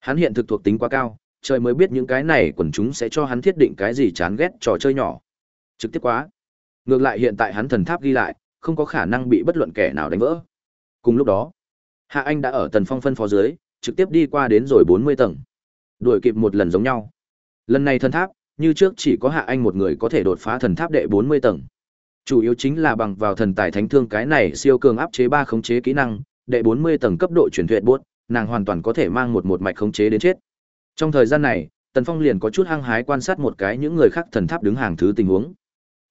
Hắn hiện thực thuộc tính quá cao, trời mới biết những cái này quần chúng sẽ cho hắn thiết định cái gì chán ghét trò chơi nhỏ. Trực tiếp quá. Ngược lại hiện tại hắn thần tháp ghi lại, không có khả năng bị bất luận kẻ nào đánh vỡ. Cùng lúc đó, Hạ Anh đã ở Tần Phong phân phó dưới, trực tiếp đi qua đến rồi 40 tầng. Đuổi kịp một lần giống nhau. Lần này thần tháp, như trước chỉ có Hạ Anh một người có thể đột phá thần tháp đệ 40 tầng. Chủ yếu chính là bằng vào thần tài thánh thương cái này siêu cường áp chế ba khống chế kỹ năng, đệ 40 tầng cấp độ chuyển thuyết buốt, nàng hoàn toàn có thể mang một một mạch khống chế đến chết. Trong thời gian này, Tần Phong liền có chút hăng hái quan sát một cái những người khác thần tháp đứng hàng thứ tình huống.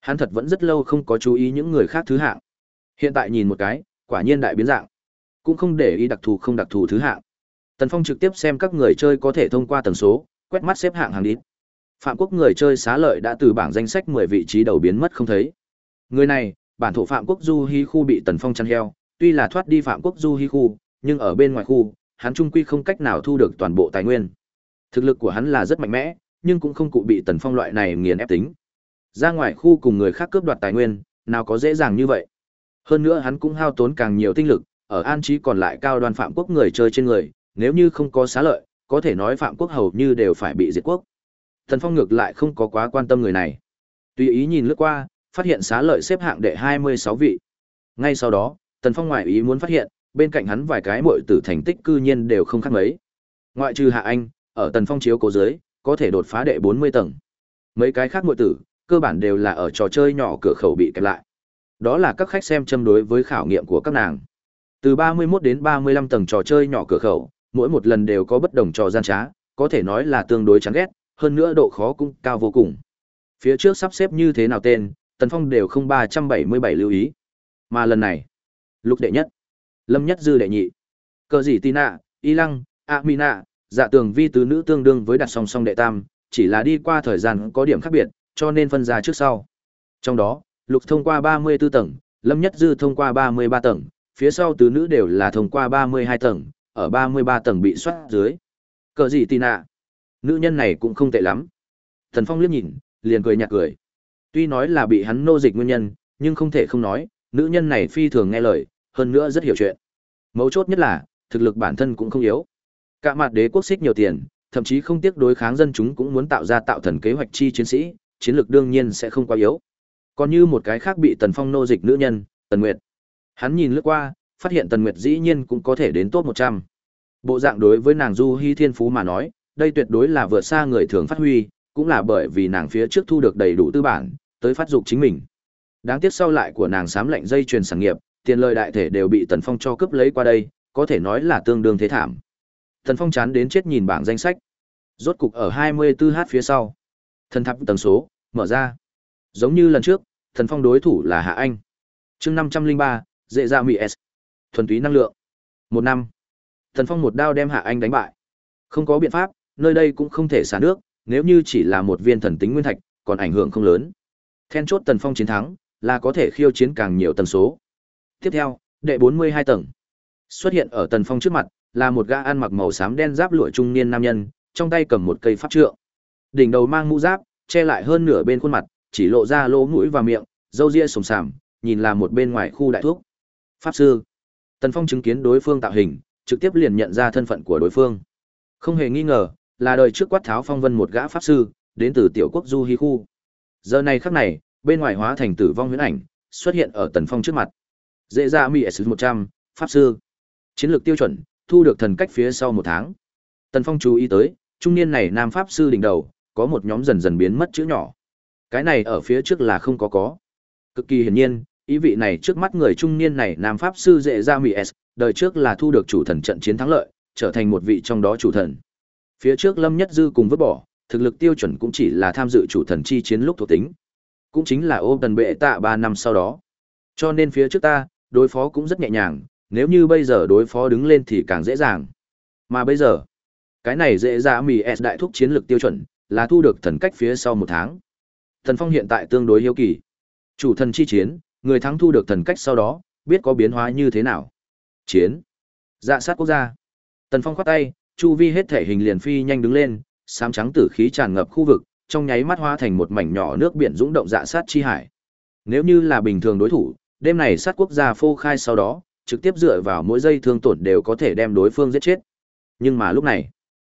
Hắn thật vẫn rất lâu không có chú ý những người khác thứ hạng. Hiện tại nhìn một cái, quả nhiên đại biến dạng. Cũng không để ý đặc thù không đặc thù thứ hạng. Tần Phong trực tiếp xem các người chơi có thể thông qua tần số, quét mắt xếp hạng hàng đít. Phạm quốc người chơi xá lợi đã từ bảng danh sách 10 vị trí đầu biến mất không thấy. Người này, bản thổ Phạm quốc Du Hi khu bị Tần Phong chăn heo, tuy là thoát đi Phạm quốc Du Hi khu, nhưng ở bên ngoài khu, hắn trung quy không cách nào thu được toàn bộ tài nguyên. Thực lực của hắn là rất mạnh mẽ, nhưng cũng không cụ bị Tần Phong loại này nghiền ép tính. Ra ngoài khu cùng người khác cướp đoạt tài nguyên, nào có dễ dàng như vậy. Hơn nữa hắn cũng hao tốn càng nhiều tinh lực, ở an trí còn lại cao đoàn phạm quốc người chơi trên người, nếu như không có xá lợi, có thể nói phạm quốc hầu như đều phải bị diệt quốc. Tần Phong ngược lại không có quá quan tâm người này. Tùy ý nhìn lướt qua, phát hiện xá lợi xếp hạng đệ 26 vị. Ngay sau đó, Tần Phong ngoại ý muốn phát hiện, bên cạnh hắn vài cái muội tử thành tích cư nhiên đều không khác mấy. Ngoại trừ Hạ Anh, ở Tần Phong chiếu cố dưới, có thể đột phá đệ 40 tầng. Mấy cái khác muội tử, cơ bản đều là ở trò chơi nhỏ cửa khẩu bị kẹp lại. Đó là các khách xem châm đối với khảo nghiệm của các nàng. Từ 31 đến 35 tầng trò chơi nhỏ cửa khẩu, mỗi một lần đều có bất đồng trò gian trá, có thể nói là tương đối chán ghét, hơn nữa độ khó cũng cao vô cùng. Phía trước sắp xếp như thế nào tên, Tần Phong đều không 377 lưu ý. Mà lần này, lục đệ nhất, lâm nhất dư đệ nhị, cờ gì Nạ, Y Lăng, A Mi Nạ, dạ tường vi tứ nữ tương đương với đặt song song đệ tam, chỉ là đi qua thời gian có điểm khác biệt, cho nên phân ra trước sau. Trong đó, lục thông qua 34 tầng, lâm nhất dư thông qua 33 tầng, phía sau tứ nữ đều là thông qua 32 tầng, ở 33 tầng bị soát dưới. Cờ gì Nạ, Nữ nhân này cũng không tệ lắm. Thần Phong liếc nhìn, liền cười nhạt cười. Tuy nói là bị hắn nô dịch nguyên nhân, nhưng không thể không nói, nữ nhân này phi thường nghe lời, hơn nữa rất hiểu chuyện. Mấu chốt nhất là, thực lực bản thân cũng không yếu. Cả mặt đế quốc xích nhiều tiền, thậm chí không tiếc đối kháng dân chúng cũng muốn tạo ra tạo thần kế hoạch chi chiến sĩ, chiến lược đương nhiên sẽ không quá yếu. Còn như một cái khác bị Tần Phong nô dịch nữ nhân, Tần Nguyệt. Hắn nhìn lướt qua, phát hiện Tần Nguyệt dĩ nhiên cũng có thể đến top 100. Bộ dạng đối với nàng Du Hi Thiên Phú mà nói, đây tuyệt đối là vượt xa người thường phát huy, cũng là bởi vì nàng phía trước thu được đầy đủ tư bản, tới phát dục chính mình. Đáng tiếc sau lại của nàng sám lệnh dây truyền sản nghiệp, tiền lời đại thể đều bị Tần Phong cho cướp lấy qua đây, có thể nói là tương đương thế thảm. Tần Phong chán đến chết nhìn bảng danh sách. Rốt cục ở 24h phía sau. Thần tháp tầng số, mở ra. Giống như lần trước, Tần Phong đối thủ là Hạ Anh. chương 503, dễ ra Mỹ S. Thuần túy năng lượng. Một năm. Tần Phong một đao đem Hạ Anh đánh bại. Không có biện pháp, nơi đây cũng không thể xả nước, nếu như chỉ là một viên thần tính nguyên thạch, còn ảnh hưởng không lớn. Then chốt Tần Phong chiến thắng, là có thể khiêu chiến càng nhiều tần số. Tiếp theo, đệ 42 tầng. Xuất hiện ở Tần Phong trước mặt, là một gã ăn mặc màu xám đen giáp lụa trung niên nam nhân, trong tay cầm một cây pháp trượng. Đỉnh đầu mang mũ giáp, che lại hơn nửa bên khuôn mặt, chỉ lộ ra lỗ mũi và miệng, râu ria sồm sàm, nhìn là một bên ngoài khu đại thuốc. Pháp sư. Tần Phong chứng kiến đối phương tạo hình, trực tiếp liền nhận ra thân phận của đối phương. Không hề nghi ngờ, là đời trước quát tháo phong vân một gã pháp sư, đến từ tiểu quốc Du Hi khu. Giờ này khắc này, bên ngoài hóa thành tử vong huyễn ảnh, xuất hiện ở Tần Phong trước mặt. Dễ ra mỹ S100, pháp sư. Chiến lược tiêu chuẩn, thu được thần cách phía sau một tháng. Tần Phong chú ý tới, trung niên này nam pháp sư đỉnh đầu, có một nhóm dần dần biến mất chữ nhỏ. Cái này ở phía trước là không có có. Cực kỳ hiển nhiên, ý vị này trước mắt người trung niên này nam pháp sư dễ ra mỹ S, đời trước là thu được chủ thần trận chiến thắng lợi, trở thành một vị trong đó chủ thần. Phía trước Lâm Nhất Dư cùng vứt bỏ, thực lực tiêu chuẩn cũng chỉ là tham dự chủ thần chi chiến lúc thuộc tính. Cũng chính là ô tần bệ tạ ba năm sau đó. Cho nên phía trước ta, đối phó cũng rất nhẹ nhàng, nếu như bây giờ đối phó đứng lên thì càng dễ dàng. Mà bây giờ, cái này dễ ra mì S đại thúc chiến lược tiêu chuẩn, là thu được thần cách phía sau một tháng. Thần Phong hiện tại tương đối hiếu kỳ. Chủ thần chi chiến, người thắng thu được thần cách sau đó, biết có biến hóa như thế nào. Chiến. Dạ sát quốc gia. Tần Phong khoát tay, chu vi hết thể hình liền phi nhanh đứng lên, xám trắng tử khí tràn ngập khu vực, trong nháy mắt hóa thành một mảnh nhỏ nước biển dũng động dạ sát chi hải. Nếu như là bình thường đối thủ, đêm này sát quốc gia phô khai sau đó, trực tiếp dựa vào mỗi giây thương tổn đều có thể đem đối phương giết chết. Nhưng mà lúc này,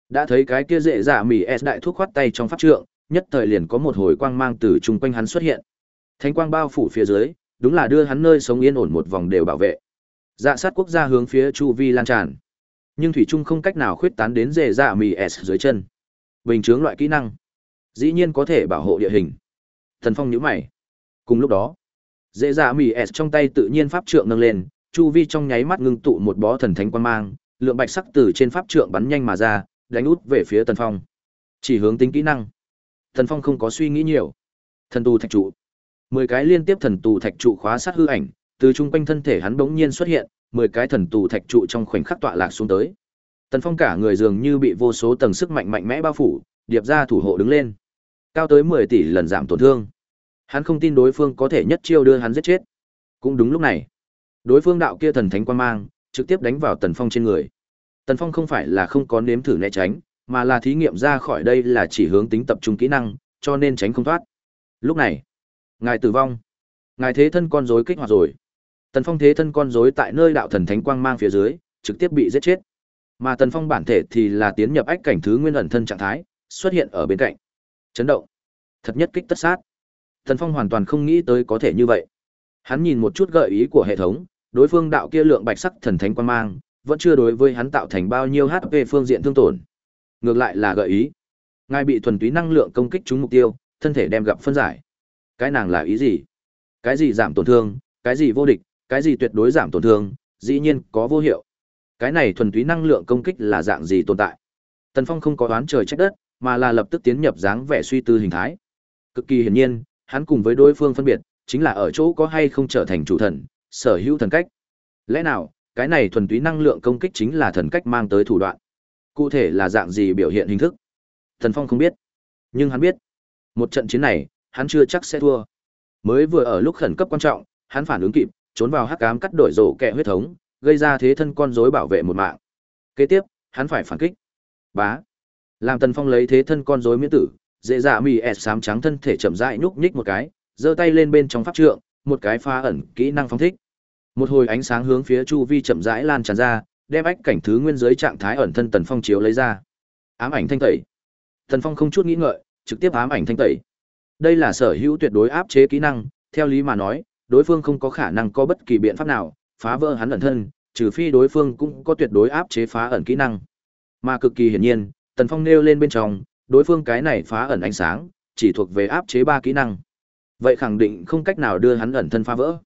Đã thấy cái kia dễ dạ mỉ S đại thuốc khoát tay trong pháp trượng, nhất thời liền có một hồi quang mang từ chung quanh hắn xuất hiện. Thánh quang bao phủ phía dưới, đúng là đưa hắn nơi sống yên ổn một vòng đều bảo vệ. Dạ sát quốc gia hướng phía chu vi lan tràn. Nhưng thủy trung không cách nào khuyết tán đến dễ dạ mỉ S dưới chân. Bình chướng loại kỹ năng, dĩ nhiên có thể bảo hộ địa hình. Thần Phong nhíu mày. Cùng lúc đó, dễ dạ mỉ S trong tay tự nhiên pháp trượng nâng lên, chu vi trong nháy mắt ngưng tụ một bó thần thánh quang mang, lượng bạch sắc từ trên pháp trượng bắn nhanh mà ra, đánh út về phía Tần Phong. Chỉ hướng tính kỹ năng. thần Phong không có suy nghĩ nhiều. Thần tù thạch trụ. Mười cái liên tiếp thần tù thạch trụ khóa sát hư ảnh, từ trung quanh thân thể hắn bỗng nhiên xuất hiện, mười cái thần tù thạch trụ trong khoảnh khắc tọa lạc xuống tới. Tần Phong cả người dường như bị vô số tầng sức mạnh mạnh mẽ bao phủ, điệp ra thủ hộ đứng lên. Cao tới mười tỷ lần giảm tổn thương. Hắn không tin đối phương có thể nhất chiêu đưa hắn giết chết. Cũng đúng lúc này, đối phương đạo kia thần thánh quan mang, trực tiếp đánh vào Tần Phong trên người. Tần Phong không phải là không có nếm thử né tránh, mà là thí nghiệm ra khỏi đây là chỉ hướng tính tập trung kỹ năng, cho nên tránh không thoát. Lúc này, ngài tử vong. Ngài thế thân con rối kích hoạt rồi. Tần Phong thế thân con rối tại nơi đạo thần thánh quang mang phía dưới, trực tiếp bị giết chết. Mà Tần Phong bản thể thì là tiến nhập ách cảnh thứ nguyên ẩn thân trạng thái, xuất hiện ở bên cạnh. Chấn động. Thật nhất kích tất sát. Thần Phong hoàn toàn không nghĩ tới có thể như vậy. Hắn nhìn một chút gợi ý của hệ thống, đối phương đạo kia lượng bạch sắc thần thánh quan mang, vẫn chưa đối với hắn tạo thành bao nhiêu HP phương diện thương tổn. Ngược lại là gợi ý. Ngài bị thuần túy năng lượng công kích trúng mục tiêu, thân thể đem gặp phân giải. Cái nàng là ý gì? Cái gì giảm tổn thương, cái gì vô địch, cái gì tuyệt đối giảm tổn thương, dĩ nhiên có vô hiệu. Cái này thuần túy năng lượng công kích là dạng gì tồn tại? Tần Phong không có đoán trời trách đất, mà là lập tức tiến nhập dáng vẻ suy tư hình thái. Cực kỳ hiển nhiên, hắn cùng với đối phương phân biệt, chính là ở chỗ có hay không trở thành chủ thần, sở hữu thần cách. Lẽ nào, cái này thuần túy năng lượng công kích chính là thần cách mang tới thủ đoạn. Cụ thể là dạng gì biểu hiện hình thức? Thần Phong không biết. Nhưng hắn biết, một trận chiến này, hắn chưa chắc sẽ thua. Mới vừa ở lúc khẩn cấp quan trọng, hắn phản ứng kịp, trốn vào hắc ám cắt đổi rổ kẹ huyết thống, gây ra thế thân con rối bảo vệ một mạng. Kế tiếp, hắn phải phản kích. Bá. Làm Tần Phong lấy thế thân con rối miễn tử, dễ dạ mi s xám trắng thân thể chậm rãi nhúc nhích một cái, giơ tay lên bên trong pháp trượng, một cái pha ẩn kỹ năng phóng thích. Một hồi ánh sáng hướng phía chu vi chậm rãi lan tràn ra, đem ách cảnh thứ nguyên giới trạng thái ẩn thân Tần Phong chiếu lấy ra. Ám ảnh thanh tẩy. Tần Phong không chút nghĩ ngợi, trực tiếp ám ảnh thanh tẩy. Đây là sở hữu tuyệt đối áp chế kỹ năng, theo lý mà nói, đối phương không có khả năng có bất kỳ biện pháp nào phá vỡ hắn ẩn thân, trừ phi đối phương cũng có tuyệt đối áp chế phá ẩn kỹ năng. Mà cực kỳ hiển nhiên, Tần Phong nêu lên bên trong, đối phương cái này phá ẩn ánh sáng, chỉ thuộc về áp chế ba kỹ năng. Vậy khẳng định không cách nào đưa hắn ẩn thân phá vỡ.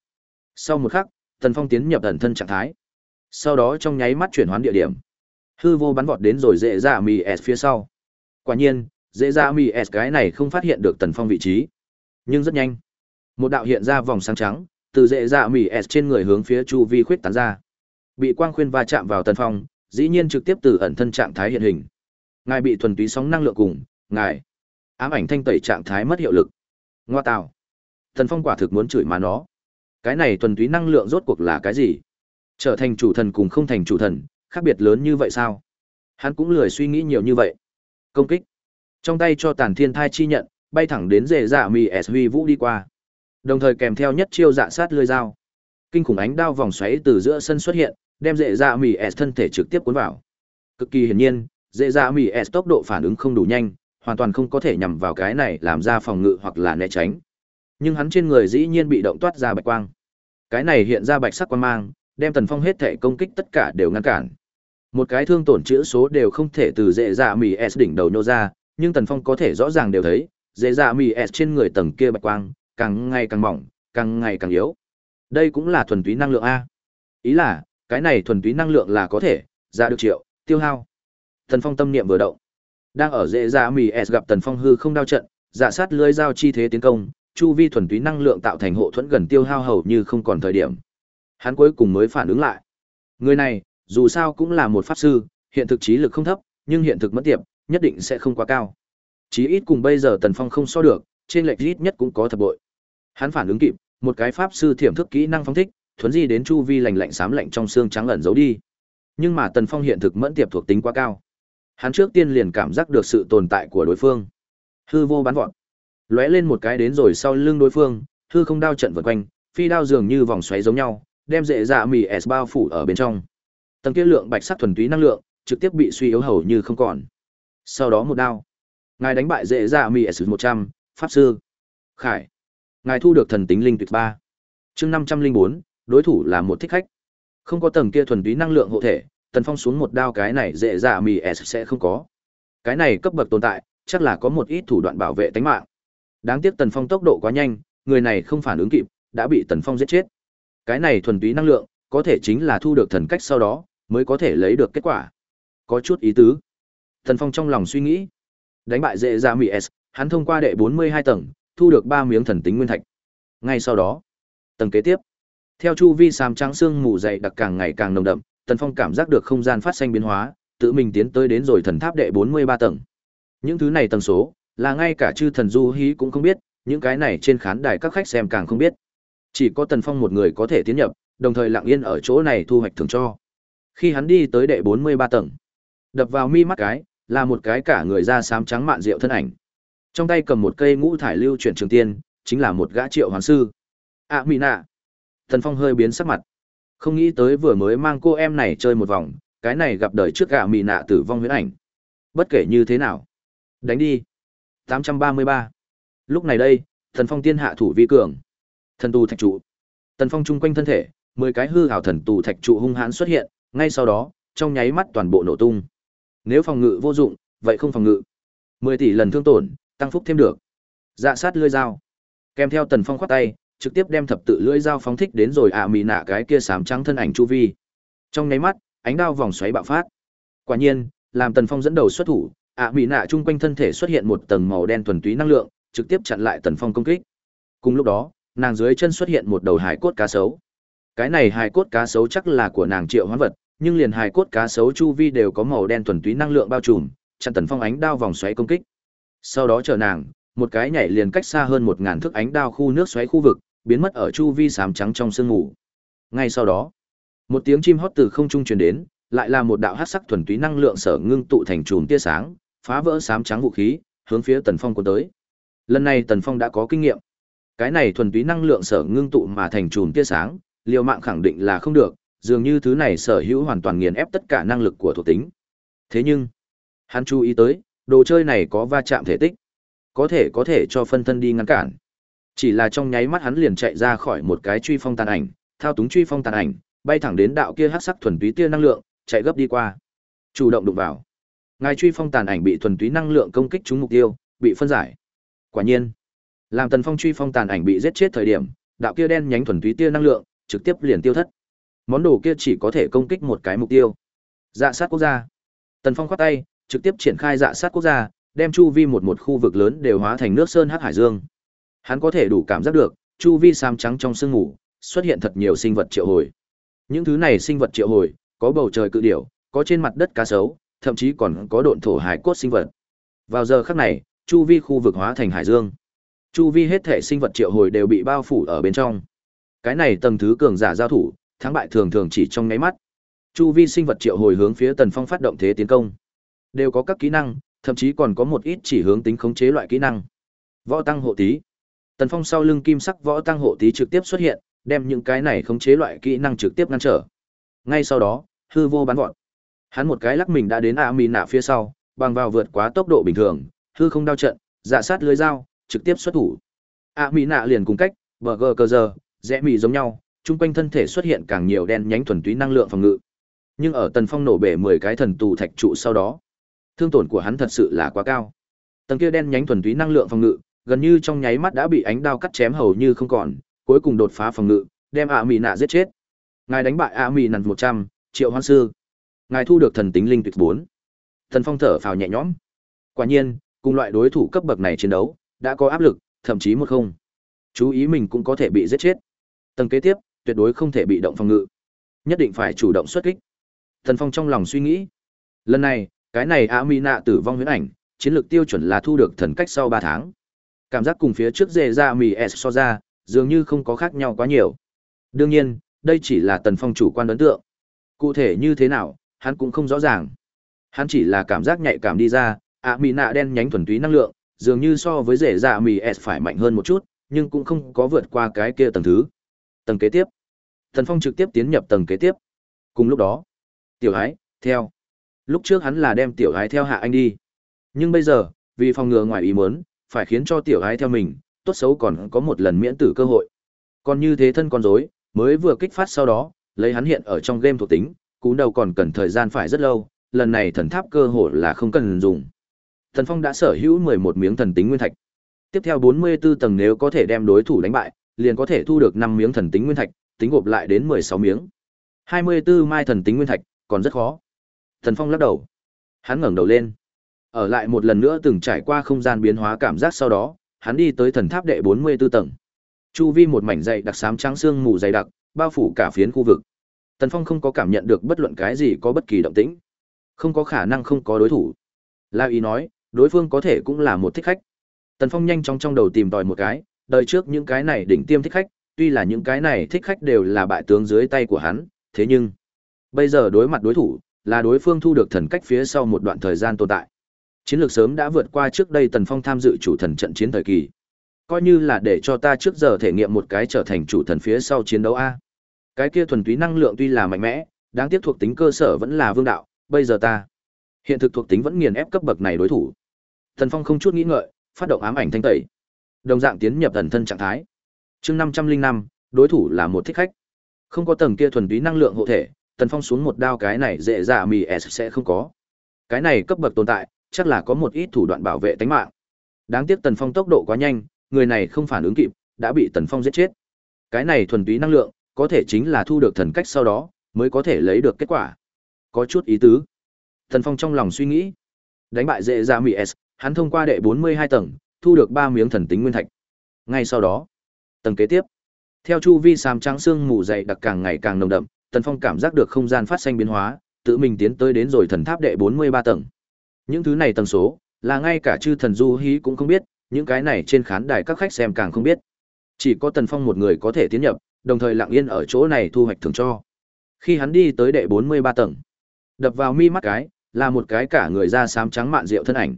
Sau một khắc, Tần Phong tiến nhập ẩn thân trạng thái. Sau đó trong nháy mắt chuyển hoán địa điểm. Hư vô bắn vọt đến rồi dễ ra mì S phía sau. Quả nhiên, dễ ra mì S cái này không phát hiện được Tần Phong vị trí. Nhưng rất nhanh. Một đạo hiện ra vòng sáng trắng, từ dễ dạ mì S trên người hướng phía chu vi khuyết tán ra. Bị quang khuyên va chạm vào Tần Phong, dĩ nhiên trực tiếp từ ẩn thân trạng thái hiện hình. Ngài bị thuần túy sóng năng lượng cùng, ngài ám ảnh thanh tẩy trạng thái mất hiệu lực. Ngoa tạo. thần Phong quả thực muốn chửi mà nó. Cái này thuần túy năng lượng rốt cuộc là cái gì? Trở thành chủ thần cùng không thành chủ thần, khác biệt lớn như vậy sao? Hắn cũng lười suy nghĩ nhiều như vậy. Công kích. Trong tay cho tàn thiên thai chi nhận, bay thẳng đến rể dạ mì S huy vũ đi qua. Đồng thời kèm theo nhất chiêu dạ sát lưỡi dao. Kinh khủng ánh đao vòng xoáy từ giữa sân xuất hiện, đem rễ dạ mì S thân thể trực tiếp cuốn vào. Cực kỳ hiển nhiên, dễ ra mỹ S tốc độ phản ứng không đủ nhanh, hoàn toàn không có thể nhằm vào cái này làm ra phòng ngự hoặc là né tránh. Nhưng hắn trên người dĩ nhiên bị động toát ra bạch quang. Cái này hiện ra bạch sắc quang mang, đem Tần Phong hết thể công kích tất cả đều ngăn cản. Một cái thương tổn chữ số đều không thể từ dễ dạ mì S đỉnh đầu nhô ra, nhưng Tần Phong có thể rõ ràng đều thấy, dễ dạ mì S trên người tầng kia bạch quang, càng ngày càng mỏng, càng ngày càng yếu. Đây cũng là thuần túy năng lượng a. Ý là, cái này thuần túy năng lượng là có thể ra được triệu, tiêu hao. Tần Phong tâm niệm vừa động. Đang ở dễ dạ mì S gặp Tần Phong hư không đao trận, dạ sát lưới giao chi thế tiến công, chu vi thuần túy năng lượng tạo thành hộ thuẫn gần tiêu hao hầu như không còn thời điểm. Hắn cuối cùng mới phản ứng lại. Người này, dù sao cũng là một pháp sư, hiện thực trí lực không thấp, nhưng hiện thực mất tiệp, nhất định sẽ không quá cao. Chí ít cùng bây giờ Tần Phong không so được, trên lệch ít nhất cũng có thập bội. Hắn phản ứng kịp, một cái pháp sư thiểm thức kỹ năng phong thích, thuấn di đến chu vi lạnh lạnh xám lạnh trong xương trắng ẩn giấu đi. Nhưng mà Tần Phong hiện thực mẫn tiệp thuộc tính quá cao. Hắn trước tiên liền cảm giác được sự tồn tại của đối phương. Hư vô bắn vọt lóe lên một cái đến rồi sau lưng đối phương hư không đao trận vượt quanh phi đao dường như vòng xoáy giống nhau đem dễ dạ mì s bao phủ ở bên trong tầng kia lượng bạch sắc thuần túy năng lượng trực tiếp bị suy yếu hầu như không còn Sau đó một đao. Ngài đánh bại dễ dạ mì S một trăm Pháp Sư. Khải. Ngài thu được thần tính linh tuyệt ba chương năm trăm linh bốn đối thủ là một thích khách. Không có tầng kia thuần túy năng lượng hộ thể, Tần Phong xuống một đao cái này dễ dạ mì S sẽ không có. Cái này cấp bậc tồn tại, chắc là có một ít thủ đoạn bảo vệ tính mạng. Đáng tiếc Tần Phong tốc độ quá nhanh, người này không phản ứng kịp, đã bị Tần Phong giết chết. Cái này thuần túy năng lượng, có thể chính là thu được thần cách sau đó, mới có thể lấy được kết quả. Có chút ý tứ. Tần Phong trong lòng suy nghĩ. Đánh bại dễ dạ Mỹ S, hắn thông qua đệ 42 tầng, thu được ba miếng thần tính nguyên thạch. Ngay sau đó, tầng kế tiếp. Theo chu vi sám trắng xương mù dày đặc càng ngày càng nồng đậm, Tần Phong cảm giác được không gian phát sinh biến hóa, tự mình tiến tới đến rồi thần tháp đệ 43 tầng. Những thứ này tầng số, là ngay cả chư thần du hí cũng không biết, những cái này trên khán đài các khách xem càng không biết. Chỉ có Tần Phong một người có thể tiến nhập, đồng thời lặng yên ở chỗ này thu hoạch thưởng cho. Khi hắn đi tới đệ 43 tầng, đập vào mi mắt cái, là một cái cả người da xám trắng mạn rượu thân ảnh. Trong tay cầm một cây ngũ thải lưu chuyển trường tiên, chính là một gã triệu hoàn sư. À mị nạ. Tần Phong hơi biến sắc mặt. Không nghĩ tới vừa mới mang cô em này chơi một vòng, cái này gặp đời trước gạ mị nạ tử vong huyễn ảnh. Bất kể như thế nào. Đánh đi. 833. Lúc này đây, Thần Phong tiên hạ thủ vi cường. Thần tù thạch trụ. Tần Phong chung quanh thân thể, mười cái hư ảo thần tù thạch trụ hung hãn xuất hiện, ngay sau đó, trong nháy mắt toàn bộ nổ tung. Nếu phòng ngự vô dụng, vậy không phòng ngự. 10 tỷ lần thương tổn, tăng phúc thêm được. Dạ sát lưỡi dao. Kèm theo Tần Phong khoát tay, trực tiếp đem thập tự lưỡi dao phóng thích đến rồi ạ mị nạ cái kia sám trắng thân ảnh chu vi. Trong nháy mắt, ánh đao vòng xoáy bạo phát. Quả nhiên, làm Tần Phong dẫn đầu xuất thủ, ạ mị nạ chung quanh thân thể xuất hiện một tầng màu đen thuần túy năng lượng, trực tiếp chặn lại Tần Phong công kích. Cùng lúc đó, nàng dưới chân xuất hiện một đầu hải cốt cá sấu. Cái này hải cốt cá sấu chắc là của nàng Triệu Hoán vật, nhưng liền hải cốt cá sấu chu vi đều có màu đen thuần túy năng lượng bao trùm, chặn Tần Phong ánh đao vòng xoáy công kích. Sau đó chờ nàng, một cái nhảy liền cách xa hơn một ngàn thước ánh đao khu nước xoáy khu vực, biến mất ở chu vi sám trắng trong sương ngủ Ngay sau đó, một tiếng chim hót từ không trung truyền đến, lại là một đạo hắc sắc thuần túy năng lượng sở ngưng tụ thành chùm tia sáng, phá vỡ sám trắng vũ khí, hướng phía Tần Phong cuốn tới. Lần này Tần Phong đã có kinh nghiệm. Cái này thuần túy năng lượng sở ngưng tụ mà thành chùm tia sáng, liều mạng khẳng định là không được, dường như thứ này sở hữu hoàn toàn nghiền ép tất cả năng lực của thuộc tính. Thế nhưng, hắn chú ý tới, đồ chơi này có va chạm thể tích, có thể có thể cho phân thân đi ngăn cản. Chỉ là trong nháy mắt hắn liền chạy ra khỏi một cái truy phong tàn ảnh, thao túng truy phong tàn ảnh, bay thẳng đến đạo kia hắc sắc thuần túy tia năng lượng, chạy gấp đi qua. Chủ động đụng vào. Ngài truy phong tàn ảnh bị thuần túy năng lượng công kích trúng mục tiêu, bị phân giải. Quả nhiên, làm Tần Phong truy phong tàn ảnh bị giết chết thời điểm, đạo kia đen nhánh thuần túy tia năng lượng trực tiếp liền tiêu thất. Món đồ kia chỉ có thể công kích một cái mục tiêu. Dạ sát quốc gia. Tần Phong khoát tay, trực tiếp triển khai dạ sát quốc gia, đem chu vi một một khu vực lớn đều hóa thành nước sơn hắc hải dương. Hắn có thể đủ cảm giác được, chu vi xám trắng trong sương ngủ xuất hiện thật nhiều sinh vật triệu hồi. Những thứ này sinh vật triệu hồi, có bầu trời cự điểu, có trên mặt đất cá sấu, thậm chí còn có độn thổ hải cốt sinh vật. Vào giờ khắc này, chu vi khu vực hóa thành hải dương. Chu vi hết thể sinh vật triệu hồi đều bị bao phủ ở bên trong. Cái này tầng thứ cường giả giao thủ, thắng bại thường thường chỉ trong nháy mắt. Chu vi sinh vật triệu hồi hướng phía Tần Phong phát động thế tiến công. Đều có các kỹ năng, thậm chí còn có một ít chỉ hướng tính khống chế loại kỹ năng. Võ tăng hộ tí. Tần Phong sau lưng kim sắc võ tăng hộ tí trực tiếp xuất hiện, đem những cái này khống chế loại kỹ năng trực tiếp ngăn trở. Ngay sau đó, hư vô bắn gọn. Hắn một cái lắc mình đã đến A Mị nạ phía sau, bằng vào vượt quá tốc độ bình thường, hư không đao trận, dạ sát lưới dao, trực tiếp xuất thủ. A Mị nạ liền cùng cách, bờ gờ cờ giờ, rẽ mì giống nhau, chung quanh thân thể xuất hiện càng nhiều đen nhánh thuần túy năng lượng phòng ngự. Nhưng ở Tần Phong nổ bể 10 cái thần tù thạch trụ sau đó, thương tổn của hắn thật sự là quá cao. Tầng kia đen nhánh thuần túy năng lượng phòng ngự, gần như trong nháy mắt đã bị ánh đao cắt chém hầu như không còn, cuối cùng đột phá phòng ngự, đem A Mi nạ giết chết. Ngài đánh bại A Mi nặn 100, Triệu Hoan sư. Ngài thu được thần tính linh tuyệt bốn Thần Phong thở phào nhẹ nhõm. Quả nhiên, cùng loại đối thủ cấp bậc này chiến đấu, đã có áp lực, thậm chí một không. Chú ý mình cũng có thể bị giết chết. Tầng kế tiếp, tuyệt đối không thể bị động phòng ngự. Nhất định phải chủ động xuất kích. Thần Phong trong lòng suy nghĩ. Lần này, cái này A Mi nạ tử vong huyễn ảnh, chiến lược tiêu chuẩn là thu được thần cách sau ba tháng. Cảm giác cùng phía trước dề ra mì S so ra, dường như không có khác nhau quá nhiều. Đương nhiên, đây chỉ là Tần Phong chủ quan ấn tượng. Cụ thể như thế nào, hắn cũng không rõ ràng. Hắn chỉ là cảm giác nhạy cảm đi ra, ạ mì nạ đen nhánh thuần túy năng lượng, dường như so với rể dạ mì S phải mạnh hơn một chút, nhưng cũng không có vượt qua cái kia tầng thứ. Tầng kế tiếp. Tần Phong trực tiếp tiến nhập tầng kế tiếp. Cùng lúc đó, tiểu ái, theo. Lúc trước hắn là đem tiểu ái theo hạ anh đi. Nhưng bây giờ, vì phòng ngừa ngoài ý muốn, phải khiến cho tiểu ái theo mình, tốt xấu còn có một lần miễn tử cơ hội. Còn như thế thân con rối, mới vừa kích phát sau đó, lấy hắn hiện ở trong game thuộc tính, cú đầu còn cần thời gian phải rất lâu, lần này thần tháp cơ hội là không cần dùng. Thần Phong đã sở hữu 11 miếng thần tính nguyên thạch. Tiếp theo 44 tầng nếu có thể đem đối thủ đánh bại, liền có thể thu được 5 miếng thần tính nguyên thạch, tính gộp lại đến 16 miếng. 24 mai thần tính nguyên thạch, còn rất khó. Thần Phong lắc đầu. Hắn ngẩng đầu lên. Ở lại một lần nữa từng trải qua không gian biến hóa cảm giác sau đó, hắn đi tới thần tháp đệ 44 tầng. Chu vi một mảnh dày đặc xám trắng xương mù dày đặc, bao phủ cả phiến khu vực. Tần Phong không có cảm nhận được bất luận cái gì có bất kỳ động tĩnh. Không có khả năng không có đối thủ. La ý nói, đối phương có thể cũng là một thích khách. Tần Phong nhanh chóng trong đầu tìm tòi một cái, đời trước những cái này đỉnh tiêm thích khách, tuy là những cái này thích khách đều là bại tướng dưới tay của hắn, thế nhưng bây giờ đối mặt đối thủ, là đối phương thu được thần cách phía sau một đoạn thời gian tồn tại. Chiến lược sớm đã vượt qua trước đây Tần Phong tham dự chủ thần trận chiến thời kỳ. Coi như là để cho ta trước giờ thể nghiệm một cái trở thành chủ thần phía sau chiến đấu a. Cái kia thuần túy năng lượng tuy là mạnh mẽ, đáng tiếc thuộc tính cơ sở vẫn là vương đạo, bây giờ ta hiện thực thuộc tính vẫn nghiền ép cấp bậc này đối thủ. Tần Phong không chút nghĩ ngợi, phát động ám ảnh thanh tẩy. Đồng dạng tiến nhập thần thân trạng thái. Chương năm trăm linh năm đối thủ là một thích khách. Không có tầng kia thuần túy năng lượng hộ thể, Tần Phong xuống một đao cái này dễ dạ mì S sẽ không có. Cái này cấp bậc tồn tại, chắc là có một ít thủ đoạn bảo vệ tính mạng. Đáng tiếc Tần Phong tốc độ quá nhanh, người này không phản ứng kịp, đã bị Tần Phong giết chết. Cái này thuần túy năng lượng, có thể chính là thu được thần cách sau đó, mới có thể lấy được kết quả. Có chút ý tứ. Tần Phong trong lòng suy nghĩ. Đánh bại dễ ra Mỹ S, hắn thông qua đệ 42 tầng, thu được 3 miếng thần tính nguyên thạch. Ngay sau đó, tầng kế tiếp, theo chu vi xám trắng xương mù dày đặc càng ngày càng nồng đậm, Tần Phong cảm giác được không gian phát sinh biến hóa, tự mình tiến tới đến rồi thần tháp đệ 43 tầng. Những thứ này tần số, là ngay cả chư thần du hí cũng không biết, những cái này trên khán đài các khách xem càng không biết. Chỉ có Tần Phong một người có thể tiến nhập, đồng thời lặng yên ở chỗ này thu hoạch thưởng cho. Khi hắn đi tới đệ 43 tầng, đập vào mi mắt cái, là một cái cả người da xám trắng mạn rượu thân ảnh.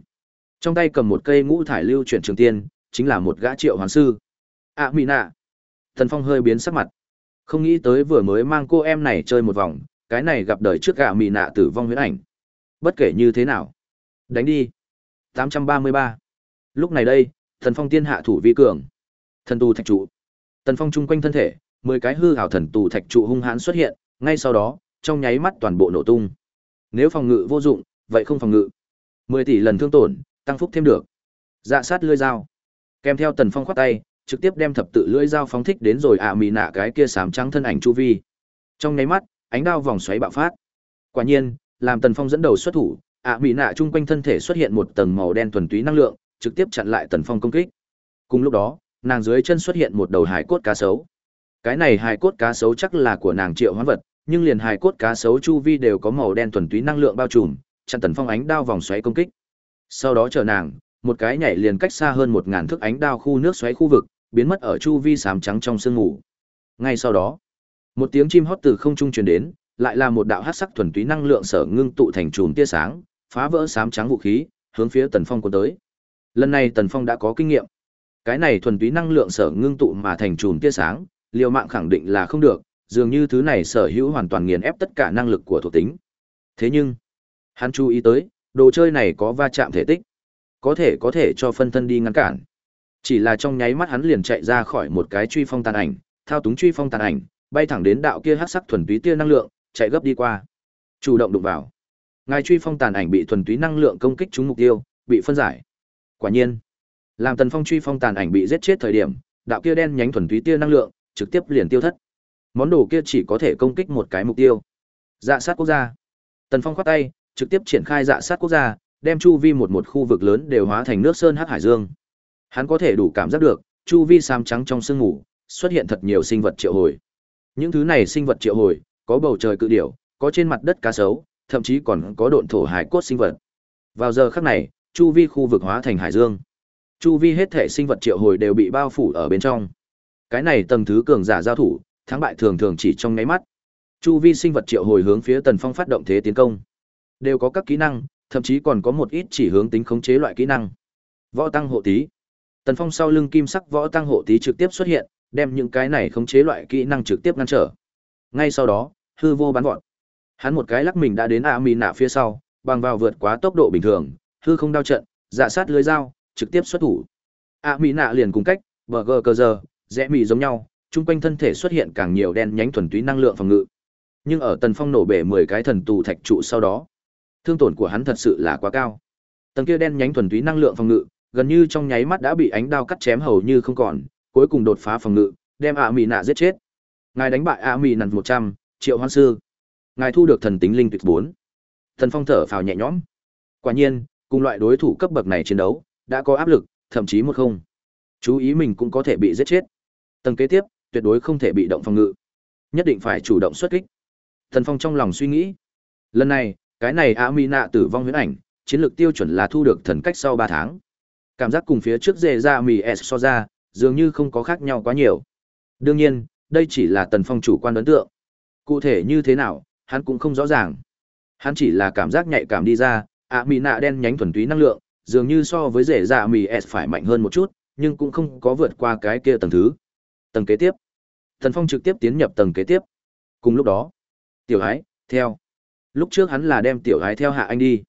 Trong tay cầm một cây ngũ thải lưu chuyển trường tiên, chính là một gã triệu hoàn sư. À mị nạ. Tần Phong hơi biến sắc mặt. Không nghĩ tới vừa mới mang cô em này chơi một vòng, cái này gặp đời trước gã mị nạ tử vong huyễn ảnh. Bất kể như thế nào, Đánh đi. 833. Lúc này đây, thần phong tiên hạ thủ vi cường. Thần tù thạch trụ. thần phong chung quanh thân thể, 10 cái hư hảo thần tù thạch trụ hung hãn xuất hiện, ngay sau đó, trong nháy mắt toàn bộ nổ tung. Nếu phòng ngự vô dụng, vậy không phòng ngự. 10 tỷ lần thương tổn, tăng phúc thêm được. Dạ sát lưỡi dao. Kèm theo tần phong khoát tay, trực tiếp đem thập tự lưỡi dao phóng thích đến rồi ạ mì nạ cái kia sám trắng thân ảnh chu vi. Trong nháy mắt, ánh đao vòng xoáy bạo phát. Quả nhiên, làm tần phong dẫn đầu xuất thủ, ạ mỹ nạ chung quanh thân thể xuất hiện một tầng màu đen thuần túy năng lượng, trực tiếp chặn lại tần phong công kích. Cùng lúc đó, nàng dưới chân xuất hiện một đầu hải cốt cá sấu. Cái này hải cốt cá sấu chắc là của nàng triệu hoán vật, nhưng liền hải cốt cá sấu chu vi đều có màu đen thuần túy năng lượng bao trùm, chặn tần phong ánh đao vòng xoáy công kích. Sau đó chờ nàng, một cái nhảy liền cách xa hơn một ngàn thước ánh đao khu nước xoáy khu vực, biến mất ở chu vi sám trắng trong sương mù. Ngay sau đó, một tiếng chim hót từ không trung truyền đến, lại là một đạo hát sắc thuần túy năng lượng sở ngưng tụ thành chùm tia sáng phá vỡ sám trắng vũ khí, hướng phía Tần Phong cuốn tới. Lần này Tần Phong đã có kinh nghiệm. Cái này thuần túy năng lượng sở ngưng tụ mà thành chùm tia sáng, liều mạng khẳng định là không được, dường như thứ này sở hữu hoàn toàn nghiền ép tất cả năng lực của thuộc tính. Thế nhưng, hắn chú ý tới, đồ chơi này có va chạm thể tích, có thể có thể cho phân thân đi ngăn cản. Chỉ là trong nháy mắt hắn liền chạy ra khỏi một cái truy phong tàn ảnh, thao túng truy phong tàn ảnh, bay thẳng đến đạo kia hắc sắc thuần túy tia năng lượng, chạy gấp đi qua. Chủ động đụng vào. Ngài truy phong tàn ảnh bị thuần túy năng lượng công kích trúng mục tiêu, bị phân giải. Quả nhiên, làm Tần Phong truy phong tàn ảnh bị giết chết thời điểm, đạo kia đen nhánh thuần túy tia năng lượng trực tiếp liền tiêu thất. Món đồ kia chỉ có thể công kích một cái mục tiêu. Dạ sát quốc gia. Tần Phong khoát tay, trực tiếp triển khai dạ sát quốc gia, đem chu vi một một khu vực lớn đều hóa thành nước sơn hắc hải dương. Hắn có thể đủ cảm giác được, chu vi xám trắng trong sương mù xuất hiện thật nhiều sinh vật triệu hồi. Những thứ này sinh vật triệu hồi, có bầu trời cự điểu, có trên mặt đất cá sấu, thậm chí còn có độn thổ hải cốt sinh vật. Vào giờ khắc này, chu vi khu vực hóa thành hải dương. Chu vi hết thể sinh vật triệu hồi đều bị bao phủ ở bên trong. Cái này tầng thứ cường giả giao thủ, thắng bại thường thường chỉ trong nháy mắt. Chu vi sinh vật triệu hồi hướng phía Tần Phong phát động thế tiến công. Đều có các kỹ năng, thậm chí còn có một ít chỉ hướng tính khống chế loại kỹ năng. Võ tăng hộ tí. Tần Phong sau lưng kim sắc võ tăng hộ tí trực tiếp xuất hiện, đem những cái này khống chế loại kỹ năng trực tiếp ngăn trở. Ngay sau đó, hư vô bắn vọt. Hắn một cái lắc mình đã đến A Mi nạ phía sau, bằng vào vượt quá tốc độ bình thường, hư không đao trận, dạ sát lưới dao trực tiếp xuất thủ. A mi nạ liền cùng cách bờ gờ cờ giờ rẽ mì giống nhau chung quanh thân thể xuất hiện càng nhiều đen nhánh thuần túy năng lượng phòng ngự. Nhưng ở tần phong nổ bể mười cái thần tù thạch trụ sau đó thương tổn của hắn thật sự là quá cao. Tầng kia đen nhánh thuần túy năng lượng phòng ngự gần như trong nháy mắt đã bị ánh đao cắt chém hầu như không còn cuối cùng đột phá phòng ngự đem a mì nạ giết chết. Ngài đánh bại a mỹ nặn một trăm triệu hoan sư ngài thu được thần tính linh tuyệt bốn. Thần phong thở phào nhẹ nhõm. Quả nhiên, cùng loại đối thủ cấp bậc này chiến đấu, đã có áp lực, thậm chí một không. Chú ý mình cũng có thể bị giết chết. Tầng kế tiếp, tuyệt đối không thể bị động phòng ngự. Nhất định phải chủ động xuất kích. Thần phong trong lòng suy nghĩ. Lần này, cái này a mỹ nạ tử vong huyễn ảnh, chiến lược tiêu chuẩn là thu được thần cách sau ba tháng. Cảm giác cùng phía trước dê ra mì s so ra, dường như không có khác nhau quá nhiều. Đương nhiên, đây chỉ là tần phong chủ quan ấn tượng. Cụ thể như thế nào hắn cũng không rõ ràng. Hắn chỉ là cảm giác nhạy cảm đi ra, ạ mì nạ đen nhánh thuần túy năng lượng, dường như so với rể dạ mì s phải mạnh hơn một chút, nhưng cũng không có vượt qua cái kia tầng thứ. Tầng kế tiếp. Thần phong trực tiếp tiến nhập tầng kế tiếp. Cùng lúc đó, tiểu ái theo. Lúc trước hắn là đem tiểu ái theo hạ anh đi.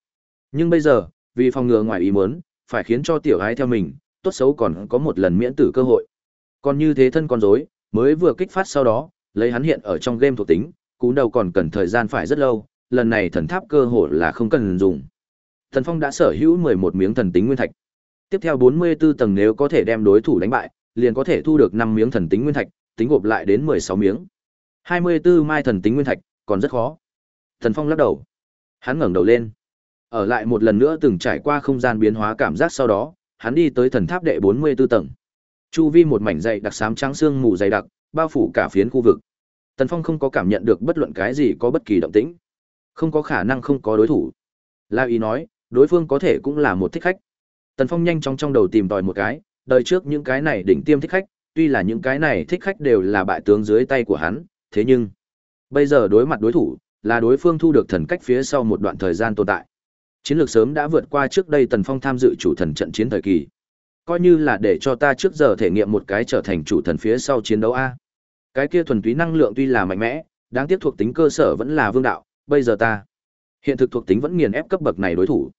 Nhưng bây giờ, vì phòng ngừa ngoài ý muốn, phải khiến cho tiểu ái theo mình, tốt xấu còn có một lần miễn tử cơ hội. Còn như thế thân con dối mới vừa kích phát sau đó, lấy hắn hiện ở trong game thuộc tính cú đầu còn cần thời gian phải rất lâu, lần này thần tháp cơ hội là không cần dùng. Thần phong đã sở hữu mười một miếng thần tính nguyên thạch. Tiếp theo bốn mươi 44 tầng nếu có thể đem đối thủ đánh bại, liền có thể thu được năm miếng thần tính nguyên thạch, tính gộp lại đến mười sáu miếng. hai mươi 24 mai thần tính nguyên thạch, còn rất khó. Thần phong lắc đầu. Hắn ngẩng đầu lên. Ở lại một lần nữa từng trải qua không gian biến hóa cảm giác sau đó, hắn đi tới thần tháp đệ bốn mươi 44 tầng. Chu vi một mảnh dày đặc xám trắng xương mù dày đặc, bao phủ cả phiến khu vực tần phong không có cảm nhận được bất luận cái gì có bất kỳ động tĩnh. Không có khả năng không có đối thủ. La ý nói, đối phương có thể cũng là một thích khách. Tần phong nhanh chóng trong đầu tìm tòi một cái, đời trước những cái này đỉnh tiêm thích khách, tuy là những cái này thích khách đều là bại tướng dưới tay của hắn, thế nhưng, bây giờ đối mặt đối thủ, là đối phương thu được thần cách phía sau một đoạn thời gian tồn tại. Chiến lược sớm đã vượt qua trước đây tần phong tham dự chủ thần trận chiến thời kỳ. Coi như là để cho ta trước giờ thể nghiệm một cái trở thành chủ thần phía sau chiến đấu a cái kia thuần túy năng lượng tuy là mạnh mẽ, đáng tiếc thuộc tính cơ sở vẫn là vương đạo, bây giờ ta, hiện thực thuộc tính vẫn nghiền ép cấp bậc này đối thủ.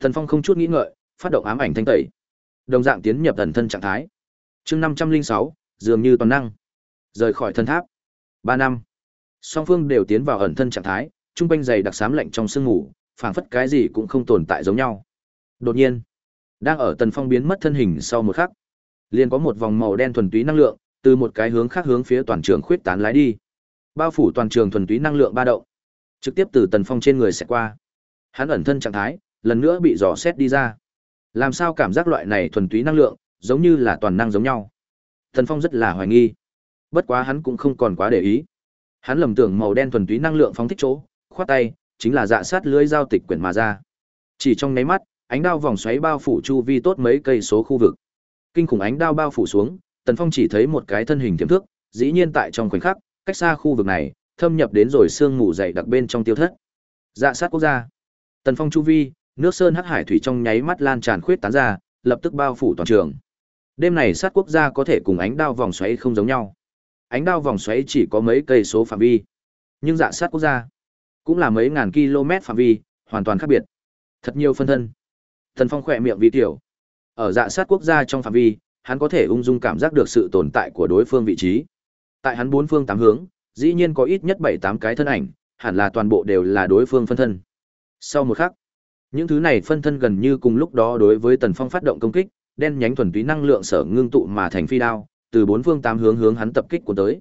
Thần phong không chút nghĩ ngợi, phát động ám ảnh thanh tẩy. Đồng dạng tiến nhập thần thân trạng thái. Chương năm trăm linh sáu, dường như toàn năng. Rời khỏi thân tháp. Ba năm. Song phương đều tiến vào ẩn thân trạng thái, trung quanh dày đặc xám lạnh trong sương ngủ phảng phất cái gì cũng không tồn tại giống nhau. Đột nhiên, đang ở tần phong biến mất thân hình sau một khắc, liền có một vòng màu đen thuần túy năng lượng từ một cái hướng khác hướng phía toàn trường khuyết tán lái đi. Bao phủ toàn trường thuần túy năng lượng ba động. Trực tiếp từ tần phong trên người sẽ qua. Hắn ẩn thân trạng thái, lần nữa bị dò xét đi ra. Làm sao cảm giác loại này thuần túy năng lượng, giống như là toàn năng giống nhau? Tần phong rất là hoài nghi. Bất quá hắn cũng không còn quá để ý. Hắn lầm tưởng màu đen thuần túy năng lượng phóng thích chỗ, khoát tay, chính là dạ sát lưới giao tịch quyển mà ra. Chỉ trong nháy mắt, ánh đao vòng xoáy bao phủ chu vi tốt mấy cây số khu vực. Kinh khủng ánh đao bao phủ xuống tần phong chỉ thấy một cái thân hình tiềm thức, dĩ nhiên tại trong khoảnh khắc cách xa khu vực này thâm nhập đến rồi sương mù dày đặc bên trong tiêu thất. Dạ sát quốc gia. Tần phong chu vi nước sơn hắc hải thủy trong nháy mắt lan tràn khuyết tán ra lập tức bao phủ toàn trường. Đêm này sát quốc gia có thể cùng ánh đao vòng xoáy không giống nhau. Ánh đao vòng xoáy chỉ có mấy cây số phạm vi. Nhưng dạ sát quốc gia cũng là mấy ngàn km phạm vi hoàn toàn khác biệt. Thật nhiều phân thân. Thần phong khỏe miệng vi tiểu. Ở dạ sát quốc gia trong phạm vi hắn có thể ung dung cảm giác được sự tồn tại của đối phương vị trí. Tại hắn bốn phương tám hướng, dĩ nhiên có ít nhất bảy tám cái thân ảnh, hẳn là toàn bộ đều là đối phương phân thân. Sau một khắc, những thứ này phân thân gần như cùng lúc đó đối với tần phong phát động công kích, đen nhánh thuần túy năng lượng sở ngưng tụ mà thành phi đao, từ bốn phương tám hướng hướng hắn tập kích của tới.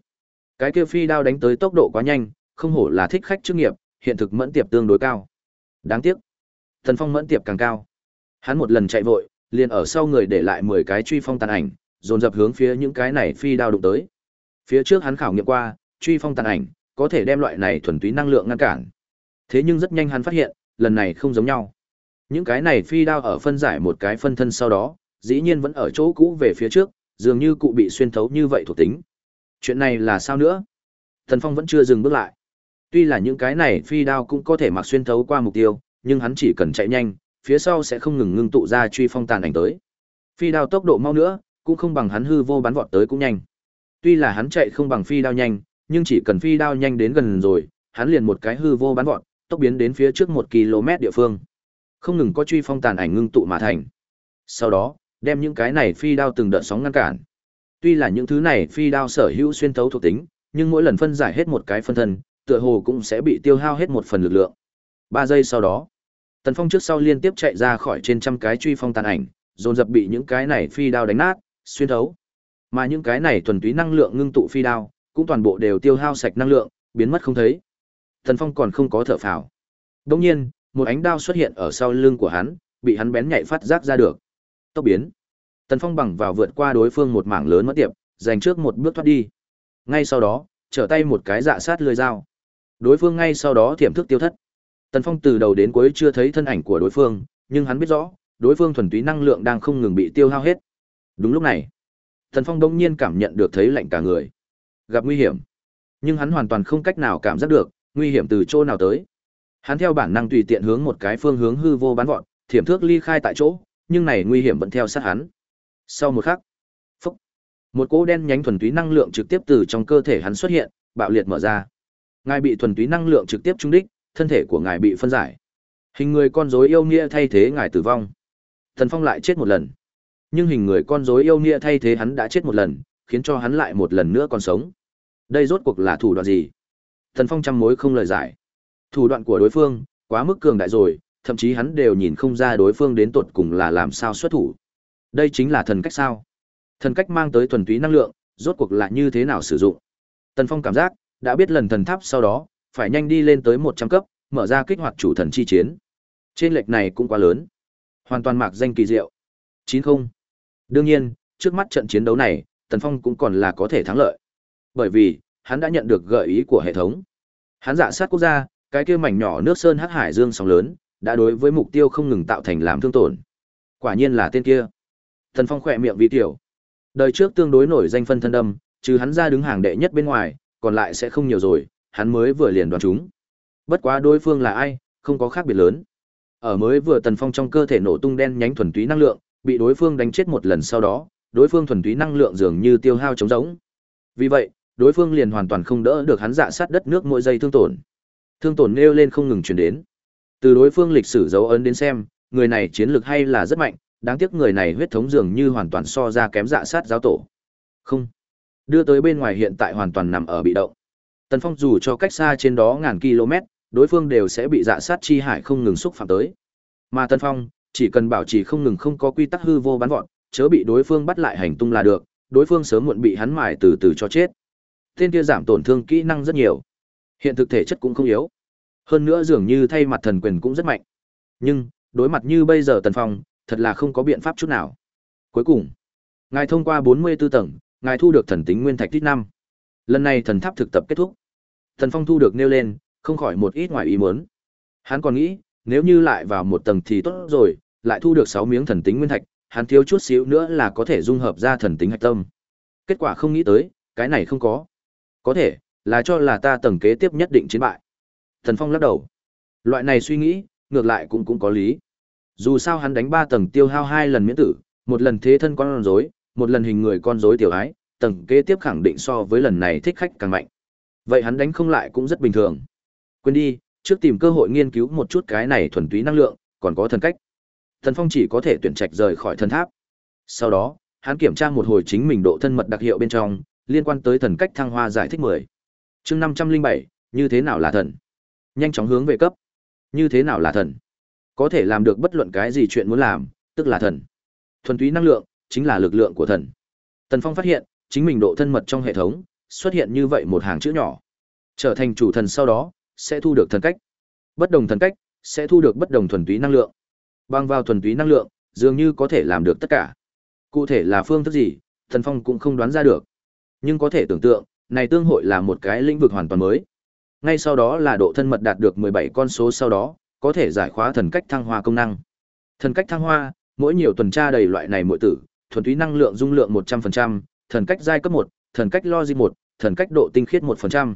Cái kia phi đao đánh tới tốc độ quá nhanh, không hổ là thích khách chuyên nghiệp, hiện thực mẫn tiệp tương đối cao. Đáng tiếc, tần phong mẫn tiệp càng cao. Hắn một lần chạy vội liền ở sau người để lại mười cái truy phong tàn ảnh, dồn dập hướng phía những cái này phi đao đụng tới. Phía trước hắn khảo nghiệm qua, truy phong tàn ảnh có thể đem loại này thuần túy năng lượng ngăn cản. Thế nhưng rất nhanh hắn phát hiện, lần này không giống nhau. Những cái này phi đao ở phân giải một cái phân thân sau đó, dĩ nhiên vẫn ở chỗ cũ về phía trước, dường như cụ bị xuyên thấu như vậy thuộc tính. Chuyện này là sao nữa? Thần phong vẫn chưa dừng bước lại. Tuy là những cái này phi đao cũng có thể mặc xuyên thấu qua mục tiêu, nhưng hắn chỉ cần chạy nhanh phía sau sẽ không ngừng ngưng tụ ra truy phong tàn ảnh tới phi đao tốc độ mau nữa cũng không bằng hắn hư vô bắn vọt tới cũng nhanh tuy là hắn chạy không bằng phi đao nhanh nhưng chỉ cần phi đao nhanh đến gần rồi hắn liền một cái hư vô bắn vọt tốc biến đến phía trước một km địa phương không ngừng có truy phong tàn ảnh ngưng tụ mà thành Sau đó, đem những cái này phi đao từng đợt sóng ngăn cản. Tuy là những thứ này phi đao sở hữu xuyên thấu thuộc tính, nhưng mỗi lần phân giải hết một cái phân thân, tựa hồ cũng sẽ bị tiêu hao hết một phần lực lượng. Ba giây sau đó, Tần Phong trước sau liên tiếp chạy ra khỏi trên trăm cái truy phong tàn ảnh, dồn dập bị những cái này phi đao đánh nát, xuyên thấu. Mà những cái này thuần túy năng lượng ngưng tụ phi đao, cũng toàn bộ đều tiêu hao sạch năng lượng, biến mất không thấy. Tần Phong còn không có thở phào. Đương nhiên, một ánh đao xuất hiện ở sau lưng của hắn, bị hắn bén nhạy phát giác ra được. Tốc biến. Tần Phong bằng vào vượt qua đối phương một mảng lớn mất tiệp, giành trước một bước thoát đi. Ngay sau đó, trở tay một cái dạ sát lưỡi dao. Đối phương ngay sau đó tiềm thức tiêu thất. Tần Phong từ đầu đến cuối chưa thấy thân ảnh của đối phương, nhưng hắn biết rõ, đối phương thuần túy năng lượng đang không ngừng bị tiêu hao hết. Đúng lúc này, Tần Phong đông nhiên cảm nhận được thấy lạnh cả người. Gặp nguy hiểm. Nhưng hắn hoàn toàn không cách nào cảm giác được, nguy hiểm từ chỗ nào tới. Hắn theo bản năng tùy tiện hướng một cái phương hướng hư vô bắn vọt, thiểm thước ly khai tại chỗ, nhưng này nguy hiểm vẫn theo sát hắn. Sau một khắc, phúc, một cỗ đen nhánh thuần túy năng lượng trực tiếp từ trong cơ thể hắn xuất hiện, bạo liệt mở ra. Ngài bị thuần túy năng lượng trực tiếp trúng đích, thân thể của ngài bị phân giải. Hình người con rối yêu nghĩa thay thế ngài tử vong. Thần Phong lại chết một lần. Nhưng hình người con rối yêu nghĩa thay thế hắn đã chết một lần, khiến cho hắn lại một lần nữa còn sống. Đây rốt cuộc là thủ đoạn gì? Thần Phong trăm mối không lời giải. Thủ đoạn của đối phương quá mức cường đại rồi, thậm chí hắn đều nhìn không ra đối phương đến tuột cùng là làm sao xuất thủ. Đây chính là thần cách sao? Thần cách mang tới thuần túy năng lượng, rốt cuộc là như thế nào sử dụng? Tần Phong cảm giác, đã biết lần thần tháp sau đó, phải nhanh đi lên tới 100 cấp, mở ra kích hoạt chủ thần chi chiến. Trên lệch này cũng quá lớn. Hoàn toàn mạc danh kỳ diệu. 90. Đương nhiên, trước mắt trận chiến đấu này, Tần Phong cũng còn là có thể thắng lợi. Bởi vì, hắn đã nhận được gợi ý của hệ thống. Hắn dạ sát quốc gia, cái kia mảnh nhỏ nước sơn hắc hải dương sóng lớn, đã đối với mục tiêu không ngừng tạo thành làm thương tổn. Quả nhiên là tên kia. Tần Phong khỏe miệng vì tiểu. Đời trước tương đối nổi danh phân thân đâm, trừ hắn ra đứng hàng đệ nhất bên ngoài, còn lại sẽ không nhiều rồi, hắn mới vừa liền đoán chúng. Bất quá đối phương là ai, không có khác biệt lớn. Ở mới vừa Tần Phong trong cơ thể nổ tung đen nhánh thuần túy năng lượng, bị đối phương đánh chết một lần sau đó, đối phương thuần túy năng lượng dường như tiêu hao trống rỗng. Vì vậy, đối phương liền hoàn toàn không đỡ được hắn dạ sát đất nước mỗi giây thương tổn. Thương tổn nêu lên không ngừng truyền đến. Từ đối phương lịch sử dấu ấn đến xem, người này chiến lược hay là rất mạnh, đáng tiếc người này huyết thống dường như hoàn toàn so ra kém dạ sát giáo tổ. Không. Đưa tới bên ngoài hiện tại hoàn toàn nằm ở bị động. Tần Phong dù cho cách xa trên đó ngàn km, đối phương đều sẽ bị dạ sát chi hải không ngừng xúc phạm tới. Mà Tần Phong, chỉ cần bảo trì không ngừng không có quy tắc hư vô bắn vọt, chớ bị đối phương bắt lại hành tung là được, đối phương sớm muộn bị hắn mài từ từ cho chết. Tên kia giảm tổn thương kỹ năng rất nhiều. Hiện thực thể chất cũng không yếu. Hơn nữa dường như thay mặt thần quyền cũng rất mạnh. Nhưng, đối mặt như bây giờ Tần Phong, thật là không có biện pháp chút nào. Cuối cùng, ngài thông qua 44 tầng, ngài thu được thần tính nguyên thạch tít năm. Lần này thần tháp thực tập kết thúc. Thần Phong thu được nêu lên, không khỏi một ít ngoài ý muốn. Hắn còn nghĩ, nếu như lại vào một tầng thì tốt rồi, lại thu được 6 miếng thần tính nguyên thạch, hắn thiếu chút xíu nữa là có thể dung hợp ra thần tính hạch tâm. Kết quả không nghĩ tới, cái này không có. Có thể, là cho là ta tầng kế tiếp nhất định chiến bại. Thần Phong lắc đầu. Loại này suy nghĩ, ngược lại cũng cũng có lý. Dù sao hắn đánh 3 tầng tiêu hao 2 lần miễn tử, một lần thế thân con rối, một lần hình người con rối tiểu ái, tầng kế tiếp khẳng định so với lần này thích khách càng mạnh. Vậy hắn đánh không lại cũng rất bình thường. Quên đi, trước tìm cơ hội nghiên cứu một chút cái này thuần túy năng lượng, còn có thần cách. Thần Phong chỉ có thể tuyển trạch rời khỏi thần tháp. Sau đó, hắn kiểm tra một hồi chính mình độ thân mật đặc hiệu bên trong, liên quan tới thần cách thăng hoa giải thích 10. Chương 507, như thế nào là thần? Nhanh chóng hướng về cấp. Như thế nào là thần? Có thể làm được bất luận cái gì chuyện muốn làm, tức là thần. Thuần túy năng lượng chính là lực lượng của thần. Tần Phong phát hiện, chính mình độ thân mật trong hệ thống xuất hiện như vậy một hàng chữ nhỏ. Trở thành chủ thần sau đó, sẽ thu được thần cách. Bất đồng thần cách sẽ thu được bất đồng thuần túy năng lượng. Bằng vào thuần túy năng lượng, dường như có thể làm được tất cả. Cụ thể là phương thức gì, Thần Phong cũng không đoán ra được. Nhưng có thể tưởng tượng, này tương hội là một cái lĩnh vực hoàn toàn mới. Ngay sau đó là độ thân mật đạt được 17 con số sau đó, có thể giải khóa thần cách thăng hoa công năng. Thần cách thăng hoa, mỗi nhiều tuần tra đầy loại này mỗi tử, thuần túy năng lượng dung lượng 100%, thần cách giai cấp 1, thần cách logic 1, thần cách độ tinh khiết 1%.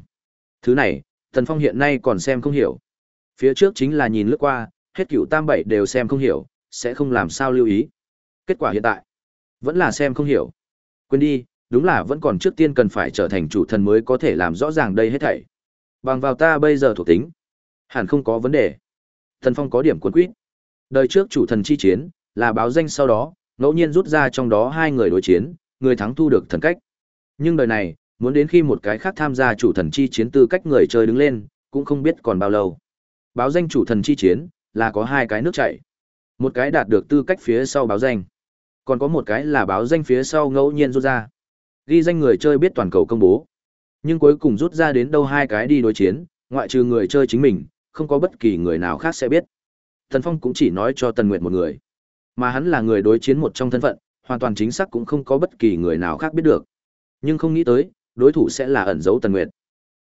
Thứ này, Thần Phong hiện nay còn xem không hiểu. Phía trước chính là nhìn lướt qua, hết cửu tam bảy đều xem không hiểu, sẽ không làm sao lưu ý. Kết quả hiện tại, vẫn là xem không hiểu. Quên đi, đúng là vẫn còn trước tiên cần phải trở thành chủ thần mới có thể làm rõ ràng đây hết thảy. Bằng vào ta bây giờ thuộc tính, hẳn không có vấn đề. Thần Phong có điểm cuốn quýt. Đời trước chủ thần chi chiến, là báo danh sau đó, ngẫu nhiên rút ra trong đó hai người đối chiến, người thắng thu được thần cách. Nhưng đời này, muốn đến khi một cái khác tham gia chủ thần chi chiến tư cách người chơi đứng lên, cũng không biết còn bao lâu. Báo danh chủ thần chi chiến là có hai cái nước chảy. Một cái đạt được tư cách phía sau báo danh, còn có một cái là báo danh phía sau ngẫu nhiên rút ra. Ghi danh người chơi biết toàn cầu công bố. Nhưng cuối cùng rút ra đến đâu hai cái đi đối chiến, ngoại trừ người chơi chính mình, không có bất kỳ người nào khác sẽ biết. Tần Phong cũng chỉ nói cho Tần Nguyệt một người. Mà hắn là người đối chiến một trong thân phận, hoàn toàn chính xác cũng không có bất kỳ người nào khác biết được. Nhưng không nghĩ tới, đối thủ sẽ là ẩn dấu Tần Nguyệt.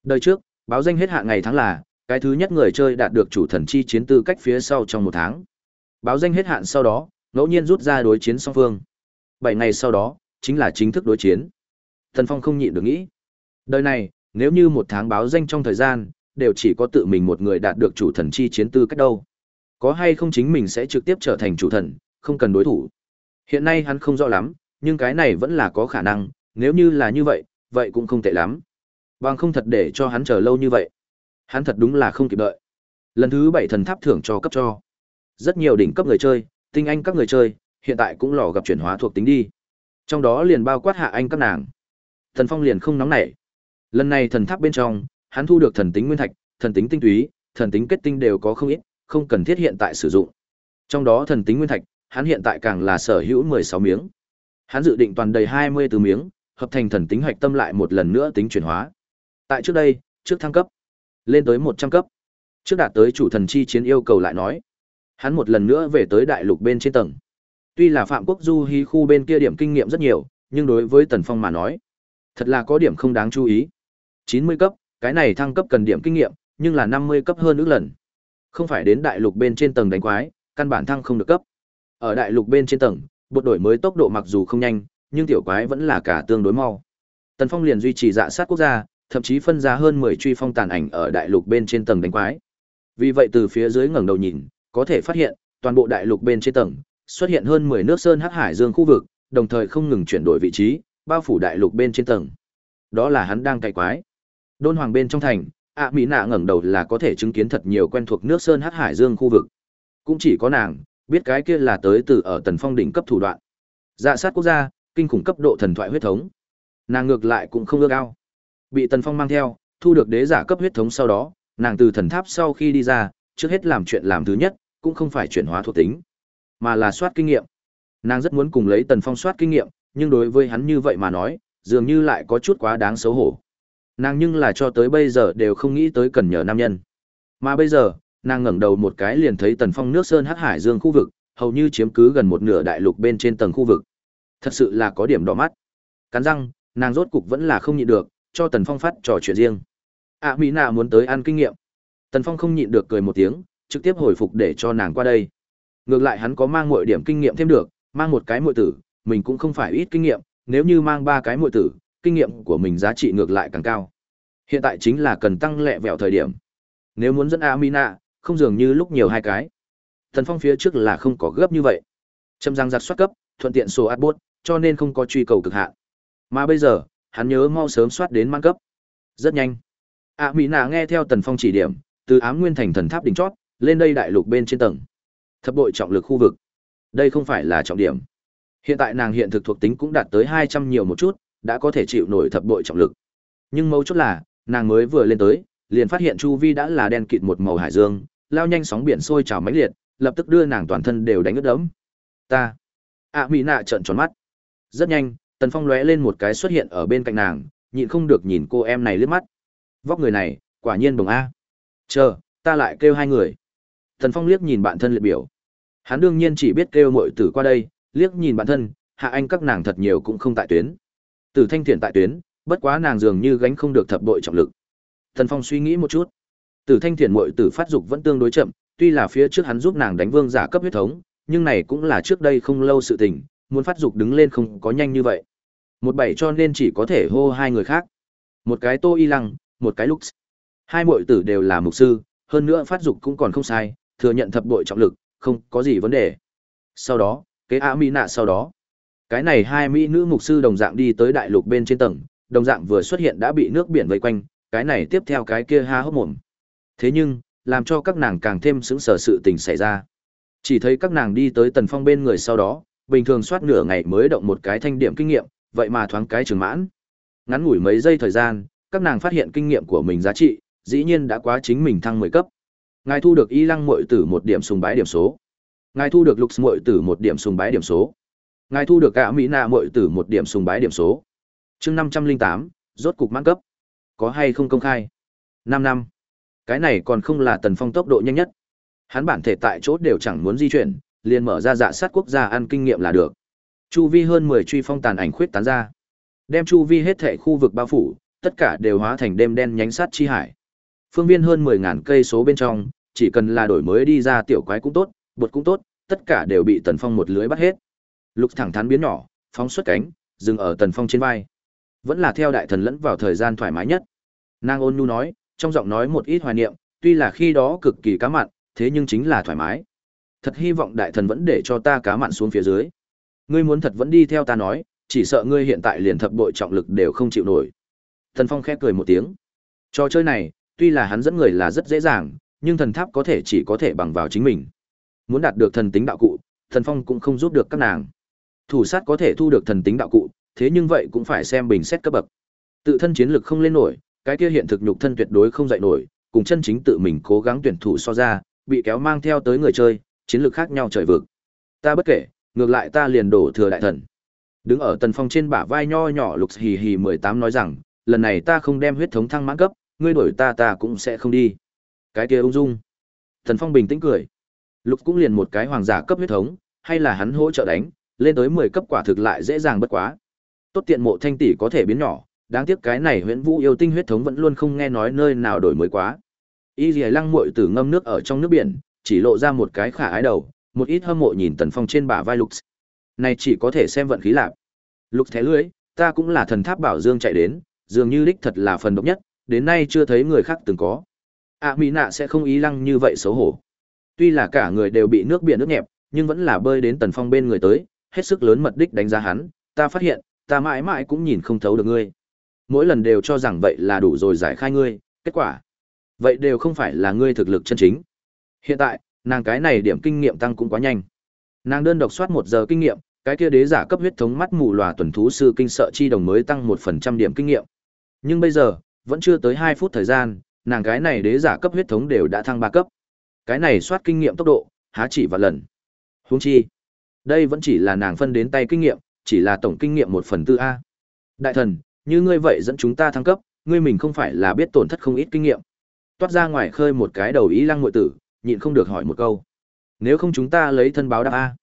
Đời trước, báo danh hết hạn ngày tháng là, cái thứ nhất người chơi đạt được chủ thần chi chiến tư cách phía sau trong một tháng. Báo danh hết hạn sau đó, ngẫu nhiên rút ra đối chiến song phương. Bảy ngày sau đó, chính là chính thức đối chiến. Thần Phong không nhịn được nghĩ. Đời này, nếu như một tháng báo danh trong thời gian, đều chỉ có tự mình một người đạt được chủ thần chi chiến tư cách đâu. Có hay không chính mình sẽ trực tiếp trở thành chủ thần, không cần đối thủ. Hiện nay hắn không rõ lắm, nhưng cái này vẫn là có khả năng, nếu như là như vậy, vậy cũng không tệ lắm. Bằng không thật để cho hắn chờ lâu như vậy. Hắn thật đúng là không kịp đợi. Lần thứ bảy thần tháp thưởng cho cấp cho. Rất nhiều đỉnh cấp người chơi, tinh anh các người chơi, hiện tại cũng lò gặp chuyển hóa thuộc tính đi. Trong đó liền bao quát hạ anh các nàng. Thần Phong liền không nóng nảy. Lần này thần tháp bên trong, hắn thu được thần tính nguyên thạch, thần tính tinh túy, thần tính kết tinh đều có không ít, không cần thiết hiện tại sử dụng. Trong đó thần tính nguyên thạch, hắn hiện tại càng là sở hữu 16 miếng. Hắn dự định toàn đầy 20 từ miếng, hợp thành thần tính hoạch tâm lại một lần nữa tính chuyển hóa. Tại trước đây, trước thăng cấp, lên tới 100 cấp. Trước đạt tới chủ thần chi chiến yêu cầu lại nói, hắn một lần nữa về tới đại lục bên trên tầng. Tuy là Phạm Quốc Du hí khu bên kia điểm kinh nghiệm rất nhiều, nhưng đối với Tần Phong mà nói, thật là có điểm không đáng chú ý. 90 cấp, cái này thăng cấp cần điểm kinh nghiệm, nhưng là 50 cấp hơn ước lần. Không phải đến đại lục bên trên tầng đánh quái, căn bản thăng không được cấp. Ở đại lục bên trên tầng, bột đổi mới tốc độ mặc dù không nhanh, nhưng tiểu quái vẫn là cả tương đối mau. Tần Phong liền duy trì dạ sát quốc gia, thậm chí phân ra hơn 10 truy phong tàn ảnh ở đại lục bên trên tầng đánh quái. Vì vậy từ phía dưới ngẩng đầu nhìn, có thể phát hiện, toàn bộ đại lục bên trên tầng xuất hiện hơn 10 nước sơn hắc hải dương khu vực, đồng thời không ngừng chuyển đổi vị trí, bao phủ đại lục bên trên tầng. Đó là hắn đang cày quái. Đôn hoàng bên trong thành, ạ mỹ nạ ngẩng đầu là có thể chứng kiến thật nhiều quen thuộc nước sơn hắc hải dương khu vực. Cũng chỉ có nàng biết cái kia là tới từ ở tần phong đỉnh cấp thủ đoạn. Dạ sát quốc gia, kinh khủng cấp độ thần thoại huyết thống. Nàng ngược lại cũng không ưa cao Bị tần phong mang theo, thu được đế giả cấp huyết thống sau đó, nàng từ thần tháp sau khi đi ra, trước hết làm chuyện làm thứ nhất, cũng không phải chuyển hóa thuộc tính, mà là soát kinh nghiệm. Nàng rất muốn cùng lấy tần phong soát kinh nghiệm, nhưng đối với hắn như vậy mà nói, dường như lại có chút quá đáng xấu hổ. Nàng nhưng là cho tới bây giờ đều không nghĩ tới cần nhờ nam nhân. Mà bây giờ, nàng ngẩng đầu một cái liền thấy tần phong nước sơn hắc hải dương khu vực, hầu như chiếm cứ gần một nửa đại lục bên trên tầng khu vực. Thật sự là có điểm đỏ mắt. Cắn răng, nàng rốt cục vẫn là không nhịn được, cho tần phong phát trò chuyện riêng. À Mỹ nạ muốn tới ăn kinh nghiệm. Tần phong không nhịn được cười một tiếng, trực tiếp hồi phục để cho nàng qua đây. Ngược lại hắn có mang mọi điểm kinh nghiệm thêm được, mang một cái mọi tử, mình cũng không phải ít kinh nghiệm, nếu như mang ba cái mọi tử, kinh nghiệm của mình giá trị ngược lại càng cao. Hiện tại chính là cần tăng lẹ vẹo thời điểm. Nếu muốn dẫn Amina, không dường như lúc nhiều hai cái. Thần Phong phía trước là không có gấp như vậy. Châm răng giặt soát cấp, thuận tiện số adbot, cho nên không có truy cầu cực hạn. Mà bây giờ, hắn nhớ mau sớm soát đến mang cấp. Rất nhanh. Amina nghe theo Tần Phong chỉ điểm, từ Ám Nguyên thành thần tháp đỉnh chót, lên đây đại lục bên trên tầng. Thập bội trọng lực khu vực. Đây không phải là trọng điểm. Hiện tại nàng hiện thực thuộc tính cũng đạt tới 200 nhiều một chút, đã có thể chịu nổi thập bội trọng lực. Nhưng mấu chốt là, nàng mới vừa lên tới, liền phát hiện chu vi đã là đen kịt một màu hải dương, lao nhanh sóng biển sôi trào mãnh liệt, lập tức đưa nàng toàn thân đều đánh ướt đẫm. Ta, ạ mỹ nạ trợn tròn mắt. Rất nhanh, Tần Phong lóe lên một cái xuất hiện ở bên cạnh nàng, nhịn không được nhìn cô em này liếc mắt. Vóc người này, quả nhiên bồng a. Chờ, ta lại kêu hai người. Tần Phong liếc nhìn bạn thân liệt biểu. Hắn đương nhiên chỉ biết kêu muội tử qua đây, liếc nhìn bạn thân, hạ anh các nàng thật nhiều cũng không tại tuyến. Tử Thanh Thiện tại tuyến, bất quá nàng dường như gánh không được thập bội trọng lực. Thần Phong suy nghĩ một chút. Tử Thanh Thiện muội tử phát dục vẫn tương đối chậm, tuy là phía trước hắn giúp nàng đánh vương giả cấp huyết thống, nhưng này cũng là trước đây không lâu sự tình, muốn phát dục đứng lên không có nhanh như vậy. Một bảy cho nên chỉ có thể hô hai người khác. Một cái Tô Y Lăng, một cái Lux. Hai muội tử đều là mục sư, hơn nữa phát dục cũng còn không sai, thừa nhận thập bội trọng lực, không có gì vấn đề. Sau đó, kế A Mỹ nạ sau đó, cái này hai mỹ nữ mục sư đồng dạng đi tới đại lục bên trên tầng, đồng dạng vừa xuất hiện đã bị nước biển vây quanh, cái này tiếp theo cái kia ha hốc mồm. Thế nhưng, làm cho các nàng càng thêm sững sờ sự tình xảy ra. Chỉ thấy các nàng đi tới Tần Phong bên người sau đó, bình thường soát nửa ngày mới động một cái thanh điểm kinh nghiệm, vậy mà thoáng cái trường mãn. Ngắn ngủi mấy giây thời gian, các nàng phát hiện kinh nghiệm của mình giá trị, dĩ nhiên đã quá chính mình thăng 10 cấp. Ngài thu được Y Lăng muội tử một điểm sùng bái điểm số. Ngài thu được Lục muội tử một điểm sùng bái điểm số. Ngài thu được cả Mỹ Na muội tử một điểm sùng bái điểm số. Chương 508, rốt cục mãn cấp. Có hay không công khai? 5 năm. Cái này còn không là Tần Phong tốc độ nhanh nhất. Hắn bản thể tại chỗ đều chẳng muốn di chuyển, liền mở ra dạ sát quốc gia ăn kinh nghiệm là được. Chu vi hơn 10 truy phong tàn ảnh khuyết tán ra. Đem chu vi hết thảy khu vực bao phủ, tất cả đều hóa thành đêm đen nhánh sát chi hải. Phương viên hơn 10000 cây số bên trong, chỉ cần là đổi mới đi ra tiểu quái cũng tốt, bột cũng tốt, tất cả đều bị Tần Phong một lưới bắt hết. Lục thẳng thắn biến nhỏ, phóng xuất cánh, dừng ở Tần Phong trên vai. Vẫn là theo đại thần lẫn vào thời gian thoải mái nhất. Nàng ôn nhu nói, trong giọng nói một ít hoài niệm, tuy là khi đó cực kỳ cá mặn, thế nhưng chính là thoải mái. Thật hy vọng đại thần vẫn để cho ta cá mặn xuống phía dưới. Ngươi muốn thật vẫn đi theo ta nói, chỉ sợ ngươi hiện tại liền thập bội trọng lực đều không chịu nổi. Thần Phong khẽ cười một tiếng. Trò chơi này, tuy là hắn dẫn người là rất dễ dàng, nhưng thần tháp có thể chỉ có thể bằng vào chính mình. Muốn đạt được thần tính đạo cụ, Thần Phong cũng không giúp được các nàng. Thủ sát có thể thu được thần tính đạo cụ, thế nhưng vậy cũng phải xem bình xét cấp bậc. Tự thân chiến lực không lên nổi, cái kia hiện thực nhục thân tuyệt đối không dậy nổi, cùng chân chính tự mình cố gắng tuyển thủ so ra, bị kéo mang theo tới người chơi, chiến lược khác nhau trời vực. Ta bất kể, ngược lại ta liền đổ thừa đại thần. Đứng ở tần phong trên bả vai nho nhỏ lục hì hì mười tám nói rằng, lần này ta không đem huyết thống thăng mãn cấp, ngươi đổi ta ta cũng sẽ không đi. Cái kia ung dung. Tần phong bình tĩnh cười. Lục cũng liền một cái hoàng giả cấp huyết thống, hay là hắn hỗ trợ đánh, lên tới mười cấp quả thực lại dễ dàng bất quá. Tốt tiện mộ thanh tỷ có thể biến nhỏ, đáng tiếc cái này huyễn vũ yêu tinh huyết thống vẫn luôn không nghe nói nơi nào đổi mới quá. Y Lìa Lăng muội tử ngâm nước ở trong nước biển, chỉ lộ ra một cái khả ái đầu, một ít hâm mộ nhìn Tần Phong trên bả vai Lux. Này chỉ có thể xem vận khí lạc. Lux thế lưới, ta cũng là thần tháp bảo dương chạy đến, dường như đích thật là phần độc nhất, đến nay chưa thấy người khác từng có. À Mỹ nạ sẽ không ý lăng như vậy xấu hổ. Tuy là cả người đều bị nước biển nước nhẹp, nhưng vẫn là bơi đến Tần Phong bên người tới, hết sức lớn mật đích đánh giá hắn, ta phát hiện, ta mãi mãi cũng nhìn không thấu được ngươi. Mỗi lần đều cho rằng vậy là đủ rồi giải khai ngươi, kết quả vậy đều không phải là ngươi thực lực chân chính. Hiện tại, nàng cái này điểm kinh nghiệm tăng cũng quá nhanh. Nàng đơn độc soát một giờ kinh nghiệm, cái kia đế giả cấp huyết thống mắt mù lòa tuần thú sư kinh sợ chi đồng mới tăng một phần trăm điểm kinh nghiệm. Nhưng bây giờ, vẫn chưa tới hai phút thời gian, nàng cái này đế giả cấp huyết thống đều đã thăng ba cấp. Cái này soát kinh nghiệm tốc độ, há chỉ và lần. Huống chi, đây vẫn chỉ là nàng phân đến tay kinh nghiệm, chỉ là tổng kinh nghiệm một phần tư a. Đại thần, như ngươi vậy dẫn chúng ta thăng cấp, ngươi mình không phải là biết tổn thất không ít kinh nghiệm. Toát ra ngoài khơi một cái đầu ý lăng ngụy tử, nhịn không được hỏi một câu. Nếu không chúng ta lấy thân báo đáp a.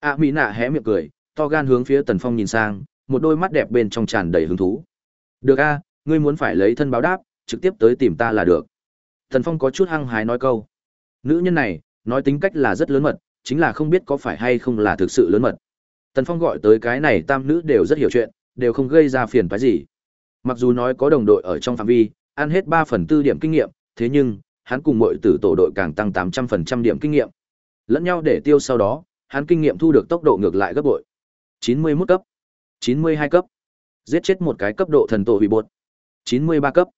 A Mỹ nạ hé miệng cười, to gan hướng phía Tần Phong nhìn sang, một đôi mắt đẹp bên trong tràn đầy hứng thú. Được a, ngươi muốn phải lấy thân báo đáp, trực tiếp tới tìm ta là được. Tần Phong có chút hăng hái nói câu. Nữ nhân này, nói tính cách là rất lớn mật, chính là không biết có phải hay không là thực sự lớn mật. Tần Phong gọi tới cái này tam nữ đều rất hiểu chuyện, đều không gây ra phiền phái gì. Mặc dù nói có đồng đội ở trong phạm vi, ăn hết ba phần tư điểm kinh nghiệm, thế nhưng, hắn cùng mọi tử tổ đội càng tăng 800% điểm kinh nghiệm. Lẫn nhau để tiêu sau đó, hắn kinh nghiệm thu được tốc độ ngược lại gấp bội. 91 cấp, 92 cấp. Giết chết một cái cấp độ thần tổ bị bột. 93 cấp.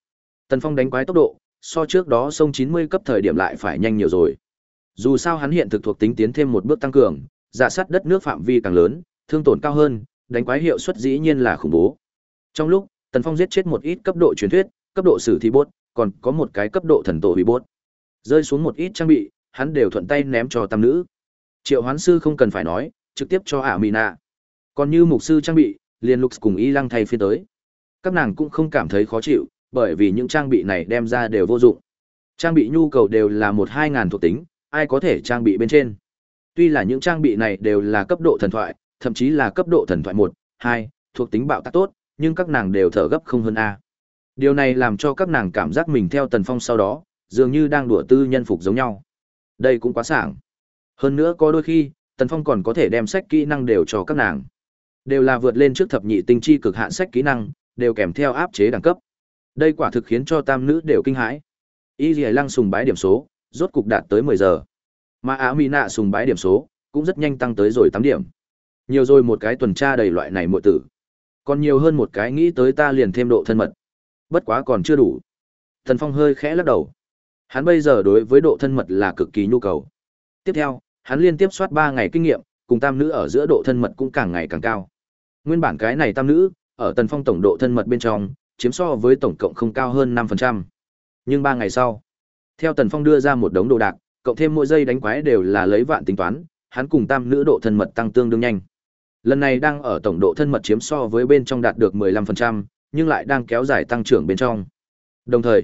Tần Phong đánh quái tốc độ, so trước đó sông 90 cấp thời điểm lại phải nhanh nhiều rồi. Dù sao hắn hiện thực thuộc tính tiến thêm một bước tăng cường, giả sát đất nước phạm vi càng lớn, thương tổn cao hơn, đánh quái hiệu suất dĩ nhiên là khủng bố. Trong lúc, Tần Phong giết chết một ít cấp độ truyền thuyết, cấp độ sử thi bốt, còn có một cái cấp độ thần tổ hủy bốt. Rơi xuống một ít trang bị, hắn đều thuận tay ném cho tam nữ. Triệu Hoán sư không cần phải nói, trực tiếp cho ả Còn như mục sư trang bị, liền Lux cùng Y Lăng thay phiên tới. Các nàng cũng không cảm thấy khó chịu, bởi vì những trang bị này đem ra đều vô dụng. Trang bị nhu cầu đều là một hai ngàn thuộc tính, ai có thể trang bị bên trên. Tuy là những trang bị này đều là cấp độ thần thoại, thậm chí là cấp độ thần thoại một, hai, thuộc tính bạo tác tốt, nhưng các nàng đều thở gấp không hơn a. Điều này làm cho các nàng cảm giác mình theo Tần Phong sau đó, dường như đang đùa tư nhân phục giống nhau. Đây cũng quá sảng. Hơn nữa có đôi khi, Tần Phong còn có thể đem sách kỹ năng đều cho các nàng. Đều là vượt lên trước thập nhị tinh chi cực hạn sách kỹ năng, đều kèm theo áp chế đẳng cấp. Đây quả thực khiến cho tam nữ đều kinh hãi. Y Lì Lăng sùng bái điểm số, rốt cục đạt tới 10 giờ. Mà Á Mỹ Nạ sùng bái điểm số, cũng rất nhanh tăng tới rồi 8 điểm. Nhiều rồi một cái tuần tra đầy loại này muội tử. Còn nhiều hơn một cái nghĩ tới ta liền thêm độ thân mật. Bất quá còn chưa đủ. Thần Phong hơi khẽ lắc đầu. Hắn bây giờ đối với độ thân mật là cực kỳ nhu cầu. Tiếp theo, Hắn liên tiếp soát 3 ngày kinh nghiệm, cùng tam nữ ở giữa độ thân mật cũng càng ngày càng cao. Nguyên bản cái này tam nữ, ở Tần Phong tổng độ thân mật bên trong, chiếm so với tổng cộng không cao hơn 5%. Nhưng 3 ngày sau, theo Tần Phong đưa ra một đống đồ đạc, cộng thêm mỗi giây đánh quái đều là lấy vạn tính toán, hắn cùng tam nữ độ thân mật tăng tương đương nhanh. Lần này đang ở tổng độ thân mật chiếm so với bên trong đạt được 15%, nhưng lại đang kéo dài tăng trưởng bên trong. Đồng thời,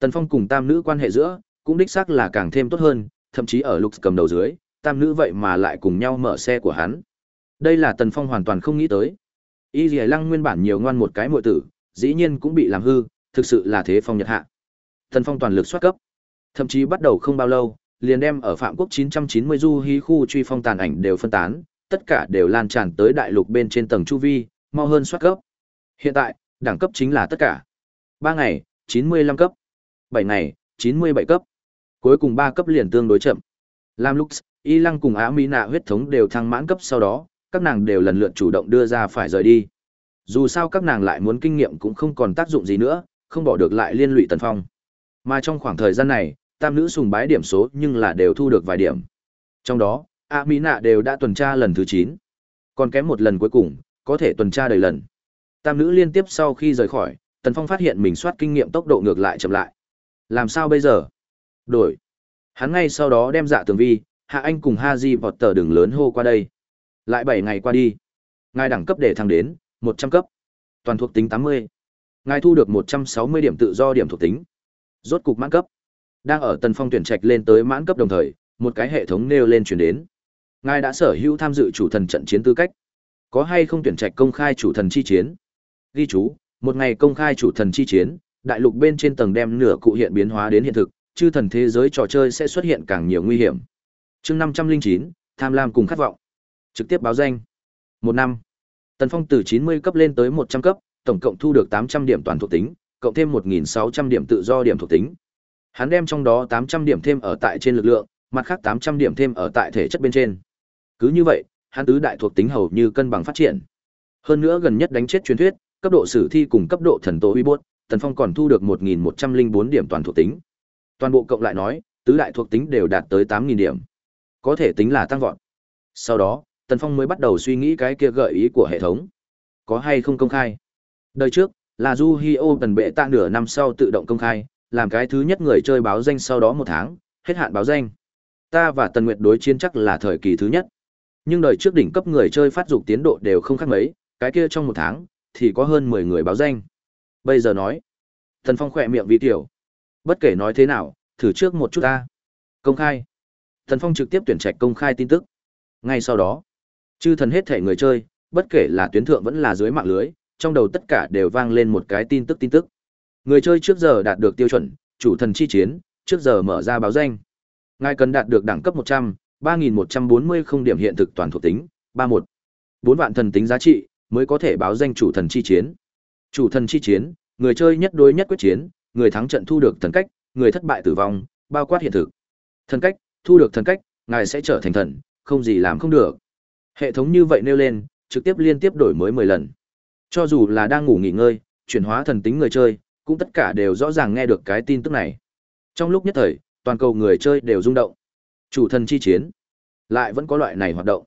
Tần Phong cùng tam nữ quan hệ giữa cũng đích xác là càng thêm tốt hơn, thậm chí ở Lục cầm đầu dưới, tam nữ vậy mà lại cùng nhau mở xe của hắn. Đây là Tần Phong hoàn toàn không nghĩ tới. Y Lìa Lăng nguyên bản nhiều ngoan một cái muội tử, dĩ nhiên cũng bị làm hư, thực sự là thế phong nhật hạ. Tần Phong toàn lực soát cấp, thậm chí bắt đầu không bao lâu, liền đem ở Phạm Quốc 990 du hí khu truy phong tàn ảnh đều phân tán, tất cả đều lan tràn tới đại lục bên trên tầng chu vi, mau hơn soát cấp. Hiện tại, đẳng cấp chính là tất cả. 3 ngày, 95 cấp. 7 ngày, 97 cấp. Cuối cùng 3 cấp liền tương đối chậm. Lam Lux, Y Lăng cùng Á Mỹ nạ huyết thống đều thăng mãn cấp sau đó, các nàng đều lần lượt chủ động đưa ra phải rời đi. Dù sao các nàng lại muốn kinh nghiệm cũng không còn tác dụng gì nữa, không bỏ được lại liên lụy Tần Phong. Mà trong khoảng thời gian này, tam nữ sùng bái điểm số nhưng là đều thu được vài điểm. Trong đó, Á Mỹ nạ đều đã tuần tra lần thứ 9. Còn kém một lần cuối cùng, có thể tuần tra đầy lần. Tam nữ liên tiếp sau khi rời khỏi, Tần Phong phát hiện mình soát kinh nghiệm tốc độ ngược lại chậm lại. Làm sao bây giờ? Đổi. Hắn ngay sau đó đem dạ tường vi, Hạ Anh cùng Haji vọt tờ đường lớn hô qua đây. Lại 7 ngày qua đi. Ngài đẳng cấp để thăng đến 100 cấp. Toàn thuộc tính 80. Ngài thu được 160 điểm tự do điểm thuộc tính. Rốt cục mãn cấp. Đang ở Tần Phong tuyển trạch lên tới mãn cấp đồng thời, một cái hệ thống nêu lên chuyển đến. Ngài đã sở hữu tham dự chủ thần trận chiến tư cách. Có hay không tuyển trạch công khai chủ thần chi chiến? Ghi chú, một ngày công khai chủ thần chi chiến, đại lục bên trên tầng đem nửa cụ hiện biến hóa đến hiện thực, chư thần thế giới trò chơi sẽ xuất hiện càng nhiều nguy hiểm. Chương 509, tham lam cùng khát vọng. Trực tiếp báo danh. Một năm. Tần Phong từ 90 cấp lên tới 100 cấp, tổng cộng thu được 800 điểm toàn thuộc tính, cộng thêm 1600 điểm tự do điểm thuộc tính. Hắn đem trong đó 800 điểm thêm ở tại trên lực lượng, mặt khác 800 điểm thêm ở tại thể chất bên trên. Cứ như vậy, hắn tứ đại thuộc tính hầu như cân bằng phát triển. Hơn nữa gần nhất đánh chết truyền thuyết, cấp độ sử thi cùng cấp độ thần tố uy bốt, Tần Phong còn thu được 1104 điểm toàn thuộc tính. Toàn bộ cộng lại nói, tứ đại thuộc tính đều đạt tới 8000 điểm. Có thể tính là tăng vọt. Sau đó, Tần Phong mới bắt đầu suy nghĩ cái kia gợi ý của hệ thống. Có hay không công khai? Đời trước, là Du Hi ô tần bệ tạ nửa năm sau tự động công khai, làm cái thứ nhất người chơi báo danh sau đó một tháng, hết hạn báo danh. Ta và Tần Nguyệt đối chiến chắc là thời kỳ thứ nhất. Nhưng đời trước đỉnh cấp người chơi phát dục tiến độ đều không khác mấy, cái kia trong một tháng, thì có hơn 10 người báo danh. Bây giờ nói, Tần Phong khỏe miệng vì tiểu. Bất kể nói thế nào, thử trước một chút ta. Công khai. Tần Phong trực tiếp tuyển trạch công khai tin tức. Ngay sau đó, chư thần hết thể người chơi, bất kể là tuyến thượng vẫn là dưới mạng lưới, trong đầu tất cả đều vang lên một cái tin tức tin tức. Người chơi trước giờ đạt được tiêu chuẩn, chủ thần chi chiến, trước giờ mở ra báo danh. Ngài cần đạt được đẳng cấp 100, 3140 không điểm hiện thực toàn thuộc tính, 31. 4 vạn thần tính giá trị mới có thể báo danh chủ thần chi chiến. Chủ thần chi chiến, người chơi nhất đối nhất quyết chiến, người thắng trận thu được thần cách, người thất bại tử vong, bao quát hiện thực. Thần cách, thu được thần cách, ngài sẽ trở thành thần, không gì làm không được. Hệ thống như vậy nêu lên, trực tiếp liên tiếp đổi mới 10 lần. Cho dù là đang ngủ nghỉ ngơi, chuyển hóa thần tính người chơi, cũng tất cả đều rõ ràng nghe được cái tin tức này. Trong lúc nhất thời, toàn cầu người chơi đều rung động. Chủ thần chi chiến, lại vẫn có loại này hoạt động.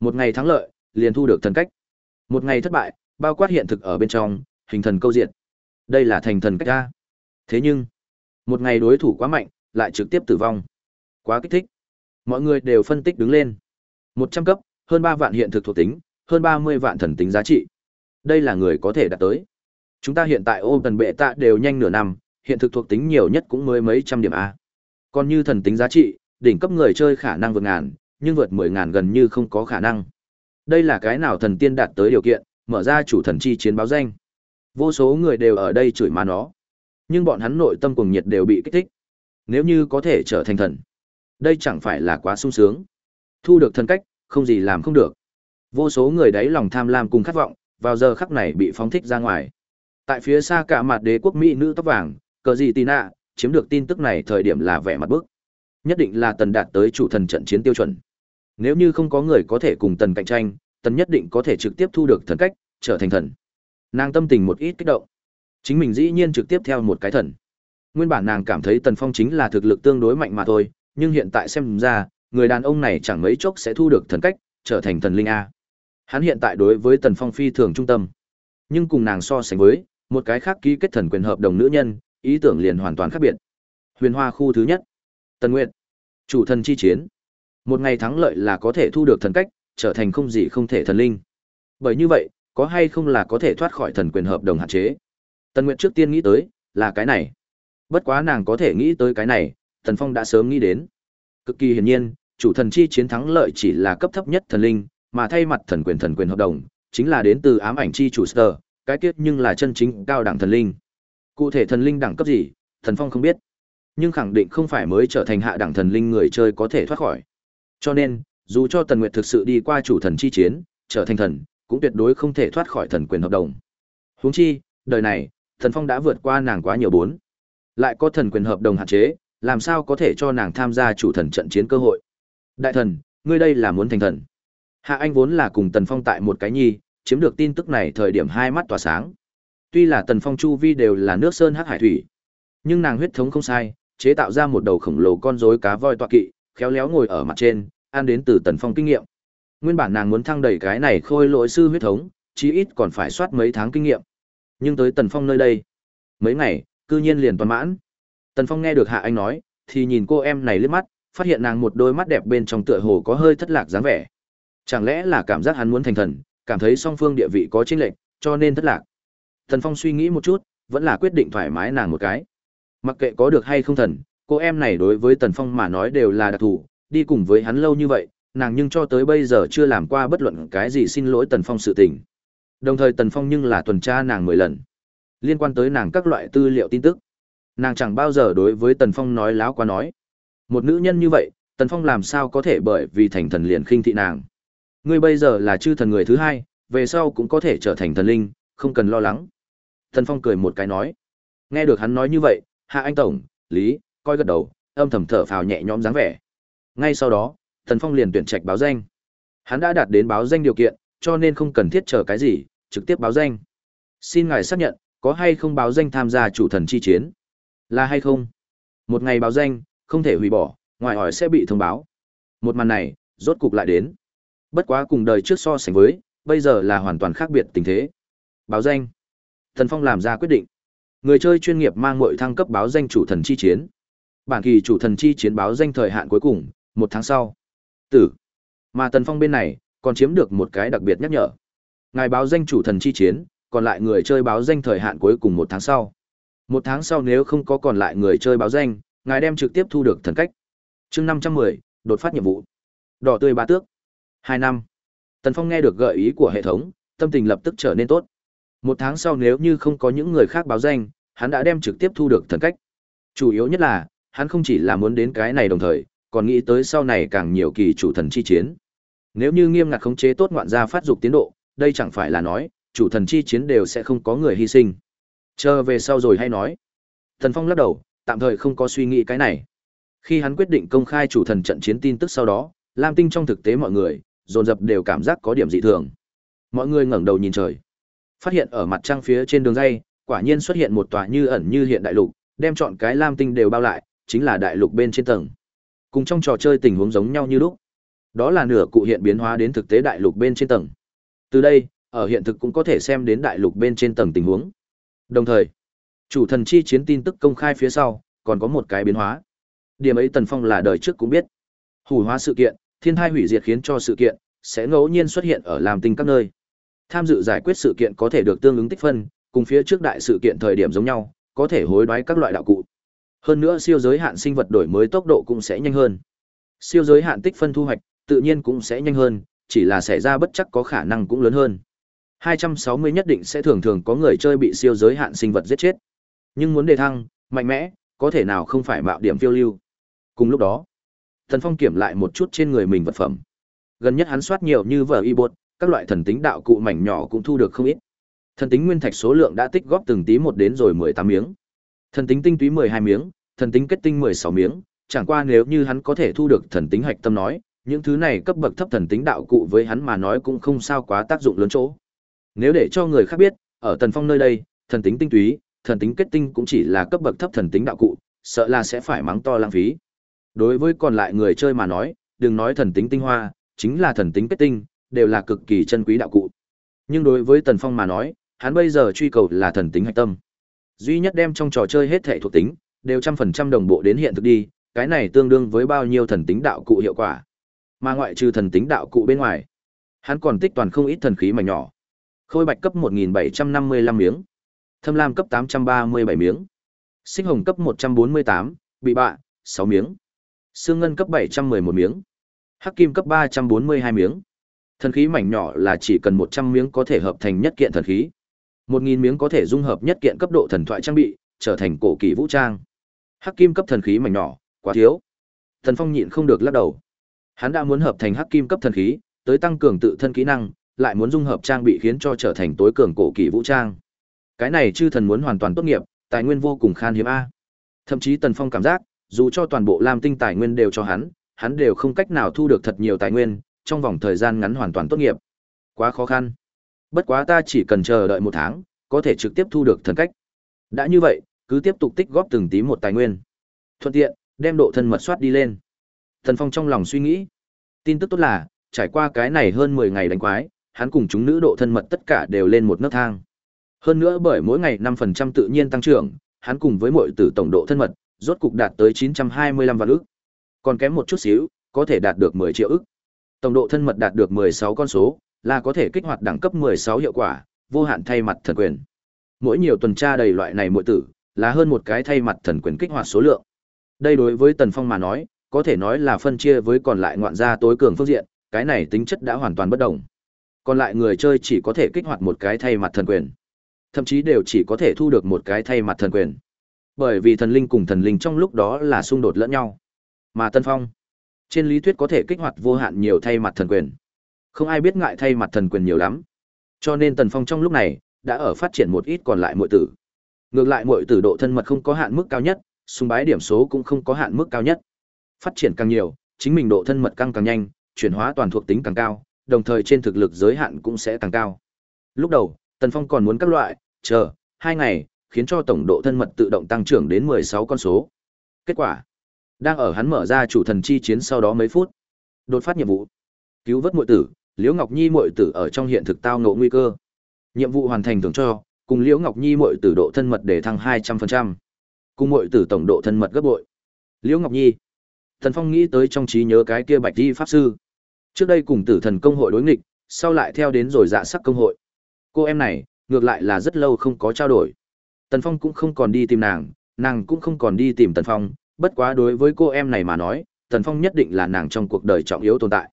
Một ngày thắng lợi, liền thu được thần cách. Một ngày thất bại, bao quát hiện thực ở bên trong, hình thần câu diện. Đây là thành thần cách ra. Thế nhưng, một ngày đối thủ quá mạnh, lại trực tiếp tử vong. Quá kích thích. Mọi người đều phân tích đứng lên. 100 cấp, hơn 3 vạn hiện thực thuộc tính, hơn 30 vạn thần tính giá trị. Đây là người có thể đạt tới. Chúng ta hiện tại ôm tần bệ tạ đều nhanh nửa năm, hiện thực thuộc tính nhiều nhất cũng mới mấy trăm điểm A. Còn như thần tính giá trị, đỉnh cấp người chơi khả năng vượt ngàn, nhưng vượt 10 ngàn gần như không có khả năng. Đây là cái nào thần tiên đạt tới điều kiện, mở ra chủ thần chi chiến báo danh. Vô số người đều ở đây chửi má nó. Nhưng bọn hắn nội tâm cùng nhiệt đều bị kích thích. Nếu như có thể trở thành thần, đây chẳng phải là quá sung sướng. Thu được thần cách, không gì làm không được. Vô số người đấy lòng tham lam cùng khát vọng, vào giờ khắc này bị phóng thích ra ngoài. Tại phía xa cả mặt đế quốc Mỹ nữ tóc vàng, cờ gì tì nạ, chiếm được tin tức này thời điểm là vẻ mặt bức. Nhất định là tần đạt tới chủ thần trận chiến tiêu chuẩn. Nếu như không có người có thể cùng tần cạnh tranh, tần nhất định có thể trực tiếp thu được thần cách, trở thành thần. Nàng tâm tình một ít kích động. Chính mình dĩ nhiên trực tiếp theo một cái thần. Nguyên bản nàng cảm thấy tần phong chính là thực lực tương đối mạnh mà thôi, nhưng hiện tại xem ra, người đàn ông này chẳng mấy chốc sẽ thu được thần cách, trở thành thần linh A. Hắn hiện tại đối với Tần Phong phi thường trung tâm. Nhưng cùng nàng so sánh với, một cái khác ký kết thần quyền hợp đồng nữ nhân, ý tưởng liền hoàn toàn khác biệt. Huyền Hoa khu thứ nhất. Tần Nguyệt. Chủ thần chi chiến. Một ngày thắng lợi là có thể thu được thần cách, trở thành không gì không thể thần linh. Bởi như vậy, có hay không là có thể thoát khỏi thần quyền hợp đồng hạn chế. Tần Nguyệt trước tiên nghĩ tới, là cái này. Bất quá nàng có thể nghĩ tới cái này, thần Phong đã sớm nghĩ đến. Cực kỳ hiển nhiên, chủ thần chi chiến thắng lợi chỉ là cấp thấp nhất thần linh, mà thay mặt thần quyền thần quyền hợp đồng, chính là đến từ ám ảnh chi chủ sở, cái tiết nhưng là chân chính cao đẳng thần linh. Cụ thể thần linh đẳng cấp gì, Thần Phong không biết. Nhưng khẳng định không phải mới trở thành hạ đẳng thần linh người chơi có thể thoát khỏi. Cho nên, dù cho Tần Nguyệt thực sự đi qua chủ thần chi chiến, trở thành thần, cũng tuyệt đối không thể thoát khỏi thần quyền hợp đồng. Huống chi, đời này, Thần Phong đã vượt qua nàng quá nhiều bốn. Lại có thần quyền hợp đồng hạn chế, làm sao có thể cho nàng tham gia chủ thần trận chiến cơ hội. Đại thần, ngươi đây là muốn thành thần. Hạ Anh vốn là cùng Tần Phong tại một cái nhi, chiếm được tin tức này thời điểm hai mắt tỏa sáng. Tuy là Tần Phong chu vi đều là nước sơn hắc hải thủy, nhưng nàng huyết thống không sai, chế tạo ra một đầu khổng lồ con rối cá voi tọa kỵ, khéo léo ngồi ở mặt trên, ăn đến từ Tần Phong kinh nghiệm. Nguyên bản nàng muốn thăng đầy cái này khôi lỗi sư huyết thống, chí ít còn phải soát mấy tháng kinh nghiệm. Nhưng tới Tần Phong nơi đây, mấy ngày, cư nhiên liền toàn mãn. Tần Phong nghe được Hạ Anh nói, thì nhìn cô em này liếc mắt, phát hiện nàng một đôi mắt đẹp bên trong tựa hồ có hơi thất lạc dáng vẻ. Chẳng lẽ là cảm giác hắn muốn thành thần, cảm thấy song phương địa vị có chênh lệch, cho nên thất lạc. Tần Phong suy nghĩ một chút, vẫn là quyết định thoải mái nàng một cái. Mặc kệ có được hay không thần, cô em này đối với Tần Phong mà nói đều là đặc thù, đi cùng với hắn lâu như vậy, nàng nhưng cho tới bây giờ chưa làm qua bất luận cái gì xin lỗi Tần Phong sự tình. Đồng thời Tần Phong nhưng là tuần tra nàng mười lần, liên quan tới nàng các loại tư liệu tin tức. Nàng chẳng bao giờ đối với Tần Phong nói láo quá nói. Một nữ nhân như vậy, Tần Phong làm sao có thể bởi vì thành thần liền khinh thị nàng. Ngươi bây giờ là chư thần người thứ hai, về sau cũng có thể trở thành thần linh, không cần lo lắng. Tần Phong cười một cái nói. Nghe được hắn nói như vậy, Hạ Anh Tổng, Lý, coi gật đầu, âm thầm thở phào nhẹ nhõm dáng vẻ. Ngay sau đó, Tần Phong liền tuyển trạch báo danh. Hắn đã đạt đến báo danh điều kiện, cho nên không cần thiết chờ cái gì, trực tiếp báo danh. Xin ngài xác nhận, có hay không báo danh tham gia chủ thần chi chiến? Là hay không? Một ngày báo danh, không thể hủy bỏ, ngoài hỏi sẽ bị thông báo. Một màn này, rốt cục lại đến. Bất quá cùng đời trước so sánh với, bây giờ là hoàn toàn khác biệt tình thế. Báo danh. Thần Phong làm ra quyết định. Người chơi chuyên nghiệp mang mọi thăng cấp báo danh chủ thần chi chiến. Bản kỳ chủ thần chi chiến báo danh thời hạn cuối cùng, một tháng sau. Tử. Mà Tần Phong bên này, còn chiếm được một cái đặc biệt nhắc nhở. Ngài báo danh chủ thần chi chiến, còn lại người chơi báo danh thời hạn cuối cùng một tháng sau. Một tháng sau nếu không có còn lại người chơi báo danh, ngài đem trực tiếp thu được thần cách. chương năm trăm mười đột phát nhiệm vụ. Đỏ tươi ba tước. hai năm. Tần Phong nghe được gợi ý của hệ thống, tâm tình lập tức trở nên tốt. Một tháng sau nếu như không có những người khác báo danh, hắn đã đem trực tiếp thu được thần cách. Chủ yếu nhất là, hắn không chỉ là muốn đến cái này đồng thời, còn nghĩ tới sau này càng nhiều kỳ chủ thần chi chiến. Nếu như nghiêm ngặt khống chế tốt ngoạn gia phát dục tiến độ, đây chẳng phải là nói, chủ thần chi chiến đều sẽ không có người hy sinh. Chờ về sau rồi hay nói. Thần Phong lắc đầu, tạm thời không có suy nghĩ cái này. Khi hắn quyết định công khai chủ thần trận chiến tin tức sau đó, Lam Tinh trong thực tế mọi người, dồn dập đều cảm giác có điểm dị thường. Mọi người ngẩng đầu nhìn trời. Phát hiện ở mặt trăng phía trên đường dây, quả nhiên xuất hiện một tòa như ẩn như hiện đại lục, đem chọn cái Lam Tinh đều bao lại, chính là đại lục bên trên tầng. Cùng trong trò chơi tình huống giống nhau như lúc. Đó là nửa cụ hiện biến hóa đến thực tế đại lục bên trên tầng. Từ đây, ở hiện thực cũng có thể xem đến đại lục bên trên tầng tình huống. Đồng thời, chủ thần chi chiến tin tức công khai phía sau, còn có một cái biến hóa. Điểm ấy Tần Phong là đời trước cũng biết. Hủ hóa sự kiện, thiên thai hủy diệt khiến cho sự kiện sẽ ngẫu nhiên xuất hiện ở làm tinh các nơi. Tham dự giải quyết sự kiện có thể được tương ứng tích phân, cùng phía trước đại sự kiện thời điểm giống nhau, có thể hối đoái các loại đạo cụ. Hơn nữa siêu giới hạn sinh vật đổi mới tốc độ cũng sẽ nhanh hơn. Siêu giới hạn tích phân thu hoạch, tự nhiên cũng sẽ nhanh hơn, chỉ là xảy ra bất chắc có khả năng cũng lớn hơn. 260 nhất định sẽ thường thường có người chơi bị siêu giới hạn sinh vật giết chết. Nhưng muốn đề thăng, mạnh mẽ, có thể nào không phải mạo điểm phiêu lưu. Cùng lúc đó, Thần Phong kiểm lại một chút trên người mình vật phẩm. Gần nhất hắn soát nhiều như vở y bột, các loại thần tính đạo cụ mảnh nhỏ cũng thu được không ít. Thần tính nguyên thạch số lượng đã tích góp từng tí một đến rồi 18 miếng. Thần tính tinh túy 12 miếng, thần tính kết tinh 16 miếng, chẳng qua nếu như hắn có thể thu được thần tính hạch tâm nói, những thứ này cấp bậc thấp thần tính đạo cụ với hắn mà nói cũng không sao quá tác dụng lớn chỗ. Nếu để cho người khác biết, ở Tần Phong nơi đây, thần tính tinh túy, thần tính kết tinh cũng chỉ là cấp bậc thấp thần tính đạo cụ, sợ là sẽ phải mắng to lãng phí. Đối với còn lại người chơi mà nói, đừng nói thần tính tinh hoa, chính là thần tính kết tinh, đều là cực kỳ chân quý đạo cụ. Nhưng đối với Tần Phong mà nói, hắn bây giờ truy cầu là thần tính hạch tâm. Duy nhất đem trong trò chơi hết thể thuộc tính, đều trăm phần trăm đồng bộ đến hiện thực đi, cái này tương đương với bao nhiêu thần tính đạo cụ hiệu quả. Mà ngoại trừ thần tính đạo cụ bên ngoài, hắn còn tích toàn không ít thần khí mảnh nhỏ. Khôi bạch cấp 1755 miếng, thâm lam cấp 837 miếng, sinh hồng cấp 148, bị bạ, 6 miếng, xương ngân cấp 711 miếng, hắc kim cấp 342 miếng. Thần khí mảnh nhỏ là chỉ cần 100 miếng có thể hợp thành nhất kiện thần khí. 1000 miếng có thể dung hợp nhất kiện cấp độ thần thoại trang bị, trở thành cổ kỳ vũ trang. Hắc kim cấp thần khí mảnh nhỏ, quá thiếu. Thần Phong nhịn không được lắc đầu. Hắn đã muốn hợp thành hắc kim cấp thần khí, tới tăng cường tự thân kỹ năng, lại muốn dung hợp trang bị khiến cho trở thành tối cường cổ kỳ vũ trang. Cái này chư thần muốn hoàn toàn tốt nghiệp, tài nguyên vô cùng khan hiếm a. Thậm chí Tần Phong cảm giác, dù cho toàn bộ Lam Tinh tài nguyên đều cho hắn, hắn đều không cách nào thu được thật nhiều tài nguyên, trong vòng thời gian ngắn hoàn toàn tốt nghiệp. Quá khó khăn. Bất quá ta chỉ cần chờ đợi một tháng, có thể trực tiếp thu được thần cách. Đã như vậy, cứ tiếp tục tích góp từng tí một tài nguyên. Thuận tiện, đem độ thân mật soát đi lên. Thần Phong trong lòng suy nghĩ. Tin tức tốt là, trải qua cái này hơn 10 ngày đánh quái, hắn cùng chúng nữ độ thân mật tất cả đều lên một nấc thang. Hơn nữa bởi mỗi ngày 5% tự nhiên tăng trưởng, hắn cùng với mọi tử tổng độ thân mật, rốt cục đạt tới 925 vạn ức. Còn kém một chút xíu, có thể đạt được 10 triệu ức. Tổng độ thân mật đạt được 16 con số, là có thể kích hoạt đẳng cấp 16 hiệu quả, vô hạn thay mặt thần quyền. Mỗi nhiều tuần tra đầy loại này mỗi tử, là hơn một cái thay mặt thần quyền kích hoạt số lượng. Đây đối với Tần Phong mà nói, có thể nói là phân chia với còn lại ngoạn gia tối cường phương diện, cái này tính chất đã hoàn toàn bất đồng. Còn lại người chơi chỉ có thể kích hoạt một cái thay mặt thần quyền. Thậm chí đều chỉ có thể thu được một cái thay mặt thần quyền. Bởi vì thần linh cùng thần linh trong lúc đó là xung đột lẫn nhau. Mà Tân Phong, trên lý thuyết có thể kích hoạt vô hạn nhiều thay mặt thần quyền. Không ai biết ngại thay mặt thần quyền nhiều lắm. Cho nên Tần Phong trong lúc này đã ở phát triển một ít còn lại muội tử. Ngược lại muội tử độ thân mật không có hạn mức cao nhất, sùng bái điểm số cũng không có hạn mức cao nhất. Phát triển càng nhiều, chính mình độ thân mật càng càng nhanh, chuyển hóa toàn thuộc tính càng cao, đồng thời trên thực lực giới hạn cũng sẽ càng cao. Lúc đầu, Tần Phong còn muốn các loại, chờ, hai ngày, khiến cho tổng độ thân mật tự động tăng trưởng đến 16 con số. Kết quả, đang ở hắn mở ra chủ thần chi chiến sau đó mấy phút, đột phát nhiệm vụ, cứu vớt muội tử, Liễu Ngọc Nhi muội tử ở trong hiện thực tao ngộ nguy cơ. Nhiệm vụ hoàn thành thưởng cho, cùng Liễu Ngọc Nhi muội tử độ thân mật để thăng 200%. Cùng muội tử tổng độ thân mật gấp bội. Liễu Ngọc Nhi. Thần Phong nghĩ tới trong trí nhớ cái kia Bạch Di pháp sư. Trước đây cùng Tử Thần công hội đối nghịch, sau lại theo đến rồi dạ sắc công hội. Cô em này, ngược lại là rất lâu không có trao đổi. Tần Phong cũng không còn đi tìm nàng, nàng cũng không còn đi tìm Tần Phong, bất quá đối với cô em này mà nói, Tần Phong nhất định là nàng trong cuộc đời trọng yếu tồn tại.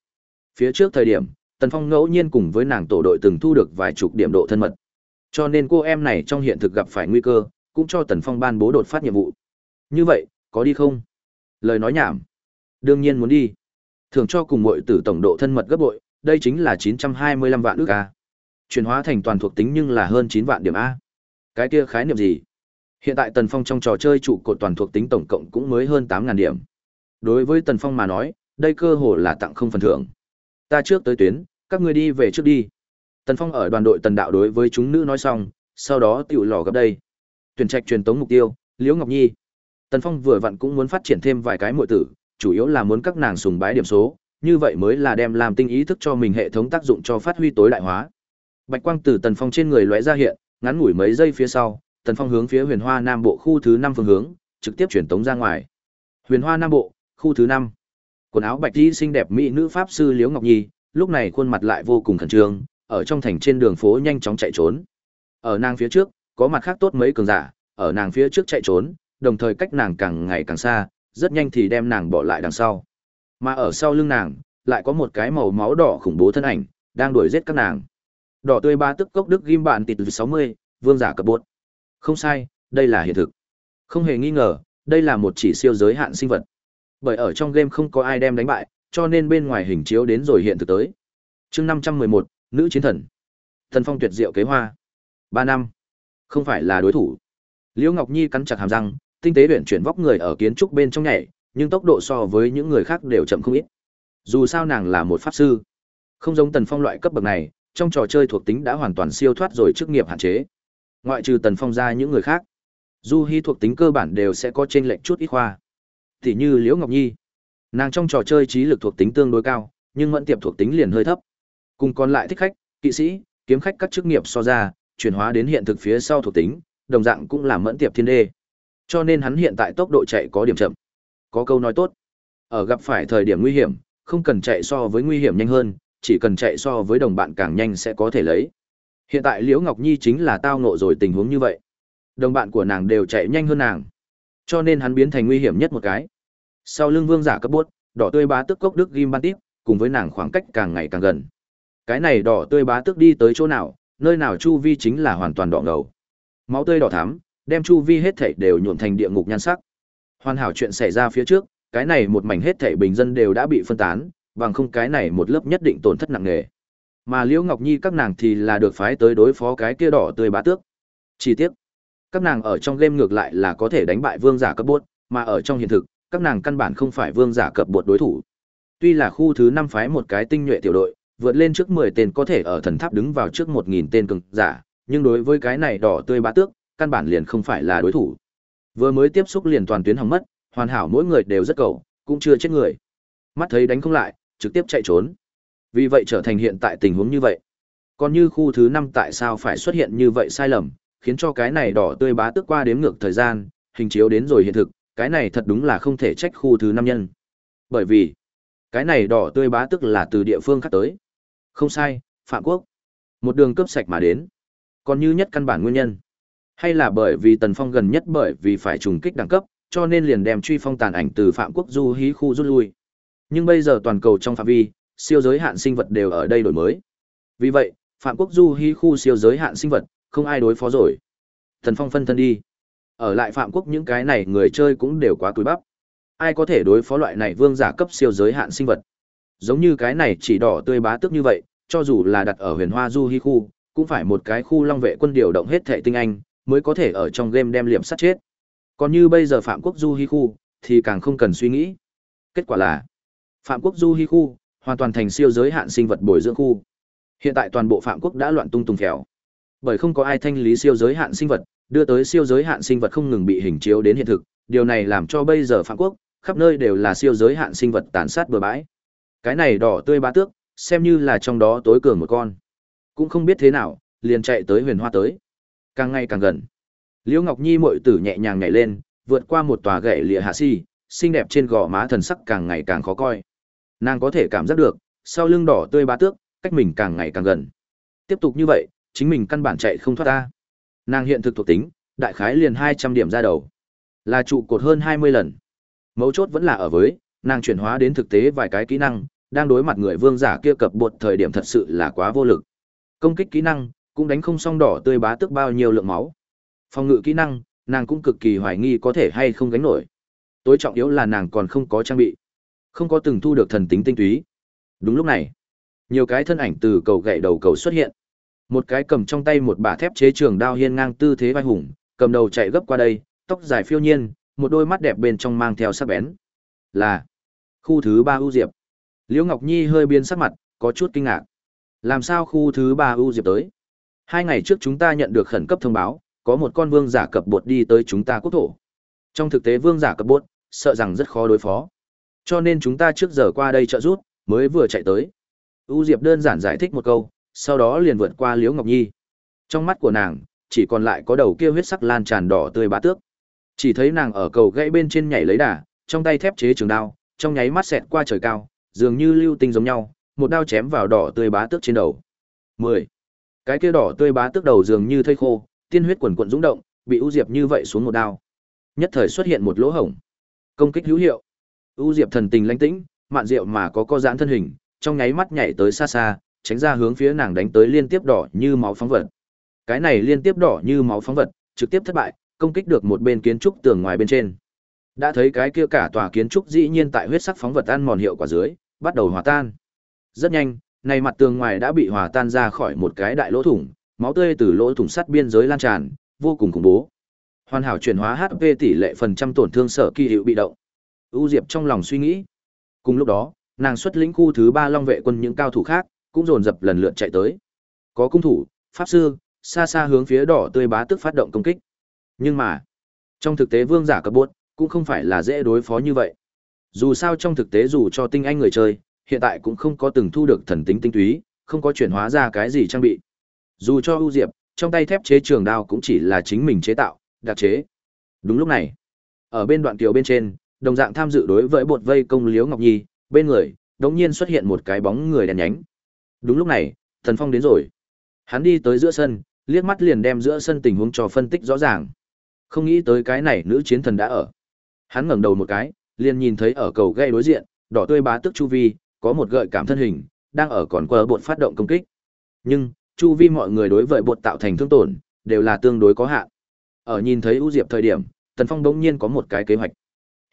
Phía trước thời điểm, Tần Phong ngẫu nhiên cùng với nàng tổ đội từng thu được vài chục điểm độ thân mật. Cho nên cô em này trong hiện thực gặp phải nguy cơ, cũng cho Tần Phong ban bố đột phát nhiệm vụ. Như vậy, có đi không? Lời nói nhảm. Đương nhiên muốn đi. Thường cho cùng muội tử tổng độ thân mật gấp bội, đây chính là 925 vạn ức a. Chuyển hóa thành toàn thuộc tính nhưng là hơn 9 vạn điểm a. Cái kia khái niệm gì? Hiện tại Tần Phong trong trò chơi trụ cột toàn thuộc tính tổng cộng cũng mới hơn 8000 điểm. Đối với Tần Phong mà nói, đây cơ hồ là tặng không phần thưởng. Ta trước tới tuyến, các ngươi đi về trước đi. Tần Phong ở đoàn đội Tần Đạo đối với chúng nữ nói xong, sau đó tiểu lò gặp đây. Tuyển trạch truyền tống mục tiêu, Liễu Ngọc Nhi. Tần Phong vừa vặn cũng muốn phát triển thêm vài cái muội tử, chủ yếu là muốn các nàng sùng bái điểm số, như vậy mới là đem làm tinh ý thức cho mình hệ thống tác dụng cho phát huy tối đại hóa. Bạch quang từ Tần Phong trên người lóe ra hiện, ngắn ngủi mấy giây phía sau, Tần Phong hướng phía Huyền Hoa Nam Bộ khu thứ năm phương hướng, trực tiếp truyền tống ra ngoài. Huyền Hoa Nam Bộ, khu thứ năm. Quần áo bạch y xinh đẹp mỹ nữ pháp sư Liễu Ngọc Nhi, lúc này khuôn mặt lại vô cùng khẩn trương, ở trong thành trên đường phố nhanh chóng chạy trốn. Ở nàng phía trước, có mặt khác tốt mấy cường giả, ở nàng phía trước chạy trốn, đồng thời cách nàng càng ngày càng xa, rất nhanh thì đem nàng bỏ lại đằng sau. Mà ở sau lưng nàng, lại có một cái màu máu đỏ khủng bố thân ảnh, đang đuổi giết các nàng. Đỏ tươi ba tức cốc đức ghim bạn tịt 60, vương giả cập bột. Không sai, đây là hiện thực. Không hề nghi ngờ, đây là một chỉ siêu giới hạn sinh vật. Bởi ở trong game không có ai đem đánh bại, cho nên bên ngoài hình chiếu đến rồi hiện thực tới. chương 511, nữ chiến thần. Thần phong tuyệt diệu kế hoa. ba năm. Không phải là đối thủ. Liễu Ngọc Nhi cắn chặt hàm răng, tinh tế luyện chuyển vóc người ở kiến trúc bên trong nhảy, nhưng tốc độ so với những người khác đều chậm không ít. Dù sao nàng là một pháp sư, không giống Tần Phong loại cấp bậc này, trong trò chơi thuộc tính đã hoàn toàn siêu thoát rồi chức nghiệp hạn chế. Ngoại trừ Tần Phong ra những người khác, Du Hi thuộc tính cơ bản đều sẽ có trên lệch chút ít khoa. Tỷ như Liễu Ngọc Nhi, Nàng trong trò chơi trí lực thuộc tính tương đối cao, nhưng mẫn tiệp thuộc tính liền hơi thấp. Cùng còn lại thích khách, kỵ sĩ, kiếm khách các chức nghiệp so ra, chuyển hóa đến hiện thực phía sau thuộc tính, đồng dạng cũng là mẫn tiệp thiên đê. Cho nên hắn hiện tại tốc độ chạy có điểm chậm. Có câu nói tốt, ở gặp phải thời điểm nguy hiểm, không cần chạy so với nguy hiểm nhanh hơn, chỉ cần chạy so với đồng bạn càng nhanh sẽ có thể lấy. Hiện tại Liễu Ngọc Nhi chính là tao ngộ rồi tình huống như vậy. Đồng bạn của nàng đều chạy nhanh hơn nàng. Cho nên hắn biến thành nguy hiểm nhất một cái. Sau lưng vương giả cấp bút, đỏ tươi bá tức cốc đức ghim ban tiếp, cùng với nàng khoảng cách càng ngày càng gần. Cái này đỏ tươi bá tước đi tới chỗ nào, nơi nào chu vi chính là hoàn toàn đỏ ngầu. Máu tươi đỏ thắm, đem chu vi hết thảy đều nhuộm thành địa ngục nhan sắc. Hoàn hảo chuyện xảy ra phía trước, cái này một mảnh hết thảy bình dân đều đã bị phân tán, bằng không cái này một lớp nhất định tổn thất nặng nề. Mà Liễu Ngọc Nhi các nàng thì là được phái tới đối phó cái kia đỏ tươi bá tước. Chi tiết, các nàng ở trong game ngược lại là có thể đánh bại vương giả cấp bốt, mà ở trong hiện thực, các nàng căn bản không phải vương giả cấp bột đối thủ. Tuy là khu thứ 5 phái một cái tinh nhuệ tiểu đội, vượt lên trước 10 tên có thể ở thần tháp đứng vào trước 1000 tên cường giả, nhưng đối với cái này đỏ tươi bá tước, căn bản liền không phải là đối thủ. Vừa mới tiếp xúc liền toàn tuyến hỏng mất, hoàn hảo mỗi người đều rất cầu, cũng chưa chết người. Mắt thấy đánh không lại, trực tiếp chạy trốn. Vì vậy trở thành hiện tại tình huống như vậy. Còn như khu thứ 5 tại sao phải xuất hiện như vậy sai lầm, khiến cho cái này đỏ tươi bá tước qua đếm ngược thời gian, hình chiếu đến rồi hiện thực, cái này thật đúng là không thể trách khu thứ 5 nhân. Bởi vì, cái này đỏ tươi bá tước là từ địa phương khác tới. Không sai, Phạm Quốc. Một đường cấp sạch mà đến. Còn như nhất căn bản nguyên nhân. Hay là bởi vì Tần Phong gần nhất bởi vì phải trùng kích đẳng cấp, cho nên liền đem truy phong tàn ảnh từ Phạm Quốc du hí khu rút lui. Nhưng bây giờ toàn cầu trong phạm vi, siêu giới hạn sinh vật đều ở đây đổi mới. Vì vậy, Phạm Quốc du hí khu siêu giới hạn sinh vật, không ai đối phó rồi. Tần Phong phân thân đi. Ở lại Phạm Quốc những cái này người chơi cũng đều quá cúi bắp. Ai có thể đối phó loại này vương giả cấp siêu giới hạn sinh vật? Giống như cái này chỉ đỏ tươi bá tức như vậy, cho dù là đặt ở huyền hoa du hi khu, cũng phải một cái khu long vệ quân điều động hết thệ tinh anh, mới có thể ở trong game đem liệm sát chết. Còn như bây giờ Phạm Quốc du hi khu, thì càng không cần suy nghĩ. Kết quả là, Phạm Quốc du hi khu, hoàn toàn thành siêu giới hạn sinh vật bồi dưỡng khu. Hiện tại toàn bộ Phạm Quốc đã loạn tung tung phèo. Bởi không có ai thanh lý siêu giới hạn sinh vật, đưa tới siêu giới hạn sinh vật không ngừng bị hình chiếu đến hiện thực, điều này làm cho bây giờ Phạm Quốc, khắp nơi đều là siêu giới hạn sinh vật tàn sát bừa bãi. Cái này đỏ tươi ba tước, xem như là trong đó tối cường một con. Cũng không biết thế nào, liền chạy tới huyền hoa tới. Càng ngày càng gần. Liễu Ngọc Nhi muội tử nhẹ nhàng nhảy lên, vượt qua một tòa gậy lìa hạ si, xinh đẹp trên gò má thần sắc càng ngày càng khó coi. Nàng có thể cảm giác được, sau lưng đỏ tươi ba tước, cách mình càng ngày càng gần. Tiếp tục như vậy, chính mình căn bản chạy không thoát ra. Nàng hiện thực thuộc tính, đại khái liền 200 điểm ra đầu. Là trụ cột hơn 20 lần. Mấu chốt vẫn là ở với, nàng chuyển hóa đến thực tế vài cái kỹ năng, đang đối mặt người vương giả kia cập bột thời điểm thật sự là quá vô lực. Công kích kỹ năng, cũng đánh không xong đỏ tươi bá tức bao nhiêu lượng máu. Phòng ngự kỹ năng, nàng cũng cực kỳ hoài nghi có thể hay không gánh nổi. Tối trọng yếu là nàng còn không có trang bị, không có từng thu được thần tính tinh túy. Đúng lúc này, nhiều cái thân ảnh từ cầu gậy đầu cầu xuất hiện. Một cái cầm trong tay một bả thép chế trường đao hiên ngang tư thế vai hùng, cầm đầu chạy gấp qua đây, tóc dài phiêu nhiên, một đôi mắt đẹp bên trong mang theo sắc bén. Là khu thứ ba ưu diệp. Liễu Ngọc Nhi hơi biến sắc mặt, có chút kinh ngạc. Làm sao khu thứ ba U diệp tới? Hai ngày trước chúng ta nhận được khẩn cấp thông báo, có một con vương giả cập bột đi tới chúng ta quốc thổ. Trong thực tế vương giả cập bột, sợ rằng rất khó đối phó. Cho nên chúng ta trước giờ qua đây trợ giúp, mới vừa chạy tới. U Diệp đơn giản giải thích một câu, sau đó liền vượt qua Liễu Ngọc Nhi. Trong mắt của nàng, chỉ còn lại có đầu kia huyết sắc lan tràn đỏ tươi bá tước. Chỉ thấy nàng ở cầu gãy bên trên nhảy lấy đà, trong tay thép chế trường đao, trong nháy mắt xẹt qua trời cao, dường như lưu tinh giống nhau, một đao chém vào đỏ tươi bá tước trên đầu. 10. Cái kia đỏ tươi bá tước đầu dường như thây khô, tiên huyết quần quần dũng động, bị U Diệp như vậy xuống một đao. Nhất thời xuất hiện một lỗ hổng. Công kích hữu hiệu. U Diệp thần tình lãnh tĩnh, mạn diệu mà có co giãn thân hình, trong nháy mắt nhảy tới xa xa, tránh ra hướng phía nàng đánh tới liên tiếp đỏ như máu phóng vật. Cái này liên tiếp đỏ như máu phóng vật, trực tiếp thất bại, công kích được một bên kiến trúc tường ngoài bên trên. Đã thấy cái kia cả tòa kiến trúc dĩ nhiên tại huyết sắc phóng vật ăn mòn hiệu quả dưới, bắt đầu hòa tan. Rất nhanh, này mặt tường ngoài đã bị hòa tan ra khỏi một cái đại lỗ thủng, máu tươi từ lỗ thủng sắt biên giới lan tràn, vô cùng khủng bố. Hoàn hảo chuyển hóa HP tỷ lệ phần trăm tổn thương sở kỳ hiệu bị động. U Diệp trong lòng suy nghĩ. Cùng lúc đó, nàng xuất lĩnh khu thứ ba Long vệ quân những cao thủ khác, cũng dồn dập lần lượt chạy tới. Có cung thủ, pháp sư, xa xa hướng phía đỏ tươi bá tức phát động công kích. Nhưng mà, trong thực tế vương giả cấp bốn cũng không phải là dễ đối phó như vậy. Dù sao trong thực tế dù cho tinh anh người chơi, hiện tại cũng không có từng thu được thần tính tinh túy, không có chuyển hóa ra cái gì trang bị. Dù cho ưu diệp, trong tay thép chế trường đao cũng chỉ là chính mình chế tạo, đặc chế. Đúng lúc này, ở bên đoạn kiều bên trên, đồng dạng tham dự đối với bột vây công Liễu Ngọc Nhi, bên người, đột nhiên xuất hiện một cái bóng người đèn nhánh. Đúng lúc này, Thần Phong đến rồi. Hắn đi tới giữa sân, liếc mắt liền đem giữa sân tình huống cho phân tích rõ ràng. Không nghĩ tới cái này nữ chiến thần đã ở. Hắn ngẩng đầu một cái, liền nhìn thấy ở cầu gây đối diện, đỏ tươi bá tức chu vi, có một gợi cảm thân hình, đang ở còn quờ bột phát động công kích. Nhưng, chu vi mọi người đối với bột tạo thành thương tổn, đều là tương đối có hạn. Ở nhìn thấy ưu diệp thời điểm, Tần Phong đống nhiên có một cái kế hoạch.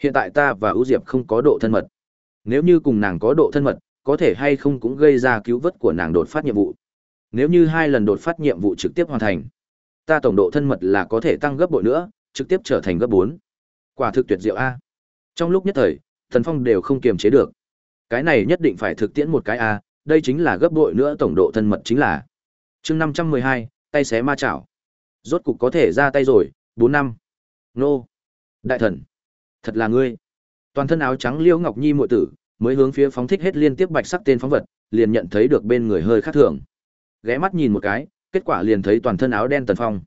Hiện tại ta và ưu diệp không có độ thân mật. Nếu như cùng nàng có độ thân mật, có thể hay không cũng gây ra cứu vớt của nàng đột phát nhiệm vụ. Nếu như hai lần đột phát nhiệm vụ trực tiếp hoàn thành, ta tổng độ thân mật là có thể tăng gấp bội nữa, trực tiếp trở thành gấp 4. Quả thực tuyệt diệu a. Trong lúc nhất thời, Thần Phong đều không kiềm chế được. Cái này nhất định phải thực tiễn một cái a, đây chính là gấp bội nữa tổng độ thân mật chính là. Chương 512, tay xé ma chảo. Rốt cục có thể ra tay rồi, bốn năm. Nô. Đại thần. Thật là ngươi. Toàn thân áo trắng Liễu Ngọc Nhi muội tử, mới hướng phía phóng thích hết liên tiếp bạch sắc tên phóng vật, liền nhận thấy được bên người hơi khác thường. Ghé mắt nhìn một cái, kết quả liền thấy toàn thân áo đen Tần Phong.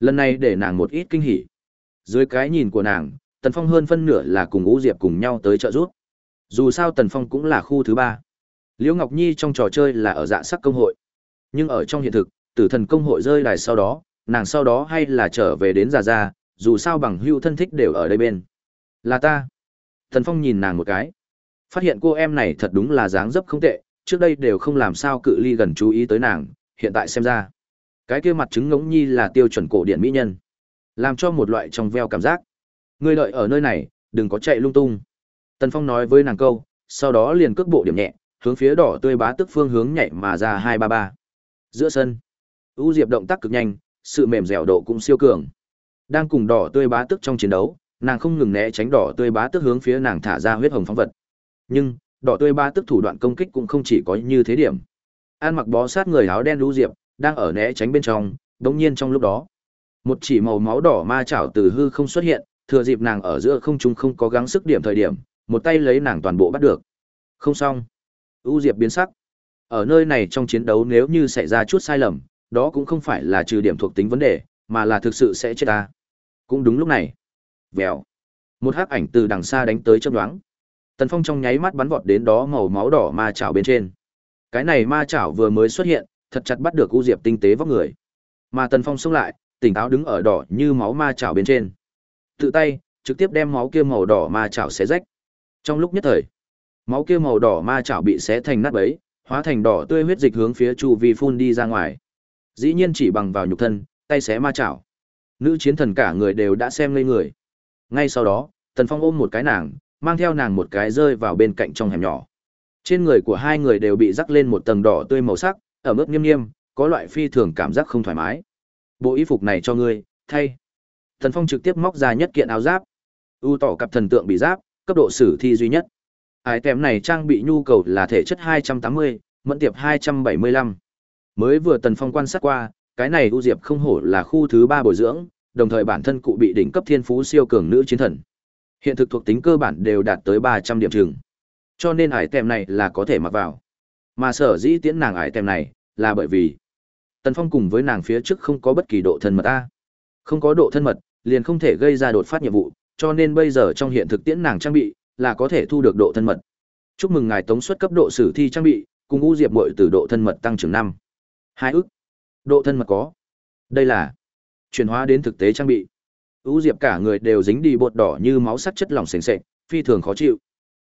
Lần này để nàng một ít kinh hỉ. Dưới cái nhìn của nàng, Tần Phong hơn phân nửa là cùng Ú Diệp cùng nhau tới trợ giúp. Dù sao Tần Phong cũng là khu thứ ba. Liễu Ngọc Nhi trong trò chơi là ở dạ sắc công hội. Nhưng ở trong hiện thực, tử thần công hội rơi đài sau đó, nàng sau đó hay là trở về đến già già, dù sao bằng hưu thân thích đều ở đây bên. Là ta. Tần Phong nhìn nàng một cái. Phát hiện cô em này thật đúng là dáng dấp không tệ, trước đây đều không làm sao cự ly gần chú ý tới nàng, hiện tại xem ra. Cái kia mặt trứng ngỗng nhi là tiêu chuẩn cổ điển mỹ nhân. Làm cho một loại trong veo cảm giác. Ngươi đợi ở nơi này, đừng có chạy lung tung. Tần Phong nói với nàng câu, sau đó liền cước bộ điểm nhẹ, hướng phía đỏ tươi bá tức phương hướng nhảy mà ra hai ba ba. Giữa sân, U Diệp động tác cực nhanh, sự mềm dẻo độ cũng siêu cường. Đang cùng đỏ tươi bá tức trong chiến đấu, nàng không ngừng né tránh đỏ tươi bá tức hướng phía nàng thả ra huyết hồng phóng vật. Nhưng, đỏ tươi bá tức thủ đoạn công kích cũng không chỉ có như thế điểm. An mặc bó sát người áo đen U Diệp, đang ở né tránh bên trong, đống nhiên trong lúc đó, một chỉ màu máu đỏ ma chảo từ hư không xuất hiện, thừa dịp nàng ở giữa không trung không có gắng sức điểm thời điểm, một tay lấy nàng toàn bộ bắt được. Không xong. U Diệp biến sắc. Ở nơi này trong chiến đấu nếu như xảy ra chút sai lầm, đó cũng không phải là trừ điểm thuộc tính vấn đề, mà là thực sự sẽ chết ta. Cũng đúng lúc này. Vèo. Một hắc ảnh từ đằng xa đánh tới chớp nhoáng. Tần Phong trong nháy mắt bắn vọt đến đó màu máu đỏ ma chảo bên trên. Cái này ma chảo vừa mới xuất hiện, thật chặt bắt được U Diệp tinh tế vóc người. Mà Tần Phong xông lại, tỉnh táo đứng ở đỏ như máu ma chảo bên trên. Tự tay, trực tiếp đem máu kia màu đỏ ma chảo xé rách. Trong lúc nhất thời, máu kia màu đỏ ma chảo bị xé thành nát bấy, hóa thành đỏ tươi huyết dịch hướng phía chu vi phun đi ra ngoài. Dĩ nhiên chỉ bằng vào nhục thân, tay xé ma chảo. Nữ chiến thần cả người đều đã xem ngây người. Ngay sau đó, Tần Phong ôm một cái nàng, mang theo nàng một cái rơi vào bên cạnh trong hẻm nhỏ. Trên người của hai người đều bị rắc lên một tầng đỏ tươi màu sắc, ở mức nghiêm nghiêm, có loại phi thường cảm giác không thoải mái. Bộ y phục này cho ngươi, thay. Thần Phong trực tiếp móc ra nhất kiện áo giáp. ưu tỏ cặp thần tượng bị giáp, cấp độ sử thi duy nhất. Ái Tem này trang bị nhu cầu là thể chất 280, mẫn tiệp 275. Mới vừa Tần Phong quan sát qua, cái này ưu Diệp không hổ là khu thứ 3 bồi dưỡng, đồng thời bản thân cụ bị đỉnh cấp thiên phú siêu cường nữ chiến thần. Hiện thực thuộc tính cơ bản đều đạt tới 300 điểm trường. Cho nên ải tem này là có thể mặc vào. Mà sở dĩ tiễn nàng ải tem này, là bởi vì Tần Phong cùng với nàng phía trước không có bất kỳ độ thân mật a. Không có độ thân mật, liền không thể gây ra đột phát nhiệm vụ, cho nên bây giờ trong hiện thực tiễn nàng trang bị là có thể thu được độ thân mật. Chúc mừng ngài tống suất cấp độ sử thi trang bị, cùng U Diệp muội từ độ thân mật tăng trưởng năm hai ức. Độ thân mật có. Đây là chuyển hóa đến thực tế trang bị. U Diệp cả người đều dính đi bột đỏ như máu sắc chất lỏng sền sệt, phi thường khó chịu.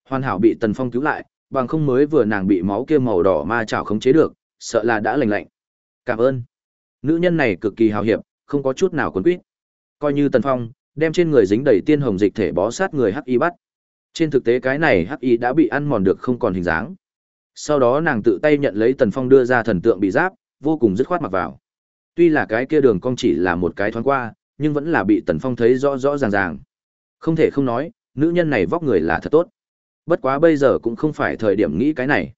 Hoàn hảo bị Tần Phong cứu lại, bằng không mới vừa nàng bị máu kia màu đỏ ma chảo khống chế được, sợ là đã lành lạnh. Cảm ơn. Nữ nhân này cực kỳ hào hiệp, không có chút nào cuốn quýt. Coi như Tần Phong, đem trên người dính đầy tiên hồng dịch thể bó sát người hắc y bắt. Trên thực tế cái này hắc y đã bị ăn mòn được không còn hình dáng. Sau đó nàng tự tay nhận lấy Tần Phong đưa ra thần tượng bị giáp, vô cùng dứt khoát mặc vào. Tuy là cái kia đường cong chỉ là một cái thoáng qua, nhưng vẫn là bị Tần Phong thấy rõ rõ ràng ràng. Không thể không nói, nữ nhân này vóc người là thật tốt. Bất quá bây giờ cũng không phải thời điểm nghĩ cái này.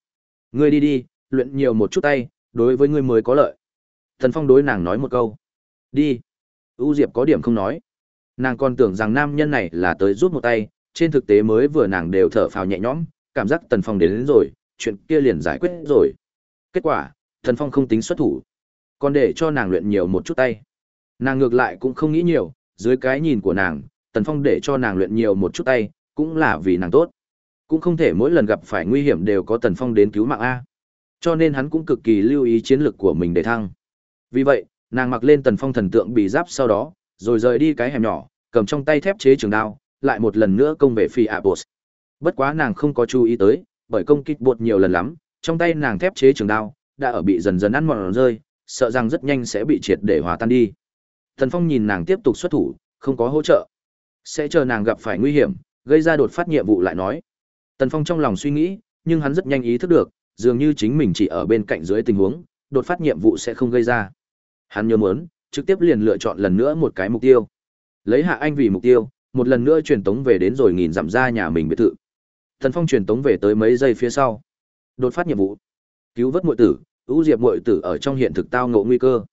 Ngươi đi đi, luyện nhiều một chút tay, đối với ngươi mới có lợi. Tần Phong đối nàng nói một câu. Đi. U Diệp có điểm không nói. Nàng còn tưởng rằng nam nhân này là tới rút một tay, trên thực tế mới vừa nàng đều thở phào nhẹ nhõm, cảm giác Tần Phong đến, đến rồi, chuyện kia liền giải quyết rồi. Kết quả, Tần Phong không tính xuất thủ, còn để cho nàng luyện nhiều một chút tay. Nàng ngược lại cũng không nghĩ nhiều, dưới cái nhìn của nàng, Tần Phong để cho nàng luyện nhiều một chút tay, cũng là vì nàng tốt. Cũng không thể mỗi lần gặp phải nguy hiểm đều có Tần Phong đến cứu mạng A. Cho nên hắn cũng cực kỳ lưu ý chiến lược của mình để thăng. Vì vậy, nàng mặc lên Tần Phong thần tượng bị giáp sau đó, rồi rời đi cái hẻm nhỏ, cầm trong tay thép chế trường đao, lại một lần nữa công về phi ạ bột. Bất quá nàng không có chú ý tới, bởi công kích bột nhiều lần lắm, trong tay nàng thép chế trường đao đã ở bị dần dần ăn mòn rơi, sợ rằng rất nhanh sẽ bị triệt để hòa tan đi. Thần Phong nhìn nàng tiếp tục xuất thủ, không có hỗ trợ. Sẽ chờ nàng gặp phải nguy hiểm, gây ra đột phát nhiệm vụ lại nói. Tần Phong trong lòng suy nghĩ, nhưng hắn rất nhanh ý thức được, dường như chính mình chỉ ở bên cạnh dưới tình huống, đột phát nhiệm vụ sẽ không gây ra. Hắn nhớ muốn, trực tiếp liền lựa chọn lần nữa một cái mục tiêu. Lấy Hạ Anh vì mục tiêu, một lần nữa truyền tống về đến rồi nghìn dặm ra nhà mình biệt thự. Thần Phong truyền tống về tới mấy giây phía sau. Đột phát nhiệm vụ. Cứu vớt muội tử, U Diệp muội tử ở trong hiện thực tao ngộ nguy cơ.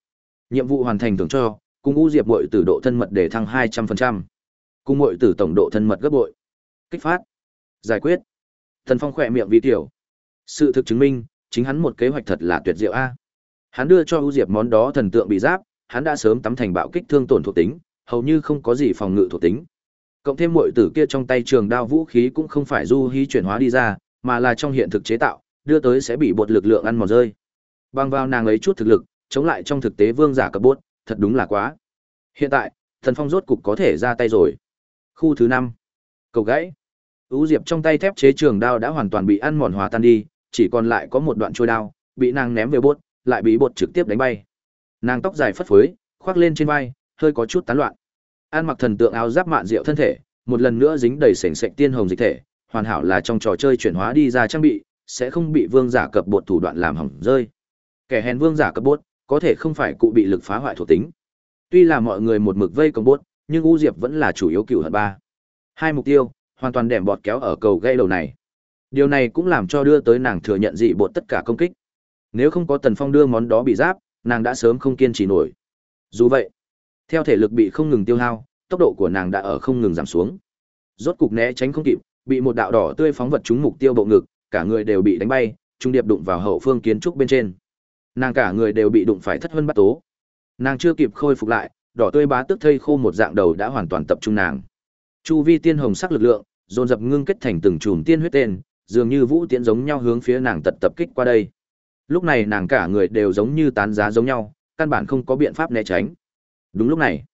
Nhiệm vụ hoàn thành thưởng cho, cùng U Diệp muội tử độ thân mật để thăng 200%. Cùng muội tử tổng độ thân mật gấp bội. Kích phát. Giải quyết. Thần Phong khỏe miệng vì tiểu. Sự thực chứng minh, chính hắn một kế hoạch thật là tuyệt diệu a. Hắn đưa cho U Diệp món đó thần tượng bị giáp, hắn đã sớm tắm thành bạo kích thương tổn thuộc tính, hầu như không có gì phòng ngự thuộc tính. Cộng thêm muội tử kia trong tay trường đao vũ khí cũng không phải du hí chuyển hóa đi ra, mà là trong hiện thực chế tạo, đưa tới sẽ bị bột lực lượng ăn mòn rơi. Bằng vào nàng ấy chút thực lực, chống lại trong thực tế vương giả cấp bốt, thật đúng là quá. Hiện tại, Thần Phong rốt cục có thể ra tay rồi. Khu thứ năm, Cầu gãy. Ú Diệp trong tay thép chế trường đao đã hoàn toàn bị ăn mòn hòa tan đi, chỉ còn lại có một đoạn trôi đao, bị nàng ném về bốt, lại bị bột trực tiếp đánh bay. Nàng tóc dài phất phới, khoác lên trên vai, hơi có chút tán loạn. An mặc thần tượng áo giáp mạn diệu thân thể, một lần nữa dính đầy sền sệt tiên hồng dịch thể, hoàn hảo là trong trò chơi chuyển hóa đi ra trang bị, sẽ không bị vương giả cập bột thủ đoạn làm hỏng rơi. Kẻ hèn vương giả cập bột, có thể không phải cụ bị lực phá hoại thuộc tính. Tuy là mọi người một mực vây công bốt, nhưng U Diệp vẫn là chủ yếu cửu hận ba. Hai mục tiêu, hoàn toàn đẻm bọt kéo ở cầu gây đầu này. Điều này cũng làm cho đưa tới nàng thừa nhận dị bột tất cả công kích. Nếu không có Tần Phong đưa món đó bị giáp, nàng đã sớm không kiên trì nổi. Dù vậy, theo thể lực bị không ngừng tiêu hao, tốc độ của nàng đã ở không ngừng giảm xuống. Rốt cục né tránh không kịp, bị một đạo đỏ tươi phóng vật trúng mục tiêu bộ ngực, cả người đều bị đánh bay, trung điệp đụng vào hậu phương kiến trúc bên trên. Nàng cả người đều bị đụng phải thất hơn bắt tố. Nàng chưa kịp khôi phục lại, đỏ tươi bá tức thây khô một dạng đầu đã hoàn toàn tập trung nàng. Chu vi tiên hồng sắc lực lượng, dồn dập ngưng kết thành từng chùm tiên huyết tên, dường như vũ tiễn giống nhau hướng phía nàng tật tập kích qua đây. Lúc này nàng cả người đều giống như tán giá giống nhau, căn bản không có biện pháp né tránh. Đúng lúc này,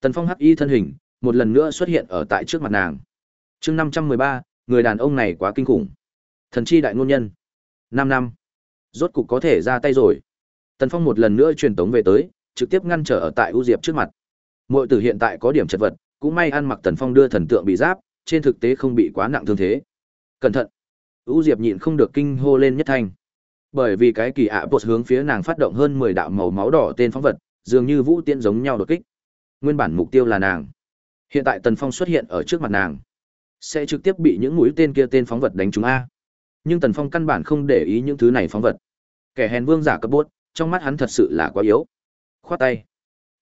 Tần Phong hắc y thân hình, một lần nữa xuất hiện ở tại trước mặt nàng. Chương năm trăm mười ba, người đàn ông này quá kinh khủng. Thần chi đại ngôn nhân. năm năm. Rốt cục có thể ra tay rồi. Tần Phong một lần nữa truyền tống về tới, trực tiếp ngăn trở ở tại U Diệp trước mặt. Muội tử hiện tại có điểm chật vật, cũng may ăn mặc Tần Phong đưa thần tượng bị giáp, trên thực tế không bị quá nặng thương thế. Cẩn thận. U Diệp nhịn không được kinh hô lên nhất thanh. Bởi vì cái kỳ ạ bột hướng phía nàng phát động hơn mười đạo màu máu đỏ tên phóng vật, dường như vũ tiễn giống nhau đột kích. Nguyên bản mục tiêu là nàng. Hiện tại Tần Phong xuất hiện ở trước mặt nàng, sẽ trực tiếp bị những mũi tên kia tên phóng vật đánh trúng a. Nhưng Tần Phong căn bản không để ý những thứ này phóng vật. Kẻ hèn vương giả cấp bốt, trong mắt hắn thật sự là quá yếu. Khoát tay,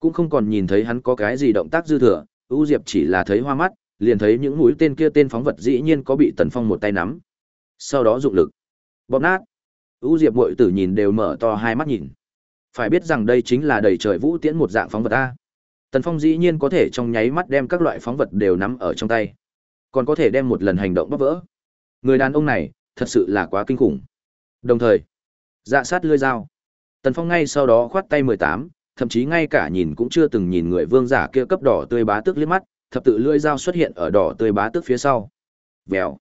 cũng không còn nhìn thấy hắn có cái gì động tác dư thừa, U Diệp chỉ là thấy hoa mắt, liền thấy những mũi tên kia tên phóng vật dĩ nhiên có bị Tần Phong một tay nắm. Sau đó dụng lực, bóp nát. U Diệp muội tử nhìn đều mở to hai mắt nhìn. Phải biết rằng đây chính là đầy trời vũ tiễn một dạng phóng vật a. Tần Phong dĩ nhiên có thể trong nháy mắt đem các loại phóng vật đều nắm ở trong tay, còn có thể đem một lần hành động bóp vỡ. Người đàn ông này, thật sự là quá kinh khủng. Đồng thời, dạ sát lưỡi dao. Tần Phong ngay sau đó khoát tay mười tám, thậm chí ngay cả nhìn cũng chưa từng nhìn người vương giả kia cấp đỏ tươi bá tước liếc mắt, thập tự lưỡi dao xuất hiện ở đỏ tươi bá tước phía sau. Vèo.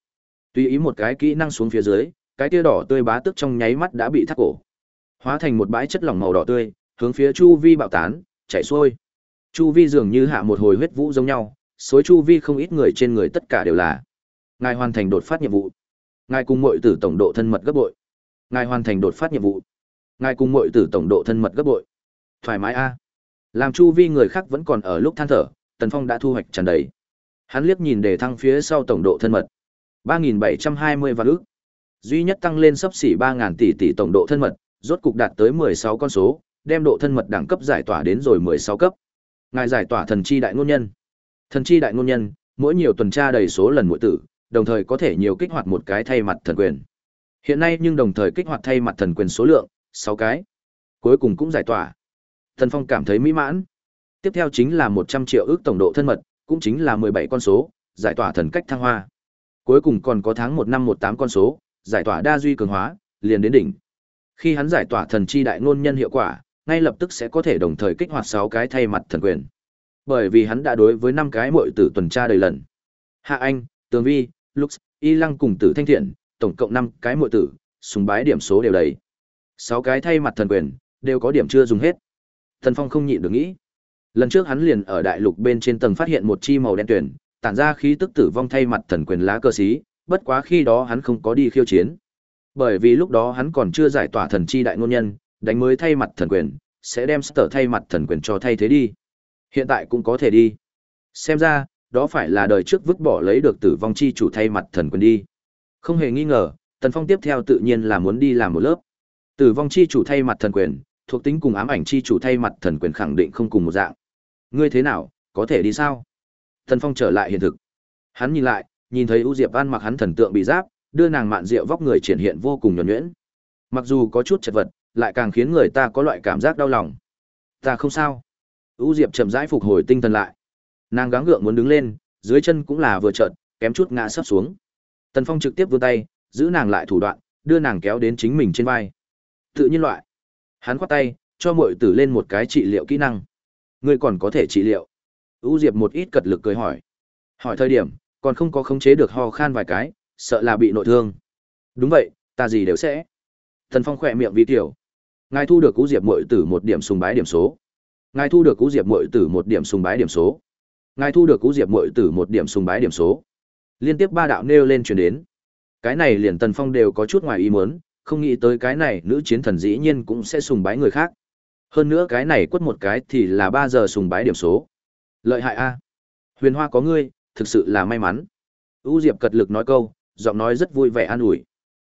Tùy ý một cái kỹ năng xuống phía dưới, cái tia đỏ tươi bá tước trong nháy mắt đã bị thắt cổ, hóa thành một bãi chất lỏng màu đỏ tươi, hướng phía chu vi bạo tán, chảy xuôi. Chu vi dường như hạ một hồi huyết vũ giống nhau, xối chu vi không ít người trên người tất cả đều là. Ngài hoàn thành đột phát nhiệm vụ. Ngài cùng muội tử tổng độ thân mật gấp bội. Ngài hoàn thành đột phát nhiệm vụ. Ngài cùng muội tử tổng độ thân mật gấp bội. Thoải mái a. Làm chu vi người khác vẫn còn ở lúc than thở, Tần Phong đã thu hoạch tràn đầy. Hắn liếc nhìn để thăng phía sau tổng độ thân mật. 3720 vạn ước Duy nhất tăng lên sấp xỉ 3000 tỷ tỷ tổng độ thân mật, rốt cục đạt tới 16 con số, đem độ thân mật đẳng cấp giải tỏa đến rồi 16 cấp. Ngài giải tỏa thần chi đại ngôn nhân. Thần chi đại ngôn nhân, mỗi nhiều tuần tra đầy số lần muội tử, đồng thời có thể nhiều kích hoạt một cái thay mặt thần quyền. Hiện nay nhưng đồng thời kích hoạt thay mặt thần quyền số lượng 6 cái. Cuối cùng cũng giải tỏa. Thần Phong cảm thấy mỹ mãn. Tiếp theo chính là 100 triệu ước tổng độ thân mật, cũng chính là 17 con số, giải tỏa thần cách thăng hoa. Cuối cùng còn có tháng 1 năm 18 con số, giải tỏa đa duy cường hóa, liền đến đỉnh. Khi hắn giải tỏa thần chi đại ngôn nhân hiệu quả, ngay lập tức sẽ có thể đồng thời kích hoạt 6 cái thay mặt thần quyền. Bởi vì hắn đã đối với 5 cái muội tử tuần tra đầy lần. Hạ Anh, Tường Vi, Lux, Y Lăng cùng Tử Thanh Thiện, tổng cộng 5 cái muội tử, sùng bái điểm số đều đầy. 6 cái thay mặt thần quyền, đều có điểm chưa dùng hết. Thần Phong không nhịn được nghĩ. Lần trước hắn liền ở đại lục bên trên tầng phát hiện một chi màu đen tuyển, tản ra khí tức tử vong thay mặt thần quyền lá cơ sĩ, bất quá khi đó hắn không có đi khiêu chiến. Bởi vì lúc đó hắn còn chưa giải tỏa thần chi đại ngôn nhân, đánh mới thay mặt thần quyền, sẽ đem sở thay mặt thần quyền cho thay thế đi. Hiện tại cũng có thể đi. Xem ra, đó phải là đời trước vứt bỏ lấy được tử vong chi chủ thay mặt thần quyền đi. Không hề nghi ngờ, Tần Phong tiếp theo tự nhiên là muốn đi làm một lớp. Tử vong chi chủ thay mặt thần quyền, thuộc tính cùng ám ảnh chi chủ thay mặt thần quyền khẳng định không cùng một dạng. Ngươi thế nào, có thể đi sao? Tần Phong trở lại hiện thực. Hắn nhìn lại, nhìn thấy U Diệp An mặc hắn thần tượng bị giáp, đưa nàng mạn rượu vóc người triển hiện vô cùng nhuần nhuyễn. Mặc dù có chút chật vật, lại càng khiến người ta có loại cảm giác đau lòng. Ta không sao. U Diệp chậm rãi phục hồi tinh thần lại. Nàng gắng gượng muốn đứng lên, dưới chân cũng là vừa chợt, kém chút ngã sấp xuống. Tần Phong trực tiếp vươn tay, giữ nàng lại thủ đoạn, đưa nàng kéo đến chính mình trên vai. Tự nhiên loại. Hắn khoát tay, cho muội tử lên một cái trị liệu kỹ năng. Ngươi còn có thể trị liệu. U Diệp một ít cật lực cười hỏi. Hỏi thời điểm, còn không có khống chế được ho khan vài cái, sợ là bị nội thương. Đúng vậy, ta gì đều sẽ. Tần Phong khỏe miệng vi tiểu. Ngài thu được Cú Diệp muội tử một điểm sùng bái điểm số. Ngài thu được Cú Diệp muội tử một điểm sùng bái điểm số. Ngài thu được Cú Diệp muội tử một điểm sùng bái điểm số. Liên tiếp ba đạo nêu lên truyền đến. Cái này liền Tần Phong đều có chút ngoài ý muốn, không nghĩ tới cái này nữ chiến thần dĩ nhiên cũng sẽ sùng bái người khác. Hơn nữa cái này quất một cái thì là ba giờ sùng bái điểm số. Lợi hại a. Huyền Hoa có ngươi, thực sự là may mắn. U Diệp cật lực nói câu, giọng nói rất vui vẻ an ủi.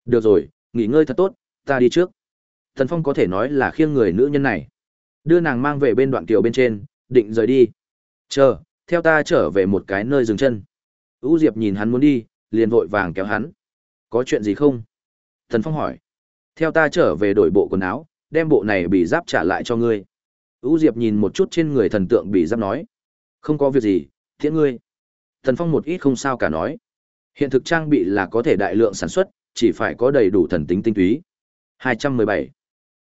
Được rồi, nghỉ ngơi thật tốt, ta đi trước. Tần Phong có thể nói là khiêng người nữ nhân này. Đưa nàng mang về bên đoạn kiều bên trên, định rời đi. Chờ, theo ta trở về một cái nơi dừng chân. U Diệp nhìn hắn muốn đi, liền vội vàng kéo hắn. Có chuyện gì không? Thần Phong hỏi. Theo ta trở về đổi bộ quần áo, đem bộ này bị giáp trả lại cho ngươi. U Diệp nhìn một chút trên người thần tượng bị giáp nói. Không có việc gì, thiện ngươi. Thần Phong một ít không sao cả nói. Hiện thực trang bị là có thể đại lượng sản xuất, chỉ phải có đầy đủ thần tính tinh túy. 217.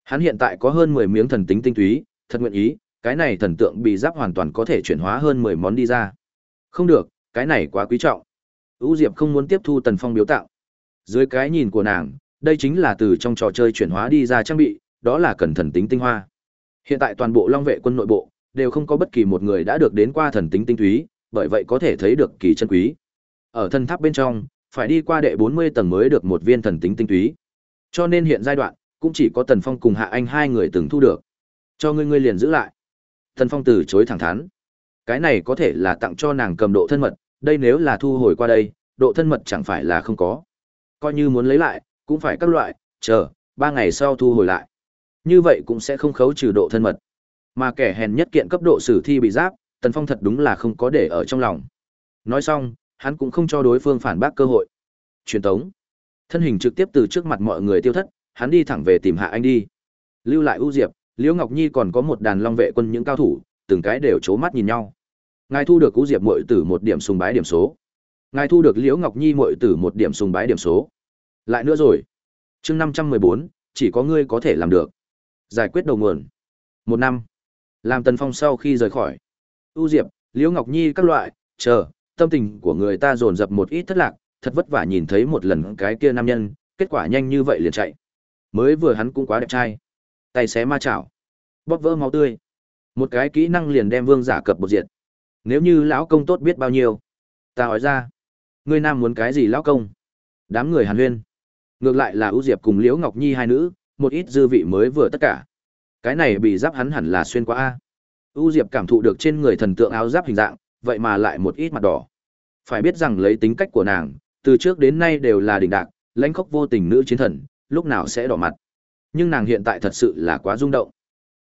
Hắn hiện tại có hơn 10 miếng thần tính tinh túy, thật nguyện ý, cái này thần tượng bị giáp hoàn toàn có thể chuyển hóa hơn 10 món đi ra. Không được, cái này quá quý trọng. U Diệp không muốn tiếp thu Tần Phong biếu tặng. Dưới cái nhìn của nàng, đây chính là từ trong trò chơi chuyển hóa đi ra trang bị, đó là cần thần tính tinh hoa. Hiện tại toàn bộ Long vệ quân nội bộ đều không có bất kỳ một người đã được đến qua thần tính tinh túy, bởi vậy có thể thấy được kỳ chân quý. Ở thần tháp bên trong, phải đi qua đệ 40 tầng mới được một viên thần tính tinh túy. Cho nên hiện giai đoạn, cũng chỉ có Tần Phong cùng Hạ Anh hai người từng thu được. Cho ngươi ngươi liền giữ lại. Tần Phong từ chối thẳng thắn. Cái này có thể là tặng cho nàng cầm độ thân mật, đây nếu là thu hồi qua đây, độ thân mật chẳng phải là không có. Coi như muốn lấy lại, cũng phải các loại, chờ, ba ngày sau thu hồi lại. Như vậy cũng sẽ không khấu trừ độ thân mật. Mà kẻ hèn nhất kiện cấp độ sử thi bị giáp, Tần Phong thật đúng là không có để ở trong lòng. Nói xong, hắn cũng không cho đối phương phản bác cơ hội. Truyền tống. Thân hình trực tiếp từ trước mặt mọi người tiêu thất, hắn đi thẳng về tìm Hạ Anh đi. Lưu lại ưu diệp, Liễu Ngọc Nhi còn có một đàn long vệ quân những cao thủ, từng cái đều chố mắt nhìn nhau. Ngài thu được ưu diệp muội tử một điểm sùng bái điểm số. Ngài thu được Liễu Ngọc Nhi muội tử một điểm sùng bái điểm số. Lại nữa rồi. Chương năm trăm mười bốn, chỉ có ngươi có thể làm được. Giải quyết đầu nguồn. Một năm. Làm Tần Phong sau khi rời khỏi ưu diệp, Liễu Ngọc Nhi các loại, chờ, tâm tình của người ta dồn dập một ít thất lạc, thật vất vả nhìn thấy một lần cái kia nam nhân, kết quả nhanh như vậy liền chạy. Mới vừa hắn cũng quá đẹp trai. Tay xé ma chảo, bóp vỡ máu tươi. Một cái kỹ năng liền đem vương giả cập một diệt. Nếu như lão công tốt biết bao nhiêu. Ta hỏi ra, ngươi nam muốn cái gì lão công? Đám người Hàn Huyên. Ngược lại là ưu Diệp cùng Liễu Ngọc Nhi hai nữ, một ít dư vị mới vừa tất cả. Cái này bị giáp hắn hẳn là xuyên qua a. U Diệp cảm thụ được trên người thần tượng áo giáp hình dạng, vậy mà lại một ít mặt đỏ. Phải biết rằng lấy tính cách của nàng, từ trước đến nay đều là đỉnh đạc, lãnh khốc vô tình nữ chiến thần, lúc nào sẽ đỏ mặt. Nhưng nàng hiện tại thật sự là quá rung động.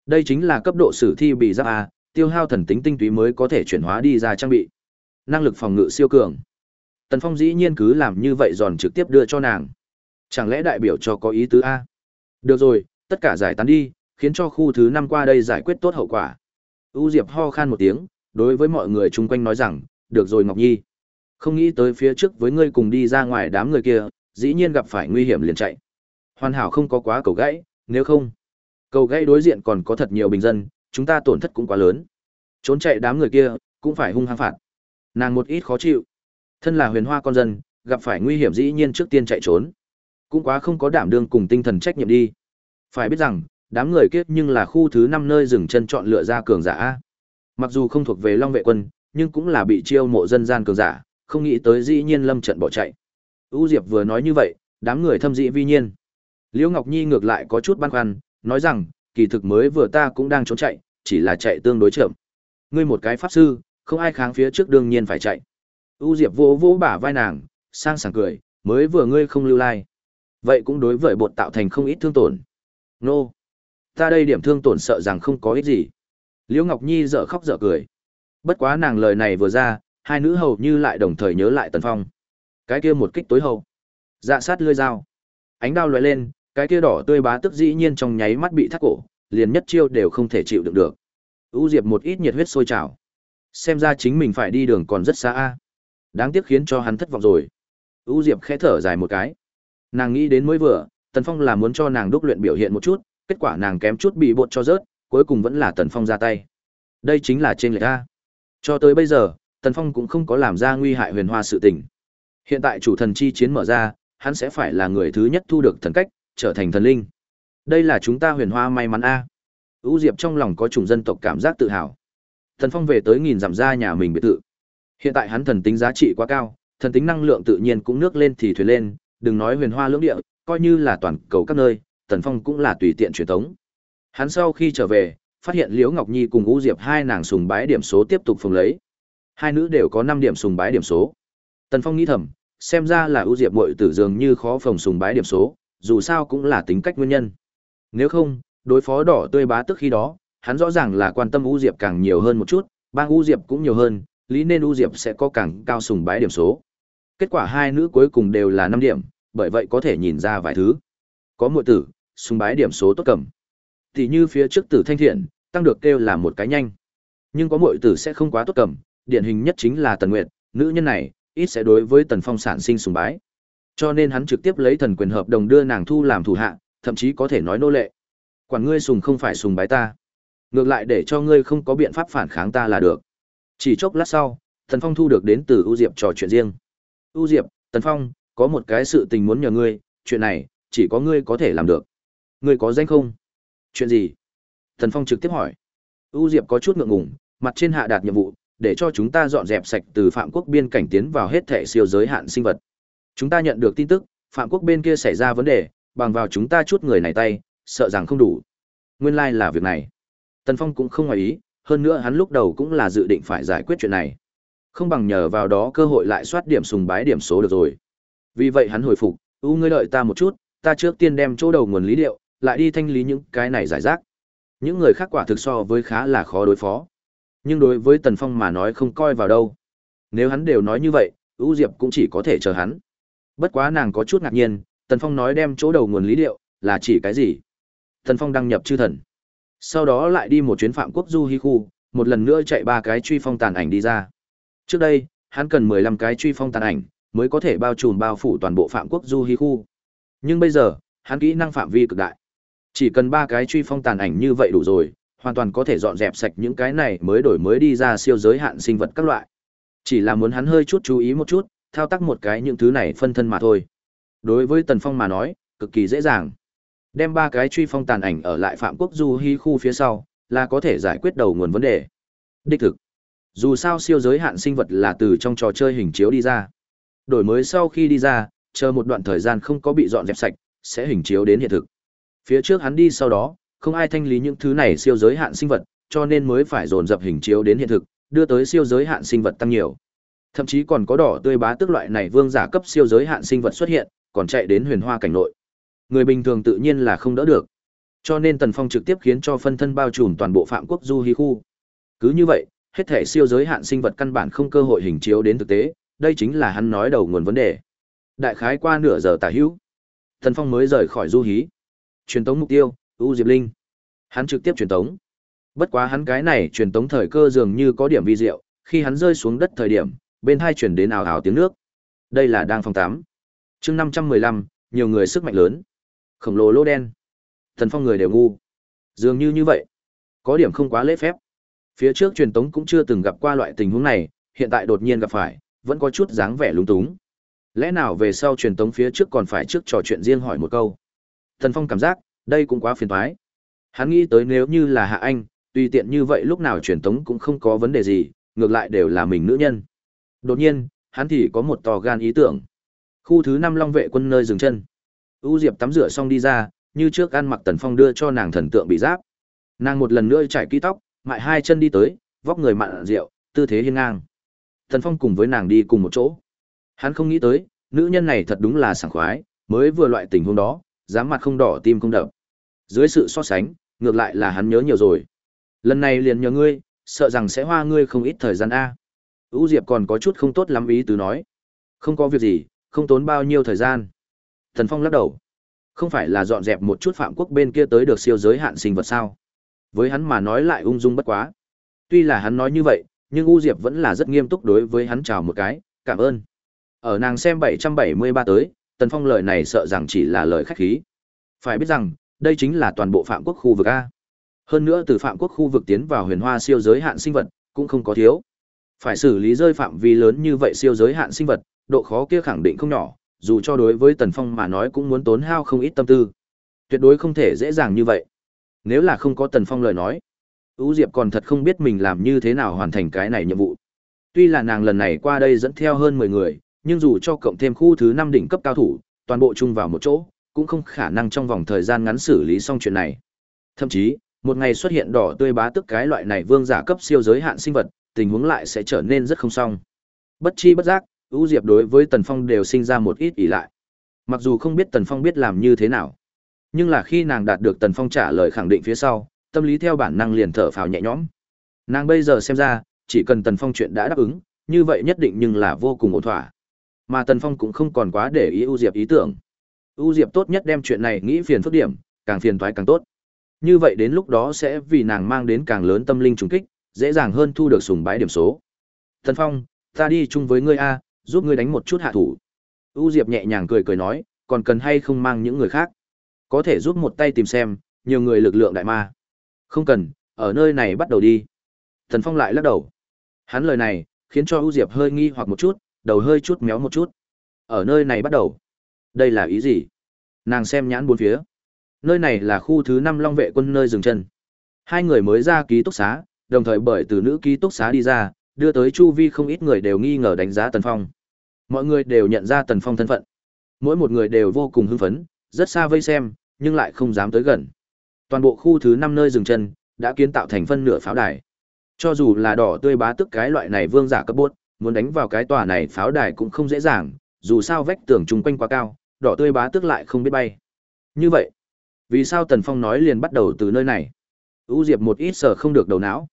Đây chính là cấp độ sử thi bị giáp A, tiêu hao thần tính tinh túy mới có thể chuyển hóa đi ra trang bị. năng lực phòng ngự siêu cường. Tần Phong dĩ nhiên cứ làm như vậy giòn trực tiếp đưa cho nàng. Chẳng lẽ đại biểu cho có ý tứ A? Được rồi, tất cả giải tán đi, khiến cho khu thứ năm qua đây giải quyết tốt hậu quả. U Diệp ho khan một tiếng, đối với mọi người chung quanh nói rằng, được rồi Ngọc Nhi. Không nghĩ tới phía trước với ngươi cùng đi ra ngoài đám người kia, dĩ nhiên gặp phải nguy hiểm liền chạy. Hoàn hảo không có quá cầu gãy, nếu không, cầu gãy đối diện còn có thật nhiều bình dân, chúng ta tổn thất cũng quá lớn. Trốn chạy đám người kia, cũng phải hung hăng phạt. Nàng một ít khó chịu. Thân là huyền hoa con dân, gặp phải nguy hiểm dĩ nhiên trước tiên chạy trốn. Cũng quá không có đảm đương cùng tinh thần trách nhiệm đi. Phải biết rằng, đám người kết nhưng là khu thứ năm nơi dừng chân chọn lựa ra cường giả. Mặc dù không thuộc về Long vệ quân, nhưng cũng là bị chiêu mộ dân gian cường giả, không nghĩ tới dĩ nhiên lâm trận bỏ chạy. U Diệp vừa nói như vậy, đám người thâm dị vi nhiên. Liễu Ngọc Nhi ngược lại có chút băn khoăn, nói rằng, kỳ thực mới vừa ta cũng đang trốn chạy, chỉ là chạy tương đối chậm. Ngươi một cái pháp sư, không ai kháng phía trước đương nhiên phải chạy. U Diệp vỗ vỗ bả vai nàng, sang sảng cười, mới vừa ngươi không lưu lai. Vậy cũng đối với bột tạo thành không ít thương tổn. Nô. Ta đây điểm thương tổn sợ rằng không có ích gì. Liễu Ngọc Nhi dở khóc dở cười. Bất quá nàng lời này vừa ra, hai nữ hầu như lại đồng thời nhớ lại Tần Phong. Cái kia một kích tối hậu. Dạ sát lưỡi dao. Ánh đao lóe lên, cái kia đỏ tươi bá tức dĩ nhiên trong nháy mắt bị thắt cổ, liền nhất chiêu đều không thể chịu đựng được. U Diệp một ít nhiệt huyết sôi trào. Xem ra chính mình phải đi đường còn rất xa a. Đáng tiếc khiến cho hắn thất vọng rồi. U Diệp khẽ thở dài một cái. Nàng nghĩ đến mới vừa, Tần Phong là muốn cho nàng đúc luyện biểu hiện một chút, kết quả nàng kém chút bị bột cho rớt, cuối cùng vẫn là Tần Phong ra tay. Đây chính là trên lệch a. Cho tới bây giờ, Tần Phong cũng không có làm ra nguy hại huyền hoa sự tình. Hiện tại chủ thần chi chiến mở ra, hắn sẽ phải là người thứ nhất thu được thần cách, trở thành thần linh. Đây là chúng ta huyền hoa may mắn a. U Diệp trong lòng có chủng dân tộc cảm giác tự hào. Tần Phong về tới nghìn dặm ra nhà mình biệt tự. Hiện tại hắn thần tính giá trị quá cao, thần tính năng lượng tự nhiên cũng nước lên thì thuyền lên, đừng nói huyền hoa lưỡng địa, coi như là toàn cầu các nơi, Tần Phong cũng là tùy tiện truyền tống. Hắn sau khi trở về, phát hiện Liễu Ngọc Nhi cùng U Diệp hai nàng sùng bái điểm số tiếp tục phùng lấy. Hai nữ đều có 5 điểm sùng bái điểm số. Tần Phong nghĩ thầm, xem ra là U diệp muội tử dường như khó phòng sùng bái điểm số, dù sao cũng là tính cách nguyên nhân. Nếu không, đối phó đỏ tươi bá tức khi đó, hắn rõ ràng là quan tâm U diệp càng nhiều hơn một chút, bang U diệp cũng nhiều hơn, lý nên U diệp sẽ có càng cao sùng bái điểm số. Kết quả hai nữ cuối cùng đều là 5 điểm, bởi vậy có thể nhìn ra vài thứ. Có muội tử, sùng bái điểm số tốt cầm. tỷ như phía trước tử thanh thiện, tăng được kêu là một cái nhanh. Nhưng có muội tử sẽ không quá tốt cầm, điển hình nhất chính là Tần Nguyệt, nữ nhân này, ít sẽ đối với Tần Phong sản sinh sùng bái. Cho nên hắn trực tiếp lấy thần quyền hợp đồng đưa nàng thu làm thủ hạ, thậm chí có thể nói nô lệ. Quản ngươi sùng không phải sùng bái ta, ngược lại để cho ngươi không có biện pháp phản kháng ta là được. Chỉ chốc lát sau, Tần Phong thu được đến từ U Diệp trò chuyện riêng. U Diệp, Tần Phong, có một cái sự tình muốn nhờ ngươi, chuyện này chỉ có ngươi có thể làm được. Ngươi có danh không? Chuyện gì? thần Phong trực tiếp hỏi. U Diệp có chút ngượng ngùng, mặt trên hạ đạt nhiệm vụ, để cho chúng ta dọn dẹp sạch từ phạm quốc biên cảnh tiến vào hết thể siêu giới hạn sinh vật. Chúng ta nhận được tin tức, phạm quốc bên kia xảy ra vấn đề, bằng vào chúng ta chút người này tay, sợ rằng không đủ. Nguyên lai like là việc này. Tần Phong cũng không ngoài ý, hơn nữa hắn lúc đầu cũng là dự định phải giải quyết chuyện này. Không bằng nhờ vào đó cơ hội lại soát điểm sùng bái điểm số được rồi. Vì vậy hắn hồi phục, "U ngươi đợi ta một chút, ta trước tiên đem chỗ đầu nguồn lý liệu, lại đi thanh lý những cái này giải rác." Những người khác quả thực so với khá là khó đối phó. Nhưng đối với Tần Phong mà nói không coi vào đâu. Nếu hắn đều nói như vậy, ưu diệp cũng chỉ có thể chờ hắn bất quá nàng có chút ngạc nhiên tần phong nói đem chỗ đầu nguồn lý liệu là chỉ cái gì tần phong đăng nhập chư thần sau đó lại đi một chuyến phạm quốc du hi khu một lần nữa chạy ba cái truy phong tàn ảnh đi ra trước đây hắn cần mười lăm cái truy phong tàn ảnh mới có thể bao trùm bao phủ toàn bộ phạm quốc du hi khu nhưng bây giờ hắn kỹ năng phạm vi cực đại chỉ cần ba cái truy phong tàn ảnh như vậy đủ rồi hoàn toàn có thể dọn dẹp sạch những cái này mới đổi mới đi ra siêu giới hạn sinh vật các loại chỉ là muốn hắn hơi chút chú ý một chút, thao tác một cái những thứ này phân thân mà thôi. Đối với Tần Phong mà nói, cực kỳ dễ dàng. Đem ba cái truy phong tàn ảnh ở lại Phạm Quốc Du Hi khu phía sau, là có thể giải quyết đầu nguồn vấn đề. Đích thực. Dù sao siêu giới hạn sinh vật là từ trong trò chơi hình chiếu đi ra. Đổi mới sau khi đi ra, chờ một đoạn thời gian không có bị dọn dẹp sạch, sẽ hình chiếu đến hiện thực. Phía trước hắn đi sau đó, không ai thanh lý những thứ này siêu giới hạn sinh vật, cho nên mới phải dồn dập hình chiếu đến hiện thực, đưa tới siêu giới hạn sinh vật tăng nhiều. Thậm chí còn có đỏ tươi bá tước loại này vương giả cấp siêu giới hạn sinh vật xuất hiện, còn chạy đến huyền hoa cảnh nội. Người bình thường tự nhiên là không đỡ được. Cho nên Tần Phong trực tiếp khiến cho phân thân bao trùm toàn bộ phạm quốc du hí khu. Cứ như vậy, hết thể siêu giới hạn sinh vật căn bản không cơ hội hình chiếu đến thực tế, đây chính là hắn nói đầu nguồn vấn đề. Đại khái qua nửa giờ tả hữu, thần Phong mới rời khỏi du hí. Truyền tống mục tiêu, U Diệp Linh. Hắn trực tiếp truyền tống. Bất quá hắn cái này truyền tống thời cơ dường như có điểm vi diệu, khi hắn rơi xuống đất thời điểm, bên hai chuyển đến ào ào tiếng nước. Đây là đang phòng tám. Chương năm trăm mười lăm, nhiều người sức mạnh lớn. Khổng lồ lô đen. Thần Phong người đều ngu. Dường như như vậy, có điểm không quá lễ phép. Phía trước truyền tống cũng chưa từng gặp qua loại tình huống này, hiện tại đột nhiên gặp phải, vẫn có chút dáng vẻ lúng túng. Lẽ nào về sau truyền tống phía trước còn phải trước trò chuyện riêng hỏi một câu. Thần Phong cảm giác, đây cũng quá phiền toái. Hắn nghĩ tới nếu như là Hạ Anh, tùy tiện như vậy lúc nào truyền tống cũng không có vấn đề gì, ngược lại đều là mình nữ nhân. Đột nhiên, hắn thì có một to gan ý tưởng. Khu thứ năm Long vệ quân nơi dừng chân. U Diệp tắm rửa xong đi ra, như trước ăn mặc Tần Phong đưa cho nàng thần tượng bị giáp. Nàng một lần nữa trải kỹ tóc, mại hai chân đi tới, vóc người mặn rượu, tư thế hiên ngang. Tần Phong cùng với nàng đi cùng một chỗ. Hắn không nghĩ tới, nữ nhân này thật đúng là sảng khoái, mới vừa loại tình huống đó, dám mặt không đỏ tim không đập. Dưới sự so sánh, ngược lại là hắn nhớ nhiều rồi. Lần này liền nhờ ngươi, sợ rằng sẽ hoa ngươi không ít thời gian a. U Diệp còn có chút không tốt lắm ý tứ nói. Không có việc gì, không tốn bao nhiêu thời gian. Thần Phong lắc đầu. Không phải là dọn dẹp một chút phạm quốc bên kia tới được siêu giới hạn sinh vật sao? Với hắn mà nói lại ung dung bất quá. Tuy là hắn nói như vậy, nhưng U Diệp vẫn là rất nghiêm túc đối với hắn chào một cái, cảm ơn. Ở nàng xem 773 tới, Tần Phong lời này sợ rằng chỉ là lời khách khí. Phải biết rằng, đây chính là toàn bộ phạm quốc khu vực A. Hơn nữa từ phạm quốc khu vực tiến vào huyền hoa siêu giới hạn sinh vật, cũng không có thiếu. Phải xử lý rơi phạm vi lớn như vậy siêu giới hạn sinh vật, độ khó kia khẳng định không nhỏ, dù cho đối với Tần Phong mà nói cũng muốn tốn hao không ít tâm tư. Tuyệt đối không thể dễ dàng như vậy. Nếu là không có Tần Phong lời nói, Ú Diệp còn thật không biết mình làm như thế nào hoàn thành cái này nhiệm vụ. Tuy là nàng lần này qua đây dẫn theo hơn 10 người, nhưng dù cho cộng thêm khu thứ 5 đỉnh cấp cao thủ, toàn bộ chung vào một chỗ, cũng không khả năng trong vòng thời gian ngắn xử lý xong chuyện này. Thậm chí, một ngày xuất hiện đỏ tươi bá tức cái loại này vương giả cấp siêu giới hạn sinh vật, tình huống lại sẽ trở nên rất không xong. Bất chi bất giác, U Diệp đối với Tần Phong đều sinh ra một ít ỷ lại. Mặc dù không biết Tần Phong biết làm như thế nào, nhưng là khi nàng đạt được Tần Phong trả lời khẳng định phía sau, tâm lý theo bản năng liền thở phào nhẹ nhõm. Nàng bây giờ xem ra, chỉ cần Tần Phong chuyện đã đáp ứng, như vậy nhất định nhưng là vô cùng ổn thỏa. Mà Tần Phong cũng không còn quá để ý U Diệp ý tưởng. U Diệp tốt nhất đem chuyện này nghĩ phiền phức điểm, càng phiền toái càng tốt. Như vậy đến lúc đó sẽ vì nàng mang đến càng lớn tâm linh trùng kích, dễ dàng hơn thu được sùng bái điểm số. Tần Phong, ta đi chung với ngươi a, giúp ngươi đánh một chút hạ thủ. U Diệp nhẹ nhàng cười cười nói, còn cần hay không mang những người khác? Có thể giúp một tay tìm xem, nhiều người lực lượng đại ma. Không cần, ở nơi này bắt đầu đi. Tần Phong lại lắc đầu. Hắn lời này, khiến cho U Diệp hơi nghi hoặc một chút, đầu hơi chút méo một chút. Ở nơi này bắt đầu. Đây là ý gì? Nàng xem nhãn bốn phía. Nơi này là khu thứ năm Long vệ quân nơi dừng chân. Hai người mới ra ký túc xá, đồng thời bởi từ nữ ký túc xá đi ra, đưa tới chu vi không ít người đều nghi ngờ đánh giá Tần Phong. Mọi người đều nhận ra Tần Phong thân phận. Mỗi một người đều vô cùng hưng phấn, rất xa vây xem, nhưng lại không dám tới gần. Toàn bộ khu thứ năm nơi dừng chân, đã kiến tạo thành phân nửa pháo đài. Cho dù là đỏ tươi bá tức cái loại này vương giả cấp bốt, muốn đánh vào cái tòa này pháo đài cũng không dễ dàng, dù sao vách tường chung quanh quá cao, đỏ tươi bá tức lại không biết bay. Như vậy, vì sao Tần Phong nói liền bắt đầu từ nơi này? U Diệp một ít sở không được đầu não.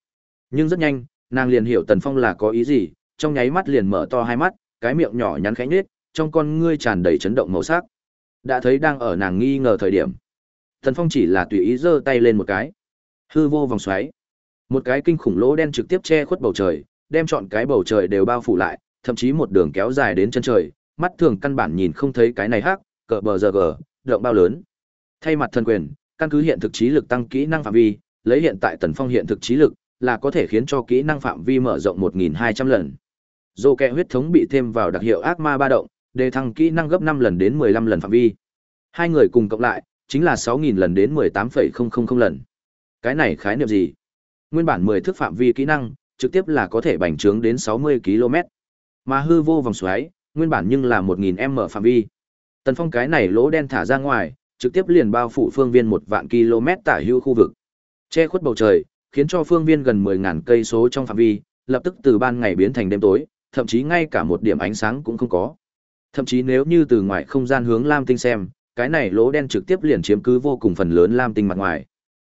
Nhưng rất nhanh, nàng liền hiểu Tần Phong là có ý gì, trong nháy mắt liền mở to hai mắt, cái miệng nhỏ nhắn khẽ nhếch, trong con ngươi tràn đầy chấn động màu sắc. Đã thấy đang ở nàng nghi ngờ thời điểm. Tần Phong chỉ là tùy ý giơ tay lên một cái. Hư vô vòng xoáy. Một cái kinh khủng lỗ đen trực tiếp che khuất bầu trời, đem chọn cái bầu trời đều bao phủ lại, thậm chí một đường kéo dài đến chân trời, mắt thường căn bản nhìn không thấy cái này hắc, cỡ bờ giờ gờ, động bao lớn. Thay mặt thần quyền, căn cứ hiện thực trí lực tăng kỹ năng phạm vi, lấy hiện tại Tần Phong hiện thực trí lực, là có thể khiến cho kỹ năng phạm vi mở rộng 1200 lần. Dô kẹ huyết thống bị thêm vào đặc hiệu ác ma ba động, đề thăng kỹ năng gấp 5 lần đến 15 lần phạm vi. Hai người cùng cộng lại, chính là 6000 lần đến 18,000 lần. Cái này khái niệm gì? Nguyên bản 10 thước phạm vi kỹ năng, trực tiếp là có thể bành trướng đến 60 km. Mà hư vô vòng xoáy, nguyên bản nhưng là 1000m phạm vi. Tần Phong cái này lỗ đen thả ra ngoài, trực tiếp liền bao phủ phương viên một vạn km tả hữu khu vực. Che khuất bầu trời, khiến cho phương viên gần 10000 cây số trong phạm vi, lập tức từ ban ngày biến thành đêm tối, thậm chí ngay cả một điểm ánh sáng cũng không có. Thậm chí nếu như từ ngoài không gian hướng Lam Tinh xem, cái này lỗ đen trực tiếp liền chiếm cứ vô cùng phần lớn Lam Tinh mặt ngoài.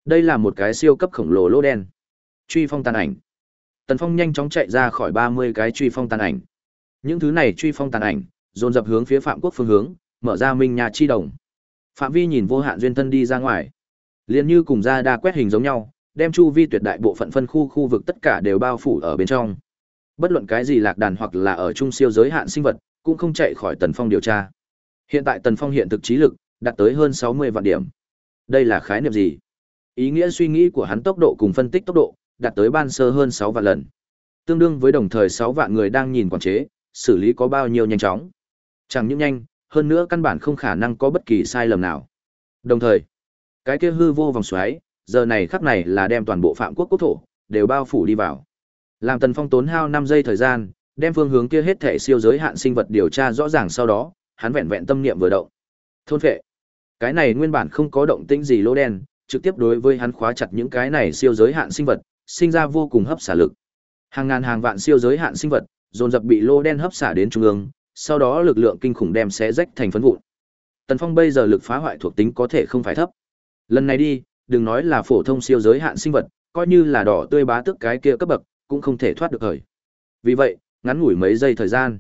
Đây là một cái siêu cấp khổng lồ lỗ đen. Truy phong tàn ảnh. Tần Phong nhanh chóng chạy ra khỏi 30 cái truy phong tàn ảnh. Những thứ này truy phong tàn ảnh, dồn dập hướng phía Phạm Quốc phương hướng, mở ra minh nhà chi đồng. Phạm Vi nhìn vô hạn duyên thân đi ra ngoài, liền như cùng ra đa quét hình giống nhau, đem chu vi tuyệt đại bộ phận phân khu khu vực tất cả đều bao phủ ở bên trong. Bất luận cái gì lạc đàn hoặc là ở trung siêu giới hạn sinh vật, cũng không chạy khỏi Tần Phong điều tra. Hiện tại Tần Phong hiện thực trí lực đạt tới hơn 60 vạn điểm. Đây là khái niệm gì? Ý nghĩa suy nghĩ của hắn tốc độ cùng phân tích tốc độ đạt tới ban sơ hơn 6 vạn lần. Tương đương với đồng thời 6 vạn người đang nhìn quản chế, xử lý có bao nhiêu nhanh chóng. Chẳng những nhanh, hơn nữa căn bản không khả năng có bất kỳ sai lầm nào. Đồng thời, cái kia hư vô vòng xoáy, giờ này khắc này là đem toàn bộ phạm quốc quốc thổ đều bao phủ đi vào. Làm Tần Phong tốn hao 5 giây thời gian, đem phương hướng kia hết thể siêu giới hạn sinh vật điều tra rõ ràng sau đó, hắn vẹn vẹn tâm niệm vừa động. Thôn phệ. Cái này nguyên bản không có động tĩnh gì lỗ đen, trực tiếp đối với hắn khóa chặt những cái này siêu giới hạn sinh vật, sinh ra vô cùng hấp xả lực. Hàng ngàn hàng vạn siêu giới hạn sinh vật, dồn dập bị lô đen hấp xả đến trung ương, sau đó lực lượng kinh khủng đem xé rách thành phấn vụn. Tần Phong bây giờ lực phá hoại thuộc tính có thể không phải thấp. Lần này đi, đừng nói là phổ thông siêu giới hạn sinh vật, coi như là đỏ tươi bá tức cái kia cấp bậc, cũng không thể thoát được thời. Vì vậy, ngắn ngủi mấy giây thời gian,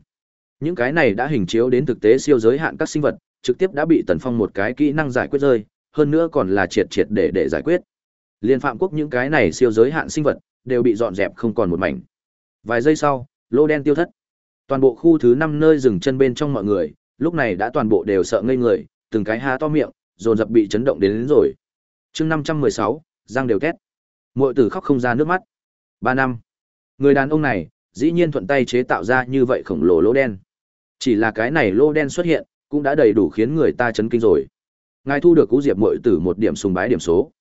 những cái này đã hình chiếu đến thực tế siêu giới hạn các sinh vật, trực tiếp đã bị Tần Phong một cái kỹ năng giải quyết rơi, hơn nữa còn là triệt triệt để để giải quyết. Liên phạm quốc những cái này siêu giới hạn sinh vật đều bị dọn dẹp không còn một mảnh. Vài giây sau, lô đen tiêu thất. Toàn bộ khu thứ năm nơi dừng chân bên trong mọi người, lúc này đã toàn bộ đều sợ ngây người, từng cái há to miệng, dồn dập bị chấn động đến, đến rồi. Chương năm trăm mười sáu, giang đều két. Muội tử khóc không ra nước mắt. Ba năm. Người đàn ông này, dĩ nhiên thuận tay chế tạo ra như vậy khổng lồ lỗ đen. Chỉ là cái này lỗ đen xuất hiện, cũng đã đầy đủ khiến người ta chấn kinh rồi. Ngài thu được Cú Diệp muội tử một điểm sùng bái điểm số.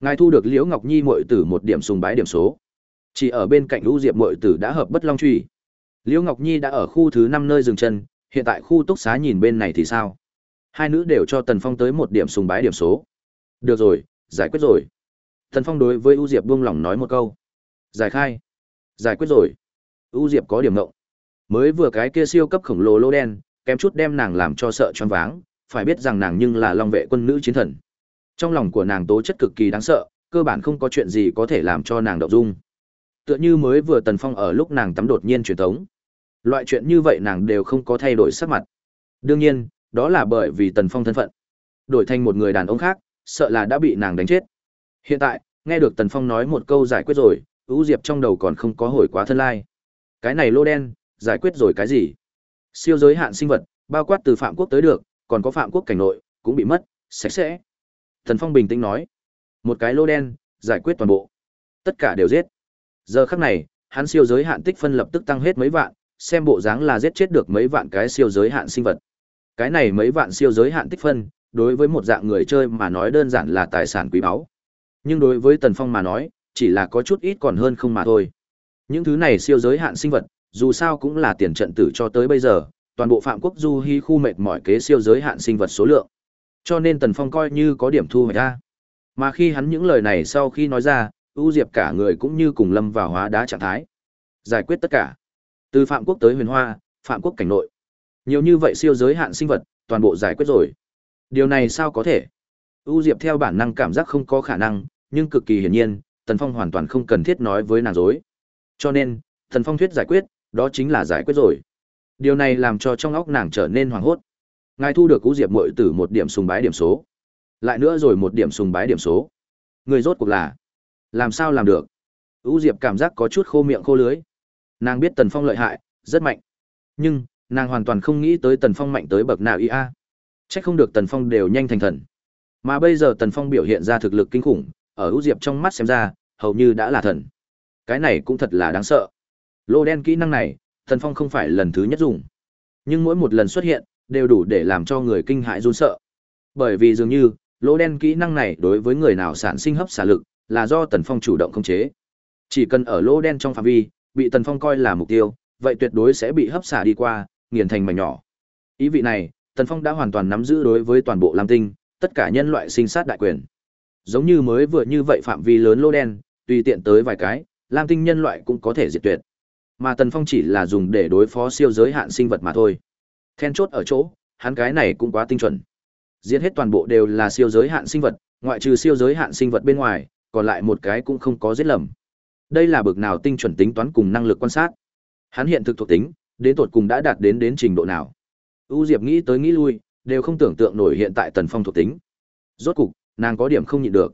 Ngài thu được Liễu Ngọc Nhi Mội tử một điểm sùng bái điểm số. Chỉ ở bên cạnh Cú Diệp Mội tử đã hợp bất long truy. Liễu Ngọc Nhi đã ở khu thứ năm nơi dừng chân, hiện tại khu túc xá nhìn bên này thì sao? Hai nữ đều cho Tần Phong tới một điểm sùng bái điểm số. Được rồi, giải quyết rồi. Tần Phong đối với U Diệp buông lòng nói một câu. Giải khai. Giải quyết rồi. U Diệp có điểm ngộng. Mới vừa cái kia siêu cấp khổng lồ lô đen, kém chút đem nàng làm cho sợ choáng váng, phải biết rằng nàng nhưng là long vệ quân nữ chiến thần. Trong lòng của nàng tố chất cực kỳ đáng sợ, cơ bản không có chuyện gì có thể làm cho nàng động dung. Tựa như mới vừa Tần Phong ở lúc nàng tắm đột nhiên truyền tống. Loại chuyện như vậy nàng đều không có thay đổi sắc mặt. Đương nhiên, đó là bởi vì Tần Phong thân phận. Đổi thành một người đàn ông khác, sợ là đã bị nàng đánh chết. Hiện tại, nghe được Tần Phong nói một câu giải quyết rồi, Ú Diệp trong đầu còn không có hồi quá thân lai. Cái này lô đen, giải quyết rồi cái gì? Siêu giới hạn sinh vật, bao quát từ phạm quốc tới được, còn có phạm quốc cảnh nội, cũng bị mất, sạch sẽ. Tần Phong bình tĩnh nói, một cái lô đen, giải quyết toàn bộ. Tất cả đều giết. Giờ khắc này, hắn siêu giới hạn tích phân lập tức tăng hết mấy vạn, xem bộ dáng là giết chết được mấy vạn cái siêu giới hạn sinh vật. Cái này mấy vạn siêu giới hạn tích phân, đối với một dạng người chơi mà nói đơn giản là tài sản quý báu. Nhưng đối với Tần Phong mà nói, chỉ là có chút ít còn hơn không mà thôi. Những thứ này siêu giới hạn sinh vật, dù sao cũng là tiền trận tử cho tới bây giờ, toàn bộ phạm quốc du hy khu mệt mỏi kế siêu giới hạn sinh vật số lượng. Cho nên Tần Phong coi như có điểm thu hoạch ra. Mà khi hắn những lời này sau khi nói ra, U Diệp cả người cũng như cùng lâm vào hóa đá trạng thái. Giải quyết tất cả. Từ Phạm Quốc tới Huyền Hoa, Phạm Quốc cảnh nội. Nhiều như vậy siêu giới hạn sinh vật, toàn bộ giải quyết rồi. Điều này sao có thể? U Diệp theo bản năng cảm giác không có khả năng, nhưng cực kỳ hiển nhiên, Tần Phong hoàn toàn không cần thiết nói với nàng dối. Cho nên, Tần Phong thuyết giải quyết, đó chính là giải quyết rồi. Điều này làm cho trong óc nàng trở nên hoảng hốt. Ngài thu được Cú Diệp muội tử một điểm sùng bái điểm số. Lại nữa rồi một điểm sùng bái điểm số. Người rốt cuộc là làm sao làm được? U Diệp cảm giác có chút khô miệng khô lưới. Nàng biết Tần Phong lợi hại, rất mạnh. Nhưng, nàng hoàn toàn không nghĩ tới Tần Phong mạnh tới bậc nào ý a. Chắc không được Tần Phong đều nhanh thành thần. Mà bây giờ Tần Phong biểu hiện ra thực lực kinh khủng, ở ưu diệp trong mắt xem ra, hầu như đã là thần. Cái này cũng thật là đáng sợ. Lô đen kỹ năng này, Tần Phong không phải lần thứ nhất dùng. Nhưng mỗi một lần xuất hiện, đều đủ để làm cho người kinh hãi run sợ. Bởi vì dường như, lỗ đen kỹ năng này đối với người nào sản sinh hấp xả lực, là do Tần Phong chủ động khống chế. Chỉ cần ở lỗ đen trong phạm vi, bị Tần Phong coi là mục tiêu, vậy tuyệt đối sẽ bị hấp xả đi qua, nghiền thành mảnh nhỏ. Ý vị này, Tần Phong đã hoàn toàn nắm giữ đối với toàn bộ Lam Tinh, tất cả nhân loại sinh sát đại quyền. Giống như mới vừa như vậy phạm vi lớn lỗ đen, tùy tiện tới vài cái, Lam Tinh nhân loại cũng có thể diệt tuyệt. Mà Tần Phong chỉ là dùng để đối phó siêu giới hạn sinh vật mà thôi. Then chốt ở chỗ, hắn cái này cũng quá tinh chuẩn. Giết hết toàn bộ đều là siêu giới hạn sinh vật, ngoại trừ siêu giới hạn sinh vật bên ngoài, còn lại một cái cũng không có giết lầm. Đây là bực nào tinh chuẩn tính toán cùng năng lực quan sát. Hắn hiện thực thuộc tính, đến tột cùng đã đạt đến đến trình độ nào. U Diệp nghĩ tới nghĩ lui, đều không tưởng tượng nổi hiện tại Tần Phong thuộc tính. Rốt cục, nàng có điểm không nhịn được.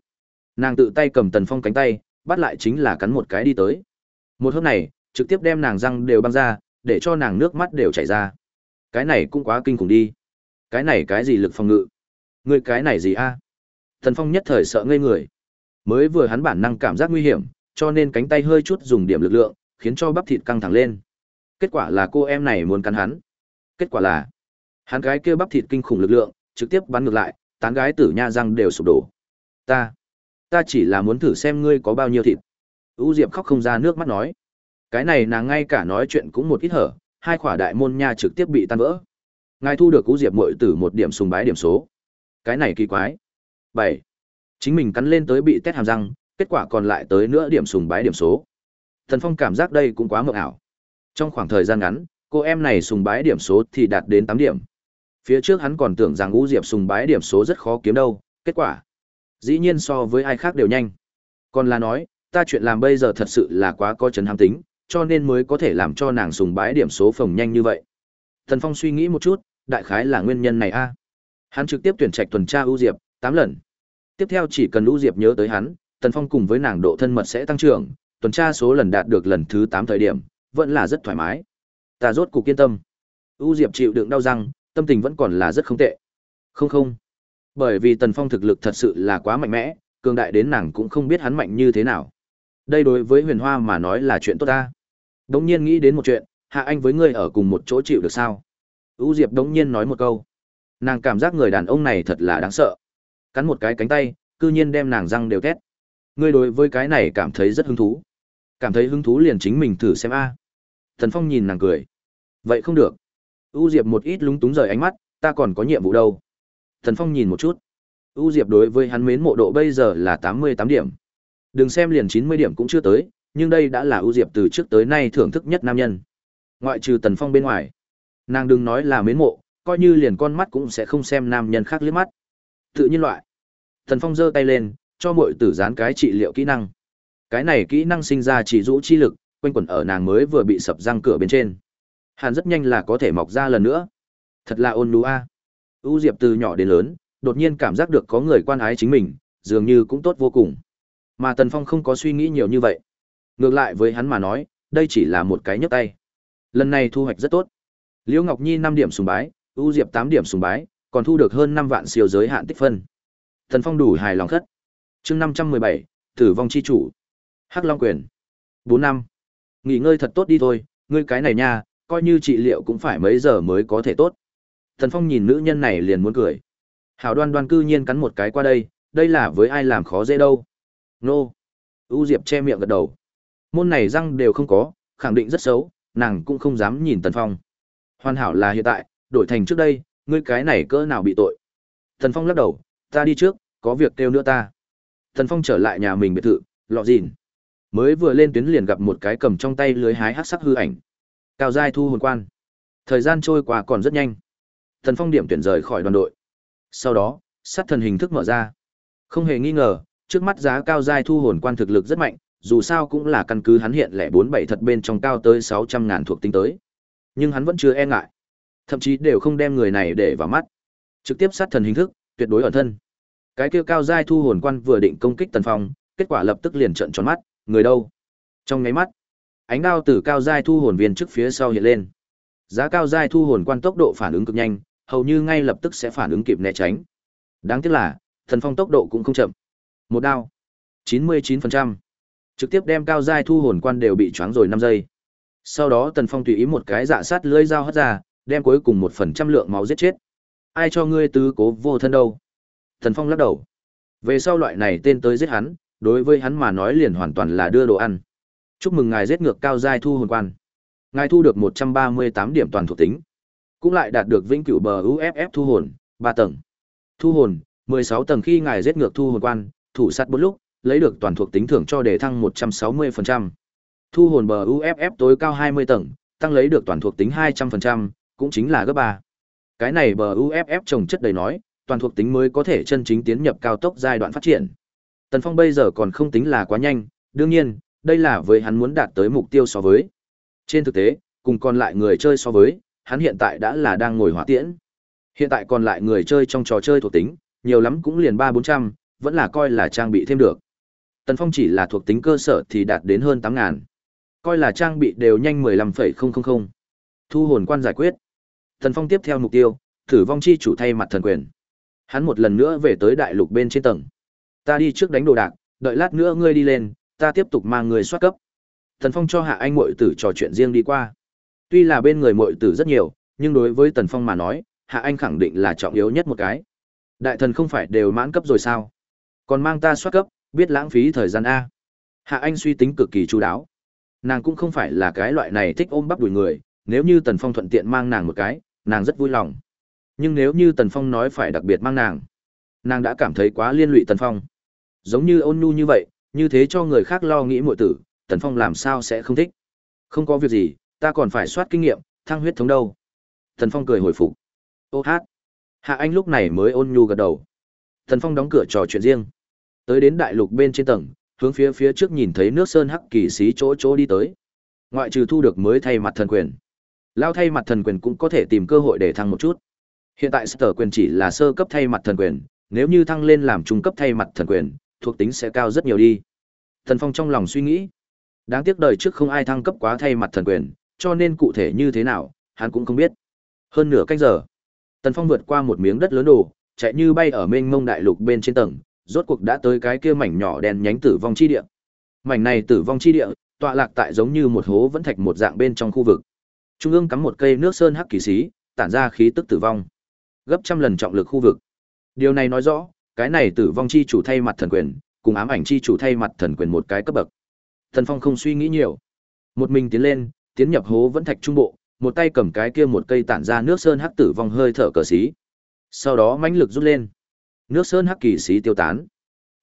Nàng tự tay cầm Tần Phong cánh tay, bắt lại chính là cắn một cái đi tới. Một hớp này, trực tiếp đem nàng răng đều băng ra, để cho nàng nước mắt đều chảy ra. Cái này cũng quá kinh khủng đi. Cái này cái gì lực phòng ngự? Người cái này gì a? thần Phong nhất thời sợ ngây người. Mới vừa hắn bản năng cảm giác nguy hiểm, cho nên cánh tay hơi chút dùng điểm lực lượng, khiến cho bắp thịt căng thẳng lên. Kết quả là cô em này muốn cắn hắn. Kết quả là, hắn gái kia bắp thịt kinh khủng lực lượng, trực tiếp bắn ngược lại, tán gái tử nha răng đều sụp đổ. Ta, ta chỉ là muốn thử xem ngươi có bao nhiêu thịt. U Diệp khóc không ra nước mắt nói. Cái này nàng ngay cả nói chuyện cũng một ít hở, hai khỏa đại môn nha trực tiếp bị tan vỡ. Ngài thu được cú Diệp muội tử một điểm sùng bái điểm số. Cái này kỳ quái. bảy Chính mình cắn lên tới bị tét hàm răng, kết quả còn lại tới nữa điểm sùng bái điểm số. Thần Phong cảm giác đây cũng quá mộng ảo. Trong khoảng thời gian ngắn, cô em này sùng bái điểm số thì đạt đến tám điểm. Phía trước hắn còn tưởng rằng U Diệp sùng bái điểm số rất khó kiếm đâu, kết quả dĩ nhiên so với ai khác đều nhanh. Còn là nói, ta chuyện làm bây giờ thật sự là quá có chấn hàm tính, cho nên mới có thể làm cho nàng sùng bái điểm số phồng nhanh như vậy. Thần Phong suy nghĩ một chút, đại khái là nguyên nhân này a. Hắn trực tiếp tuyển trạch tuần tra U Diệp 8 lần. Tiếp theo chỉ cần ưu Diệp nhớ tới hắn, Tần Phong cùng với nàng độ thân mật sẽ tăng trưởng, tuần tra số lần đạt được lần thứ 8 thời điểm, vẫn là rất thoải mái. Ta rốt cục kiên tâm. U Diệp chịu đựng đau răng, tâm tình vẫn còn là rất không tệ. Không không. Bởi vì Tần Phong thực lực thật sự là quá mạnh mẽ, cường đại đến nàng cũng không biết hắn mạnh như thế nào. Đây đối với Huyền Hoa mà nói là chuyện tốt ta. Đống nhiên nghĩ đến một chuyện, hạ anh với ngươi ở cùng một chỗ chịu được sao? U Diệp đống nhiên nói một câu. Nàng cảm giác người đàn ông này thật là đáng sợ. Cắn một cái cánh tay, cư nhiên đem nàng răng đều tét. Ngươi đối với cái này cảm thấy rất hứng thú. Cảm thấy hứng thú liền chính mình thử xem a. Thần Phong nhìn nàng cười. Vậy không được. U Diệp một ít lúng túng rời ánh mắt, ta còn có nhiệm vụ đâu. Thần Phong nhìn một chút. U Diệp đối với hắn mến mộ độ bây giờ là tám mươi tám điểm. Đừng xem liền chín mươi điểm cũng chưa tới, nhưng đây đã là ưu Diệp từ trước tới nay thưởng thức nhất nam nhân. Ngoại trừ Tần Phong bên ngoài. Nàng đừng nói là mến mộ, coi như liền con mắt cũng sẽ không xem nam nhân khác liếc mắt. Tự nhiên loại. Tần Phong giơ tay lên, cho muội tử dán cái trị liệu kỹ năng. Cái này kỹ năng sinh ra chỉ rũ chi lực, quanh quẩn ở nàng mới vừa bị sập răng cửa bên trên. Hàn rất nhanh là có thể mọc ra lần nữa. Thật là ôn lú a. ưu Diệp từ nhỏ đến lớn, đột nhiên cảm giác được có người quan ái chính mình, dường như cũng tốt vô cùng. Mà Tần Phong không có suy nghĩ nhiều như vậy. Ngược lại với hắn mà nói, đây chỉ là một cái nhấc tay. Lần này thu hoạch rất tốt. Liễu Ngọc Nhi năm điểm sùng bái, U Diệp tám điểm sùng bái, còn thu được hơn năm vạn siêu giới hạn tích phân. Thần Phong đủ hài lòng khất. Chương năm trăm mười bảy, Tử vong chi chủ. Hắc Long quyền. bốn năm. Nghỉ ngơi thật tốt đi thôi, ngươi cái này nha, coi như trị liệu cũng phải mấy giờ mới có thể tốt. Thần Phong nhìn nữ nhân này liền muốn cười. Hảo đoan đoan cư nhiên cắn một cái qua đây, đây là với ai làm khó dễ đâu. Nô. U Diệp che miệng gật đầu. Môn này răng đều không có, khẳng định rất xấu, nàng cũng không dám nhìn Tần Phong. Hoàn hảo là hiện tại, đổi thành trước đây, ngươi cái này cỡ nào bị tội. Tần Phong lắc đầu, ta đi trước, có việc kêu nữa ta. Tần Phong trở lại nhà mình biệt thự, lọ dìn Mới vừa lên tuyến liền gặp một cái cầm trong tay lưới hái hắc sắc hư ảnh. Cao giai thu hồn quan. Thời gian trôi qua còn rất nhanh. Tần Phong điểm tuyển rời khỏi đoàn đội. Sau đó, sát thần hình thức mở ra. Không hề nghi ngờ, trước mắt giá cao giai thu hồn quan thực lực rất mạnh, dù sao cũng là căn cứ hắn hiện lẻ bốn bảy thật bên trong cao tới sáu trăm ngàn thuộc tính tới. Nhưng hắn vẫn chưa e ngại. Thậm chí đều không đem người này để vào mắt. Trực tiếp sát thần hình thức, tuyệt đối ẩn thân. Cái kia cao giai thu hồn quan vừa định công kích Tần Phong, kết quả lập tức liền trợn tròn mắt, người đâu? Trong nháy mắt, ánh đao từ cao giai thu hồn viên trước phía sau hiện lên. Giá cao giai thu hồn quan tốc độ phản ứng cực nhanh, hầu như ngay lập tức sẽ phản ứng kịp né tránh. Đáng tiếc là, Thần Phong tốc độ cũng không chậm. Một đao, 99%. Trực tiếp đem cao giai thu hồn quan đều bị choáng rồi 5 giây. Sau đó Tần Phong tùy ý một cái dạ sát lưỡi dao hất ra, đem cuối cùng một phần trăm lượng máu giết chết. Ai cho ngươi tứ cố vô thân đâu? Thần Phong lắc đầu. Về sau loại này tên tới giết hắn, đối với hắn mà nói liền hoàn toàn là đưa đồ ăn. Chúc mừng ngài giết ngược cao giai thu hồn quan. Ngài thu được 138 điểm toàn thuộc tính. Cũng lại đạt được vĩnh cửu bờ UFF thu hồn, 3 tầng. Thu hồn, 16 tầng khi ngài giết ngược thu hồn quan, thủ sát bốn lúc, lấy được toàn thuộc tính thưởng cho đề thăng 160%. Thu hồn bờ UFF tối cao 20 tầng, tăng lấy được toàn thuộc tính 200%, cũng chính là gấp 3. Cái này bờ UFF trồng chất đầy nói, toàn thuộc tính mới có thể chân chính tiến nhập cao tốc giai đoạn phát triển. Tần Phong bây giờ còn không tính là quá nhanh, đương nhiên, đây là với hắn muốn đạt tới mục tiêu so với. Trên thực tế, cùng còn lại người chơi so với, hắn hiện tại đã là đang ngồi hỏa tiễn. Hiện tại còn lại người chơi trong trò chơi thuộc tính, nhiều lắm cũng liền ba bốn trăm, vẫn là coi là trang bị thêm được. Tần Phong chỉ là thuộc tính cơ sở thì đạt đến hơn tám ngàn. Coi là trang bị đều nhanh mười lăm phẩy không không không. Thu hồn quan giải quyết. Tần Phong tiếp theo mục tiêu, thử vong chi chủ thay mặt thần quyền. Hắn một lần nữa về tới đại lục bên trên tầng. Ta đi trước đánh đồ đạc, đợi lát nữa ngươi đi lên, ta tiếp tục mang người soát cấp. Tần Phong cho Hạ Anh muội tử trò chuyện riêng đi qua. Tuy là bên người muội tử rất nhiều, nhưng đối với Tần Phong mà nói, Hạ Anh khẳng định là trọng yếu nhất một cái. Đại thần không phải đều mãn cấp rồi sao? Còn mang ta soát cấp, biết lãng phí thời gian a. Hạ Anh suy tính cực kỳ chú đáo. Nàng cũng không phải là cái loại này thích ôm bắp đùi người, nếu như Tần Phong thuận tiện mang nàng một cái, nàng rất vui lòng. Nhưng nếu như Tần Phong nói phải đặc biệt mang nàng, nàng đã cảm thấy quá liên lụy Tần Phong. Giống như ôn nhu như vậy, như thế cho người khác lo nghĩ muội tử, Tần Phong làm sao sẽ không thích. Không có việc gì, ta còn phải soát kinh nghiệm, thăng huyết thống đâu. Tần Phong cười hồi phục. Ô hát. Hạ Anh lúc này mới ôn nhu gật đầu. Tần Phong đóng cửa trò chuyện riêng. Tới đến đại lục bên trên tầng, hướng phía phía trước nhìn thấy nước sơn hắc kỳ sĩ chỗ chỗ đi tới. Ngoại trừ thu được mới thay mặt thần quyền. Lao thay mặt thần quyền cũng có thể tìm cơ hội để thăng một chút. Hiện tại sở quyền chỉ là sơ cấp thay mặt thần quyền, nếu như thăng lên làm trung cấp thay mặt thần quyền, thuộc tính sẽ cao rất nhiều đi. Thần Phong trong lòng suy nghĩ. Đáng tiếc đời trước không ai thăng cấp quá thay mặt thần quyền, cho nên cụ thể như thế nào, hắn cũng không biết. Hơn nửa cách giờ, Tần Phong vượt qua một miếng đất lớn đồ, chạy như bay ở mênh mông đại lục bên trên tầng, rốt cuộc đã tới cái kia mảnh nhỏ đen nhánh tử vong chi địa. Mảnh này tử vong chi địa, tọa lạc tại giống như một hố vẫn thạch một dạng bên trong khu vực. Trung ương cắm một cây nước sơn hắc kỳ xí, tản ra khí tức tử vong. Gấp trăm lần trọng lực khu vực. Điều này nói rõ, cái này tử vong chi chủ thay mặt thần quyền, cùng ám ảnh chi chủ thay mặt thần quyền một cái cấp bậc. Thần Phong không suy nghĩ nhiều, một mình tiến lên, tiến nhập hố vẫn thạch trung bộ, một tay cầm cái kia một cây tản ra nước sơn hắc tử vong hơi thở cờ xí. Sau đó mãnh lực rút lên. Nước sơn hắc kỳ xí tiêu tán.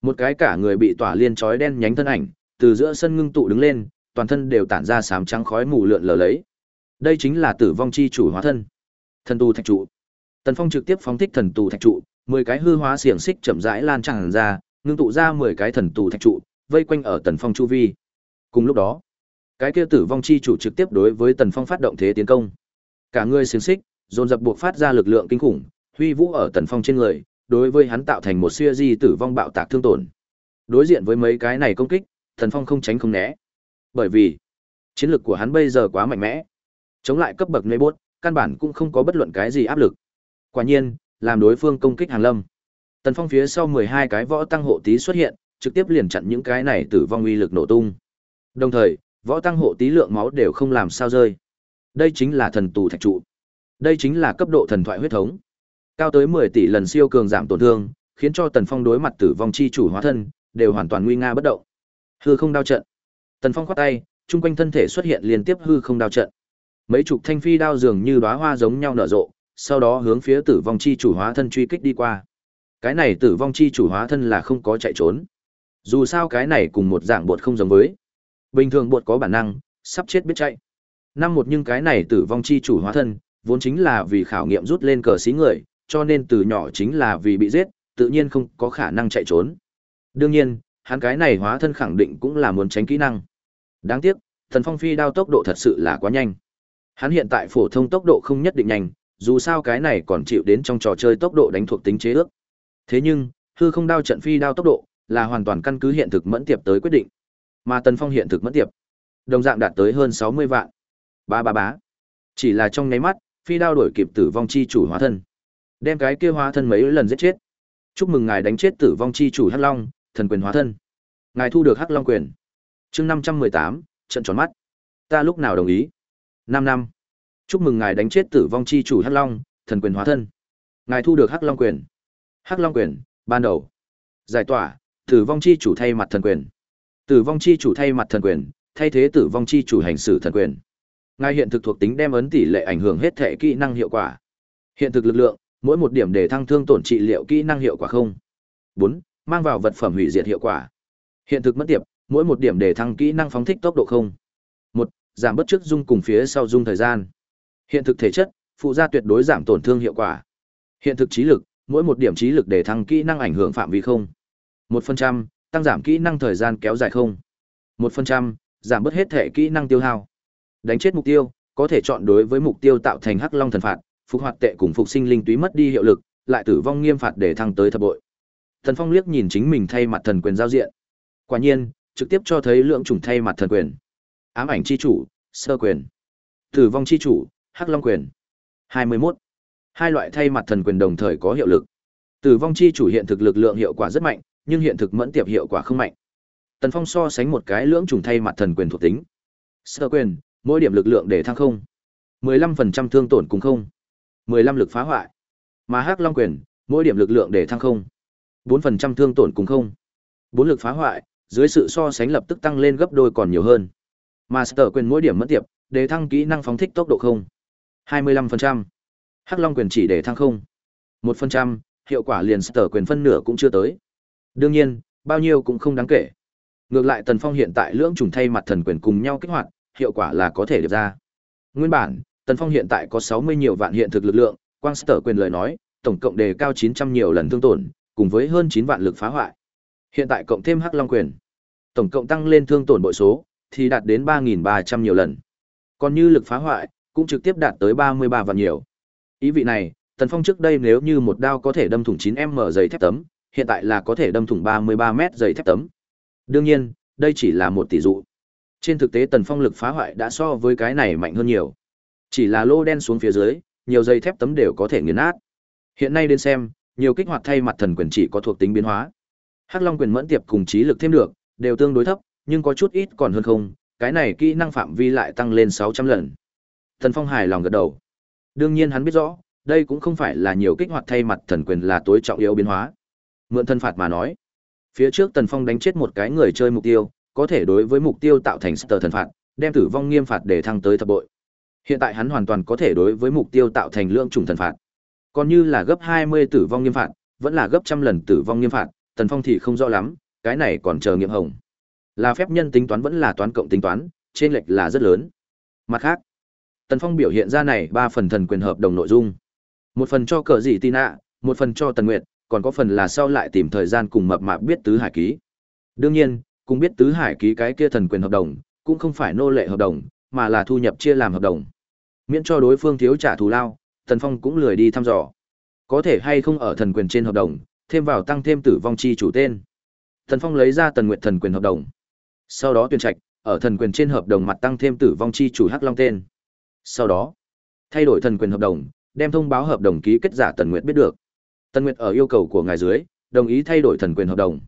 Một cái cả người bị tỏa liên chói đen nhánh thân ảnh, từ giữa sân ngưng tụ đứng lên, toàn thân đều tản ra sám trắng khói mù lượn lờ lấy. Đây chính là tử vong chi chủ hóa thân. Thần tù thạch trụ. Tần Phong trực tiếp phóng thích thần tù thạch trụ, mười cái hư hóa xiềng xích chậm rãi lan tràn ra, ngưng tụ ra mười cái thần tù thạch trụ, vây quanh ở Tần Phong chu vi. Cùng lúc đó, cái kia tử vong chi chủ trực tiếp đối với Tần Phong phát động thế tiến công. Cả người xiềng xích, dồn dập buộc phát ra lực lượng kinh khủng, huy vũ ở Tần Phong trên người, đối với hắn tạo thành một siêu di tử vong bạo tạc thương tổn. Đối diện với mấy cái này công kích, thần Phong không tránh không né. Bởi vì, chiến lược của hắn bây giờ quá mạnh mẽ. Chống lại cấp bậc bốt, căn bản cũng không có bất luận cái gì áp lực. Quả nhiên, làm đối phương công kích hàng lâm. Tần Phong phía sau 12 cái võ tăng hộ tí xuất hiện, trực tiếp liền chặn những cái này tử vong uy lực nổ tung. Đồng thời, võ tăng hộ tí lượng máu đều không làm sao rơi. Đây chính là thần tù thạch trụ. Đây chính là cấp độ thần thoại huyết thống. Cao tới 10 tỷ lần siêu cường giảm tổn thương, khiến cho Tần Phong đối mặt tử vong chi chủ hóa thân, đều hoàn toàn nguy nga bất động. Hư không đao trận. Tần Phong khoát tay, trung quanh thân thể xuất hiện liên tiếp hư không đao trận. Mấy chục thanh phi đao dường như đóa hoa giống nhau nở rộ, sau đó hướng phía tử vong chi chủ hóa thân truy kích đi qua. Cái này tử vong chi chủ hóa thân là không có chạy trốn. Dù sao cái này cùng một dạng bột không giống với. Bình thường bột có bản năng, sắp chết biết chạy. Năm một nhưng cái này tử vong chi chủ hóa thân, vốn chính là vì khảo nghiệm rút lên cờ xí người, cho nên từ nhỏ chính là vì bị giết, tự nhiên không có khả năng chạy trốn. Đương nhiên, hắn cái này hóa thân khẳng định cũng là muốn tránh kỹ năng. Đáng tiếc, thần phong phi đao tốc độ thật sự là quá nhanh. Hắn hiện tại phổ thông tốc độ không nhất định nhanh, dù sao cái này còn chịu đến trong trò chơi tốc độ đánh thuộc tính chế ước. Thế nhưng, hư không đao trận phi đao tốc độ là hoàn toàn căn cứ hiện thực mẫn tiệp tới quyết định. Mà Tần Phong hiện thực mẫn tiệp, đồng dạng đạt tới hơn 60 vạn. Ba ba bá. Chỉ là trong nháy mắt, phi đao đổi kịp tử vong chi chủ hóa thân. Đem cái kia hóa thân mấy lần giết chết. Chúc mừng ngài đánh chết tử vong chi chủ Hắc Long, thần quyền hóa thân. Ngài thu được Hắc Long quyền. Chương 518, trận tròn mắt. Ta lúc nào đồng ý? Năm năm. Chúc mừng ngài đánh chết tử vong chi chủ Hắc Long, thần quyền hóa thân. Ngài thu được Hắc Long quyền. Hắc Long quyền, ban đầu. Giải tỏa, tử vong chi chủ thay mặt thần quyền. Tử vong chi chủ thay mặt thần quyền, thay thế tử vong chi chủ hành xử thần quyền. Ngài hiện thực thuộc tính đem ấn tỷ lệ ảnh hưởng hết thể kỹ năng hiệu quả. Hiện thực lực lượng, mỗi một điểm để thăng thương tổn trị liệu kỹ năng hiệu quả không. 4. Mang vào vật phẩm hủy diệt hiệu quả. Hiện thực mất tiệp, mỗi một điểm để thăng kỹ năng phóng thích tốc độ không. 1. Giảm bất trước dung cùng phía sau dung thời gian. Hiện thực thể chất, phụ gia tuyệt đối giảm tổn thương hiệu quả. Hiện thực trí lực, mỗi một điểm trí lực để thăng kỹ năng ảnh hưởng phạm vi không. 1%, tăng giảm kỹ năng thời gian kéo dài không. 1%, giảm bớt hết thể kỹ năng tiêu hao. Đánh chết mục tiêu, có thể chọn đối với mục tiêu tạo thành hắc long thần phạt, phục hoạt tệ cùng phục sinh linh túy mất đi hiệu lực, lại tử vong nghiêm phạt để thăng tới thập bội. Thần Phong liếc nhìn chính mình thay mặt thần quyền giao diện. Quả nhiên, trực tiếp cho thấy lượng chủng thay mặt thần quyền. Ám ảnh chi chủ, sơ quyền. Tử vong chi chủ, hắc long quyền. 21. Hai loại thay mặt thần quyền đồng thời có hiệu lực. Tử vong chi chủ hiện thực lực lượng hiệu quả rất mạnh, nhưng hiện thực mẫn tiệp hiệu quả không mạnh. Tần Phong so sánh một cái lưỡng trùng thay mặt thần quyền thuộc tính. Sơ quyền, mỗi điểm lực lượng để thăng không. 15% thương tổn cùng không. 15 lực phá hoại. Mà Hắc Long quyền, mỗi điểm lực lượng để thăng không. 4% thương tổn cùng không. 4 lực phá hoại, dưới sự so sánh lập tức tăng lên gấp đôi còn nhiều hơn. Mà Sở quyền mỗi điểm mất tiệp, để thăng kỹ năng phóng thích tốc độ không. 25%. Hắc Long quyền chỉ để thăng không. 1%, hiệu quả liền Sở quyền phân nửa cũng chưa tới. Đương nhiên, bao nhiêu cũng không đáng kể. Ngược lại Tần Phong hiện tại lưỡng trùng thay mặt thần quyền cùng nhau kích hoạt, hiệu quả là có thể được ra. Nguyên bản, Tần Phong hiện tại có 60 nhiều vạn hiện thực lực lượng, quang sở quyền lời nói, tổng cộng đề cao 900 nhiều lần thương tổn, cùng với hơn 9 vạn lực phá hoại. Hiện tại cộng thêm Hắc Long quyền, tổng cộng tăng lên thương tổn bội số thì đạt đến 3300 nhiều lần. Còn như lực phá hoại, cũng trực tiếp đạt tới 33 vạn nhiều. Ý vị này, Tần Phong trước đây nếu như một đao có thể đâm thủng 9m dày thép tấm, hiện tại là có thể đâm thủng 33 mét dày thép tấm. Đương nhiên, đây chỉ là một tỷ dụ. Trên thực tế Tần Phong lực phá hoại đã so với cái này mạnh hơn nhiều. Chỉ là lô đen xuống phía dưới, nhiều dây thép tấm đều có thể nghiền nát. Hiện nay đến xem, nhiều kích hoạt thay mặt thần quyền chỉ có thuộc tính biến hóa. Hắc Long quyền mẫn tiệp cùng trí lực thêm được, đều tương đối thấp, nhưng có chút ít còn hơn không, cái này kỹ năng phạm vi lại tăng lên 600 lần. Tần Phong hài lòng gật đầu. Đương nhiên hắn biết rõ, đây cũng không phải là nhiều kích hoạt thay mặt thần quyền là tối trọng yếu biến hóa. Mượn thân phạt mà nói, phía trước Tần Phong đánh chết một cái người chơi mục tiêu, có thể đối với mục tiêu tạo thành sờ thần phạt, đem tử vong nghiêm phạt để thăng tới thập bội. Hiện tại hắn hoàn toàn có thể đối với mục tiêu tạo thành lượng trùng thần phạt. Còn như là gấp 20 tử vong nghiêm phạt, vẫn là gấp trăm lần tử vong nghiêm phạt, Tần Phong thì không rõ lắm, cái này còn chờ nghiệm hồng. Là phép nhân tính toán vẫn là toán cộng tính toán, trên lệch là rất lớn. Mặt khác, Tần Phong biểu hiện ra này ba phần thần quyền hợp đồng nội dung. Một phần cho cờ Dị Tina, một phần cho Tần Nguyệt, còn có phần là sau lại tìm thời gian cùng mập mạp biết tứ hải ký. Đương nhiên, cùng biết tứ hải ký cái kia thần quyền hợp đồng, cũng không phải nô lệ hợp đồng, mà là thu nhập chia làm hợp đồng. Miễn cho đối phương thiếu trả thù lao, Tần Phong cũng lười đi thăm dò. Có thể hay không ở thần quyền trên hợp đồng, thêm vào tăng thêm tử vong chi chủ tên. Tần Phong lấy ra Tần nguyện thần quyền hợp đồng. Sau đó tuyên trạch, ở thần quyền trên hợp đồng mặt tăng thêm tử vong chi chủ Hắc Long tên. Sau đó, thay đổi thần quyền hợp đồng, đem thông báo hợp đồng ký kết giả Tần nguyện biết được. Tần nguyện ở yêu cầu của ngài dưới, đồng ý thay đổi thần quyền hợp đồng.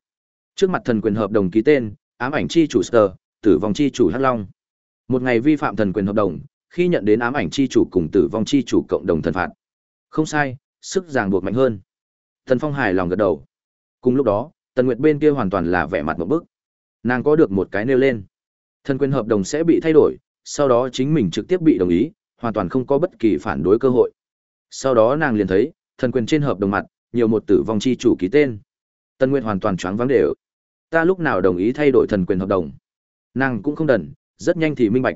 Trước mặt thần quyền hợp đồng ký tên, ám ảnh chi chủ Sơ, tử vong chi chủ Hắc Long. Một ngày vi phạm thần quyền hợp đồng, khi nhận đến ám ảnh chi chủ cùng tử vong chi chủ cộng đồng thần phạt. Không sai, sức ràng buộc mạnh hơn. Thần Phong hài lòng gật đầu. Cùng lúc đó, Tần Nguyệt bên kia hoàn toàn là vẻ mặt một bức. Nàng có được một cái nêu lên. Thần quyền hợp đồng sẽ bị thay đổi, sau đó chính mình trực tiếp bị đồng ý, hoàn toàn không có bất kỳ phản đối cơ hội. Sau đó nàng liền thấy, thần quyền trên hợp đồng mặt, nhiều một tử vong chi chủ ký tên. Tần Nguyệt hoàn toàn choáng váng đều. Ta lúc nào đồng ý thay đổi thần quyền hợp đồng? Nàng cũng không đần, rất nhanh thì minh bạch.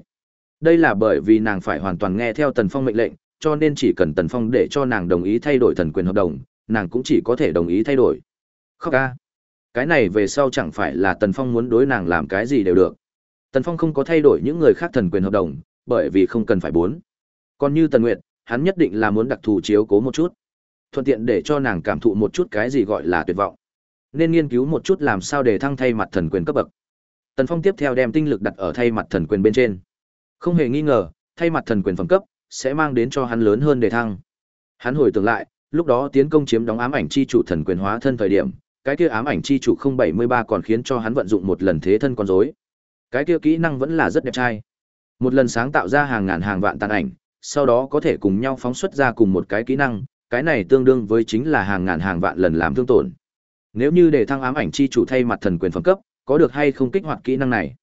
Đây là bởi vì nàng phải hoàn toàn nghe theo Tần Phong mệnh lệnh, cho nên chỉ cần Tần Phong để cho nàng đồng ý thay đổi thần quyền hợp đồng, nàng cũng chỉ có thể đồng ý thay đổi. Khóc ca. Cái này về sau chẳng phải là Tần Phong muốn đối nàng làm cái gì đều được. Tần Phong không có thay đổi những người khác thần quyền hợp đồng, bởi vì không cần phải bốn. Còn như Tần Nguyệt, hắn nhất định là muốn đặc thù chiếu cố một chút. Thuận tiện để cho nàng cảm thụ một chút cái gì gọi là tuyệt vọng. Nên nghiên cứu một chút làm sao để thăng thay mặt thần quyền cấp bậc. Tần Phong tiếp theo đem tinh lực đặt ở thay mặt thần quyền bên trên. Không hề nghi ngờ, thay mặt thần quyền phẩm cấp sẽ mang đến cho hắn lớn hơn đề thăng. Hắn hồi tưởng lại, lúc đó tiến công chiếm đóng ám ảnh chi chủ thần quyền hóa thân thời điểm, cái kia ám ảnh chi chủ 073 còn khiến cho hắn vận dụng một lần thế thân con rối. Cái kia kỹ năng vẫn là rất đẹp trai. Một lần sáng tạo ra hàng ngàn hàng vạn tàn ảnh, sau đó có thể cùng nhau phóng xuất ra cùng một cái kỹ năng, cái này tương đương với chính là hàng ngàn hàng vạn lần làm thương tổn. Nếu như để thăng ám ảnh chi chủ thay mặt thần quyền phẩm cấp, có được hay không kích hoạt kỹ năng này?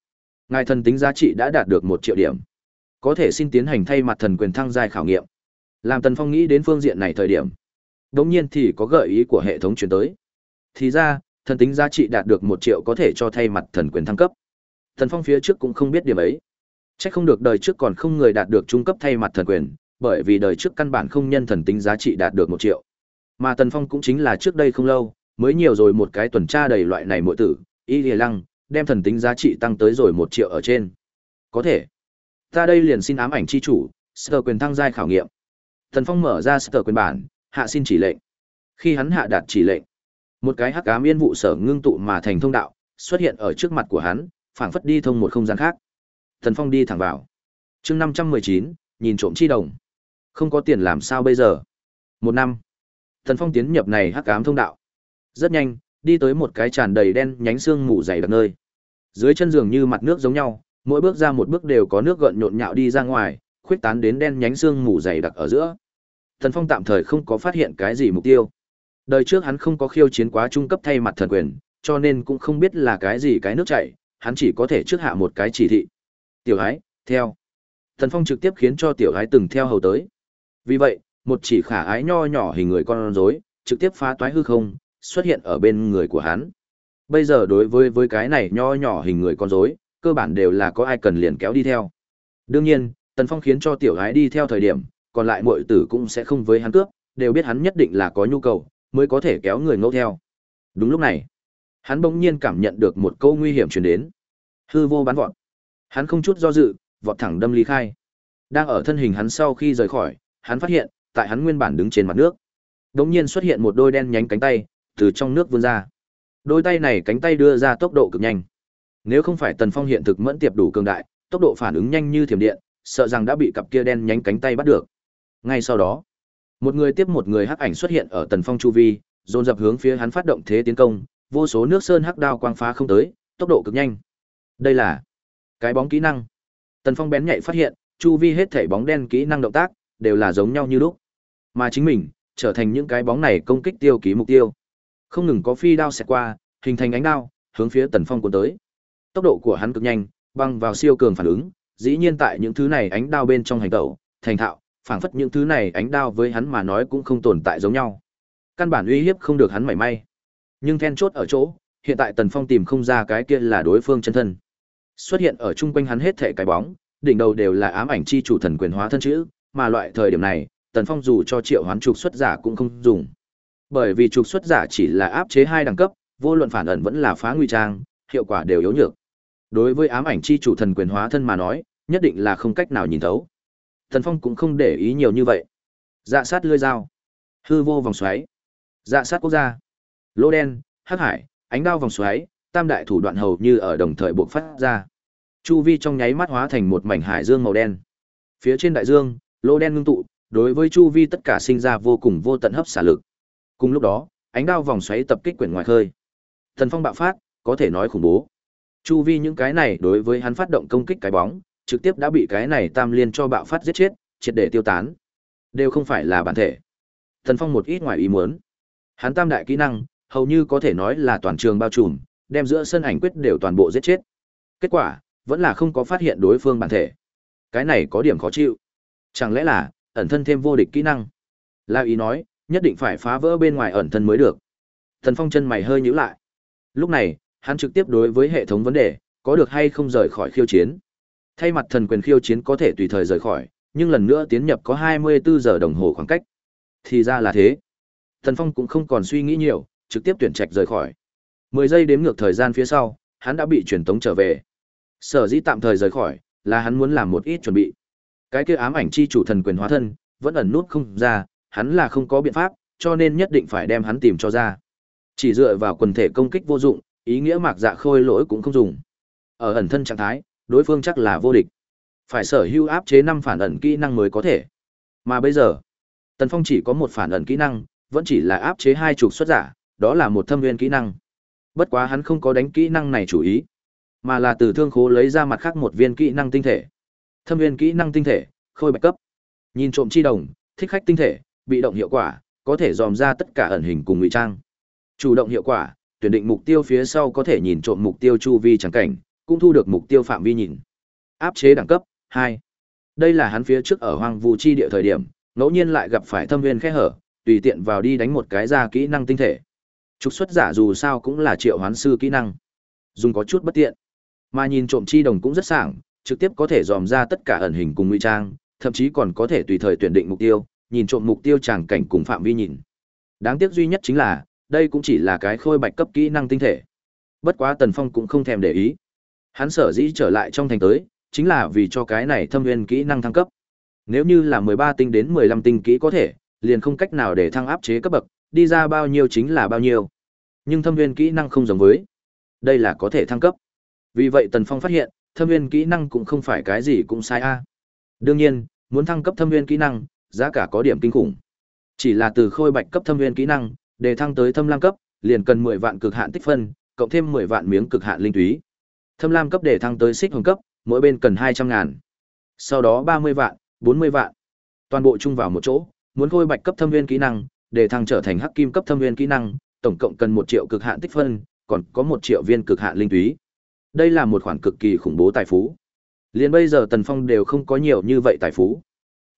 Ngài thần tính giá trị đã đạt được một triệu điểm. Có thể xin tiến hành thay mặt thần quyền thăng giai khảo nghiệm. Làm Tần Phong nghĩ đến phương diện này thời điểm, đột nhiên thì có gợi ý của hệ thống truyền tới. Thì ra, thần tính giá trị đạt được một triệu có thể cho thay mặt thần quyền thăng cấp. Tần Phong phía trước cũng không biết điểm ấy. Chắc không được đời trước còn không người đạt được trung cấp thay mặt thần quyền, bởi vì đời trước căn bản không nhân thần tính giá trị đạt được một triệu. Mà Tần Phong cũng chính là trước đây không lâu, mới nhiều rồi một cái tuần tra đầy loại này muội tử, Y Lìa Lăng, đem thần tính giá trị tăng tới rồi một triệu ở trên. Có thể. Ta đây liền xin ám ảnh chi chủ, sở quyền thăng giai khảo nghiệm. Thần Phong mở ra sở quyền bản, hạ xin chỉ lệnh. Khi hắn hạ đạt chỉ lệnh, một cái hắc ám yên vụ sở ngưng tụ mà thành thông đạo xuất hiện ở trước mặt của hắn, phảng phất đi thông một không gian khác. Thần Phong đi thẳng vào. Chương năm trăm mười chín nhìn trộm chi đồng. Không có tiền làm sao bây giờ? Một năm. Thần Phong tiến nhập này hắc ám thông đạo. Rất nhanh, đi tới một cái tràn đầy đen nhánh xương mù dày đặc nơi. Dưới chân giường như mặt nước giống nhau, mỗi bước ra một bước đều có nước gợn nhộn nhạo đi ra ngoài, khuyết tán đến đen nhánh xương mù dày đặc ở giữa. Thần Phong tạm thời không có phát hiện cái gì mục tiêu. Đời trước hắn không có khiêu chiến quá trung cấp thay mặt thần quyền, cho nên cũng không biết là cái gì cái nước chảy, hắn chỉ có thể trước hạ một cái chỉ thị. Tiểu Ái, theo. Thần Phong trực tiếp khiến cho Tiểu Ái từng theo hầu tới. Vì vậy, một chỉ khả ái nho nhỏ hình người con rối, trực tiếp phá toái hư không, xuất hiện ở bên người của hắn. Bây giờ đối với với cái này nho nhỏ hình người con rối, cơ bản đều là có ai cần liền kéo đi theo. Đương nhiên, Tần Phong khiến cho tiểu gái đi theo thời điểm, còn lại muội tử cũng sẽ không với hắn cướp, đều biết hắn nhất định là có nhu cầu, mới có thể kéo người ngẫu theo. Đúng lúc này, hắn bỗng nhiên cảm nhận được một câu nguy hiểm truyền đến. Hư vô bắn vọt. Hắn không chút do dự, vọt thẳng đâm ly khai. Đang ở thân hình hắn sau khi rời khỏi, hắn phát hiện, tại hắn nguyên bản đứng trên mặt nước, đột nhiên xuất hiện một đôi đen nhánh cánh tay, từ trong nước vươn ra. Đôi tay này cánh tay đưa ra tốc độ cực nhanh. Nếu không phải Tần Phong hiện thực mẫn tiệp đủ cường đại, tốc độ phản ứng nhanh như thiểm điện, sợ rằng đã bị cặp kia đen nhánh cánh tay bắt được. Ngay sau đó, một người tiếp một người hắc ảnh xuất hiện ở Tần Phong chu vi, dồn dập hướng phía hắn phát động thế tiến công, vô số nước sơn hắc đao quang phá không tới, tốc độ cực nhanh. Đây là cái bóng kỹ năng. Tần Phong bén nhạy phát hiện, chu vi hết thảy bóng đen kỹ năng động tác đều là giống nhau như lúc. Mà chính mình trở thành những cái bóng này công kích tiêu ký mục tiêu. Không ngừng có phi đao xẹt qua, hình thành ánh đao, hướng phía Tần Phong cuốn tới. Tốc độ của hắn cực nhanh, băng vào siêu cường phản ứng, dĩ nhiên tại những thứ này ánh đao bên trong hành động, thành thạo, phảng phất những thứ này ánh đao với hắn mà nói cũng không tồn tại giống nhau. Căn bản uy hiếp không được hắn mảy may. Nhưng then chốt ở chỗ, hiện tại Tần Phong tìm không ra cái kia là đối phương chân thân. Xuất hiện ở chung quanh hắn hết thể cái bóng, đỉnh đầu đều là ám ảnh chi chủ thần quyền hóa thân chữ, mà loại thời điểm này, Tần Phong dù cho triệu hoán trục xuất giả cũng không dùng. Bởi vì trục xuất giả chỉ là áp chế hai đẳng cấp, vô luận phản ẩn vẫn là phá nguy trang, hiệu quả đều yếu nhược. Đối với ám ảnh chi chủ thần quyền hóa thân mà nói, nhất định là không cách nào nhìn thấu. Thần Phong cũng không để ý nhiều như vậy. Dạ sát lưỡi dao, hư vô vòng xoáy, dạ sát quốc gia, lỗ đen, hắc hải, ánh đao vòng xoáy, tam đại thủ đoạn hầu như ở đồng thời buộc phát ra. Chu vi trong nháy mắt hóa thành một mảnh hải dương màu đen. Phía trên đại dương, lỗ đen ngưng tụ, đối với chu vi tất cả sinh ra vô cùng vô tận hấp xả lực. Cùng lúc đó, ánh đao vòng xoáy tập kích quyển ngoài khơi. Thần phong bạo phát, có thể nói khủng bố. Chu vi những cái này đối với hắn phát động công kích cái bóng, trực tiếp đã bị cái này tam liên cho bạo phát giết chết, triệt để tiêu tán. Đều không phải là bản thể. Thần phong một ít ngoài ý muốn. Hắn tam đại kỹ năng, hầu như có thể nói là toàn trường bao trùm, đem giữa sân ảnh quyết đều toàn bộ giết chết. Kết quả, vẫn là không có phát hiện đối phương bản thể. Cái này có điểm khó chịu. Chẳng lẽ là ẩn thân thêm vô địch kỹ năng? La ý nói, nhất định phải phá vỡ bên ngoài ẩn thân mới được. Thần Phong chân mày hơi nhíu lại. Lúc này, hắn trực tiếp đối với hệ thống vấn đề, có được hay không rời khỏi khiêu chiến. Thay mặt thần quyền khiêu chiến có thể tùy thời rời khỏi, nhưng lần nữa tiến nhập có 24 giờ đồng hồ khoảng cách. Thì ra là thế. Thần Phong cũng không còn suy nghĩ nhiều, trực tiếp tuyển trạch rời khỏi. 10 giây đếm ngược thời gian phía sau, hắn đã bị truyền tống trở về. Sở dĩ tạm thời rời khỏi, là hắn muốn làm một ít chuẩn bị. Cái kia ám ảnh chi chủ thần quyền hóa thân, vẫn ẩn nút không ra, hắn là không có biện pháp, cho nên nhất định phải đem hắn tìm cho ra. Chỉ dựa vào quần thể công kích vô dụng, ý nghĩa mạc dạ khôi lỗi cũng không dùng. Ở ẩn thân trạng thái, đối phương chắc là vô địch. Phải sở hữu áp chế năm phản ẩn kỹ năng mới có thể. Mà bây giờ, Tần Phong chỉ có một phản ẩn kỹ năng, vẫn chỉ là áp chế hai trục xuất giả, đó là một thâm nguyên kỹ năng. Bất quá hắn không có đánh kỹ năng này chủ ý, mà là từ thương khố lấy ra mặt khác một viên kỹ năng tinh thể. Thâm nguyên kỹ năng tinh thể, khôi bạch cấp. Nhìn trộm chi đồng, thích khách tinh thể, bị động hiệu quả, có thể dòm ra tất cả ẩn hình cùng ngụy trang. Chủ động hiệu quả, tuyển định mục tiêu phía sau có thể nhìn trộm mục tiêu chu vi trắng cảnh, cũng thu được mục tiêu phạm vi nhìn. Áp chế đẳng cấp 2. Đây là hắn phía trước ở Hoang Vu chi địa thời điểm, ngẫu nhiên lại gặp phải thâm viên khe hở, tùy tiện vào đi đánh một cái ra kỹ năng tinh thể. Trục xuất giả dù sao cũng là triệu hoán sư kỹ năng, dùng có chút bất tiện. Mà nhìn trộm chi đồng cũng rất sảng, trực tiếp có thể dòm ra tất cả ẩn hình cùng ngụy trang, thậm chí còn có thể tùy thời tuyển định mục tiêu, nhìn trộm mục tiêu tràng cảnh cùng phạm vi nhìn. Đáng tiếc duy nhất chính là, đây cũng chỉ là cái khôi bạch cấp kỹ năng tinh thể. Bất quá Tần Phong cũng không thèm để ý. Hắn sở dĩ trở lại trong thành tới, chính là vì cho cái này thâm viên kỹ năng thăng cấp. Nếu như là 13 tinh đến 15 tinh kỹ có thể, liền không cách nào để thăng áp chế cấp bậc, đi ra bao nhiêu chính là bao nhiêu. Nhưng thâm viên kỹ năng không giống với. Đây là có thể thăng cấp. Vì vậy Tần Phong phát hiện, thâm viên kỹ năng cũng không phải cái gì cũng sai a. Đương nhiên, muốn thăng cấp thâm viên kỹ năng, giá cả có điểm kinh khủng. Chỉ là từ khôi bạch cấp thâm viên kỹ năng, để thăng tới thâm lam cấp, liền cần 10 vạn cực hạn tích phân, cộng thêm 10 vạn miếng cực hạn linh túy. Thâm lam cấp để thăng tới xích hồng cấp, mỗi bên cần 200 ngàn. Sau đó 30 vạn, 40 vạn. Toàn bộ chung vào một chỗ, muốn khôi bạch cấp thâm viên kỹ năng, để thăng trở thành hắc kim cấp thâm viên kỹ năng, tổng cộng cần 1 triệu cực hạn tích phân, còn có 1 triệu viên cực hạn linh túy. Đây là một khoản cực kỳ khủng bố tài phú. Liên bây giờ Tần Phong đều không có nhiều như vậy tài phú.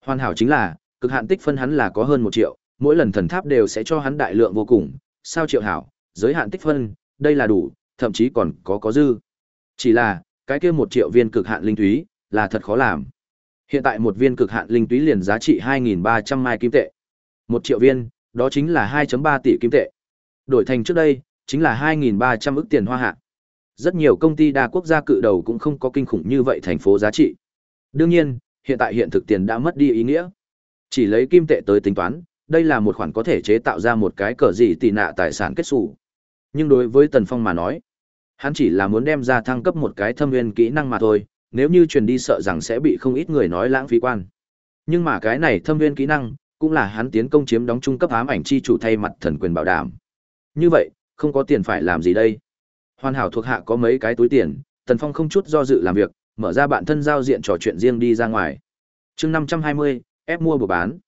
Hoàn hảo chính là, cực hạn tích phân hắn là có hơn 1 triệu, mỗi lần thần tháp đều sẽ cho hắn đại lượng vô cùng, sao triệu hảo, giới hạn tích phân, đây là đủ, thậm chí còn có có dư. Chỉ là, cái kia một triệu viên cực hạn linh túy, là thật khó làm. Hiện tại một viên cực hạn linh túy liền giá trị 2.300 mai kim tệ. Một triệu viên, đó chính là 2.3 tỷ kim tệ. Đổi thành trước đây, chính là 2.300 ức tiền hoa hạ. Rất nhiều công ty đa quốc gia cự đầu cũng không có kinh khủng như vậy thành phố giá trị. Đương nhiên, hiện tại hiện thực tiền đã mất đi ý nghĩa. Chỉ lấy kim tệ tới tính toán, đây là một khoản có thể chế tạo ra một cái cờ gì tỷ nạ tài sản kết xù Nhưng đối với Tần Phong mà nói, hắn chỉ là muốn đem ra thăng cấp một cái thâm nguyên kỹ năng mà thôi, nếu như truyền đi sợ rằng sẽ bị không ít người nói lãng phí quan. Nhưng mà cái này thâm viên kỹ năng, cũng là hắn tiến công chiếm đóng trung cấp ám ảnh chi chủ thay mặt thần quyền bảo đảm. Như vậy, không có tiền phải làm gì đây? Hoàn hảo thuộc hạ có mấy cái túi tiền, Tần Phong không chút do dự làm việc, mở ra bản thân giao diện trò chuyện riêng đi ra ngoài. chương 520, ép mua bừa bán.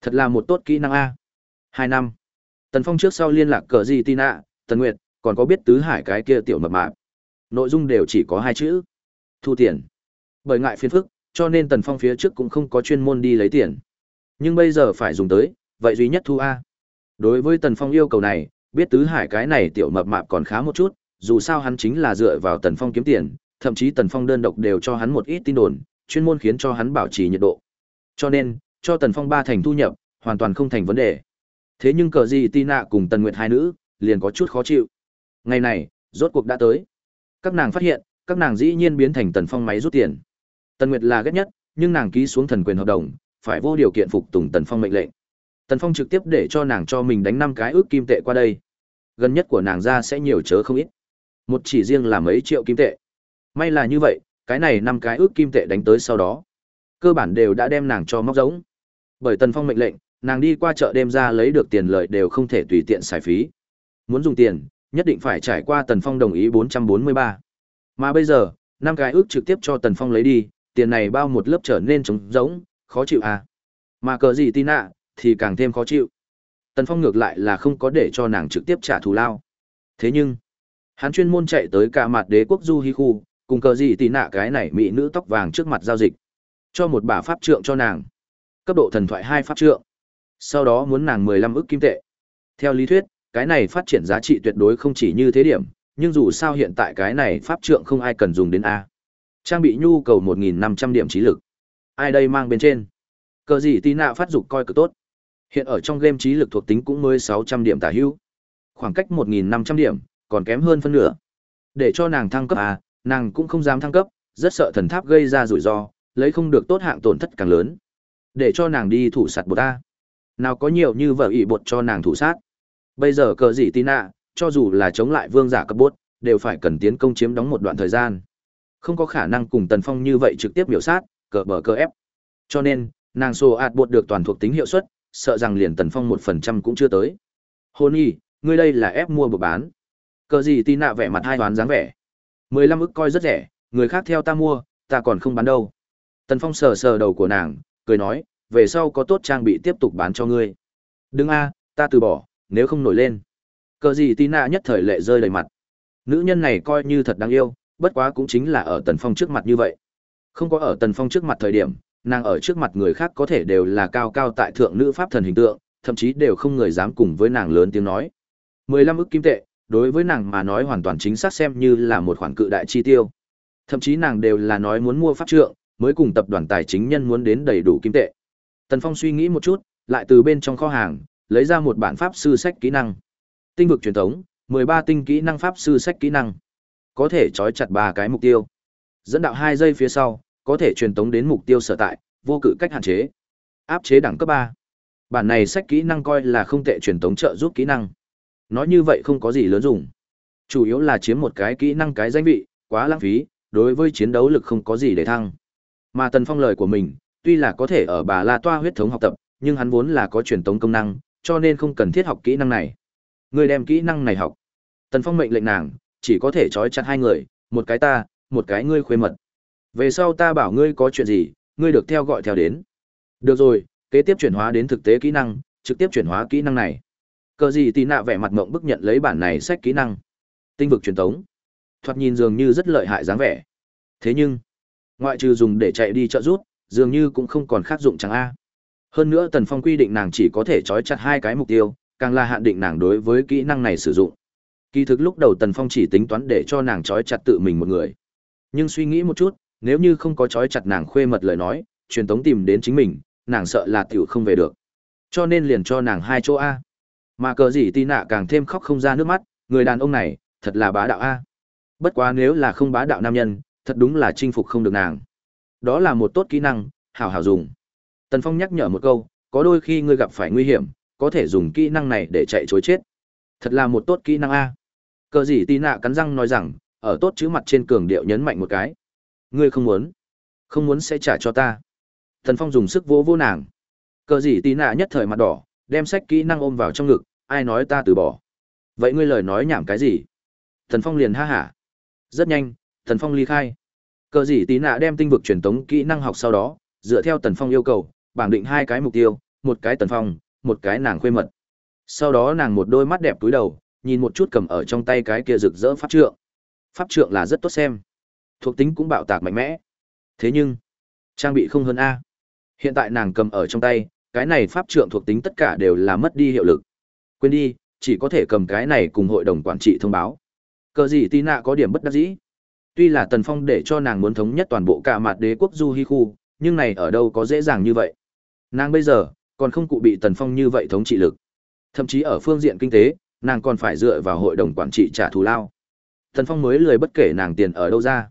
Thật là một tốt kỹ năng A. Hai năm. Tần Phong trước sau liên lạc cờ gì ạ Tần Nguyệt, còn có biết tứ hải cái kia tiểu mập mạp. Nội dung đều chỉ có hai chữ. Thu tiền. Bởi ngại phiền phức, cho nên Tần Phong phía trước cũng không có chuyên môn đi lấy tiền. Nhưng bây giờ phải dùng tới, vậy duy nhất thu A. Đối với Tần Phong yêu cầu này, biết tứ hải cái này tiểu mập mạp còn khá một chút, dù sao hắn chính là dựa vào Tần Phong kiếm tiền, thậm chí Tần Phong đơn độc đều cho hắn một ít tin đồn, chuyên môn khiến cho hắn bảo trì nhiệt độ. Cho nên, cho Tần Phong ba thành thu nhập, hoàn toàn không thành vấn đề. Thế nhưng cờ gì Tina cùng Tần Nguyệt hai nữ, liền có chút khó chịu. Ngày này, rốt cuộc đã tới. Các nàng phát hiện, các nàng dĩ nhiên biến thành Tần Phong máy rút tiền. Tần Nguyệt là ghét nhất, nhưng nàng ký xuống thần quyền hợp đồng, phải vô điều kiện phục tùng Tần Phong mệnh lệnh. Tần Phong trực tiếp để cho nàng cho mình đánh năm cái ước kim tệ qua đây. Gần nhất của nàng ra sẽ nhiều chớ không ít. Một chỉ riêng là mấy triệu kim tệ. May là như vậy, cái này năm cái ước kim tệ đánh tới sau đó, cơ bản đều đã đem nàng cho móc giống. Bởi Tần Phong mệnh lệnh, nàng đi qua chợ đêm ra lấy được tiền lợi đều không thể tùy tiện xài phí. Muốn dùng tiền, nhất định phải trải qua Tần Phong đồng ý 443. Mà bây giờ, năm cái ước trực tiếp cho Tần Phong lấy đi, tiền này bao một lớp trở nên trống rỗng, khó chịu à. Mà cờ gì tin ạ, thì càng thêm khó chịu. Tần Phong ngược lại là không có để cho nàng trực tiếp trả thù lao. Thế nhưng, hắn chuyên môn chạy tới cả mặt đế quốc Du Hi khu, cùng cờ gì tì nạ cái này mỹ nữ tóc vàng trước mặt giao dịch. Cho một bả pháp trượng cho nàng. Cấp độ thần thoại hai pháp trượng. Sau đó muốn nàng 15 ức kim tệ. Theo lý thuyết, cái này phát triển giá trị tuyệt đối không chỉ như thế điểm, nhưng dù sao hiện tại cái này pháp trượng không ai cần dùng đến A. Trang bị nhu cầu 1.500 điểm trí lực. Ai đây mang bên trên? Cờ gì tí nạ phát dục coi cực tốt. Hiện ở trong game trí lực thuộc tính cũng mới 600 điểm tả hữu. Khoảng cách 1.500 điểm, còn kém hơn phân nửa. Để cho nàng thăng cấp à, nàng cũng không dám thăng cấp, rất sợ thần tháp gây ra rủi ro, lấy không được tốt hạng tổn thất càng lớn. Để cho nàng đi thủ sạt bột ta. Nào có nhiều như vợ ỷ bột cho nàng thủ sát. Bây giờ cờ gì tin nạ, cho dù là chống lại vương giả cấp bốt, đều phải cần tiến công chiếm đóng một đoạn thời gian. Không có khả năng cùng Tần Phong như vậy trực tiếp biểu sát, cờ bờ cờ ép. Cho nên, nàng sổ ạt bột được toàn thuộc tính hiệu suất, sợ rằng liền Tần Phong một phần trăm cũng chưa tới. Hôn y, ngươi đây là ép mua bờ bán. Cờ gì tin nạ vẻ mặt hai toán dáng vẻ. mười lăm ức coi rất rẻ, người khác theo ta mua, ta còn không bán đâu. Tần Phong sờ sờ đầu của nàng, cười nói, về sau có tốt trang bị tiếp tục bán cho ngươi. Đừng a, ta từ bỏ, nếu không nổi lên. Cờ gì tina nhất thời lệ rơi đầy mặt. Nữ nhân này coi như thật đáng yêu, bất quá cũng chính là ở Tần Phong trước mặt như vậy. Không có ở Tần Phong trước mặt thời điểm, nàng ở trước mặt người khác có thể đều là cao cao tại thượng nữ pháp thần hình tượng, thậm chí đều không người dám cùng với nàng lớn tiếng nói. 15 ức kim tệ, đối với nàng mà nói hoàn toàn chính xác xem như là một khoản cự đại chi tiêu. Thậm chí nàng đều là nói muốn mua pháp trượng, mới cùng tập đoàn tài chính nhân muốn đến đầy đủ kim tệ. Tần Phong suy nghĩ một chút, lại từ bên trong kho hàng lấy ra một bản pháp sư sách kỹ năng tinh vực truyền thống 13 tinh kỹ năng pháp sư sách kỹ năng. Có thể trói chặt ba cái mục tiêu. Dẫn đạo 2 giây phía sau, có thể truyền tống đến mục tiêu sở tại, vô cự cách hạn chế. Áp chế đẳng cấp 3. Bản này sách kỹ năng coi là không tệ truyền tống trợ giúp kỹ năng. Nói như vậy không có gì lớn dùng. Chủ yếu là chiếm một cái kỹ năng cái danh vị, quá lãng phí, đối với chiến đấu lực không có gì để thăng. Mà Tần Phong lời của mình, tuy là có thể ở bà La Toa huyết thống học tập, nhưng hắn vốn là có truyền tống công năng, cho nên không cần thiết học kỹ năng này. Người đem kỹ năng này học. Tần Phong mệnh lệnh nàng, chỉ có thể trói chặt hai người, một cái ta, một cái ngươi khuê mật. Về sau ta bảo ngươi có chuyện gì, ngươi được theo gọi theo đến. Được rồi, kế tiếp chuyển hóa đến thực tế kỹ năng, trực tiếp chuyển hóa kỹ năng này. Cờ gì tì nạ vẻ mặt ngộng bức nhận lấy bản này sách kỹ năng. Tinh vực truyền tống. Thoạt nhìn dường như rất lợi hại dáng vẻ. Thế nhưng, ngoại trừ dùng để chạy đi trợ rút, dường như cũng không còn khác dụng chẳng a. Hơn nữa Tần Phong quy định nàng chỉ có thể trói chặt hai cái mục tiêu, càng là hạn định nàng đối với kỹ năng này sử dụng. Kỳ thực lúc đầu Tần Phong chỉ tính toán để cho nàng trói chặt tự mình một người. Nhưng suy nghĩ một chút, nếu như không có trói chặt nàng khuê mật lời nói, truyền tống tìm đến chính mình, nàng sợ là tiểu không về được. Cho nên liền cho nàng hai chỗ A. Mà cờ gì tì nạ càng thêm khóc không ra nước mắt, người đàn ông này, thật là bá đạo A. Bất quá nếu là không bá đạo nam nhân, thật đúng là chinh phục không được nàng. Đó là một tốt kỹ năng, hảo hảo dùng. Tần Phong nhắc nhở một câu, có đôi khi ngươi gặp phải nguy hiểm, có thể dùng kỹ năng này để chạy chối chết. Thật là một tốt kỹ năng A. Cờ gì tì nạ cắn răng nói rằng, ở tốt chữ mặt trên cường điệu nhấn mạnh một cái. Ngươi không muốn. Không muốn sẽ trả cho ta. Tần Phong dùng sức vỗ vỗ nàng. Cờ gì tì nạ nhất thời mặt đỏ, đem sách kỹ năng ôm vào trong ngực, ai nói ta từ bỏ. Vậy ngươi lời nói nhảm cái gì? Tần Phong liền ha hả. Rất nhanh, Tần Phong ly khai. Cờ gì tí nạ đem tinh vực truyền tống kỹ năng học sau đó, dựa theo Tần Phong yêu cầu, bảng định hai cái mục tiêu, một cái Tần Phong, một cái nàng khuê mật. Sau đó nàng một đôi mắt đẹp túi đầu, nhìn một chút cầm ở trong tay cái kia rực rỡ pháp trượng. Pháp trượng là rất tốt xem. Thuộc tính cũng bạo tạc mạnh mẽ. Thế nhưng, trang bị không hơn A. Hiện tại nàng cầm ở trong tay, cái này pháp trượng thuộc tính tất cả đều là mất đi hiệu lực. Quên đi, chỉ có thể cầm cái này cùng hội đồng quản trị thông báo. Cờ gì tí nạ có điểm bất đắc dĩ. Tuy là Tần Phong để cho nàng muốn thống nhất toàn bộ cả mặt đế quốc Du Hi khu, nhưng này ở đâu có dễ dàng như vậy. Nàng bây giờ, còn không cụ bị Tần Phong như vậy thống trị lực. Thậm chí ở phương diện kinh tế, nàng còn phải dựa vào hội đồng quản trị trả thù lao. Tần Phong mới lười bất kể nàng tiền ở đâu ra.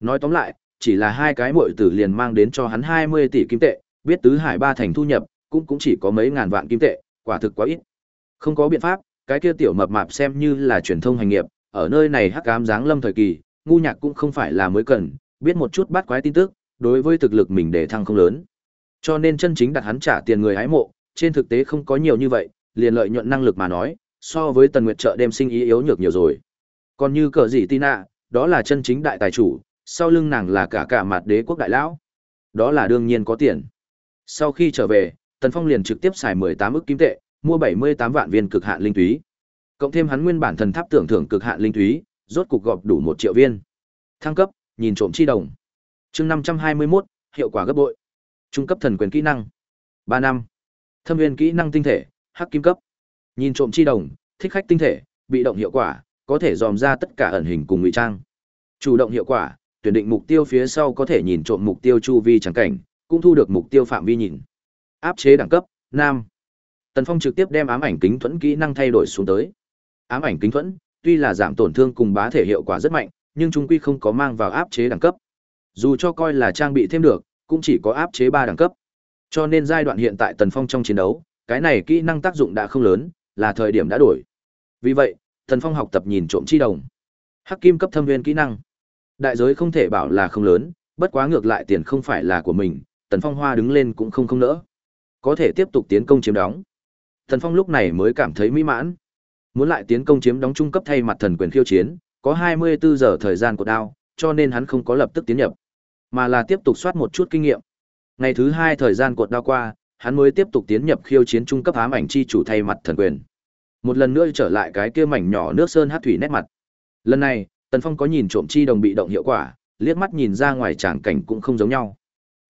Nói tóm lại, chỉ là hai cái muội tử liền mang đến cho hắn 20 tỷ kim tệ, biết tứ hải ba thành thu nhập, cũng cũng chỉ có mấy ngàn vạn kim tệ, quả thực quá ít. Không có biện pháp, cái kia tiểu mập mạp xem như là truyền thông hành nghiệp, ở nơi này hắc ám dáng lâm thời kỳ, ngu nhạc cũng không phải là mới cần, biết một chút bắt quái tin tức, đối với thực lực mình để thăng không lớn. Cho nên chân chính đặt hắn trả tiền người hái mộ, trên thực tế không có nhiều như vậy, liền lợi nhuận năng lực mà nói, so với tần nguyệt trợ đem sinh ý yếu nhược nhiều rồi. Còn như cờ gì Tina, đó là chân chính đại tài chủ, sau lưng nàng là cả cả mặt đế quốc đại lão. Đó là đương nhiên có tiền. Sau khi trở về, Tần Phong liền trực tiếp xài 18 ức kim tệ, mua 78 vạn viên cực hạn linh túy. Cộng thêm hắn nguyên bản thần tháp tưởng thưởng cực hạn linh túy, rốt cục gọp đủ 1 triệu viên. Thăng cấp, nhìn trộm chi đồng. Chương 521, hiệu quả gấp bội. Trung cấp thần quyền kỹ năng. 3 năm. Thâm viên kỹ năng tinh thể, hắc kim cấp. Nhìn trộm chi đồng, thích khách tinh thể, bị động hiệu quả, có thể dòm ra tất cả ẩn hình cùng ngụy trang. Chủ động hiệu quả, tuyển định mục tiêu phía sau có thể nhìn trộm mục tiêu chu vi chẳng cảnh, cũng thu được mục tiêu phạm vi nhìn. Áp chế đẳng cấp, nam. Tần Phong trực tiếp đem ám ảnh kính thuẫn kỹ năng thay đổi xuống tới. Ám ảnh kính thuẫn, tuy là giảm tổn thương cùng bá thể hiệu quả rất mạnh, nhưng chúng quy không có mang vào áp chế đẳng cấp. Dù cho coi là trang bị thêm được, cũng chỉ có áp chế 3 đẳng cấp. Cho nên giai đoạn hiện tại Tần Phong trong chiến đấu, cái này kỹ năng tác dụng đã không lớn, là thời điểm đã đổi. Vì vậy, Tần Phong học tập nhìn trộm chi đồng. Hắc kim cấp thâm viên kỹ năng. Đại giới không thể bảo là không lớn, bất quá ngược lại tiền không phải là của mình, Tần Phong Hoa đứng lên cũng không không nỡ. Có thể tiếp tục tiến công chiếm đóng. Tần Phong lúc này mới cảm thấy mỹ mãn. Muốn lại tiến công chiếm đóng trung cấp thay mặt thần quyền khiêu chiến, có 24 giờ thời gian của đao, cho nên hắn không có lập tức tiến nhập, mà là tiếp tục soát một chút kinh nghiệm. Ngày thứ hai thời gian cột đao qua, hắn mới tiếp tục tiến nhập khiêu chiến trung cấp ám ảnh chi chủ thay mặt thần quyền. Một lần nữa trở lại cái kia mảnh nhỏ nước sơn hát thủy nét mặt. Lần này, Tần Phong có nhìn trộm chi đồng bị động hiệu quả, liếc mắt nhìn ra ngoài tràng cảnh cũng không giống nhau.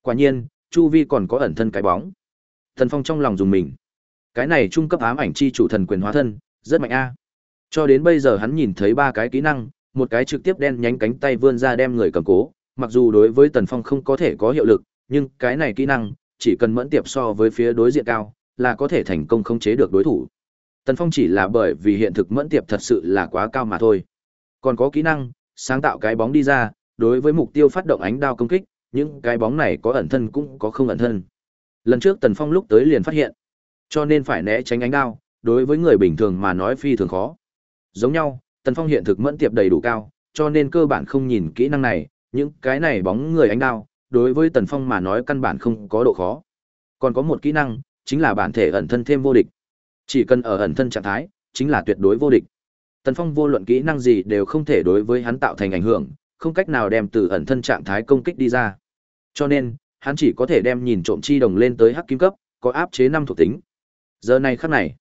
Quả nhiên, chu vi còn có ẩn thân cái bóng. Tần Phong trong lòng dùng mình. Cái này trung cấp ám ảnh chi chủ thần quyền hóa thân, rất mạnh a. Cho đến bây giờ hắn nhìn thấy ba cái kỹ năng, một cái trực tiếp đen nhánh cánh tay vươn ra đem người cầm cố, mặc dù đối với Tần Phong không có thể có hiệu lực, nhưng cái này kỹ năng, chỉ cần mẫn tiệp so với phía đối diện cao, là có thể thành công khống chế được đối thủ. Tần Phong chỉ là bởi vì hiện thực mẫn tiệp thật sự là quá cao mà thôi. Còn có kỹ năng, sáng tạo cái bóng đi ra, đối với mục tiêu phát động ánh đao công kích, những cái bóng này có ẩn thân cũng có không ẩn thân. Lần trước Tần Phong lúc tới liền phát hiện, cho nên phải né tránh ánh đao, đối với người bình thường mà nói phi thường khó. Giống nhau, Tần Phong hiện thực mẫn tiệp đầy đủ cao, cho nên cơ bản không nhìn kỹ năng này, những cái này bóng người ánh đao, đối với Tần Phong mà nói căn bản không có độ khó. Còn có một kỹ năng, chính là bản thể ẩn thân thêm vô địch. Chỉ cần ở ẩn thân trạng thái, chính là tuyệt đối vô địch. Tần Phong vô luận kỹ năng gì đều không thể đối với hắn tạo thành ảnh hưởng, không cách nào đem từ ẩn thân trạng thái công kích đi ra. Cho nên, hắn chỉ có thể đem nhìn trộm chi đồng lên tới hắc kim cấp, có áp chế năm thuộc tính. Giờ này khắc này,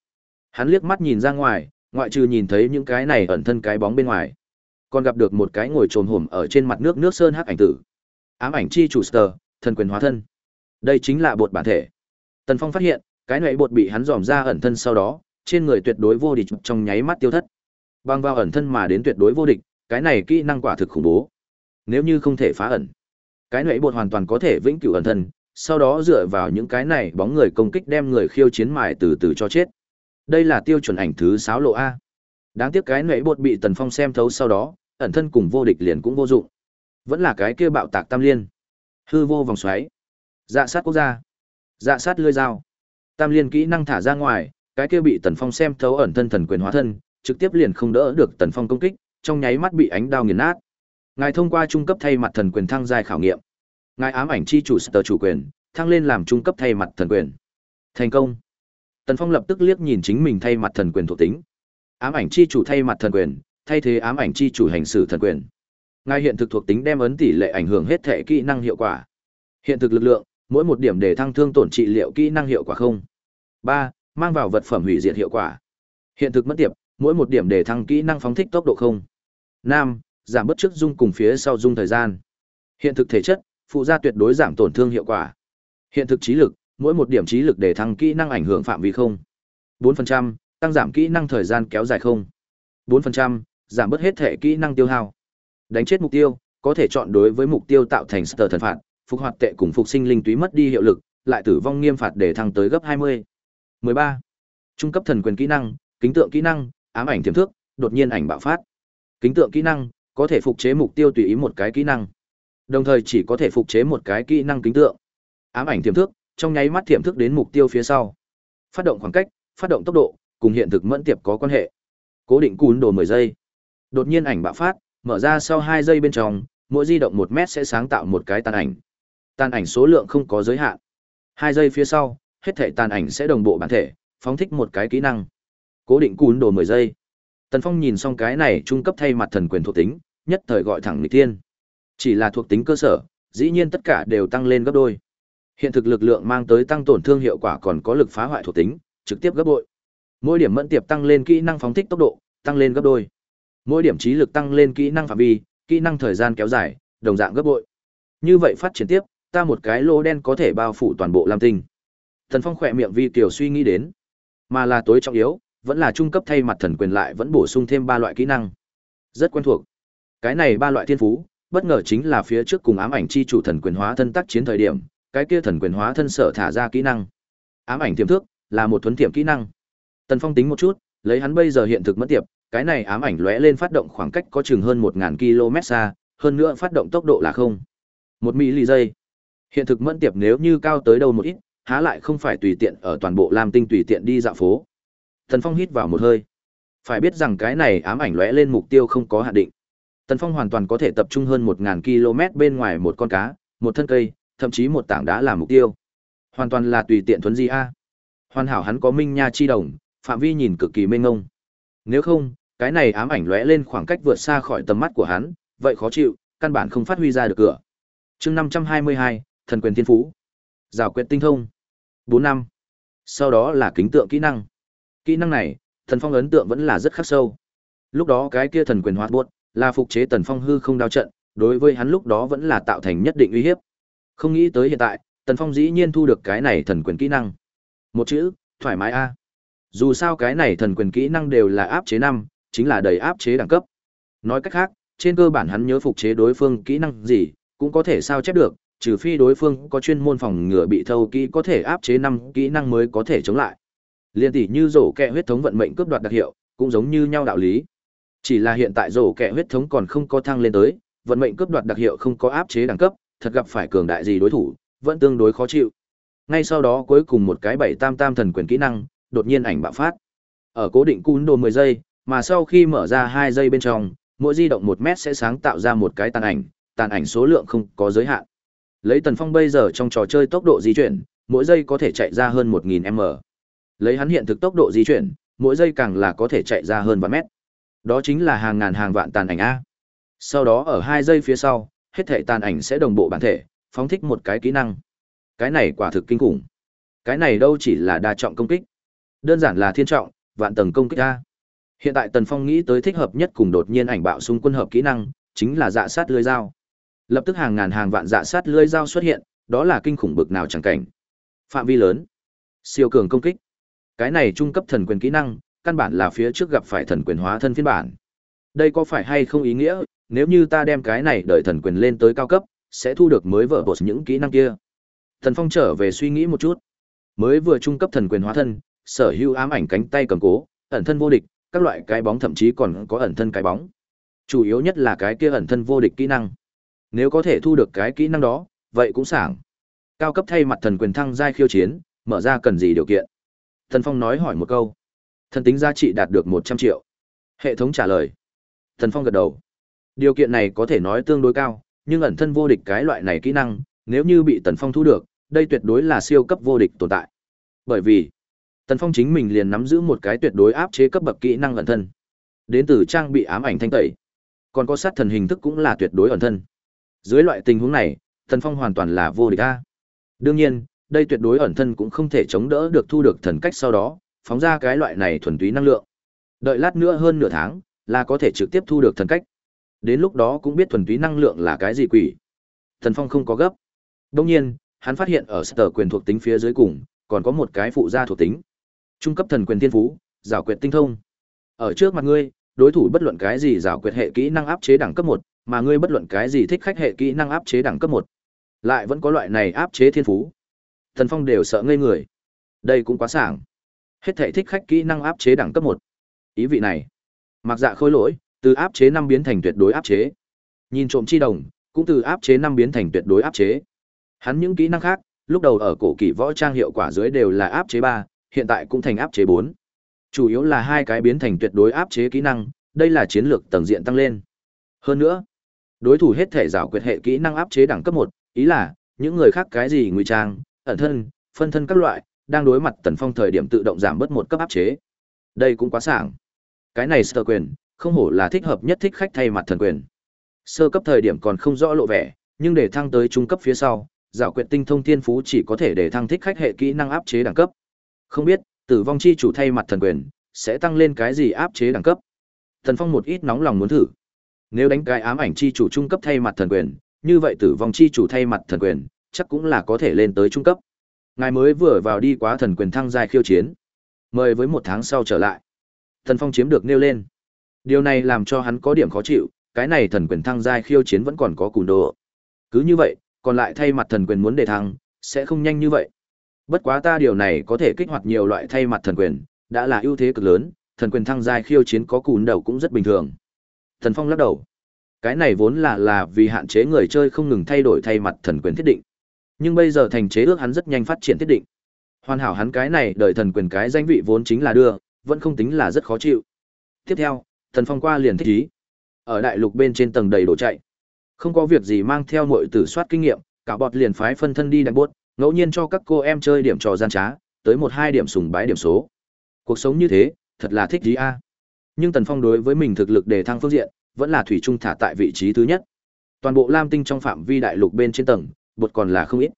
hắn liếc mắt nhìn ra ngoài, ngoại trừ nhìn thấy những cái này ẩn thân cái bóng bên ngoài, còn gặp được một cái ngồi trồn hổm ở trên mặt nước nước sơn hắc ảnh tử. Ám ảnh chi chủ Star, thần quyền hóa thân. Đây chính là bột bản thể. Tần Phong phát hiện, cái này bột bị hắn dòm ra ẩn thân sau đó, trên người tuyệt đối vô địch trong nháy mắt tiêu thất. Bang vào ẩn thân mà đến tuyệt đối vô địch, cái này kỹ năng quả thực khủng bố. Nếu như không thể phá ẩn, cái nệ bột hoàn toàn có thể vĩnh cửu ẩn thân, sau đó dựa vào những cái này bóng người công kích đem người khiêu chiến mài từ từ cho chết. Đây là tiêu chuẩn ảnh thứ sáu lộ a. Đáng tiếc cái nệ bột bị Tần Phong xem thấu sau đó, ẩn thân cùng vô địch liền cũng vô dụng. Vẫn là cái kia bạo tạc tam liên. Hư vô vòng xoáy. Dạ sát quốc gia. Dạ sát lưỡi dao. Tam liên kỹ năng thả ra ngoài, cái kia bị Tần Phong xem thấu ẩn thân thần quyền hóa thân, trực tiếp liền không đỡ được Tần Phong công kích, trong nháy mắt bị ánh đao nghiền nát. Ngài thông qua trung cấp thay mặt thần quyền thăng giai khảo nghiệm. Ngài ám ảnh chi chủ sở chủ quyền, thăng lên làm trung cấp thay mặt thần quyền. Thành công. Tần Phong lập tức liếc nhìn chính mình thay mặt thần quyền thuộc tính. Ám ảnh chi chủ thay mặt thần quyền, thay thế ám ảnh chi chủ hành xử thần quyền. Ngài hiện thực thuộc tính đem ấn tỷ lệ ảnh hưởng hết thể kỹ năng hiệu quả. Hiện thực lực lượng, mỗi một điểm để thăng thương tổn trị liệu kỹ năng hiệu quả không. ba Mang vào vật phẩm hủy diệt hiệu quả. Hiện thực mất tiệp, mỗi một điểm để thăng kỹ năng phóng thích tốc độ không. năm Giảm bất trước dung cùng phía sau dung thời gian. Hiện thực thể chất, phụ gia tuyệt đối giảm tổn thương hiệu quả. Hiện thực trí lực, mỗi một điểm trí lực để thăng kỹ năng ảnh hưởng phạm vi không. 4%, tăng giảm kỹ năng thời gian kéo dài không. 4%, giảm bớt hết thể kỹ năng tiêu hao. Đánh chết mục tiêu, có thể chọn đối với mục tiêu tạo thành sờ thần phạt, phục hoạt tệ cùng phục sinh linh túy mất đi hiệu lực, lại tử vong nghiêm phạt để thăng tới gấp 20. 13. Trung cấp thần quyền kỹ năng, kính tượng kỹ năng, ám ảnh tiềm thức, đột nhiên ảnh bạo phát. Kính tượng kỹ năng, có thể phục chế mục tiêu tùy ý một cái kỹ năng. Đồng thời chỉ có thể phục chế một cái kỹ năng kính tượng. Ám ảnh tiềm thức, trong nháy mắt tiềm thức đến mục tiêu phía sau. Phát động khoảng cách, phát động tốc độ, cùng hiện thực mẫn tiệp có quan hệ. Cố định cún đồ 10 giây. Đột nhiên ảnh bạo phát, mở ra sau 2 giây bên trong, mỗi di động 1 mét sẽ sáng tạo một cái tàn ảnh. Tàn ảnh số lượng không có giới hạn. 2 giây phía sau, hết thể tàn ảnh sẽ đồng bộ bản thể, phóng thích một cái kỹ năng. Cố định cún đồ 10 giây. Tần Phong nhìn xong cái này trung cấp thay mặt thần quyền thuộc tính, nhất thời gọi thẳng nghịch tiên. Chỉ là thuộc tính cơ sở, dĩ nhiên tất cả đều tăng lên gấp đôi. Hiện thực lực lượng mang tới tăng tổn thương hiệu quả còn có lực phá hoại thuộc tính, trực tiếp gấp bội. Mỗi điểm mẫn tiệp tăng lên kỹ năng phóng thích tốc độ, tăng lên gấp đôi. Mỗi điểm trí lực tăng lên kỹ năng phạm vi, kỹ năng thời gian kéo dài, đồng dạng gấp bội. Như vậy phát triển tiếp, ta một cái lô đen có thể bao phủ toàn bộ Lam Tinh. Thần Phong khỏe miệng vi tiểu suy nghĩ đến, mà là tối trọng yếu, vẫn là trung cấp thay mặt thần quyền lại vẫn bổ sung thêm ba loại kỹ năng. Rất quen thuộc. Cái này ba loại thiên phú, bất ngờ chính là phía trước cùng ám ảnh chi chủ thần quyền hóa thân tác chiến thời điểm, cái kia thần quyền hóa thân sở thả ra kỹ năng. Ám ảnh tiềm thức là một thuấn tiệm kỹ năng. Tần Phong tính một chút, lấy hắn bây giờ hiện thực mất tiệp, cái này ám ảnh lóe lên phát động khoảng cách có chừng hơn 1000 km xa, hơn nữa phát động tốc độ là không. Một mỹ lì giây. Hiện thực mẫn tiệp nếu như cao tới đâu một ít, há lại không phải tùy tiện ở toàn bộ Lam Tinh tùy tiện đi dạo phố. Tần Phong hít vào một hơi. Phải biết rằng cái này ám ảnh lóe lên mục tiêu không có hạn định. Tần Phong hoàn toàn có thể tập trung hơn 1000 km bên ngoài một con cá, một thân cây, thậm chí một tảng đá làm mục tiêu. Hoàn toàn là tùy tiện thuấn di a. Hoàn hảo hắn có minh nha chi đồng, phạm vi nhìn cực kỳ mênh mông. Nếu không, cái này ám ảnh lóe lên khoảng cách vượt xa khỏi tầm mắt của hắn, vậy khó chịu, căn bản không phát huy ra được cửa. Chương 522, thần quyền thiên phú. Giảo quyệt tinh thông. 4 năm. Sau đó là kính tượng kỹ năng. Kỹ năng này, thần phong ấn tượng vẫn là rất khắc sâu. Lúc đó cái kia thần quyền hoạt buốt, là phục chế tần phong hư không đao trận, đối với hắn lúc đó vẫn là tạo thành nhất định uy hiếp. Không nghĩ tới hiện tại, tần phong dĩ nhiên thu được cái này thần quyền kỹ năng. Một chữ, thoải mái a. Dù sao cái này thần quyền kỹ năng đều là áp chế năm, chính là đầy áp chế đẳng cấp. Nói cách khác, trên cơ bản hắn nhớ phục chế đối phương kỹ năng gì, cũng có thể sao chép được, trừ phi đối phương có chuyên môn phòng ngừa bị thâu kỹ có thể áp chế năm kỹ năng mới có thể chống lại. Liên tỷ như rổ kẹ huyết thống vận mệnh cướp đoạt đặc hiệu, cũng giống như nhau đạo lý. Chỉ là hiện tại rổ kẹ huyết thống còn không có thăng lên tới, vận mệnh cướp đoạt đặc hiệu không có áp chế đẳng cấp, thật gặp phải cường đại gì đối thủ, vẫn tương đối khó chịu. Ngay sau đó cuối cùng một cái bảy tam tam thần quyền kỹ năng, đột nhiên ảnh bạo phát. Ở cố định cún đồ 10 giây, mà sau khi mở ra 2 giây bên trong, mỗi di động 1 mét sẽ sáng tạo ra một cái tàn ảnh, tàn ảnh số lượng không có giới hạn. Lấy Tần Phong bây giờ trong trò chơi tốc độ di chuyển, mỗi giây có thể chạy ra hơn 1000m. Lấy hắn hiện thực tốc độ di chuyển, mỗi giây càng là có thể chạy ra hơn vạn mét. Đó chính là hàng ngàn hàng vạn tàn ảnh a. Sau đó ở 2 giây phía sau, hết thể tàn ảnh sẽ đồng bộ bản thể, phóng thích một cái kỹ năng. Cái này quả thực kinh khủng. Cái này đâu chỉ là đa trọng công kích, đơn giản là thiên trọng, vạn tầng công kích a. Hiện tại Tần Phong nghĩ tới thích hợp nhất cùng đột nhiên ảnh bạo xung quân hợp kỹ năng, chính là dạ sát lưới dao. Lập tức hàng ngàn hàng vạn dạ sát lưới dao xuất hiện, đó là kinh khủng bực nào chẳng cảnh. Phạm vi lớn, siêu cường công kích. Cái này trung cấp thần quyền kỹ năng, căn bản là phía trước gặp phải thần quyền hóa thân phiên bản. Đây có phải hay không ý nghĩa, nếu như ta đem cái này đợi thần quyền lên tới cao cấp, sẽ thu được mới vợ bột những kỹ năng kia. Thần Phong trở về suy nghĩ một chút. Mới vừa trung cấp thần quyền hóa thân, sở hữu ám ảnh cánh tay cầm cố, ẩn thân vô địch, các loại cái bóng thậm chí còn có ẩn thân cái bóng. Chủ yếu nhất là cái kia ẩn thân vô địch kỹ năng. Nếu có thể thu được cái kỹ năng đó, vậy cũng sảng. Cao cấp thay mặt thần quyền thăng giai khiêu chiến, mở ra cần gì điều kiện? Thần Phong nói hỏi một câu. Thần tính giá trị đạt được 100 triệu. Hệ thống trả lời. Thần Phong gật đầu. Điều kiện này có thể nói tương đối cao, nhưng ẩn thân vô địch cái loại này kỹ năng, nếu như bị Tần Phong thu được, đây tuyệt đối là siêu cấp vô địch tồn tại. Bởi vì, Tần Phong chính mình liền nắm giữ một cái tuyệt đối áp chế cấp bậc kỹ năng ẩn thân. Đến từ trang bị ám ảnh thanh tẩy. Còn có sát thần hình thức cũng là tuyệt đối ẩn thân. Dưới loại tình huống này, Tần Phong hoàn toàn là vô địch a. Đương nhiên, đây tuyệt đối ẩn thân cũng không thể chống đỡ được thu được thần cách sau đó, phóng ra cái loại này thuần túy năng lượng. Đợi lát nữa hơn nửa tháng, là có thể trực tiếp thu được thần cách. Đến lúc đó cũng biết thuần túy năng lượng là cái gì quỷ. Thần Phong không có gấp. Đương nhiên, hắn phát hiện ở sở quyền thuộc tính phía dưới cùng, còn có một cái phụ gia thuộc tính. Trung cấp thần quyền thiên phú, giảo quyệt tinh thông. Ở trước mặt ngươi, đối thủ bất luận cái gì giảo quyệt hệ kỹ năng áp chế đẳng cấp một, mà ngươi bất luận cái gì thích khách hệ kỹ năng áp chế đẳng cấp một, lại vẫn có loại này áp chế thiên phú. Thần Phong đều sợ ngây người. Đây cũng quá sảng. Hết thể thích khách kỹ năng áp chế đẳng cấp một. Ý vị này, mặc dạ khôi lỗi, từ áp chế năm biến thành tuyệt đối áp chế. Nhìn trộm chi đồng, cũng từ áp chế năm biến thành tuyệt đối áp chế. Hắn những kỹ năng khác, lúc đầu ở cổ kỳ võ trang hiệu quả dưới đều là áp chế ba hiện tại cũng thành áp chế bốn Chủ yếu là hai cái biến thành tuyệt đối áp chế kỹ năng, đây là chiến lược tầng diện tăng lên. Hơn nữa, đối thủ hết thể giảo quyệt hệ kỹ năng áp chế đẳng cấp một ý là những người khác cái gì ngụy trang, ẩn thân, phân thân các loại, đang đối mặt tần phong thời điểm tự động giảm bớt một cấp áp chế. Đây cũng quá sảng. Cái này sơ quyền, không hổ là thích hợp nhất thích khách thay mặt thần quyền. Sơ cấp thời điểm còn không rõ lộ vẻ, nhưng để thăng tới trung cấp phía sau, giảo quyệt tinh thông thiên phú chỉ có thể để thăng thích khách hệ kỹ năng áp chế đẳng cấp. Không biết, tử vong chi chủ thay mặt thần quyền, sẽ tăng lên cái gì áp chế đẳng cấp. Thần Phong một ít nóng lòng muốn thử. Nếu đánh cái ám ảnh chi chủ trung cấp thay mặt thần quyền, như vậy tử vong chi chủ thay mặt thần quyền, chắc cũng là có thể lên tới trung cấp. Ngài mới vừa vào đi quá thần quyền thăng giai khiêu chiến. Mời với một tháng sau trở lại. Thần Phong chiếm được nêu lên. Điều này làm cho hắn có điểm khó chịu, cái này thần quyền thăng giai khiêu chiến vẫn còn có cùn đồ. Cứ như vậy, còn lại thay mặt thần quyền muốn đề thăng, sẽ không nhanh như vậy. Bất quá ta điều này có thể kích hoạt nhiều loại thay mặt thần quyền, đã là ưu thế cực lớn, thần quyền thăng giai khiêu chiến có cùn đầu cũng rất bình thường. Thần Phong lắc đầu. Cái này vốn là là vì hạn chế người chơi không ngừng thay đổi thay mặt thần quyền thiết định. Nhưng bây giờ thành chế ước hắn rất nhanh phát triển thiết định. Hoàn hảo hắn cái này đợi thần quyền cái danh vị vốn chính là đưa, vẫn không tính là rất khó chịu. Tiếp theo, Thần Phong qua liền thích ý. Ở đại lục bên trên tầng đầy đổ chạy. Không có việc gì mang theo mọi tử soát kinh nghiệm, cả bọt liền phái phân thân đi đánh bốt, ngẫu nhiên cho các cô em chơi điểm trò gian trá, tới một hai điểm sùng bái điểm số. Cuộc sống như thế, thật là thích ý a. Nhưng Tần Phong đối với mình thực lực đề thăng phương diện, vẫn là thủy chung thả tại vị trí thứ nhất. Toàn bộ Lam Tinh trong phạm vi đại lục bên trên tầng, bột còn là không ít.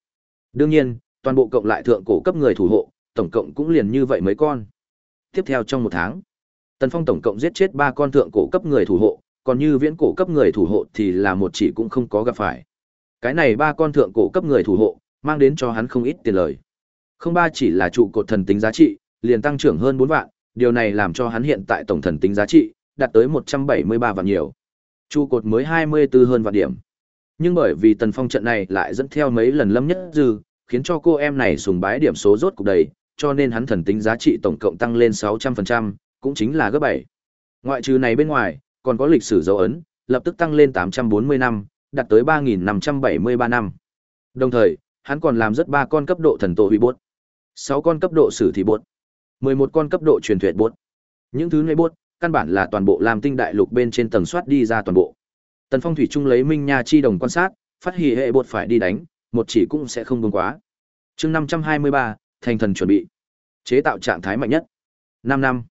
Đương nhiên, toàn bộ cộng lại thượng cổ cấp người thủ hộ, tổng cộng cũng liền như vậy mấy con. Tiếp theo trong một tháng, Tần Phong tổng cộng giết chết ba con thượng cổ cấp người thủ hộ, còn như viễn cổ cấp người thủ hộ thì là một chỉ cũng không có gặp phải. Cái này ba con thượng cổ cấp người thủ hộ, mang đến cho hắn không ít tiền lời. Không ba chỉ là trụ cột thần tính giá trị, liền tăng trưởng hơn 4 vạn, điều này làm cho hắn hiện tại tổng thần tính giá trị đạt tới 173 vạn nhiều. Trụ cột mới 24 hơn vạn điểm. Nhưng bởi vì Tần Phong trận này lại dẫn theo mấy lần lâm nhất dư, khiến cho cô em này sùng bái điểm số rốt cục đầy, cho nên hắn thần tính giá trị tổng cộng tăng lên 600%, cũng chính là gấp 7. Ngoại trừ này bên ngoài, còn có lịch sử dấu ấn, lập tức tăng lên 840 năm, đạt tới 3573 năm. Đồng thời, hắn còn làm rất ba con cấp độ thần tổ huy bốt, 6 con cấp độ sử thị bốt, 11 con cấp độ truyền thuyết bốt. Những thứ này bốt, căn bản là toàn bộ làm tinh đại lục bên trên tầng soát đi ra toàn bộ. Tần Phong thủy trung lấy Minh Nha chi đồng quan sát, phát hỉ hệ bột phải đi đánh, một chỉ cũng sẽ không buông quá. Chương 523, thành thần chuẩn bị. Chế tạo trạng thái mạnh nhất. 5 năm.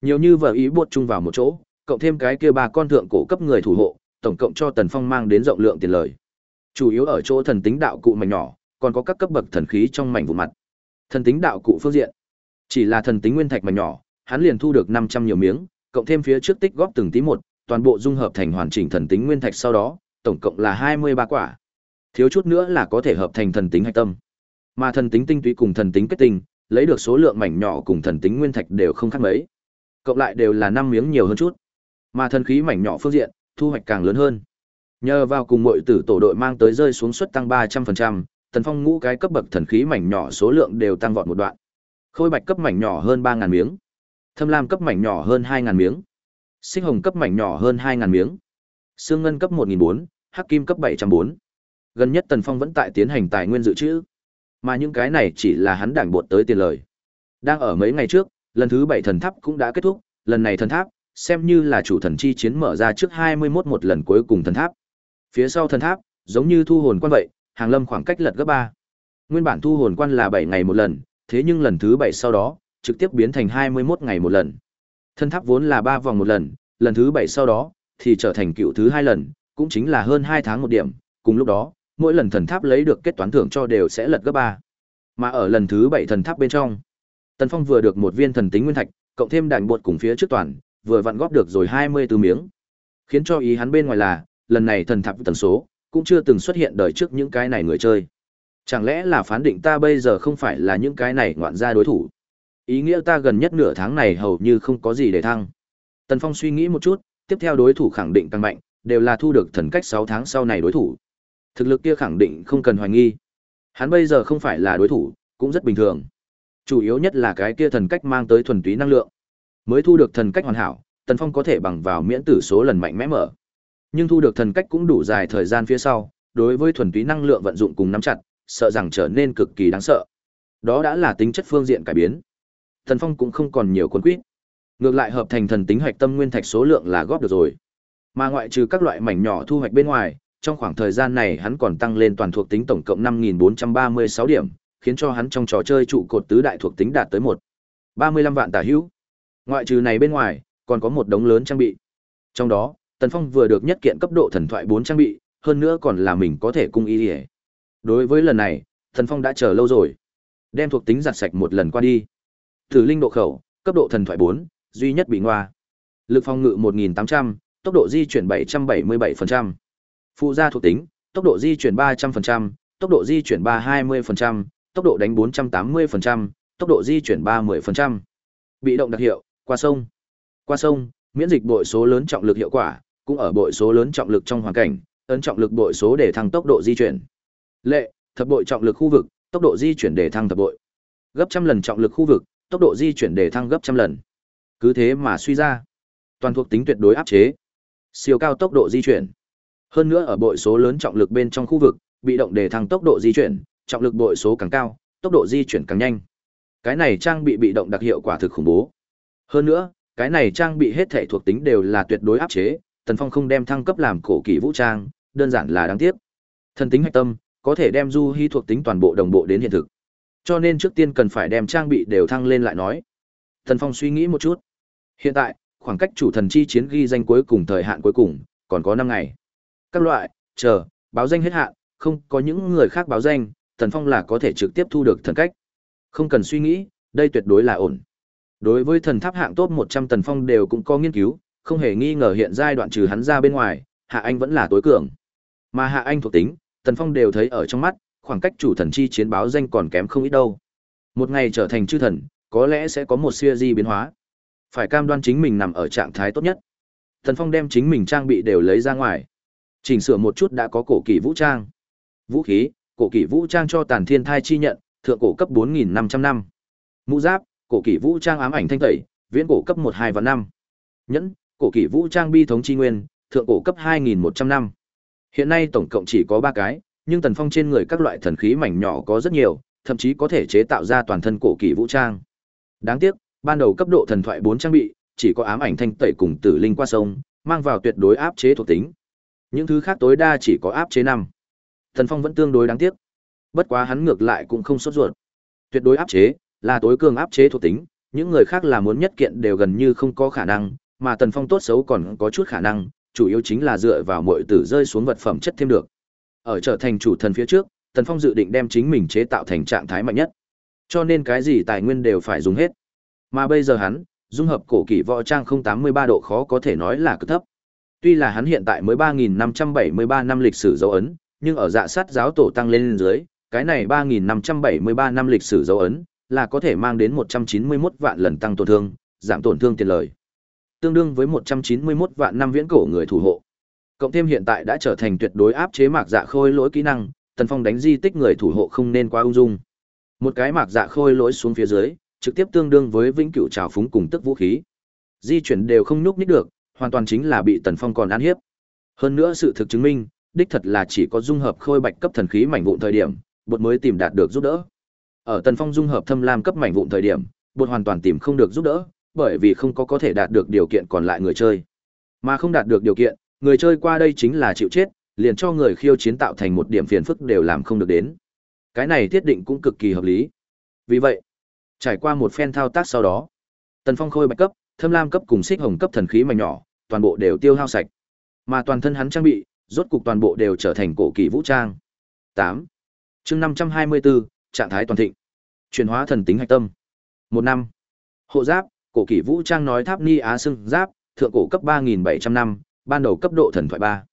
Nhiều như vợ ý buột chung vào một chỗ, cộng thêm cái kia ba con thượng cổ cấp người thủ hộ, tổng cộng cho Tần Phong mang đến rộng lượng tiền lời. Chủ yếu ở chỗ thần tính đạo cụ mảnh nhỏ, còn có các cấp bậc thần khí trong mảnh vụ mặt. Thần tính đạo cụ phương diện, chỉ là thần tính nguyên thạch mảnh nhỏ, hắn liền thu được 500 nhiều miếng, cộng thêm phía trước tích góp từng tí một, toàn bộ dung hợp thành hoàn chỉnh thần tính nguyên thạch sau đó, tổng cộng là 23 quả. Thiếu chút nữa là có thể hợp thành thần tính hạch tâm. Mà thần tính tinh túy cùng thần tính kết tinh, lấy được số lượng mảnh nhỏ cùng thần tính nguyên thạch đều không khác mấy. Cộng lại đều là năm miếng nhiều hơn chút. Mà thần khí mảnh nhỏ phương diện, thu hoạch càng lớn hơn. Nhờ vào cùng mọi tử tổ đội mang tới rơi xuống suất tăng 300%, Tần Phong ngũ cái cấp bậc thần khí mảnh nhỏ số lượng đều tăng vọt một đoạn. Khôi bạch cấp mảnh nhỏ hơn ba ngàn miếng. Thâm lam cấp mảnh nhỏ hơn hai ngàn miếng. Xích hồng cấp mảnh nhỏ hơn hai ngàn miếng. Xương ngân cấp 1004, hắc kim cấp 704. Gần nhất Tần Phong vẫn tại tiến hành tài nguyên dự trữ. Mà những cái này chỉ là hắn đảng bột tới tiền lời. Đang ở mấy ngày trước, lần thứ 7 thần tháp cũng đã kết thúc, lần này thần tháp xem như là chủ thần chi chiến mở ra trước 21 một lần cuối cùng thần tháp. Phía sau thần tháp, giống như thu hồn quan vậy, hàng lâm khoảng cách lật gấp 3. Nguyên bản thu hồn quan là 7 ngày một lần, thế nhưng lần thứ 7 sau đó, trực tiếp biến thành 21 ngày một lần. Thần tháp vốn là 3 vòng một lần, lần thứ 7 sau đó, thì trở thành cựu thứ 2 lần, cũng chính là hơn 2 tháng một điểm, cùng lúc đó, mỗi lần thần tháp lấy được kết toán thưởng cho đều sẽ lật gấp 3. Mà ở lần thứ 7 thần tháp bên trong, Tần Phong vừa được một viên thần tính nguyên thạch, cộng thêm đạn bột cùng phía trước toàn, vừa vặn góp được rồi 24 miếng. Khiến cho ý hắn bên ngoài là, lần này thần tháp tần số, cũng chưa từng xuất hiện đời trước những cái này người chơi. Chẳng lẽ là phán định ta bây giờ không phải là những cái này ngoạn ra đối thủ? Ý nghĩa ta gần nhất nửa tháng này hầu như không có gì để thăng. Tần Phong suy nghĩ một chút, tiếp theo đối thủ khẳng định tăng mạnh, đều là thu được thần cách 6 tháng sau này đối thủ. Thực lực kia khẳng định không cần hoài nghi. Hắn bây giờ không phải là đối thủ, cũng rất bình thường. Chủ yếu nhất là cái kia thần cách mang tới thuần túy năng lượng. Mới thu được thần cách hoàn hảo, Tần Phong có thể bằng vào miễn tử số lần mạnh mẽ mở. Nhưng thu được thần cách cũng đủ dài thời gian phía sau, đối với thuần túy năng lượng vận dụng cùng nắm chặt, sợ rằng trở nên cực kỳ đáng sợ. Đó đã là tính chất phương diện cải biến. thần Phong cũng không còn nhiều quân quyết. Ngược lại hợp thành thần tính hoạch tâm nguyên thạch số lượng là góp được rồi. Mà ngoại trừ các loại mảnh nhỏ thu hoạch bên ngoài, trong khoảng thời gian này hắn còn tăng lên toàn thuộc tính tổng cộng 5436 điểm, khiến cho hắn trong trò chơi trụ cột tứ đại thuộc tính đạt tới 1 35 vạn tả hữu. Ngoại trừ này bên ngoài, còn có một đống lớn trang bị. Trong đó, Tần Phong vừa được nhất kiện cấp độ thần thoại 4 trang bị, hơn nữa còn là mình có thể cung y liễu. Đối với lần này, Tần Phong đã chờ lâu rồi. Đem thuộc tính giặt sạch một lần qua đi. Thử linh độ khẩu, cấp độ thần thoại 4, duy nhất bị ngoa. Lực phòng ngự 1800, tốc độ di chuyển 777%. Phụ gia thuộc tính, tốc độ di chuyển 300%, tốc độ di chuyển 320%, tốc độ đánh 480%, tốc độ di chuyển 30%. Bị động đặc hiệu, qua sông. Qua sông, miễn dịch bội số lớn trọng lực hiệu quả, cũng ở bội số lớn trọng lực trong hoàn cảnh, ấn trọng lực bội số để thăng tốc độ di chuyển. Lệ, thập bội trọng lực khu vực, tốc độ di chuyển để thăng thập bội. Gấp trăm lần trọng lực khu vực, tốc độ di chuyển để thăng gấp trăm lần. Cứ thế mà suy ra, toàn thuộc tính tuyệt đối áp chế, siêu cao tốc độ di chuyển. Hơn nữa ở bội số lớn trọng lực bên trong khu vực, bị động để thăng tốc độ di chuyển, trọng lực bội số càng cao, tốc độ di chuyển càng nhanh. Cái này trang bị bị động đặc hiệu quả thực khủng bố. Hơn nữa, cái này trang bị hết thể thuộc tính đều là tuyệt đối áp chế, Tần Phong không đem thăng cấp làm cổ kỳ vũ trang, đơn giản là đáng tiếc. Thần tính hạch tâm, có thể đem du hy thuộc tính toàn bộ đồng bộ đến hiện thực. Cho nên trước tiên cần phải đem trang bị đều thăng lên lại nói. Tần Phong suy nghĩ một chút. Hiện tại, khoảng cách chủ thần chi chiến ghi danh cuối cùng thời hạn cuối cùng, còn có năm ngày. Các loại, chờ, báo danh hết hạn, không có những người khác báo danh, Tần Phong là có thể trực tiếp thu được thần cách. Không cần suy nghĩ, đây tuyệt đối là ổn. Đối với thần tháp hạng top 100 Tần Phong đều cũng có nghiên cứu, không hề nghi ngờ hiện giai đoạn trừ hắn ra bên ngoài, Hạ Anh vẫn là tối cường. Mà Hạ Anh thuộc tính, Tần Phong đều thấy ở trong mắt, khoảng cách chủ thần chi chiến báo danh còn kém không ít đâu. Một ngày trở thành chư thần, có lẽ sẽ có một siêu di biến hóa. Phải cam đoan chính mình nằm ở trạng thái tốt nhất. Tần Phong đem chính mình trang bị đều lấy ra ngoài. Chỉnh sửa một chút đã có cổ kỳ vũ trang. Vũ khí, cổ kỷ vũ trang cho tàn thiên thai chi nhận, thượng cổ cấp 4.500 năm. Mũ giáp, cổ kỷ vũ trang ám ảnh thanh tẩy, viễn cổ cấp một hai và năm Nhẫn, cổ kỷ vũ trang bi thống chi nguyên, thượng cổ cấp hai nghìn một trăm năm Hiện nay tổng cộng chỉ có ba cái, nhưng Tần Phong trên người các loại thần khí mảnh nhỏ có rất nhiều, thậm chí có thể chế tạo ra toàn thân cổ kỷ vũ trang. Đáng tiếc, ban đầu cấp độ thần thoại bốn trang bị, chỉ có ám ảnh thanh tẩy cùng tử linh qua sông, mang vào tuyệt đối áp chế thuộc tính. Những thứ khác tối đa chỉ có áp chế năm. Thần Phong vẫn tương đối đáng tiếc. Bất quá hắn ngược lại cũng không sốt ruột. Tuyệt đối áp chế là tối cường áp chế thuộc tính, những người khác là muốn nhất kiện đều gần như không có khả năng, mà Tần Phong tốt xấu còn có chút khả năng, chủ yếu chính là dựa vào mọi tử rơi xuống vật phẩm chất thêm được. Ở trở thành chủ thần phía trước, Tần Phong dự định đem chính mình chế tạo thành trạng thái mạnh nhất. Cho nên cái gì tài nguyên đều phải dùng hết. Mà bây giờ hắn, dung hợp cổ kỳ võ trang 083 độ khó có thể nói là cực thấp. Tuy là hắn hiện tại mới 3573 năm lịch sử dấu ấn, nhưng ở dạ sát giáo tổ tăng lên dưới, cái này 3573 năm lịch sử dấu ấn là có thể mang đến 191 vạn lần tăng tổn thương, giảm tổn thương tiền lời. Tương đương với 191 vạn năm viễn cổ người thủ hộ. Cộng thêm hiện tại đã trở thành tuyệt đối áp chế mạc dạ khôi lỗi kỹ năng, Tần Phong đánh di tích người thủ hộ không nên quá ung dung. Một cái mạc dạ khôi lỗi xuống phía dưới, trực tiếp tương đương với vĩnh cửu trào phúng cùng tức vũ khí. Di chuyển đều không nhúc nhích được, hoàn toàn chính là bị Tần Phong còn ăn hiếp. Hơn nữa sự thực chứng minh, đích thật là chỉ có dung hợp khôi bạch cấp thần khí mảnh vụn thời điểm, bột mới tìm đạt được giúp đỡ. Ở Tần Phong dung hợp thâm lam cấp mảnh vụn thời điểm, bột hoàn toàn tìm không được giúp đỡ, bởi vì không có có thể đạt được điều kiện còn lại người chơi. Mà không đạt được điều kiện, người chơi qua đây chính là chịu chết, liền cho người khiêu chiến tạo thành một điểm phiền phức đều làm không được đến. Cái này thiết định cũng cực kỳ hợp lý. Vì vậy, trải qua một phen thao tác sau đó, Tần Phong khôi bạch cấp, thâm lam cấp cùng xích hồng cấp thần khí mảnh nhỏ, toàn bộ đều tiêu hao sạch. Mà toàn thân hắn trang bị, rốt cục toàn bộ đều trở thành cổ kỳ vũ trang. 8. Chương 524, trạng thái toàn thịnh. Chuyển hóa thần tính hạch tâm. 1 năm. Hộ giáp, cổ kỳ vũ trang nói tháp ni á xưng giáp, thượng cổ cấp 3700 năm, ban đầu cấp độ thần thoại 3.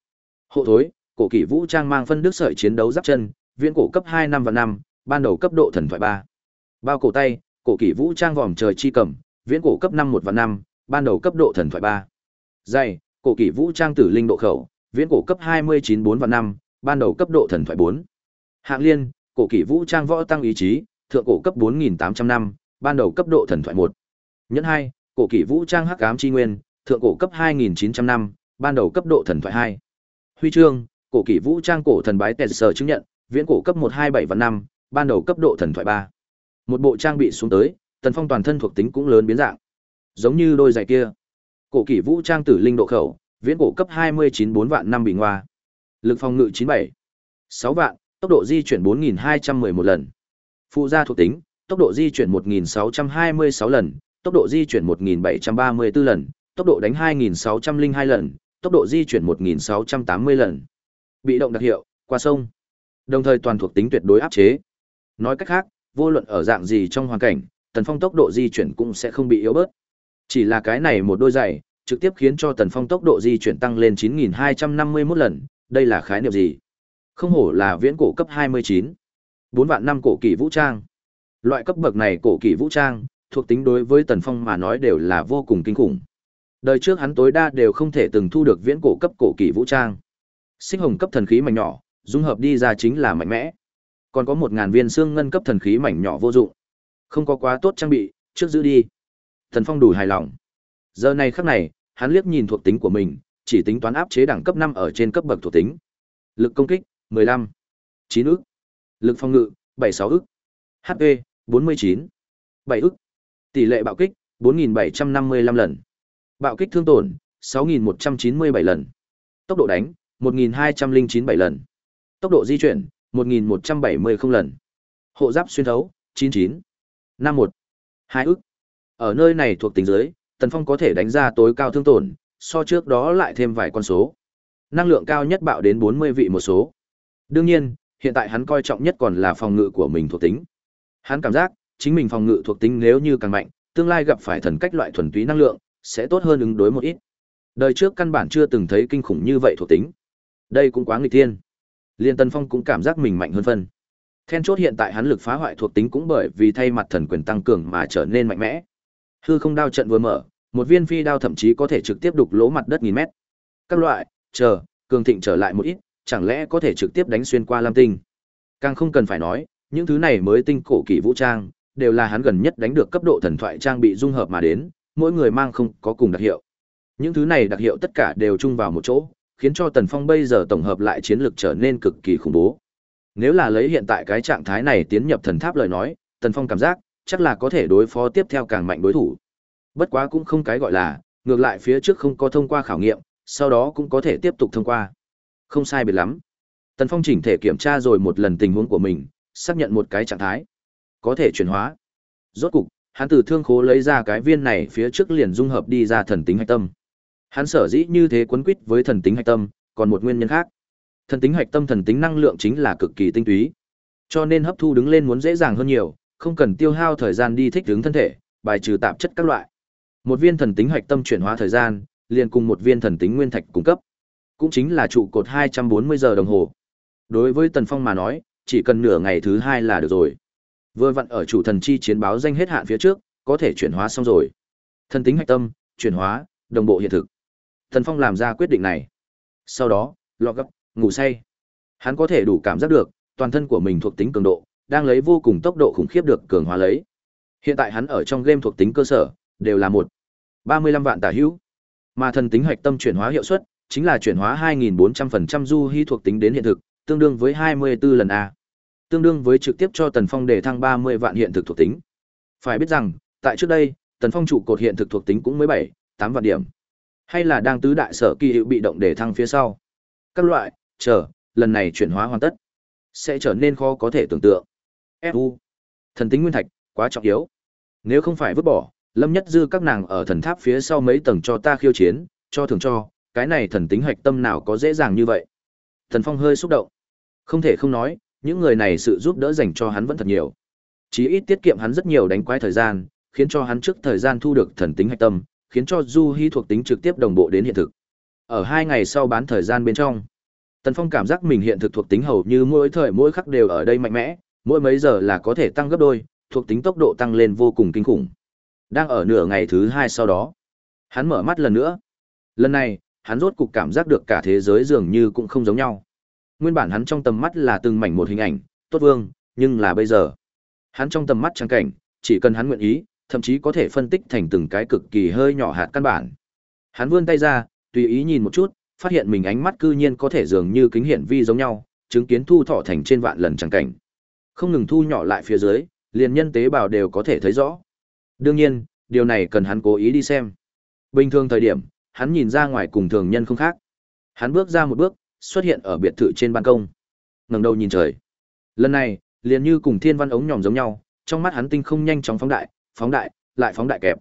Hộ thối, cổ kỳ vũ trang mang phân đức sợi chiến đấu giáp chân, viễn cổ cấp 2 năm và năm, ban đầu cấp độ thần thoại 3. Bao cổ tay, cổ kỳ vũ trang vòm trời chi cầm, viễn cổ cấp 5 1 và 5, ban đầu cấp độ thần thoại 3. Dày, cổ kỳ vũ trang tử linh độ khẩu, viễn cổ cấp 29 4 và 5, ban đầu cấp độ thần thoại 4. Hạng liên, cổ kỳ vũ trang võ tăng ý chí, thượng cổ cấp 4800 năm, ban đầu cấp độ thần thoại 1. Nhẫn 2, cổ kỳ vũ trang hắc ám chi nguyên, thượng cổ cấp 2900 năm, ban đầu cấp độ thần thoại 2. Huy chương, cổ kỳ vũ trang cổ thần bái tẹt sở chứng nhận, viễn cổ cấp 127 và 5, ban đầu cấp độ thần thoại 3. Một bộ trang bị xuống tới, Tần Phong toàn thân thuộc tính cũng lớn biến dạng. Giống như đôi giày kia. Cổ kỳ vũ trang tử linh độ khẩu, viễn cổ cấp 29 4 vạn năm bị hoa. Lực phòng ngự 97. 6 vạn, tốc độ di chuyển 4211 lần. Phụ gia thuộc tính, tốc độ di chuyển 1626 lần, tốc độ di chuyển 1734 lần, tốc độ đánh 2602 lần, tốc độ di chuyển 1680 lần. Bị động đặc hiệu, qua sông. Đồng thời toàn thuộc tính tuyệt đối áp chế. Nói cách khác, vô luận ở dạng gì trong hoàn cảnh, Tần Phong tốc độ di chuyển cũng sẽ không bị yếu bớt. Chỉ là cái này một đôi giày, trực tiếp khiến cho Tần Phong tốc độ di chuyển tăng lên 9251 lần, đây là khái niệm gì? Không hổ là viễn cổ cấp 29. 4 vạn năm cổ kỳ vũ trang. Loại cấp bậc này cổ kỳ vũ trang, thuộc tính đối với Tần Phong mà nói đều là vô cùng kinh khủng. Đời trước hắn tối đa đều không thể từng thu được viễn cổ cấp cổ kỳ vũ trang. Sinh hồng cấp thần khí mảnh nhỏ, dung hợp đi ra chính là mạnh mẽ. Còn có 1000 viên xương ngân cấp thần khí mảnh nhỏ vô dụng. Không có quá tốt trang bị, trước giữ đi. Tần Phong đủ hài lòng. Giờ này khắc này, hắn liếc nhìn thuộc tính của mình, chỉ tính toán áp chế đẳng cấp 5 ở trên cấp bậc thuộc tính. Lực công kích, 15. 9 ức. Lực phòng ngự, 76 ức. HP, 49. 7 ức. Tỷ lệ bạo kích, 4.755 lần. Bạo kích thương tổn, 6.197 lần. Tốc độ đánh, 1.209 lần. Tốc độ di chuyển, 1.170 không lần. Hộ giáp xuyên thấu, 99. 51. 2 ức. Ở nơi này thuộc tính dưới, Tần Phong có thể đánh ra tối cao thương tổn, so trước đó lại thêm vài con số. Năng lượng cao nhất bạo đến 40 vị một số. Đương nhiên, hiện tại hắn coi trọng nhất còn là phòng ngự của mình thuộc tính. Hắn cảm giác, chính mình phòng ngự thuộc tính nếu như càng mạnh, tương lai gặp phải thần cách loại thuần túy năng lượng, sẽ tốt hơn ứng đối một ít. Đời trước căn bản chưa từng thấy kinh khủng như vậy thuộc tính. Đây cũng quá nghịch thiên. Liên Tân Phong cũng cảm giác mình mạnh hơn phân. Then chốt hiện tại hắn lực phá hoại thuộc tính cũng bởi vì thay mặt thần quyền tăng cường mà trở nên mạnh mẽ. Hư không đao trận vừa mở, một viên phi đao thậm chí có thể trực tiếp đục lỗ mặt đất nghìn mét. Các loại, chờ, cường thịnh trở lại một ít, chẳng lẽ có thể trực tiếp đánh xuyên qua lam tinh. Càng không cần phải nói, những thứ này mới tinh cổ kỳ vũ trang, đều là hắn gần nhất đánh được cấp độ thần thoại trang bị dung hợp mà đến, mỗi người mang không có cùng đặc hiệu. Những thứ này đặc hiệu tất cả đều chung vào một chỗ, khiến cho Tần Phong bây giờ tổng hợp lại chiến lược trở nên cực kỳ khủng bố. Nếu là lấy hiện tại cái trạng thái này tiến nhập thần tháp lời nói, Tần Phong cảm giác chắc là có thể đối phó tiếp theo càng mạnh đối thủ. Bất quá cũng không cái gọi là, ngược lại phía trước không có thông qua khảo nghiệm, sau đó cũng có thể tiếp tục thông qua. Không sai biệt lắm. Tần Phong chỉnh thể kiểm tra rồi một lần tình huống của mình, xác nhận một cái trạng thái. Có thể chuyển hóa. Rốt cục, hắn từ thương khố lấy ra cái viên này phía trước liền dung hợp đi ra thần tính hạch tâm. Hắn sở dĩ như thế quấn quýt với thần tính hạch tâm, còn một nguyên nhân khác. Thần tính hạch tâm thần tính năng lượng chính là cực kỳ tinh túy. Cho nên hấp thu đứng lên muốn dễ dàng hơn nhiều, không cần tiêu hao thời gian đi thích ứng thân thể, bài trừ tạp chất các loại. Một viên thần tính hạch tâm chuyển hóa thời gian, liền cùng một viên thần tính nguyên thạch cung cấp. Cũng chính là trụ cột 240 giờ đồng hồ. Đối với Tần Phong mà nói, chỉ cần nửa ngày thứ hai là được rồi. Vừa vặn ở chủ thần chi chiến báo danh hết hạn phía trước, có thể chuyển hóa xong rồi. Thần tính hạch tâm, chuyển hóa, đồng bộ hiện thực. Tần Phong làm ra quyết định này. Sau đó, lọ gấp, ngủ say. Hắn có thể đủ cảm giác được, toàn thân của mình thuộc tính cường độ, đang lấy vô cùng tốc độ khủng khiếp được cường hóa lấy. Hiện tại hắn ở trong game thuộc tính cơ sở, đều là một 35 vạn tả hữu. Mà thần tính hoạch tâm chuyển hóa hiệu suất, chính là chuyển hóa 2.400% du hy thuộc tính đến hiện thực, tương đương với 24 lần A. Tương đương với trực tiếp cho Tần Phong để thăng 30 vạn hiện thực thuộc tính. Phải biết rằng, tại trước đây, Tần Phong trụ cột hiện thực thuộc tính cũng mới 7, 8 vạn điểm. Hay là đang tứ đại sở kỳ hiệu bị động để thăng phía sau. Các loại, chờ, lần này chuyển hóa hoàn tất. Sẽ trở nên khó có thể tưởng tượng. Fu. Thần tính nguyên thạch, quá trọng yếu. Nếu không phải vứt bỏ, Lâm Nhất Dư các nàng ở thần tháp phía sau mấy tầng cho ta khiêu chiến, cho thường cho, cái này thần tính hạch tâm nào có dễ dàng như vậy. Thần Phong hơi xúc động. Không thể không nói, những người này sự giúp đỡ dành cho hắn vẫn thật nhiều. Chí ít tiết kiệm hắn rất nhiều đánh quái thời gian, khiến cho hắn trước thời gian thu được thần tính hạch tâm, khiến cho Du hy thuộc tính trực tiếp đồng bộ đến hiện thực. Ở hai ngày sau bán thời gian bên trong, Tần Phong cảm giác mình hiện thực thuộc tính hầu như mỗi thời mỗi khắc đều ở đây mạnh mẽ, mỗi mấy giờ là có thể tăng gấp đôi, thuộc tính tốc độ tăng lên vô cùng kinh khủng. Đang ở nửa ngày thứ hai sau đó, hắn mở mắt lần nữa. Lần này, hắn rốt cục cảm giác được cả thế giới dường như cũng không giống nhau. Nguyên bản hắn trong tầm mắt là từng mảnh một hình ảnh, tốt vương, nhưng là bây giờ. Hắn trong tầm mắt trang cảnh, chỉ cần hắn nguyện ý, thậm chí có thể phân tích thành từng cái cực kỳ hơi nhỏ hạt căn bản. Hắn vươn tay ra, tùy ý nhìn một chút, phát hiện mình ánh mắt cư nhiên có thể dường như kính hiển vi giống nhau, chứng kiến thu thọ thành trên vạn lần trang cảnh. Không ngừng thu nhỏ lại phía dưới, liền nhân tế bào đều có thể thấy rõ. Đương nhiên, điều này cần hắn cố ý đi xem. Bình thường thời điểm, hắn nhìn ra ngoài cùng thường nhân không khác. Hắn bước ra một bước, xuất hiện ở biệt thự trên ban công. ngẩng đầu nhìn trời. Lần này, liền như cùng thiên văn ống nhòm giống nhau, trong mắt hắn tinh không nhanh chóng phóng đại, phóng đại, lại phóng đại kẹp.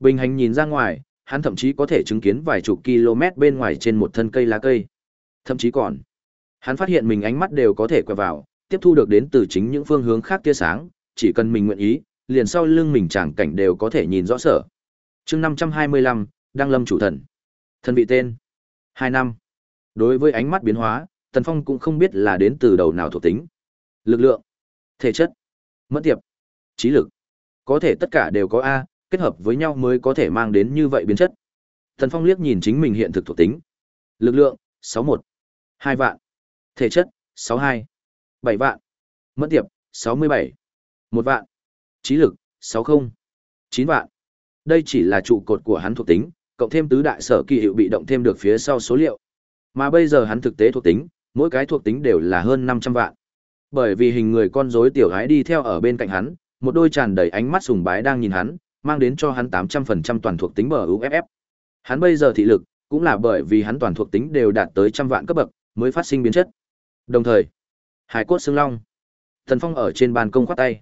Bình hành nhìn ra ngoài, hắn thậm chí có thể chứng kiến vài chục km bên ngoài trên một thân cây lá cây. Thậm chí còn, hắn phát hiện mình ánh mắt đều có thể quẹo vào, tiếp thu được đến từ chính những phương hướng khác tia sáng, chỉ cần mình nguyện ý, liền sau lưng mình chẳng cảnh đều có thể nhìn rõ sở. chương 525, Đăng Lâm chủ thần. Thân vị tên. hai năm. Đối với ánh mắt biến hóa, Tần Phong cũng không biết là đến từ đầu nào thuộc tính. Lực lượng, thể chất, mẫn tiệp, trí lực. Có thể tất cả đều có A, kết hợp với nhau mới có thể mang đến như vậy biến chất. Tần Phong liếc nhìn chính mình hiện thực thuộc tính. Lực lượng, 61. 2 vạn. Thể chất, 62. 7 vạn. Mẫn tiệp, 67. 1 vạn. Trí lực, 60. 9 vạn. Đây chỉ là trụ cột của hắn thuộc tính, cộng thêm tứ đại sở kỳ hiệu bị động thêm được phía sau số liệu. Mà bây giờ hắn thực tế thuộc tính, mỗi cái thuộc tính đều là hơn 500 vạn. Bởi vì hình người con rối tiểu gái đi theo ở bên cạnh hắn, một đôi tràn đầy ánh mắt sùng bái đang nhìn hắn, mang đến cho hắn 800% toàn thuộc tính bờ UFF. Hắn bây giờ thị lực, cũng là bởi vì hắn toàn thuộc tính đều đạt tới trăm vạn cấp bậc, mới phát sinh biến chất. Đồng thời, hải cốt xương long. Thần Phong ở trên ban công khoát tay.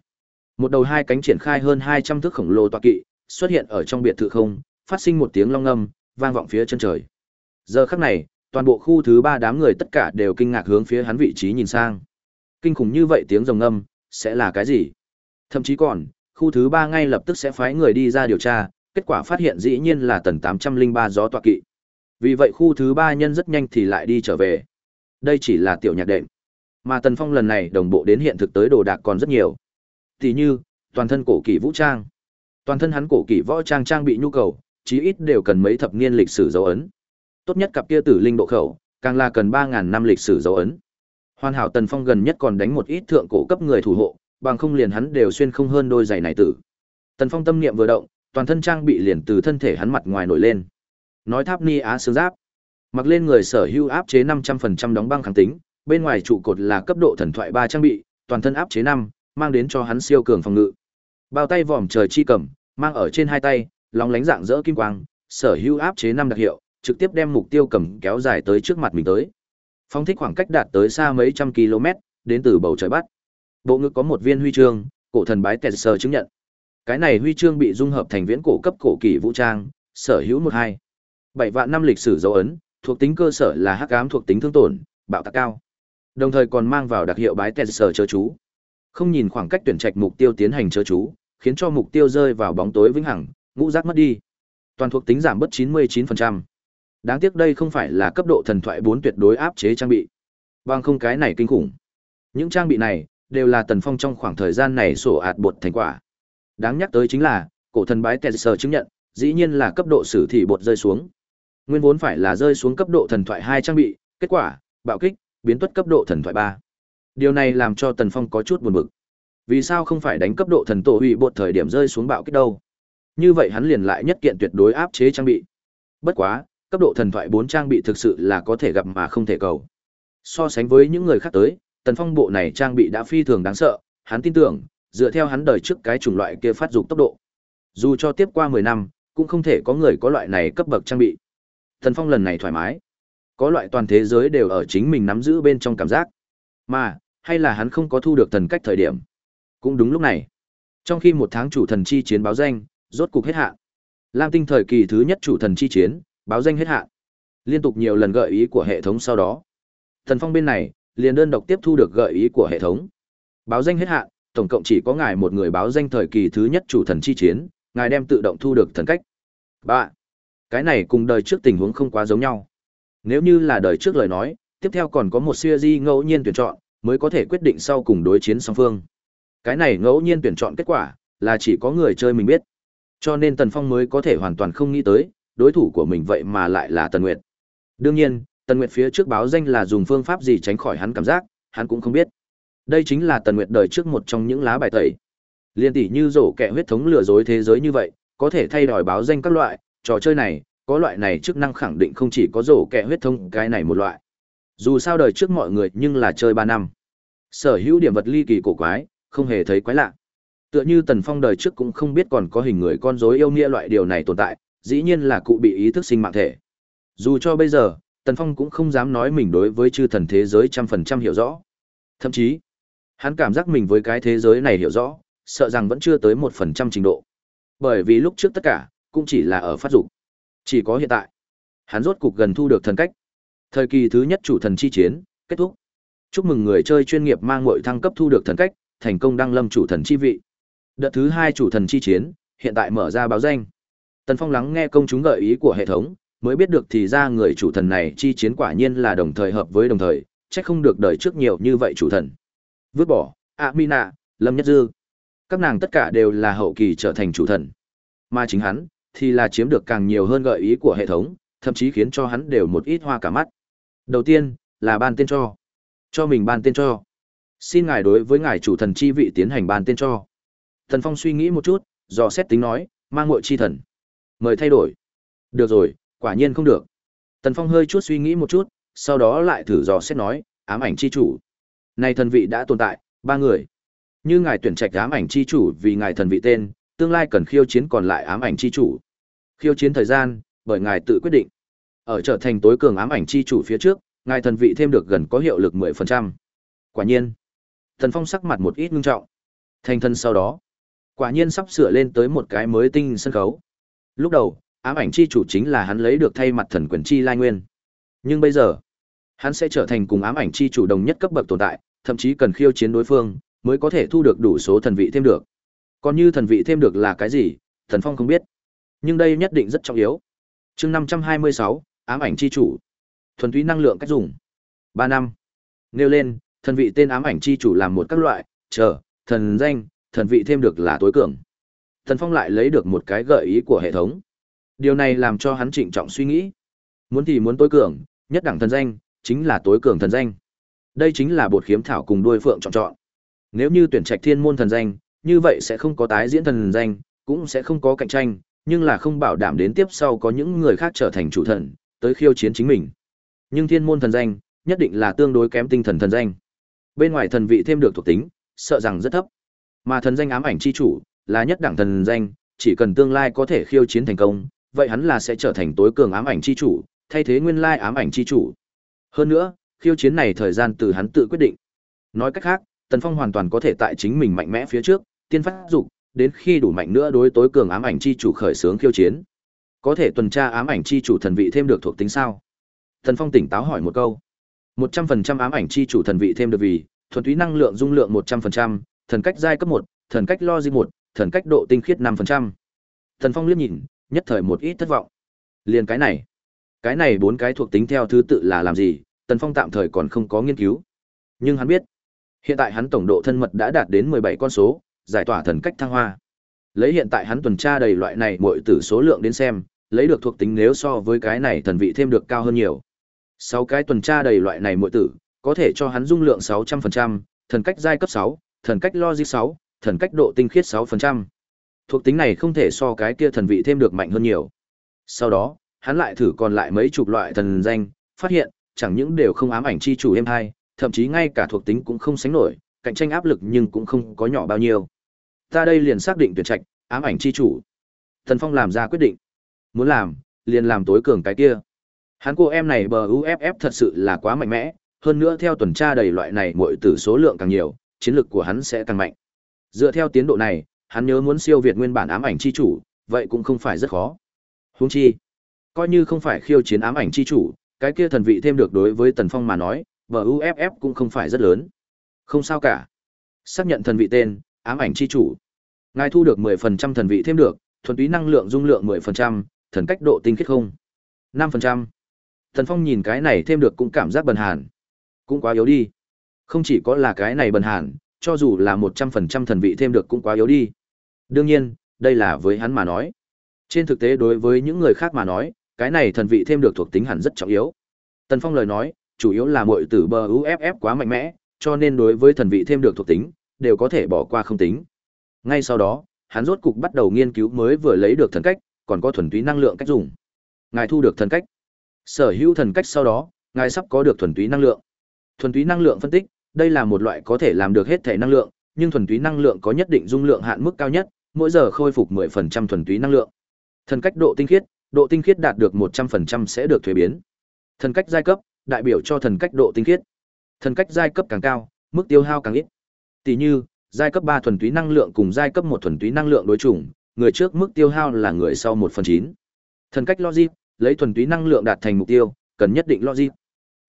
Một đầu hai cánh triển khai hơn 200 thước khổng lồ tọa kỵ, xuất hiện ở trong biệt thự không, phát sinh một tiếng long ngâm, vang vọng phía chân trời. Giờ khắc này, toàn bộ khu thứ ba đám người tất cả đều kinh ngạc hướng phía hắn vị trí nhìn sang. Kinh khủng như vậy tiếng rồng ngâm, sẽ là cái gì? Thậm chí còn, khu thứ ba ngay lập tức sẽ phái người đi ra điều tra, kết quả phát hiện dĩ nhiên là tầng 803 gió tọa kỵ. Vì vậy khu thứ ba nhân rất nhanh thì lại đi trở về. Đây chỉ là tiểu nhạc đệm. Mà Tần Phong lần này đồng bộ đến hiện thực tới đồ đạc còn rất nhiều. Tỷ như, toàn thân cổ kỳ vũ trang. Toàn thân hắn cổ kỳ võ trang trang bị nhu cầu, chí ít đều cần mấy thập niên lịch sử dấu ấn. Tốt nhất cặp kia tử linh độ khẩu, càng là cần 3000 năm lịch sử dấu ấn. Hoàn hảo Tần Phong gần nhất còn đánh một ít thượng cổ cấp người thủ hộ, bằng không liền hắn đều xuyên không hơn đôi giày này tử. Tần Phong tâm niệm vừa động, toàn thân trang bị liền từ thân thể hắn mặt ngoài nổi lên. Nói tháp ni á xương giáp, mặc lên người sở hữu áp chế 500% đóng băng kháng tính, bên ngoài trụ cột là cấp độ thần thoại 3 trang bị, toàn thân áp chế 5, mang đến cho hắn siêu cường phòng ngự. Bao tay vòm trời chi cầm, mang ở trên hai tay, lóng lánh dạng rỡ kim quang, sở hữu áp chế 5 đặc hiệu, trực tiếp đem mục tiêu cầm kéo dài tới trước mặt mình tới. Phong thích khoảng cách đạt tới xa mấy trăm km, đến từ bầu trời bắt. Bộ ngực có một viên huy chương, cổ thần bái tẹt sờ chứng nhận. Cái này huy chương bị dung hợp thành viễn cổ cấp cổ kỳ vũ trang, sở hữu một hai bảy vạn năm lịch sử dấu ấn, thuộc tính cơ sở là hắc ám thuộc tính thương tổn, bạo tạc cao. Đồng thời còn mang vào đặc hiệu bái tèn sờ chớ chú. Không nhìn khoảng cách tuyển trạch mục tiêu tiến hành chớ chú, khiến cho mục tiêu rơi vào bóng tối vĩnh hằng, ngũ giác mất đi. Toàn thuộc tính giảm bớt 99%. Đáng tiếc đây không phải là cấp độ thần thoại 4 tuyệt đối áp chế trang bị. Bằng không cái này kinh khủng. Những trang bị này đều là Tần Phong trong khoảng thời gian này sổ ạt bột thành quả. Đáng nhắc tới chính là, cổ thần bái Tetser chứng nhận, dĩ nhiên là cấp độ sử thị bột rơi xuống. Nguyên vốn phải là rơi xuống cấp độ thần thoại 2 trang bị, kết quả, bạo kích, biến tuất cấp độ thần thoại 3. Điều này làm cho Tần Phong có chút buồn bực. Vì sao không phải đánh cấp độ thần tổ hủy bột thời điểm rơi xuống bạo kích đâu? Như vậy hắn liền lại nhất kiện tuyệt đối áp chế trang bị. Bất quá, cấp độ thần thoại 4 trang bị thực sự là có thể gặp mà không thể cầu. So sánh với những người khác tới, Tần Phong bộ này trang bị đã phi thường đáng sợ, hắn tin tưởng, dựa theo hắn đời trước cái chủng loại kia phát dục tốc độ. Dù cho tiếp qua 10 năm, cũng không thể có người có loại này cấp bậc trang bị. Tần Phong lần này thoải mái. Có loại toàn thế giới đều ở chính mình nắm giữ bên trong cảm giác. Mà, hay là hắn không có thu được thần cách thời điểm. Cũng đúng lúc này. Trong khi một tháng chủ thần chi chiến báo danh, rốt cục hết hạn. Lam tinh thời kỳ thứ nhất chủ thần chi chiến, báo danh hết hạn. Liên tục nhiều lần gợi ý của hệ thống sau đó. Thần Phong bên này, liền đơn độc tiếp thu được gợi ý của hệ thống. Báo danh hết hạn, tổng cộng chỉ có ngài một người báo danh thời kỳ thứ nhất chủ thần chi chiến, ngài đem tự động thu được thần cách. Ba, cái này cùng đời trước tình huống không quá giống nhau. Nếu như là đời trước lời nói, tiếp theo còn có một series ngẫu nhiên tuyển chọn, mới có thể quyết định sau cùng đối chiến song phương. Cái này ngẫu nhiên tuyển chọn kết quả, là chỉ có người chơi mình biết. Cho nên Tần Phong mới có thể hoàn toàn không nghĩ tới, đối thủ của mình vậy mà lại là Tần Nguyệt. Đương nhiên, Tần Nguyệt phía trước báo danh là dùng phương pháp gì tránh khỏi hắn cảm giác, hắn cũng không biết. Đây chính là Tần Nguyệt đời trước một trong những lá bài tẩy. Liên tỷ như rổ kẹ huyết thống lừa dối thế giới như vậy, có thể thay đổi báo danh các loại, trò chơi này, có loại này chức năng khẳng định không chỉ có rổ kẹ huyết thông cái này một loại. Dù sao đời trước mọi người nhưng là chơi ba năm. Sở hữu điểm vật ly kỳ cổ quái, không hề thấy quái lạ. Tựa như Tần Phong đời trước cũng không biết còn có hình người con rối yêu nghĩa loại điều này tồn tại, dĩ nhiên là cụ bị ý thức sinh mạng thể. Dù cho bây giờ, Tần Phong cũng không dám nói mình đối với chư thần thế giới trăm phần trăm hiểu rõ. Thậm chí, hắn cảm giác mình với cái thế giới này hiểu rõ, sợ rằng vẫn chưa tới một phần trăm trình độ. Bởi vì lúc trước tất cả, cũng chỉ là ở phát dục. Chỉ có hiện tại, hắn rốt cục gần thu được thần cách. Thời kỳ thứ nhất chủ thần chi chiến, kết thúc. Chúc mừng người chơi chuyên nghiệp mang ngội thăng cấp thu được thần cách, thành công đăng lâm chủ thần chi vị. Đợt thứ hai chủ thần chi chiến, hiện tại mở ra báo danh. Tần Phong lắng nghe công chúng gợi ý của hệ thống, mới biết được thì ra người chủ thần này chi chiến quả nhiên là đồng thời hợp với đồng thời, chắc không được đời trước nhiều như vậy chủ thần. Vứt bỏ, Amina, Lâm Nhất Dư. Các nàng tất cả đều là hậu kỳ trở thành chủ thần. Mà chính hắn, thì là chiếm được càng nhiều hơn gợi ý của hệ thống, thậm chí khiến cho hắn đều một ít hoa cả mắt. Đầu tiên, là ban tên cho. Cho mình ban tên cho. Xin ngài đối với ngài chủ thần chi vị tiến hành ban tên cho. Thần Phong suy nghĩ một chút, dò xét tính nói, mang muội chi thần. Mời thay đổi. Được rồi, quả nhiên không được. Tần Phong hơi chút suy nghĩ một chút, sau đó lại thử dò xét nói, ám ảnh chi chủ. Này thần vị đã tồn tại, ba người. Như ngài tuyển trạch ám ảnh chi chủ vì ngài thần vị tên, tương lai cần khiêu chiến còn lại ám ảnh chi chủ. Khiêu chiến thời gian, bởi ngài tự quyết định. Ở trở thành tối cường ám ảnh chi chủ phía trước, ngài thần vị thêm được gần có hiệu lực 10%. Quả nhiên, Thần Phong sắc mặt một ít ngưng trọng. Thành thân sau đó, quả nhiên sắp sửa lên tới một cái mới tinh sân khấu. Lúc đầu, ám ảnh chi chủ chính là hắn lấy được thay mặt thần quyền chi lai nguyên. Nhưng bây giờ, hắn sẽ trở thành cùng ám ảnh chi chủ đồng nhất cấp bậc tồn tại, thậm chí cần khiêu chiến đối phương mới có thể thu được đủ số thần vị thêm được. Còn như thần vị thêm được là cái gì, Thần Phong không biết. Nhưng đây nhất định rất trọng yếu. Chương 526, ám ảnh chi chủ. Thuần túy năng lượng cách dùng. 3 năm. Nêu lên, thần vị tên ám ảnh chi chủ làm một các loại, chờ, thần danh, thần vị thêm được là tối cường. Thần Phong lại lấy được một cái gợi ý của hệ thống. Điều này làm cho hắn trịnh trọng suy nghĩ. Muốn thì muốn tối cường, nhất đẳng thần danh, chính là tối cường thần danh. Đây chính là bột khiếm thảo cùng đuôi phượng chọn chọn. Nếu như tuyển trạch thiên môn thần danh, như vậy sẽ không có tái diễn thần danh, cũng sẽ không có cạnh tranh, nhưng là không bảo đảm đến tiếp sau có những người khác trở thành chủ thần, tới khiêu chiến chính mình. Nhưng thiên môn thần danh, nhất định là tương đối kém tinh thần thần danh. Bên ngoài thần vị thêm được thuộc tính, sợ rằng rất thấp. Mà thần danh ám ảnh chi chủ, là nhất đẳng thần danh, chỉ cần tương lai có thể khiêu chiến thành công, vậy hắn là sẽ trở thành tối cường ám ảnh chi chủ, thay thế nguyên lai ám ảnh chi chủ. Hơn nữa, khiêu chiến này thời gian từ hắn tự quyết định. Nói cách khác, Tần Phong hoàn toàn có thể tại chính mình mạnh mẽ phía trước, tiên phát dục, đến khi đủ mạnh nữa đối tối cường ám ảnh chi chủ khởi sướng khiêu chiến. Có thể tuần tra ám ảnh chi chủ thần vị thêm được thuộc tính sao? Thần Phong tỉnh táo hỏi một câu. 100% ám ảnh chi chủ thần vị thêm được vì, thuần túy năng lượng dung lượng 100%, thần cách giai cấp 1, thần cách logic 1, thần cách độ tinh khiết 5%. Thần Phong liếc nhìn, nhất thời một ít thất vọng. Liền cái này, cái này bốn cái thuộc tính theo thứ tự là làm gì, Tần Phong tạm thời còn không có nghiên cứu. Nhưng hắn biết, hiện tại hắn tổng độ thân mật đã đạt đến 17 con số, giải tỏa thần cách thăng hoa. Lấy hiện tại hắn tuần tra đầy loại này muội tử số lượng đến xem, lấy được thuộc tính nếu so với cái này thần vị thêm được cao hơn nhiều. Sáu cái tuần tra đầy loại này muội tử, có thể cho hắn dung lượng 600%, thần cách giai cấp 6, thần cách logic 6, thần cách độ tinh khiết 6%. Thuộc tính này không thể so cái kia thần vị thêm được mạnh hơn nhiều. Sau đó, hắn lại thử còn lại mấy chục loại thần danh, phát hiện, chẳng những đều không ám ảnh chi chủ em hai, thậm chí ngay cả thuộc tính cũng không sánh nổi, cạnh tranh áp lực nhưng cũng không có nhỏ bao nhiêu. Ta đây liền xác định tuyển trạch, ám ảnh chi chủ. Thần Phong làm ra quyết định. Muốn làm, liền làm tối cường cái kia. Hắn cô em này bờ UFF thật sự là quá mạnh mẽ, hơn nữa theo tuần tra đầy loại này mỗi tử số lượng càng nhiều, chiến lực của hắn sẽ càng mạnh. Dựa theo tiến độ này, hắn nhớ muốn siêu việt nguyên bản ám ảnh chi chủ, vậy cũng không phải rất khó. Huống chi, coi như không phải khiêu chiến ám ảnh chi chủ, cái kia thần vị thêm được đối với Tần Phong mà nói, bờ UFF cũng không phải rất lớn. Không sao cả. Xác nhận thần vị tên, ám ảnh chi chủ. Ngài thu được 10% thần vị thêm được, thuần túy năng lượng dung lượng 10%, thần cách độ tinh khiết không. 5%. Thần Phong nhìn cái này thêm được cũng cảm giác bần hàn. Cũng quá yếu đi. Không chỉ có là cái này bần hàn, cho dù là 100% thần vị thêm được cũng quá yếu đi. Đương nhiên, đây là với hắn mà nói. Trên thực tế đối với những người khác mà nói, cái này thần vị thêm được thuộc tính hẳn rất trọng yếu. Tần Phong lời nói, chủ yếu là muội tử bờ UFF quá mạnh mẽ, cho nên đối với thần vị thêm được thuộc tính, đều có thể bỏ qua không tính. Ngay sau đó, hắn rốt cục bắt đầu nghiên cứu mới vừa lấy được thần cách, còn có thuần túy năng lượng cách dùng. Ngài thu được thần cách. Sở hữu thần cách sau đó, ngài sắp có được thuần túy năng lượng. Thuần túy năng lượng phân tích, đây là một loại có thể làm được hết thể năng lượng, nhưng thuần túy năng lượng có nhất định dung lượng hạn mức cao nhất, mỗi giờ khôi phục 10% thuần túy năng lượng. Thần cách độ tinh khiết, độ tinh khiết đạt được 100% sẽ được thuế biến. Thần cách giai cấp, đại biểu cho thần cách độ tinh khiết. Thần cách giai cấp càng cao, mức tiêu hao càng ít. Tỷ như, giai cấp 3 thuần túy năng lượng cùng giai cấp 1 thuần túy năng lượng đối chủng, người trước mức tiêu hao là người sau 1 phần 9. Thần cách logic, lấy thuần túy năng lượng đạt thành mục tiêu, cần nhất định logic.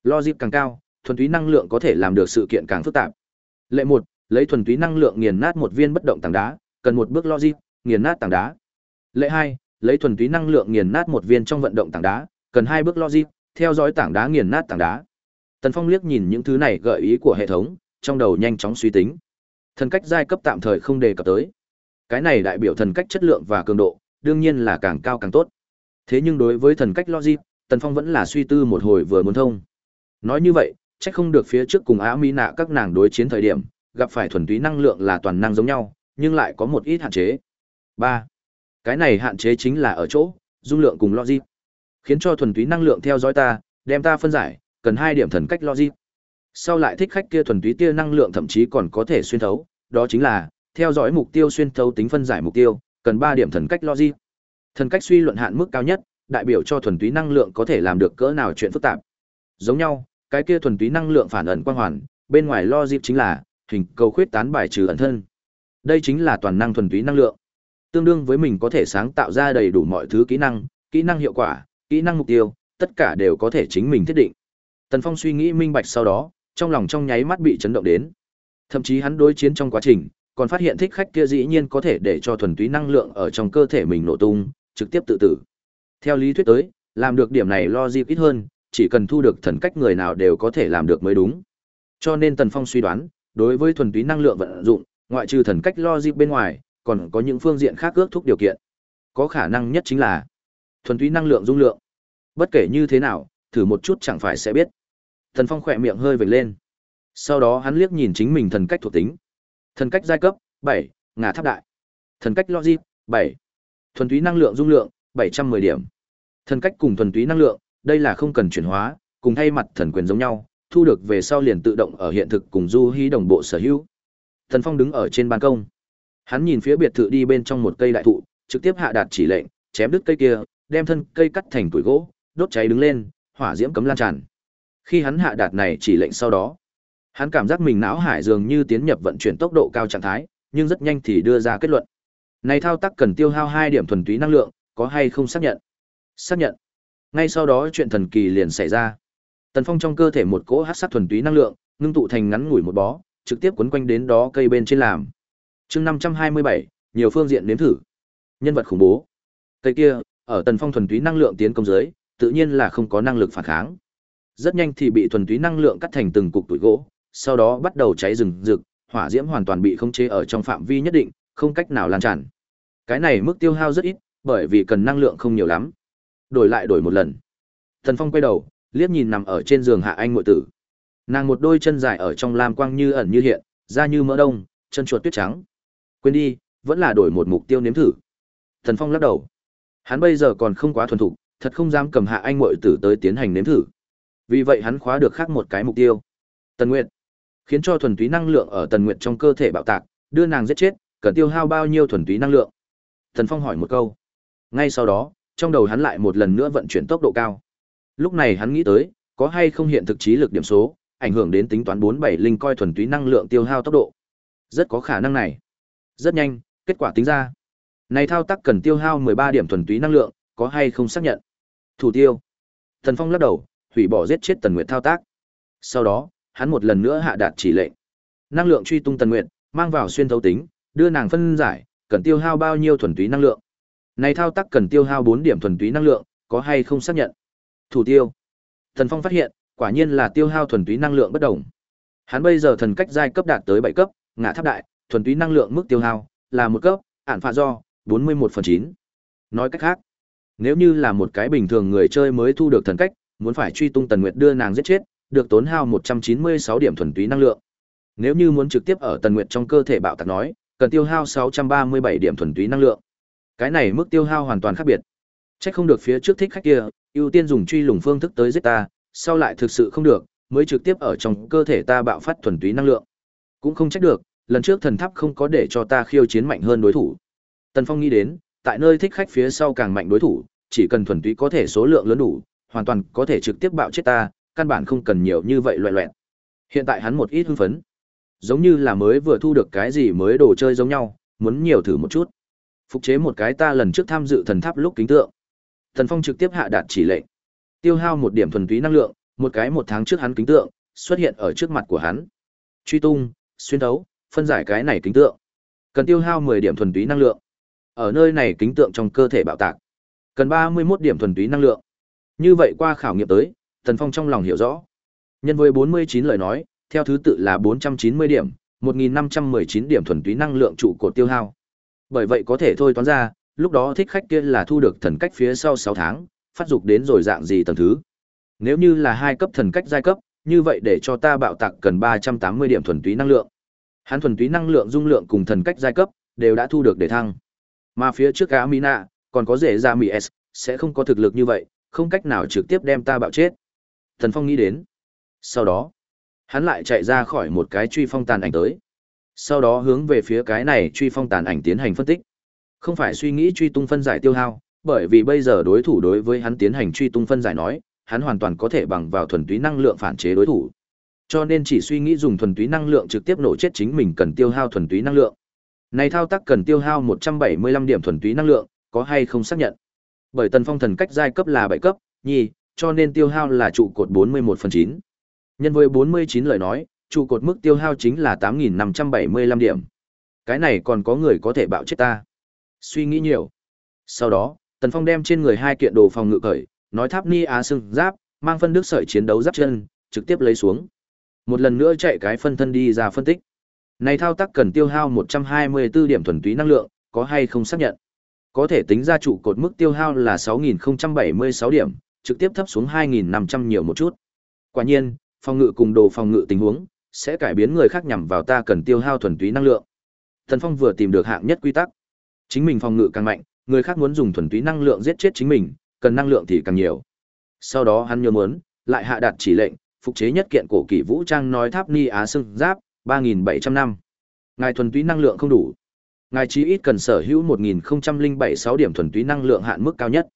Logic càng cao, thuần túy năng lượng có thể làm được sự kiện càng phức tạp. Lệ 1, lấy thuần túy năng lượng nghiền nát một viên bất động tảng đá, cần một bước logic, nghiền nát tảng đá. Lệ 2, lấy thuần túy năng lượng nghiền nát một viên trong vận động tảng đá, cần hai bước logic, theo dõi tảng đá nghiền nát tảng đá. Tần Phong liếc nhìn những thứ này gợi ý của hệ thống, trong đầu nhanh chóng suy tính. Thần cách giai cấp tạm thời không đề cập tới. Cái này đại biểu thần cách chất lượng và cường độ, đương nhiên là càng cao càng tốt. Thế nhưng đối với thần cách logic, Tần Phong vẫn là suy tư một hồi vừa muốn thông. Nói như vậy, chắc không được phía trước cùng Á Mỹ nạ các nàng đối chiến thời điểm, gặp phải thuần túy năng lượng là toàn năng giống nhau, nhưng lại có một ít hạn chế. 3. Cái này hạn chế chính là ở chỗ, dung lượng cùng logic. Khiến cho thuần túy năng lượng theo dõi ta, đem ta phân giải, cần hai điểm thần cách logic. Sau lại thích khách kia thuần túy tia năng lượng thậm chí còn có thể xuyên thấu, đó chính là theo dõi mục tiêu xuyên thấu tính phân giải mục tiêu, cần ba điểm thần cách logic. Thần cách suy luận hạn mức cao nhất, đại biểu cho thuần túy năng lượng có thể làm được cỡ nào chuyện phức tạp. Giống nhau, cái kia thuần túy năng lượng phản ẩn quang hoàn, bên ngoài logic chính là hình cầu khuyết tán bài trừ ẩn thân. Đây chính là toàn năng thuần túy năng lượng. Tương đương với mình có thể sáng tạo ra đầy đủ mọi thứ kỹ năng, kỹ năng hiệu quả, kỹ năng mục tiêu, tất cả đều có thể chính mình thiết định. Tần Phong suy nghĩ minh bạch sau đó, trong lòng trong nháy mắt bị chấn động đến. Thậm chí hắn đối chiến trong quá trình, còn phát hiện thích khách kia dĩ nhiên có thể để cho thuần túy năng lượng ở trong cơ thể mình nổ tung, trực tiếp tự tử. Theo lý thuyết tới, làm được điểm này lo logic ít hơn, chỉ cần thu được thần cách người nào đều có thể làm được mới đúng. Cho nên Tần Phong suy đoán, đối với thuần túy năng lượng vận dụng, ngoại trừ thần cách lo logic bên ngoài, còn có những phương diện khác ước thúc điều kiện. Có khả năng nhất chính là thuần túy năng lượng dung lượng. Bất kể như thế nào, thử một chút chẳng phải sẽ biết. Thần Phong khỏe miệng hơi vểnh lên. Sau đó hắn liếc nhìn chính mình thần cách thuộc tính. Thần cách giai cấp, 7, ngà tháp đại. Thần cách logic, 7. Thuần túy năng lượng dung lượng, 710 điểm. Thần cách cùng thuần túy năng lượng, đây là không cần chuyển hóa, cùng thay mặt thần quyền giống nhau, thu được về sau liền tự động ở hiện thực cùng du hí đồng bộ sở hữu. Thần Phong đứng ở trên ban công. Hắn nhìn phía biệt thự đi bên trong một cây đại thụ, trực tiếp hạ đạt chỉ lệnh, chém đứt cây kia, đem thân cây cắt thành tuổi gỗ, đốt cháy đứng lên, hỏa diễm cấm lan tràn. Khi hắn hạ đạt này chỉ lệnh sau đó, hắn cảm giác mình não hải dường như tiến nhập vận chuyển tốc độ cao trạng thái, nhưng rất nhanh thì đưa ra kết luận. Này thao tác cần tiêu hao 2 điểm thuần túy năng lượng, có hay không xác nhận? Xác nhận. Ngay sau đó chuyện thần kỳ liền xảy ra. Tần Phong trong cơ thể một cỗ hắc sắc thuần túy năng lượng, ngưng tụ thành ngắn ngủi một bó, trực tiếp quấn quanh đến đó cây bên trên làm. Chương 527, nhiều phương diện nếm thử. Nhân vật khủng bố. Cây kia, ở Tần Phong thuần túy năng lượng tiến công dưới, tự nhiên là không có năng lực phản kháng. Rất nhanh thì bị thuần túy năng lượng cắt thành từng cục tuổi gỗ, sau đó bắt đầu cháy rừng rực, hỏa diễm hoàn toàn bị khống chế ở trong phạm vi nhất định, không cách nào lan tràn. Cái này mức tiêu hao rất ít, bởi vì cần năng lượng không nhiều lắm. Đổi lại đổi một lần. Thần Phong quay đầu, liếc nhìn nằm ở trên giường Hạ Anh muội tử. Nàng một đôi chân dài ở trong lam quang như ẩn như hiện, da như mỡ đông, chân chuột tuyết trắng. Quên đi, vẫn là đổi một mục tiêu nếm thử. Thần Phong lắc đầu. Hắn bây giờ còn không quá thuần thục, thật không dám cầm Hạ Anh muội tử tới tiến hành nếm thử. Vì vậy hắn khóa được khác một cái mục tiêu. Tần Nguyệt, khiến cho thuần túy năng lượng ở Tần Nguyệt trong cơ thể bạo tạc, đưa nàng giết chết, cần tiêu hao bao nhiêu thuần túy năng lượng? Thần Phong hỏi một câu. Ngay sau đó, trong đầu hắn lại một lần nữa vận chuyển tốc độ cao. Lúc này hắn nghĩ tới, có hay không hiện thực trí lực điểm số, ảnh hưởng đến tính toán 47 linh coi thuần túy năng lượng tiêu hao tốc độ. Rất có khả năng này. Rất nhanh, kết quả tính ra. Này thao tác cần tiêu hao 13 điểm thuần túy năng lượng, có hay không xác nhận? Thủ tiêu. Thần Phong lắc đầu, hủy bỏ giết chết Tần Nguyệt thao tác. Sau đó, hắn một lần nữa hạ đạt chỉ lệnh. Năng lượng truy tung Tần Nguyệt, mang vào xuyên thấu tính, đưa nàng phân giải, cần tiêu hao bao nhiêu thuần túy năng lượng. Này thao tác cần tiêu hao 4 điểm thuần túy năng lượng, có hay không xác nhận? Thủ tiêu. Thần Phong phát hiện, quả nhiên là tiêu hao thuần túy năng lượng bất đồng. Hắn bây giờ thần cách giai cấp đạt tới 7 cấp, ngã tháp đại, thuần túy năng lượng mức tiêu hao là một cấp, ản phạ do 41 phần 9. Nói cách khác, nếu như là một cái bình thường người chơi mới thu được thần cách, muốn phải truy tung Tần Nguyệt đưa nàng giết chết, được tốn hao 196 điểm thuần túy năng lượng. Nếu như muốn trực tiếp ở Tần Nguyệt trong cơ thể bạo tạc nói, cần tiêu hao 637 điểm thuần túy năng lượng. Cái này mức tiêu hao hoàn toàn khác biệt. Chắc không được phía trước thích khách kia, ưu tiên dùng truy lùng phương thức tới giết ta, sau lại thực sự không được, mới trực tiếp ở trong cơ thể ta bạo phát thuần túy năng lượng. Cũng không trách được, lần trước thần tháp không có để cho ta khiêu chiến mạnh hơn đối thủ. Tần Phong nghĩ đến, tại nơi thích khách phía sau càng mạnh đối thủ, chỉ cần thuần túy có thể số lượng lớn đủ, hoàn toàn có thể trực tiếp bạo chết ta, căn bản không cần nhiều như vậy loẹt loẹt. Hiện tại hắn một ít hưng phấn, giống như là mới vừa thu được cái gì mới đồ chơi giống nhau, muốn nhiều thử một chút. Phục chế một cái ta lần trước tham dự thần tháp lúc kính tượng. Thần Phong trực tiếp hạ đạt chỉ lệnh. Tiêu hao một điểm thuần túy năng lượng, một cái một tháng trước hắn kính tượng, xuất hiện ở trước mặt của hắn. Truy tung, xuyên thấu, phân giải cái này kính tượng. Cần tiêu hao 10 điểm thuần túy năng lượng. Ở nơi này kính tượng trong cơ thể bạo tạc. Cần 31 điểm thuần túy năng lượng. Như vậy qua khảo nghiệm tới, Tần Phong trong lòng hiểu rõ. Nhân với 49 lời nói, theo thứ tự là 490 điểm, 1519 điểm thuần túy năng lượng trụ cột tiêu hao. Bởi vậy có thể thôi toán ra, lúc đó thích khách kia là thu được thần cách phía sau 6 tháng, phát dục đến rồi dạng gì tầng thứ. Nếu như là hai cấp thần cách giai cấp, như vậy để cho ta bạo tạc cần 380 điểm thuần túy năng lượng. Hắn thuần túy năng lượng dung lượng cùng thần cách giai cấp đều đã thu được để thăng. Mà phía trước Amina, còn có rể ra Mỹ S, sẽ không có thực lực như vậy, không cách nào trực tiếp đem ta bạo chết. Thần Phong nghĩ đến. Sau đó, hắn lại chạy ra khỏi một cái truy phong tàn ảnh tới. Sau đó hướng về phía cái này truy phong tàn ảnh tiến hành phân tích. Không phải suy nghĩ truy tung phân giải tiêu hao, bởi vì bây giờ đối thủ đối với hắn tiến hành truy tung phân giải nói, hắn hoàn toàn có thể bằng vào thuần túy năng lượng phản chế đối thủ. Cho nên chỉ suy nghĩ dùng thuần túy năng lượng trực tiếp nổ chết chính mình cần tiêu hao thuần túy năng lượng. Này thao tác cần tiêu hao 175 điểm thuần túy năng lượng, có hay không xác nhận? Bởi Tần Phong thần cách giai cấp là 7 cấp, nhi, cho nên tiêu hao là trụ cột 41 phần 9. Nhân với 49 lời nói, trụ cột mức tiêu hao chính là 8.575 điểm. Cái này còn có người có thể bạo chết ta. Suy nghĩ nhiều. Sau đó, Tần Phong đem trên người hai kiện đồ phòng ngự cởi, nói tháp ni á sưng giáp, mang phân đức sợi chiến đấu giáp chân, trực tiếp lấy xuống. Một lần nữa chạy cái phân thân đi ra phân tích. Này thao tác cần tiêu hao 124 điểm thuần túy năng lượng, có hay không xác nhận? Có thể tính ra trụ cột mức tiêu hao là 6076 điểm, trực tiếp thấp xuống 2500 nhiều một chút. Quả nhiên, phòng ngự cùng đồ phòng ngự tình huống sẽ cải biến người khác nhằm vào ta cần tiêu hao thuần túy năng lượng. Thần Phong vừa tìm được hạng nhất quy tắc. Chính mình phòng ngự càng mạnh, người khác muốn dùng thuần túy năng lượng giết chết chính mình, cần năng lượng thì càng nhiều. Sau đó hắn nhớ muốn, lại hạ đạt chỉ lệnh, phục chế nhất kiện cổ kỷ vũ trang nói tháp ni á sưng giáp, 3.700 năm. Ngài thuần túy năng lượng không đủ. Ngài chí ít cần sở hữu 1007 điểm thuần túy năng lượng hạn mức cao nhất.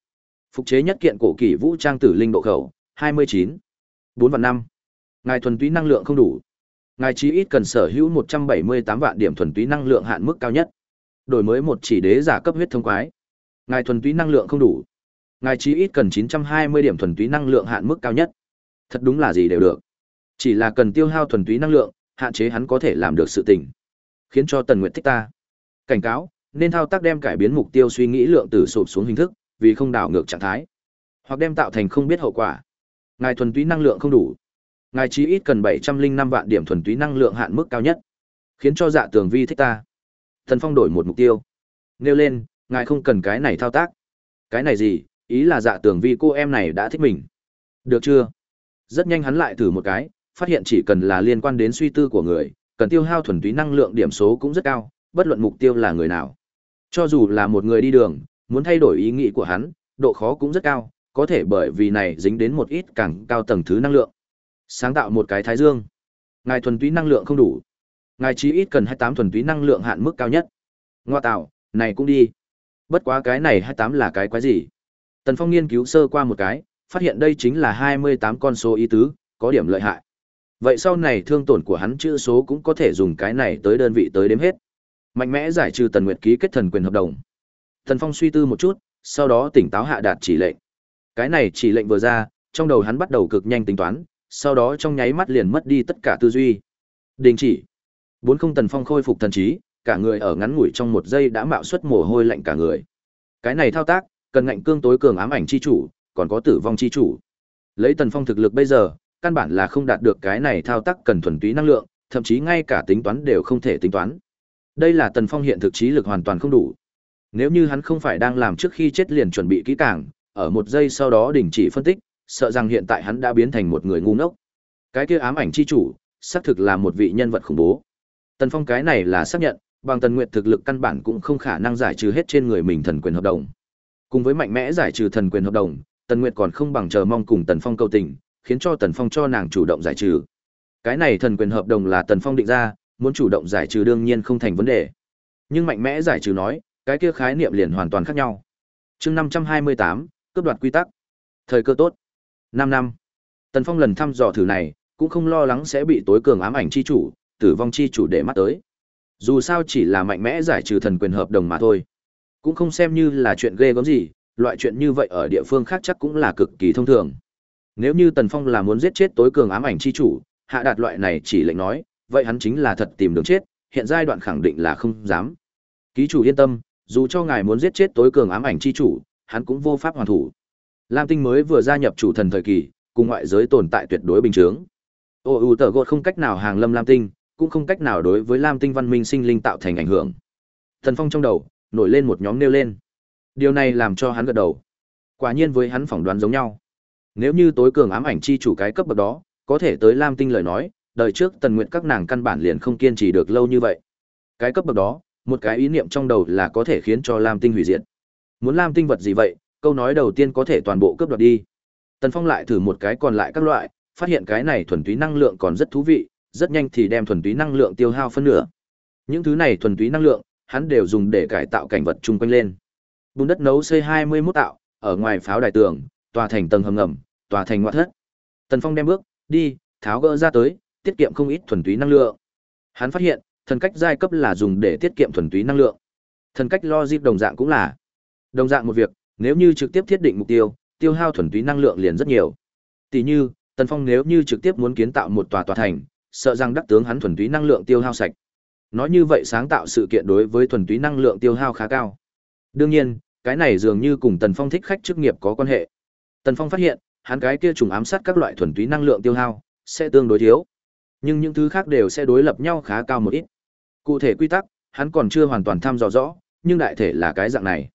Phục chế nhất kiện cổ kỷ vũ trang tử linh độ khẩu, 29. 4 vạn năm. Ngài thuần túy năng lượng không đủ. Ngài chí ít cần sở hữu 178 vạn điểm thuần túy năng lượng hạn mức cao nhất. Đổi mới một chỉ đế giả cấp huyết thông quái. Ngài thuần túy năng lượng không đủ. Ngài chí ít cần 920 điểm thuần túy năng lượng hạn mức cao nhất. Thật đúng là gì đều được. Chỉ là cần tiêu hao thuần túy năng lượng, hạn chế hắn có thể làm được sự tình. Khiến cho Tần Nguyệt thích ta. Cảnh cáo, nên thao tác đem cải biến mục tiêu suy nghĩ lượng tử sụp xuống hình thức, vì không đảo ngược trạng thái. Hoặc đem tạo thành không biết hậu quả. Ngài thuần túy năng lượng không đủ. Ngài chí ít cần 705 vạn điểm thuần túy năng lượng hạn mức cao nhất. Khiến cho dạ tường vi thích ta. Thần Phong đổi một mục tiêu. Nêu lên, ngài không cần cái này thao tác. Cái này gì, ý là dạ tường vi cô em này đã thích mình. Được chưa? Rất nhanh hắn lại thử một cái, phát hiện chỉ cần là liên quan đến suy tư của người, cần tiêu hao thuần túy năng lượng điểm số cũng rất cao, bất luận mục tiêu là người nào. Cho dù là một người đi đường, muốn thay đổi ý nghĩ của hắn, độ khó cũng rất cao, có thể bởi vì này dính đến một ít càng cao tầng thứ năng lượng. Sáng tạo một cái thái dương. Ngài thuần túy năng lượng không đủ. Ngài chí ít cần 28 thuần túy năng lượng hạn mức cao nhất. Ngoa tạo, này cũng đi. Bất quá cái này 28 là cái quái gì? Tần Phong nghiên cứu sơ qua một cái, phát hiện đây chính là 28 con số ý tứ, có điểm lợi hại. Vậy sau này thương tổn của hắn chữ số cũng có thể dùng cái này tới đơn vị tới đếm hết. Mạnh mẽ giải trừ Tần Nguyệt ký kết thần quyền hợp đồng. Tần Phong suy tư một chút, sau đó tỉnh táo hạ đạt chỉ lệnh. Cái này chỉ lệnh vừa ra, trong đầu hắn bắt đầu cực nhanh tính toán, sau đó trong nháy mắt liền mất đi tất cả tư duy. Đình chỉ. Bốn không Tần Phong khôi phục thần trí, cả người ở ngắn ngủi trong một giây đã mạo xuất mồ hôi lạnh cả người. Cái này thao tác, cần ngạnh cương tối cường ám ảnh chi chủ, còn có tử vong chi chủ. Lấy Tần Phong thực lực bây giờ, căn bản là không đạt được cái này thao tác cần thuần túy năng lượng, thậm chí ngay cả tính toán đều không thể tính toán. Đây là Tần Phong hiện thực trí lực hoàn toàn không đủ. Nếu như hắn không phải đang làm trước khi chết liền chuẩn bị kỹ càng, ở một giây sau đó đình chỉ phân tích, sợ rằng hiện tại hắn đã biến thành một người ngu ngốc. Cái kia ám ảnh chi chủ, xác thực là một vị nhân vật khủng bố. Tần Phong cái này là xác nhận, bằng Tần Nguyệt thực lực căn bản cũng không khả năng giải trừ hết trên người mình thần quyền hợp đồng. Cùng với mạnh mẽ giải trừ thần quyền hợp đồng, Tần Nguyệt còn không bằng chờ mong cùng Tần Phong cầu tình, khiến cho Tần Phong cho nàng chủ động giải trừ. Cái này thần quyền hợp đồng là Tần Phong định ra, muốn chủ động giải trừ đương nhiên không thành vấn đề. Nhưng mạnh mẽ giải trừ nói, cái kia khái niệm liền hoàn toàn khác nhau. Chương 528, cướp đoạt quy tắc. Thời cơ tốt. 5 năm. Tần Phong lần thăm dò thử này, cũng không lo lắng sẽ bị tối cường ám ảnh chi chủ, tử vong chi chủ để mắt tới. Dù sao chỉ là mạnh mẽ giải trừ thần quyền hợp đồng mà thôi. Cũng không xem như là chuyện ghê gớm gì, loại chuyện như vậy ở địa phương khác chắc cũng là cực kỳ thông thường. Nếu như Tần Phong là muốn giết chết tối cường ám ảnh chi chủ, hạ đạt loại này chỉ lệnh nói, vậy hắn chính là thật tìm đường chết, hiện giai đoạn khẳng định là không dám. Ký chủ yên tâm, dù cho ngài muốn giết chết tối cường ám ảnh chi chủ, hắn cũng vô pháp hoàn thủ. Lam Tinh mới vừa gia nhập chủ thần thời kỳ, cùng ngoại giới tồn tại tuyệt đối bình thường. Ô u tờ gột không cách nào hàng lâm Lam Tinh, cũng không cách nào đối với Lam Tinh văn minh sinh linh tạo thành ảnh hưởng. Thần Phong trong đầu nổi lên một nhóm nêu lên. Điều này làm cho hắn gật đầu. Quả nhiên với hắn phỏng đoán giống nhau. Nếu như tối cường ám ảnh chi chủ cái cấp bậc đó, có thể tới Lam Tinh lời nói, đời trước Tần Nguyệt các nàng căn bản liền không kiên trì được lâu như vậy. Cái cấp bậc đó, một cái ý niệm trong đầu là có thể khiến cho Lam Tinh hủy diệt. Muốn Lam Tinh vật gì vậy, câu nói đầu tiên có thể toàn bộ cướp đoạt đi. Tần Phong lại thử một cái còn lại các loại, phát hiện cái này thuần túy năng lượng còn rất thú vị, rất nhanh thì đem thuần túy năng lượng tiêu hao phân nửa. Những thứ này thuần túy năng lượng, hắn đều dùng để cải tạo cảnh vật chung quanh lên. Bùn đất nấu xây 21 tạo, ở ngoài pháo đài tường, tòa thành tầng hầm ngầm, tòa thành ngoại thất. Tần Phong đem bước, đi, tháo gỡ ra tới, tiết kiệm không ít thuần túy năng lượng. Hắn phát hiện, thần cách giai cấp là dùng để tiết kiệm thuần túy năng lượng. Thần cách logic đồng dạng cũng là. Đồng dạng một việc, nếu như trực tiếp thiết định mục tiêu, tiêu hao thuần túy năng lượng liền rất nhiều. Tỷ như, Tần Phong nếu như trực tiếp muốn kiến tạo một tòa tòa thành, sợ rằng đắc tướng hắn thuần túy năng lượng tiêu hao sạch. Nói như vậy sáng tạo sự kiện đối với thuần túy năng lượng tiêu hao khá cao. Đương nhiên, cái này dường như cùng Tần Phong thích khách chức nghiệp có quan hệ. Tần Phong phát hiện, hắn cái kia trùng ám sát các loại thuần túy năng lượng tiêu hao sẽ tương đối thiếu. Nhưng những thứ khác đều sẽ đối lập nhau khá cao một ít. Cụ thể quy tắc, hắn còn chưa hoàn toàn thăm dò rõ, nhưng đại thể là cái dạng này.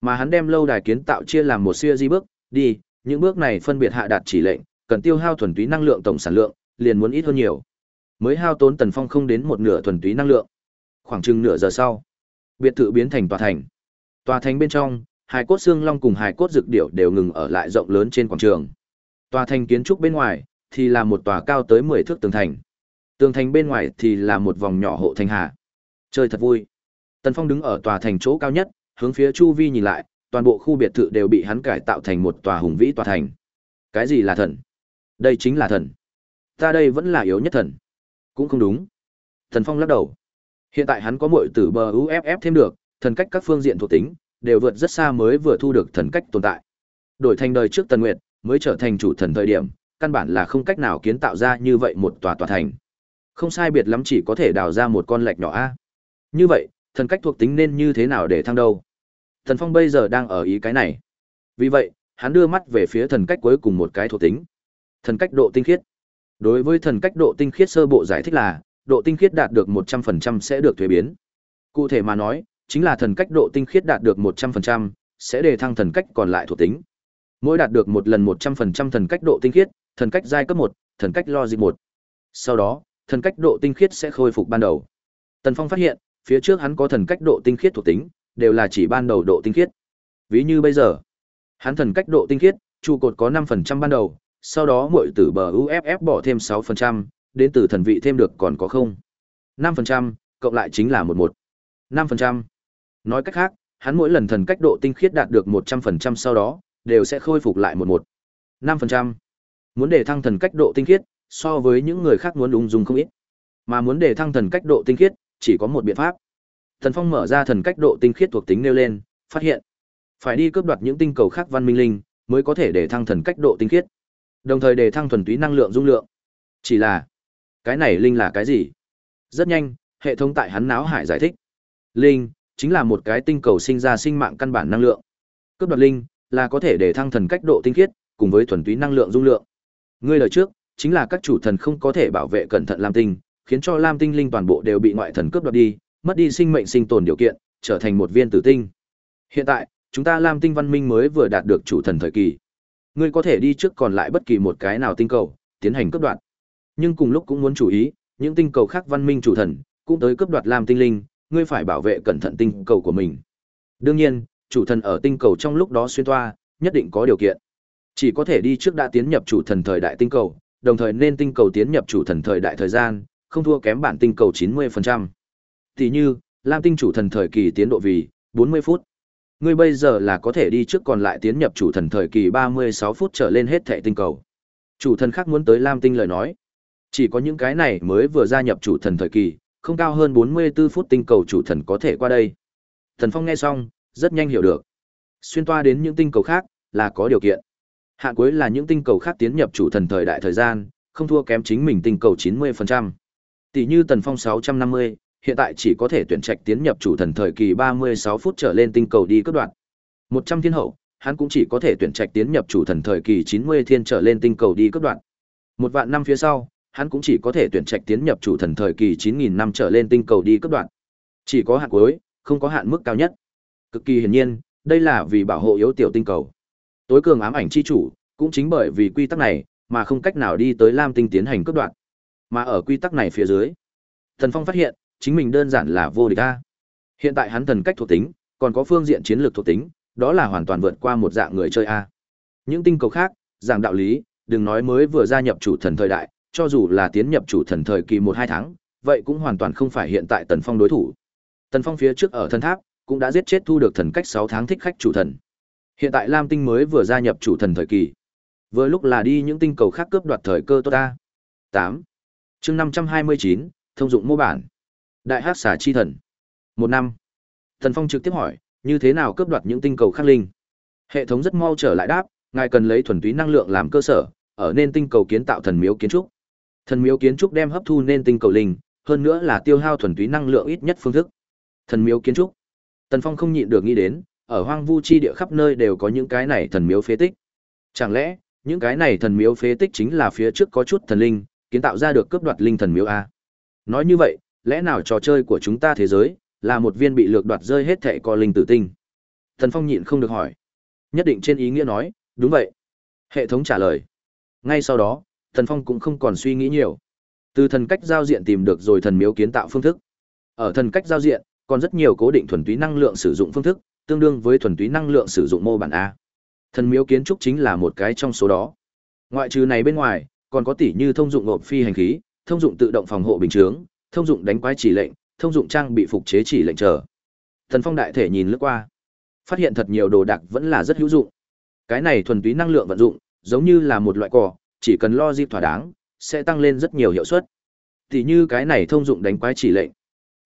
Mà hắn đem lâu đài kiến tạo chia làm một series bước, đi, những bước này phân biệt hạ đạt chỉ lệnh, cần tiêu hao thuần túy năng lượng tổng sản lượng, liền muốn ít hơn nhiều. mới hao tốn Tần Phong không đến một nửa thuần túy năng lượng. Khoảng chừng nửa giờ sau, biệt thự biến thành tòa thành. Tòa thành bên trong, hài cốt xương long cùng hài cốt dược điểu đều ngừng ở lại rộng lớn trên quảng trường. Tòa thành kiến trúc bên ngoài thì là một tòa cao tới 10 thước tường thành. Tường thành bên ngoài thì là một vòng nhỏ hộ thành hà. Chơi thật vui. Tần Phong đứng ở tòa thành chỗ cao nhất, hướng phía chu vi nhìn lại, toàn bộ khu biệt thự đều bị hắn cải tạo thành một tòa hùng vĩ tòa thành. Cái gì là thần? Đây chính là thần. Ta đây vẫn là yếu nhất thần. Cũng không đúng. Tần Phong lắc đầu. Hiện tại hắn có muội tử bờ UFF thêm được, thần cách các phương diện thuộc tính đều vượt rất xa mới vừa thu được thần cách tồn tại. Đổi thành đời trước Tần Nguyệt, mới trở thành chủ thần thời điểm, căn bản là không cách nào kiến tạo ra như vậy một tòa tòa thành. Không sai biệt lắm chỉ có thể đào ra một con lạch nhỏ a. Như vậy, thần cách thuộc tính nên như thế nào để thăng đâu? Thần Phong bây giờ đang ở ý cái này. Vì vậy, hắn đưa mắt về phía thần cách cuối cùng một cái thuộc tính. Thần cách độ tinh khiết. Đối với thần cách độ tinh khiết sơ bộ giải thích là, độ tinh khiết đạt được 100% sẽ được thuế biến. Cụ thể mà nói, chính là thần cách độ tinh khiết đạt được 100%, sẽ đề thăng thần cách còn lại thuộc tính. Mỗi đạt được một lần 100% thần cách độ tinh khiết, thần cách giai cấp một thần cách logic một Sau đó, thần cách độ tinh khiết sẽ khôi phục ban đầu. Tần Phong phát hiện, phía trước hắn có thần cách độ tinh khiết thuộc tính, đều là chỉ ban đầu độ tinh khiết. Ví như bây giờ, hắn thần cách độ tinh khiết, trụ cột có 5% ban đầu, sau đó mỗi tử bờ UFF bỏ thêm 6%, đến từ thần vị thêm được còn có không. 5%, cộng lại chính là 11. 5%. Nói cách khác, hắn mỗi lần thần cách độ tinh khiết đạt được 100% sau đó, đều sẽ khôi phục lại 11. 5%. Muốn để thăng thần cách độ tinh khiết, so với những người khác muốn ung dung không ít. Mà muốn để thăng thần cách độ tinh khiết, chỉ có một biện pháp. Thần Phong mở ra thần cách độ tinh khiết thuộc tính nêu lên, phát hiện phải đi cướp đoạt những tinh cầu khác văn minh linh, mới có thể để thăng thần cách độ tinh khiết. Đồng thời để thăng thuần túy năng lượng dung lượng. Chỉ là, cái này linh là cái gì? Rất nhanh, hệ thống tại hắn náo hải giải thích. Linh chính là một cái tinh cầu sinh ra sinh mạng căn bản năng lượng. Cướp đoạt linh là có thể để thăng thần cách độ tinh khiết, cùng với thuần túy năng lượng dung lượng. Ngươi lời trước, chính là các chủ thần không có thể bảo vệ cẩn thận Lam Tinh, khiến cho Lam Tinh linh toàn bộ đều bị ngoại thần cướp đoạt đi, mất đi sinh mệnh sinh tồn điều kiện, trở thành một viên tử tinh. Hiện tại, chúng ta Lam Tinh văn minh mới vừa đạt được chủ thần thời kỳ. Ngươi có thể đi trước còn lại bất kỳ một cái nào tinh cầu, tiến hành cướp đoạt. Nhưng cùng lúc cũng muốn chú ý, những tinh cầu khác văn minh chủ thần cũng tới cướp đoạt Lam Tinh linh, ngươi phải bảo vệ cẩn thận tinh cầu của mình. Đương nhiên, chủ thần ở tinh cầu trong lúc đó xuyên toa, nhất định có điều kiện. Chỉ có thể đi trước đã tiến nhập chủ thần thời đại tinh cầu, đồng thời nên tinh cầu tiến nhập chủ thần thời đại thời gian, không thua kém bản tinh cầu 90%. Tỷ như, Lam tinh chủ thần thời kỳ tiến độ vì 40 phút. Ngươi bây giờ là có thể đi trước còn lại tiến nhập chủ thần thời kỳ 36 phút trở lên hết thệ tinh cầu. Chủ thần khác muốn tới Lam tinh lời nói. Chỉ có những cái này mới vừa gia nhập chủ thần thời kỳ, không cao hơn 44 phút tinh cầu chủ thần có thể qua đây. Thần Phong nghe xong, rất nhanh hiểu được. Xuyên toa đến những tinh cầu khác, là có điều kiện. Hạn cuối là những tinh cầu khác tiến nhập chủ thần thời đại thời gian, không thua kém chính mình tinh cầu 90%. Tỷ như Tần Phong 650, hiện tại chỉ có thể tuyển trạch tiến nhập chủ thần thời kỳ 36 phút trở lên tinh cầu đi cấp đoạn. 100 thiên hậu, hắn cũng chỉ có thể tuyển trạch tiến nhập chủ thần thời kỳ 90 thiên trở lên tinh cầu đi cấp đoạn. Một vạn năm phía sau, hắn cũng chỉ có thể tuyển trạch tiến nhập chủ thần thời kỳ 9000 năm trở lên tinh cầu đi cấp đoạn. Chỉ có hạn cuối, không có hạn mức cao nhất. Cực kỳ hiển nhiên, đây là vì bảo hộ yếu tiểu tinh cầu. Tối cường ám ảnh chi chủ, cũng chính bởi vì quy tắc này, mà không cách nào đi tới Lam tinh tiến hành cướp đoạt Mà ở quy tắc này phía dưới, Thần Phong phát hiện, chính mình đơn giản là vô địch a. Hiện tại hắn thần cách thuộc tính, còn có phương diện chiến lược thuộc tính, đó là hoàn toàn vượt qua một dạng người chơi a. Những tinh cầu khác, giảng đạo lý, đừng nói mới vừa gia nhập chủ thần thời đại, cho dù là tiến nhập chủ thần thời kỳ một hai tháng, vậy cũng hoàn toàn không phải hiện tại Tần Phong đối thủ. Tần Phong phía trước ở thần tháp, cũng đã giết chết thu được thần cách 6 tháng thích khách chủ thần. Hiện tại Lam Tinh mới vừa gia nhập chủ thần thời kỳ. Vừa lúc là đi những tinh cầu khác cướp đoạt thời cơ tốt ta. 8. chương 529, thông dụng mô bản. Đại hát xà chi thần. Một năm. Thần Phong trực tiếp hỏi, như thế nào cướp đoạt những tinh cầu khác linh? Hệ thống rất mau trở lại đáp, ngài cần lấy thuần túy năng lượng làm cơ sở, ở nên tinh cầu kiến tạo thần miếu kiến trúc. Thần miếu kiến trúc đem hấp thu nên tinh cầu linh, hơn nữa là tiêu hao thuần túy năng lượng ít nhất phương thức. Thần miếu kiến trúc. Tần Phong không nhịn được nghĩ đến, ở hoang vu chi địa khắp nơi đều có những cái này thần miếu phế tích. Chẳng lẽ, những cái này thần miếu phế tích chính là phía trước có chút thần linh, kiến tạo ra được cướp đoạt linh thần miếu a? Nói như vậy, lẽ nào trò chơi của chúng ta thế giới là một viên bị lược đoạt rơi hết thệ co linh tử tinh? Thần Phong nhịn không được hỏi. Nhất định trên ý nghĩa nói, đúng vậy. Hệ thống trả lời. Ngay sau đó, Thần Phong cũng không còn suy nghĩ nhiều. Từ thần cách giao diện tìm được rồi thần miếu kiến tạo phương thức. Ở thần cách giao diện, còn rất nhiều cố định thuần túy năng lượng sử dụng phương thức, tương đương với thuần túy năng lượng sử dụng mô bản A. Thần miếu kiến trúc chính là một cái trong số đó. Ngoại trừ này bên ngoài, còn có tỷ như thông dụng hộp phi hành khí, thông dụng tự động phòng hộ bình chướng, thông dụng đánh quái chỉ lệnh, thông dụng trang bị phục chế chỉ lệnh chờ. Thần Phong đại thể nhìn lướt qua, phát hiện thật nhiều đồ đạc vẫn là rất hữu dụng. Cái này thuần túy năng lượng vận dụng, giống như là một loại cỏ, chỉ cần lo dịp thỏa đáng, sẽ tăng lên rất nhiều hiệu suất. Tỷ như cái này thông dụng đánh quái chỉ lệnh.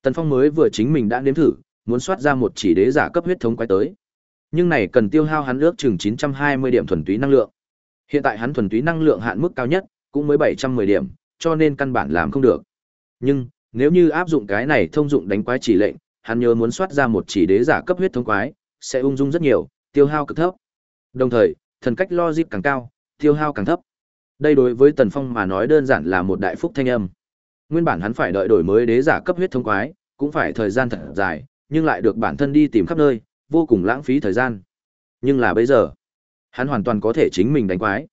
Tần Phong mới vừa chính mình đã nếm thử, muốn soát ra một chỉ đế giả cấp huyết thống quái tới. Nhưng này cần tiêu hao hắn ước chừng 920 điểm thuần túy năng lượng. Hiện tại hắn thuần túy năng lượng hạn mức cao nhất cũng mới 710 điểm, cho nên căn bản làm không được. Nhưng, nếu như áp dụng cái này thông dụng đánh quái chỉ lệnh, hắn nhớ muốn soát ra một chỉ đế giả cấp huyết thống quái, sẽ ung dung rất nhiều, tiêu hao cực thấp. Đồng thời, thần cách logic càng cao, tiêu hao càng thấp. Đây đối với Tần Phong mà nói đơn giản là một đại phúc thanh âm. Nguyên bản hắn phải đợi đổi mới đế giả cấp huyết thống quái, cũng phải thời gian thật dài, nhưng lại được bản thân đi tìm khắp nơi, vô cùng lãng phí thời gian. Nhưng là bây giờ, hắn hoàn toàn có thể chính mình đánh quái.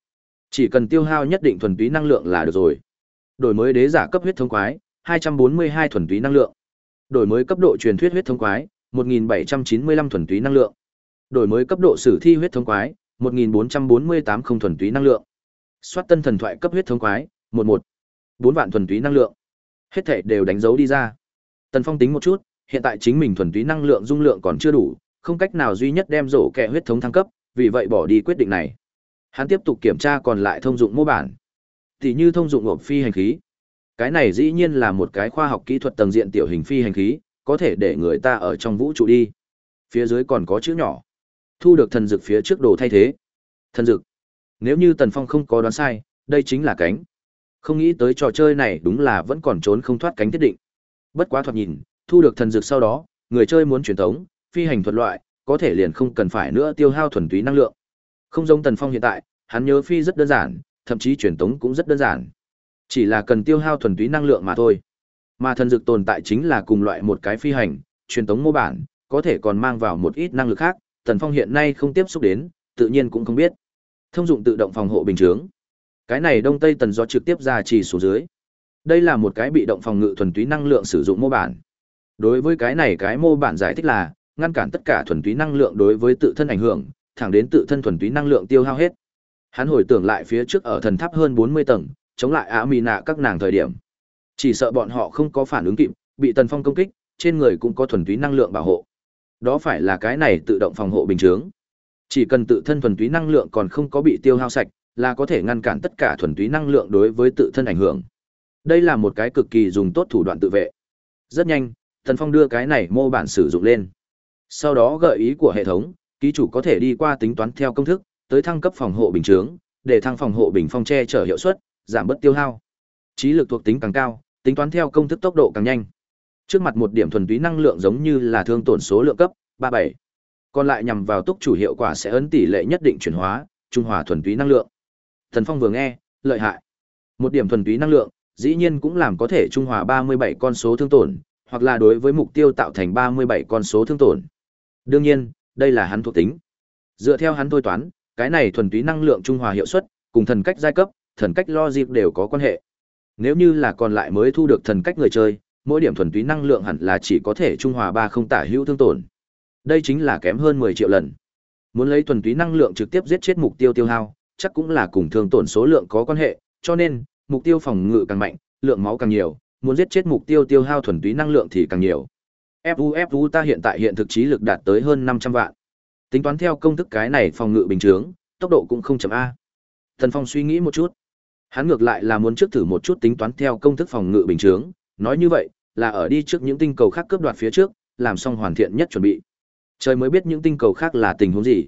Chỉ cần tiêu hao nhất định thuần túy năng lượng là được rồi. Đổi mới đế giả cấp huyết thống quái, 242 thuần túy năng lượng. Đổi mới cấp độ truyền thuyết huyết thống quái, 1795 thuần túy năng lượng. Đổi mới cấp độ sử thi huyết thống quái, 1448 không thuần túy năng lượng. Soát tân thần thoại cấp huyết thống quái, 11. 4 vạn thuần túy năng lượng. Hết thể đều đánh dấu đi ra. Tần Phong tính một chút, hiện tại chính mình thuần túy năng lượng dung lượng còn chưa đủ, không cách nào duy nhất đem rổ kẹ huyết thống thăng cấp, vì vậy bỏ đi quyết định này. Hắn tiếp tục kiểm tra còn lại thông dụng mô bản. Tỷ như thông dụng ộp phi hành khí. Cái này dĩ nhiên là một cái khoa học kỹ thuật tầng diện tiểu hình phi hành khí, có thể để người ta ở trong vũ trụ đi. Phía dưới còn có chữ nhỏ. Thu được thần dực phía trước đồ thay thế. Thần dực. Nếu như Tần Phong không có đoán sai, đây chính là cánh. Không nghĩ tới trò chơi này đúng là vẫn còn trốn không thoát cánh thiết định. Bất quá thoạt nhìn, thu được thần dược sau đó, người chơi muốn truyền tống, phi hành thuật loại, có thể liền không cần phải nữa tiêu hao thuần túy năng lượng. Không giống Tần Phong hiện tại, hắn nhớ phi rất đơn giản, thậm chí truyền tống cũng rất đơn giản. Chỉ là cần tiêu hao thuần túy năng lượng mà thôi. Mà thần dược tồn tại chính là cùng loại một cái phi hành, truyền tống mô bản, có thể còn mang vào một ít năng lực khác, Tần Phong hiện nay không tiếp xúc đến, tự nhiên cũng không biết. Thông dụng tự động phòng hộ bình chướng. Cái này đông tây tần do trực tiếp ra chỉ xuống dưới. Đây là một cái bị động phòng ngự thuần túy năng lượng sử dụng mô bản. Đối với cái này cái mô bản giải thích là ngăn cản tất cả thuần túy năng lượng đối với tự thân ảnh hưởng, thẳng đến tự thân thuần túy năng lượng tiêu hao hết. Hắn hồi tưởng lại phía trước ở thần tháp hơn 40 tầng, chống lại Á Mì nạ các nàng thời điểm. Chỉ sợ bọn họ không có phản ứng kịp, bị Tần Phong công kích, trên người cũng có thuần túy năng lượng bảo hộ. Đó phải là cái này tự động phòng hộ bình chướng. Chỉ cần tự thân thuần túy năng lượng còn không có bị tiêu hao sạch, là có thể ngăn cản tất cả thuần túy năng lượng đối với tự thân ảnh hưởng. Đây là một cái cực kỳ dùng tốt thủ đoạn tự vệ. Rất nhanh, Tần Phong đưa cái này mô bản sử dụng lên. Sau đó gợi ý của hệ thống, ký chủ có thể đi qua tính toán theo công thức, tới thăng cấp phòng hộ bình chướng, để thăng phòng hộ bình phong che chở hiệu suất, giảm bớt tiêu hao. Trí lực thuộc tính càng cao, tính toán theo công thức tốc độ càng nhanh. Trước mặt một điểm thuần túy năng lượng giống như là thương tổn số lượng cấp 37. Còn lại nhằm vào túc chủ hiệu quả sẽ ấn tỷ lệ nhất định chuyển hóa, trung hòa thuần túy năng lượng. Thần Phong vừa nghe, lợi hại. Một điểm thuần túy năng lượng, dĩ nhiên cũng làm có thể trung hòa 37 con số thương tổn, hoặc là đối với mục tiêu tạo thành 37 con số thương tổn. Đương nhiên, đây là hắn thuộc tính. Dựa theo hắn thôi toán, cái này thuần túy năng lượng trung hòa hiệu suất, cùng thần cách giai cấp, thần cách lo dịp đều có quan hệ. Nếu như là còn lại mới thu được thần cách người chơi, mỗi điểm thuần túy năng lượng hẳn là chỉ có thể trung hòa ba không tả hữu thương tổn. Đây chính là kém hơn 10 triệu lần. Muốn lấy thuần túy năng lượng trực tiếp giết chết mục tiêu tiêu hao, chắc cũng là cùng thương tổn số lượng có quan hệ, cho nên, mục tiêu phòng ngự càng mạnh, lượng máu càng nhiều, muốn giết chết mục tiêu tiêu hao thuần túy năng lượng thì càng nhiều. FUFU ta hiện tại hiện thực trí lực đạt tới hơn 500 vạn. Tính toán theo công thức cái này phòng ngự bình thường, tốc độ cũng không chậm a. Thần Phong suy nghĩ một chút. Hắn ngược lại là muốn trước thử một chút tính toán theo công thức phòng ngự bình thường, nói như vậy, là ở đi trước những tinh cầu khác cướp đoạt phía trước, làm xong hoàn thiện nhất chuẩn bị. Trời mới biết những tinh cầu khác là tình huống gì.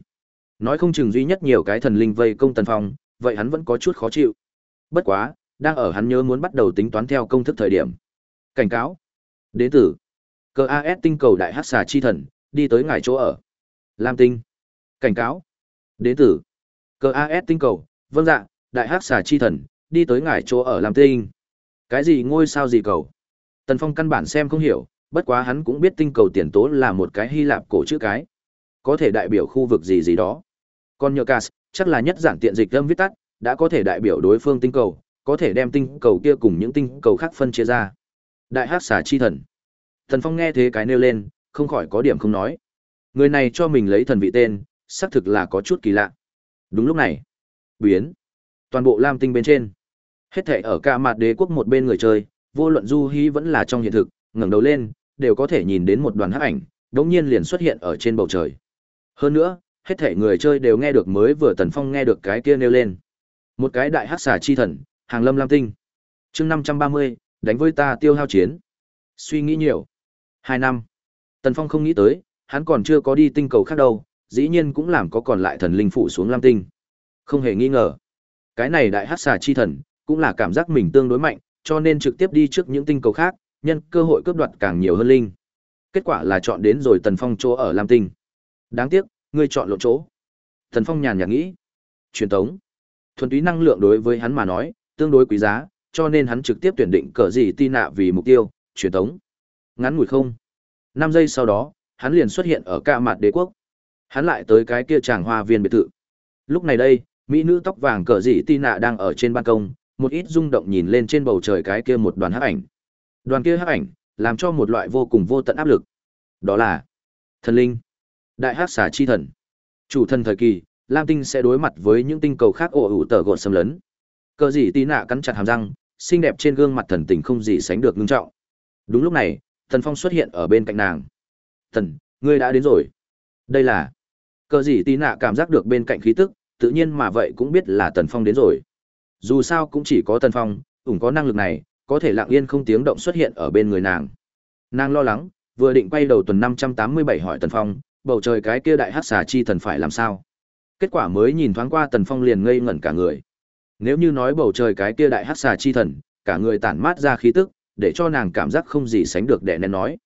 Nói không chừng duy nhất nhiều cái thần linh vây công Tần Phong, vậy hắn vẫn có chút khó chịu. Bất quá, đang ở hắn nhớ muốn bắt đầu tính toán theo công thức thời điểm. Cảnh cáo. Đế tử. Cờ AS tinh cầu đại hắc xà chi thần, đi tới ngài chỗ ở. Lam tinh. Cảnh cáo. Đế tử. Cờ AS tinh cầu, vâng dạ, đại hắc xà chi thần, đi tới ngài chỗ ở Lam tinh. Cái gì ngôi sao gì cầu? Tần Phong căn bản xem không hiểu, bất quá hắn cũng biết tinh cầu tiền tố là một cái Hy Lạp cổ chữ cái. Có thể đại biểu khu vực gì gì đó. Còn nhờ Cas, chắc là nhất giản tiện dịch âm viết tắt, đã có thể đại biểu đối phương tinh cầu, có thể đem tinh cầu kia cùng những tinh cầu khác phân chia ra. Đại Hắc xà chi thần. Thần Phong nghe thế cái nêu lên, không khỏi có điểm không nói. Người này cho mình lấy thần vị tên, xác thực là có chút kỳ lạ. Đúng lúc này, biến toàn bộ Lam Tinh bên trên, hết thảy ở cả mặt đế quốc một bên người chơi, vô luận du hí vẫn là trong hiện thực, ngẩng đầu lên, đều có thể nhìn đến một đoàn hắc ảnh, đột nhiên liền xuất hiện ở trên bầu trời. Hơn nữa, hết thảy người chơi đều nghe được mới vừa Tần Phong nghe được cái kia nêu lên. Một cái đại hắc xà chi thần, hàng lâm lam tinh. Chương năm trăm ba mươi đánh với ta tiêu hao chiến. Suy nghĩ nhiều. Hai năm. Tần Phong không nghĩ tới, hắn còn chưa có đi tinh cầu khác đâu, dĩ nhiên cũng làm có còn lại thần linh phụ xuống lam tinh. Không hề nghi ngờ. Cái này đại hắc xà chi thần, cũng là cảm giác mình tương đối mạnh, cho nên trực tiếp đi trước những tinh cầu khác, nhân cơ hội cướp đoạt càng nhiều hơn linh. Kết quả là chọn đến rồi Tần Phong chỗ ở Lam Tinh. Đáng tiếc, ngươi chọn lộn chỗ. Tần Phong nhàn nhạt nghĩ. Truyền thống Thuần túy năng lượng đối với hắn mà nói, tương đối quý giá, cho nên hắn trực tiếp tuyển định cờ gì ti nạ vì mục tiêu, truyền tống. Ngắn ngủi không. 5 giây sau đó, hắn liền xuất hiện ở cả mặt đế quốc. Hắn lại tới cái kia tràng hoa viên biệt thự. Lúc này đây, mỹ nữ tóc vàng cờ gì ti nạ đang ở trên ban công, một ít rung động nhìn lên trên bầu trời cái kia một đoàn hắc ảnh. Đoàn kia hắc ảnh, làm cho một loại vô cùng vô tận áp lực. Đó là thần linh, đại hắc xà chi thần. Chủ thần thời kỳ, Lam Tinh sẽ đối mặt với những tinh cầu khác ổ ủ tở gột xâm lấn. Cờ gì tí nạ cắn chặt hàm răng, xinh đẹp trên gương mặt thần tình không gì sánh được ngưng trọng. Đúng lúc này, Thần Phong xuất hiện ở bên cạnh nàng. "Thần, ngươi đã đến rồi." Đây là Cờ gì tí nạ cảm giác được bên cạnh khí tức, tự nhiên mà vậy cũng biết là Tần Phong đến rồi. Dù sao cũng chỉ có Tần Phong, ủng có năng lực này, có thể lặng yên không tiếng động xuất hiện ở bên người nàng. Nàng lo lắng, vừa định quay đầu tuần 587 hỏi Tần Phong, bầu trời cái kia đại hắc xà chi thần phải làm sao? Kết quả mới nhìn thoáng qua Tần Phong liền ngây ngẩn cả người. Nếu như nói bầu trời cái kia đại hắc xà chi thần, cả người tản mát ra khí tức, để cho nàng cảm giác không gì sánh được đè nén nói.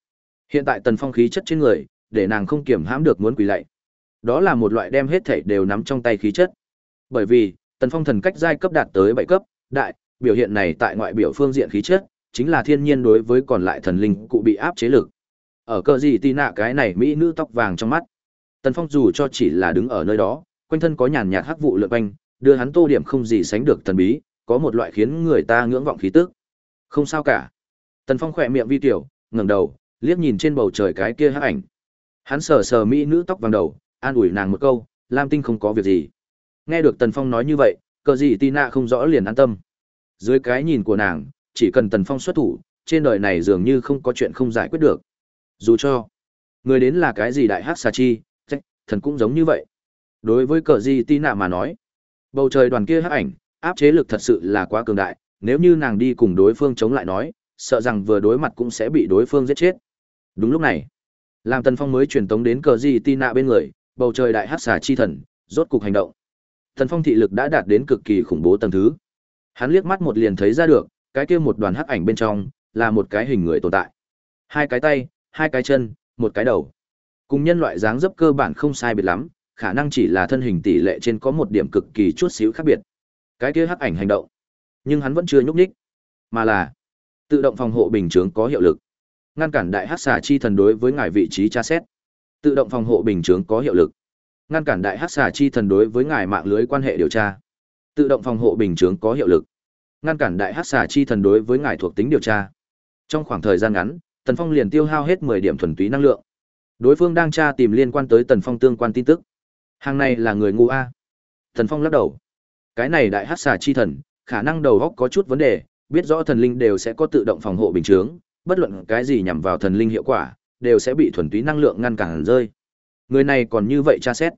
Hiện tại Tần Phong khí chất trên người, để nàng không kiểm hãm được muốn quỳ lạy. Đó là một loại đem hết thảy đều nắm trong tay khí chất. Bởi vì, Tần Phong thần cách giai cấp đạt tới bảy cấp, đại, biểu hiện này tại ngoại biểu phương diện khí chất, chính là thiên nhiên đối với còn lại thần linh cụ bị áp chế lực. Ở cơ gì tì nạ cái này mỹ nữ tóc vàng trong mắt. Tần Phong dù cho chỉ là đứng ở nơi đó, quanh thân có nhàn nhạt hắc vụ lượn quanh, đưa hắn tô điểm không gì sánh được thần bí, có một loại khiến người ta ngưỡng vọng khí tức. Không sao cả. Tần Phong khỏe miệng vi tiểu, ngẩng đầu, liếc nhìn trên bầu trời cái kia hắc ảnh. Hắn sờ sờ mỹ nữ tóc vàng đầu, an ủi nàng một câu, Lam Tinh không có việc gì. Nghe được Tần Phong nói như vậy, cờ gì Tina không rõ liền an tâm. Dưới cái nhìn của nàng, chỉ cần Tần Phong xuất thủ, trên đời này dường như không có chuyện không giải quyết được. Dù cho, người đến là cái gì đại hát xà chi, thần cũng giống như vậy. Đối với cờ gì Tina mà nói, bầu trời đoàn kia hắc ảnh, áp chế lực thật sự là quá cường đại, nếu như nàng đi cùng đối phương chống lại nói, sợ rằng vừa đối mặt cũng sẽ bị đối phương giết chết. Đúng lúc này, làm Tần Phong mới truyền tống đến cờ gì Tina bên người, bầu trời đại hắc xà chi thần, rốt cục hành động. Tần Phong thị lực đã đạt đến cực kỳ khủng bố tầng thứ. Hắn liếc mắt một liền thấy ra được, cái kia một đoàn hắc ảnh bên trong là một cái hình người tồn tại. Hai cái tay, hai cái chân, một cái đầu. Cùng nhân loại dáng dấp cơ bản không sai biệt lắm, khả năng chỉ là thân hình tỷ lệ trên có một điểm cực kỳ chút xíu khác biệt. Cái kia hắc ảnh hành động, nhưng hắn vẫn chưa nhúc nhích, mà là tự động phòng hộ bình chướng có hiệu lực, ngăn cản đại hắc xà chi thần đối với ngài vị trí tra xét. Tự động phòng hộ bình chướng có hiệu lực. Ngăn cản đại hắc xà chi thần đối với ngài mạng lưới quan hệ điều tra. Tự động phòng hộ bình chướng có hiệu lực. Ngăn cản đại hắc xà chi thần đối với ngài thuộc tính điều tra. Trong khoảng thời gian ngắn tần phong liền tiêu hao hết mười điểm thuần túy năng lượng. Đối phương đang tra tìm liên quan tới tần phong tương quan tin tức hàng này là người ngu a Thần phong lắc đầu cái này đại hắc xà chi thần khả năng đầu góc có chút vấn đề biết rõ thần linh đều sẽ có tự động phòng hộ bình chướng bất luận cái gì nhằm vào thần linh hiệu quả đều sẽ bị thuần túy năng lượng ngăn cản rơi Người này còn như vậy tra xét.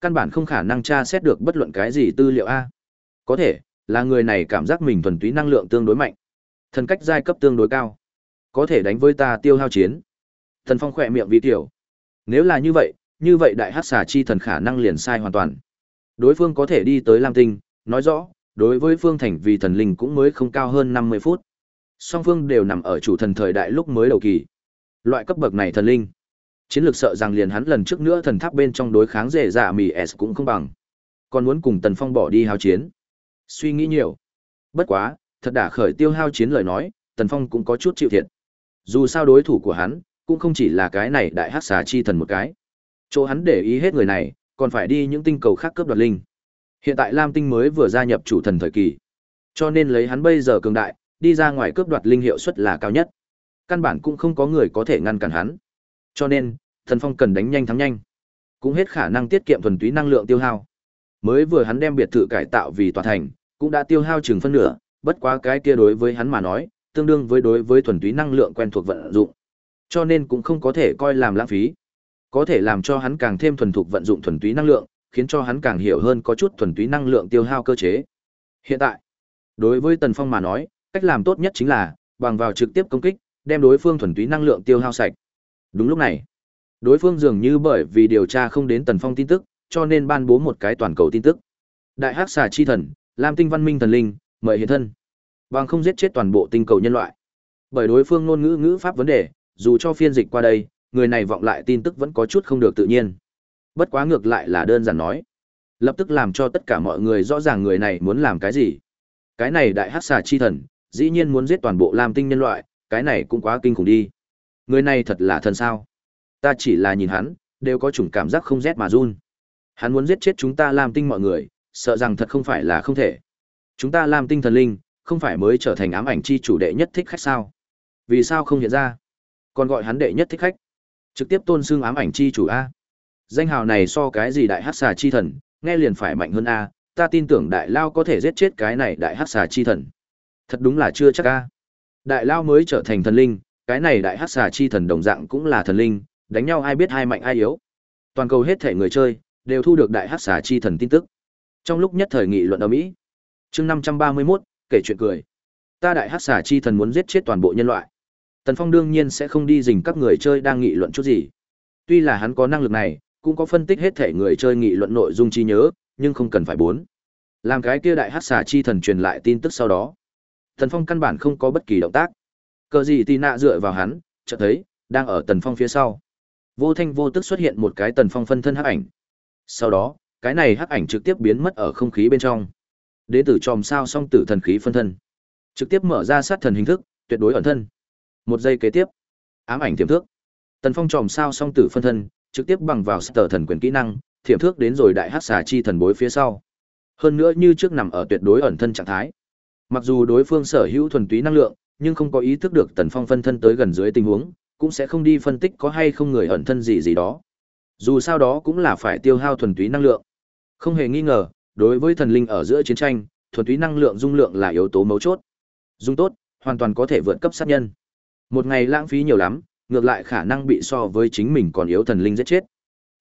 Căn bản không khả năng tra xét được bất luận cái gì tư liệu A. Có thể, là người này cảm giác mình thuần túy năng lượng tương đối mạnh. Thần cách giai cấp tương đối cao. Có thể đánh với ta tiêu hao chiến. Thần phong khỏe miệng vi tiểu. Nếu là như vậy, như vậy đại hát xà chi thần khả năng liền sai hoàn toàn. Đối phương có thể đi tới Lam Tinh, nói rõ, đối với phương thành vì thần linh cũng mới không cao hơn năm mươi phút. Song phương đều nằm ở chủ thần thời đại lúc mới đầu kỳ. Loại cấp bậc này thần linh, chiến lược sợ rằng liền hắn lần trước nữa thần tháp bên trong đối kháng rể dạ mì s cũng không bằng còn muốn cùng tần phong bỏ đi hao chiến suy nghĩ nhiều bất quá thật đả khởi tiêu hao chiến lời nói tần phong cũng có chút chịu thiệt dù sao đối thủ của hắn cũng không chỉ là cái này đại hát xà chi thần một cái chỗ hắn để ý hết người này còn phải đi những tinh cầu khác cướp đoạt linh hiện tại lam tinh mới vừa gia nhập chủ thần thời kỳ Cho nên lấy hắn bây giờ cường đại, đi ra ngoài cướp đoạt linh hiệu suất là cao nhất. Căn bản cũng không có người có thể ngăn cản hắn. Cho nên, Thần Phong cần đánh nhanh thắng nhanh, cũng hết khả năng tiết kiệm thuần túy năng lượng tiêu hao. Mới vừa hắn đem biệt thự cải tạo vì tòa thành, cũng đã tiêu hao chừng phân nửa, bất quá cái kia đối với hắn mà nói, tương đương với đối với thuần túy năng lượng quen thuộc vận dụng. Cho nên cũng không có thể coi làm lãng phí. Có thể làm cho hắn càng thêm thuần thục vận dụng thuần túy năng lượng, khiến cho hắn càng hiểu hơn có chút thuần túy năng lượng tiêu hao cơ chế. Hiện tại, đối với Tần Phong mà nói, cách làm tốt nhất chính là bằng vào trực tiếp công kích, đem đối phương thuần túy năng lượng tiêu hao sạch. Đúng lúc này, đối phương dường như bởi vì điều tra không đến Tần Phong tin tức, cho nên ban bố một cái toàn cầu tin tức. Đại Hắc Xà chi thần, Lam Tinh Văn Minh thần linh, mời hiện thân. Bằng không giết chết toàn bộ tinh cầu nhân loại. Bởi đối phương ngôn ngữ ngữ pháp vấn đề, dù cho phiên dịch qua đây, người này vọng lại tin tức vẫn có chút không được tự nhiên. Bất quá ngược lại là đơn giản nói. Lập tức làm cho tất cả mọi người rõ ràng người này muốn làm cái gì. Cái này đại hắc xà chi thần, dĩ nhiên muốn giết toàn bộ Lam tinh nhân loại, cái này cũng quá kinh khủng đi. Người này thật là thần sao? Ta chỉ là nhìn hắn, đều có chủng cảm giác không rét mà run. Hắn muốn giết chết chúng ta Lam tinh mọi người, sợ rằng thật không phải là không thể. Chúng ta Lam tinh thần linh, không phải mới trở thành ám ảnh chi chủ đệ nhất thích khách sao? Vì sao không hiện ra? Còn gọi hắn đệ nhất thích khách. Trực tiếp tôn xưng ám ảnh chi chủ a. Danh hào này so cái gì đại hắc xà chi thần, nghe liền phải mạnh hơn a, ta tin tưởng đại lao có thể giết chết cái này đại hắc xà chi thần. Thật đúng là chưa chắc a. Đại lao mới trở thành thần linh, cái này đại hắc xà chi thần đồng dạng cũng là thần linh, đánh nhau ai biết ai mạnh ai yếu. Toàn cầu hết thể người chơi đều thu được đại hắc xà chi thần tin tức. Trong lúc nhất thời nghị luận ở Mỹ, chương 531, kể chuyện cười. Ta đại hắc xà chi thần muốn giết chết toàn bộ nhân loại. Tần Phong đương nhiên sẽ không đi dình các người chơi đang nghị luận chút gì. Tuy là hắn có năng lực này, cũng có phân tích hết thể người chơi nghị luận nội dung trí nhớ, nhưng không cần phải bốn. Làm cái kia đại hắc xà chi thần truyền lại tin tức sau đó. Tần Phong căn bản không có bất kỳ động tác. Cờ gì tì nạ dựa vào hắn, chợt thấy, đang ở Tần Phong phía sau. Vô thanh vô tức xuất hiện một cái Tần Phong phân thân hắc ảnh. Sau đó, cái này hắc ảnh trực tiếp biến mất ở không khí bên trong. Đế tử tròm sao song tử thần khí phân thân. Trực tiếp mở ra sát thần hình thức, tuyệt đối ẩn thân. Một giây kế tiếp, ám ảnh thiểm thước. Tần Phong tròm sao song tử phân thân, trực tiếp bằng vào sở thần quyền kỹ năng, thiểm thước đến rồi đại hát xà chi thần bối phía sau. Hơn nữa như trước nằm ở tuyệt đối ẩn thân trạng thái. Mặc dù đối phương sở hữu thuần túy năng lượng, nhưng không có ý thức được Tần Phong phân thân tới gần dưới tình huống, cũng sẽ không đi phân tích có hay không người ẩn thân gì gì đó. Dù sao đó cũng là phải tiêu hao thuần túy năng lượng. Không hề nghi ngờ, đối với thần linh ở giữa chiến tranh, thuần túy năng lượng dung lượng là yếu tố mấu chốt. Dung tốt, hoàn toàn có thể vượt cấp sát nhân. Một ngày lãng phí nhiều lắm, ngược lại khả năng bị so với chính mình còn yếu thần linh giết chết.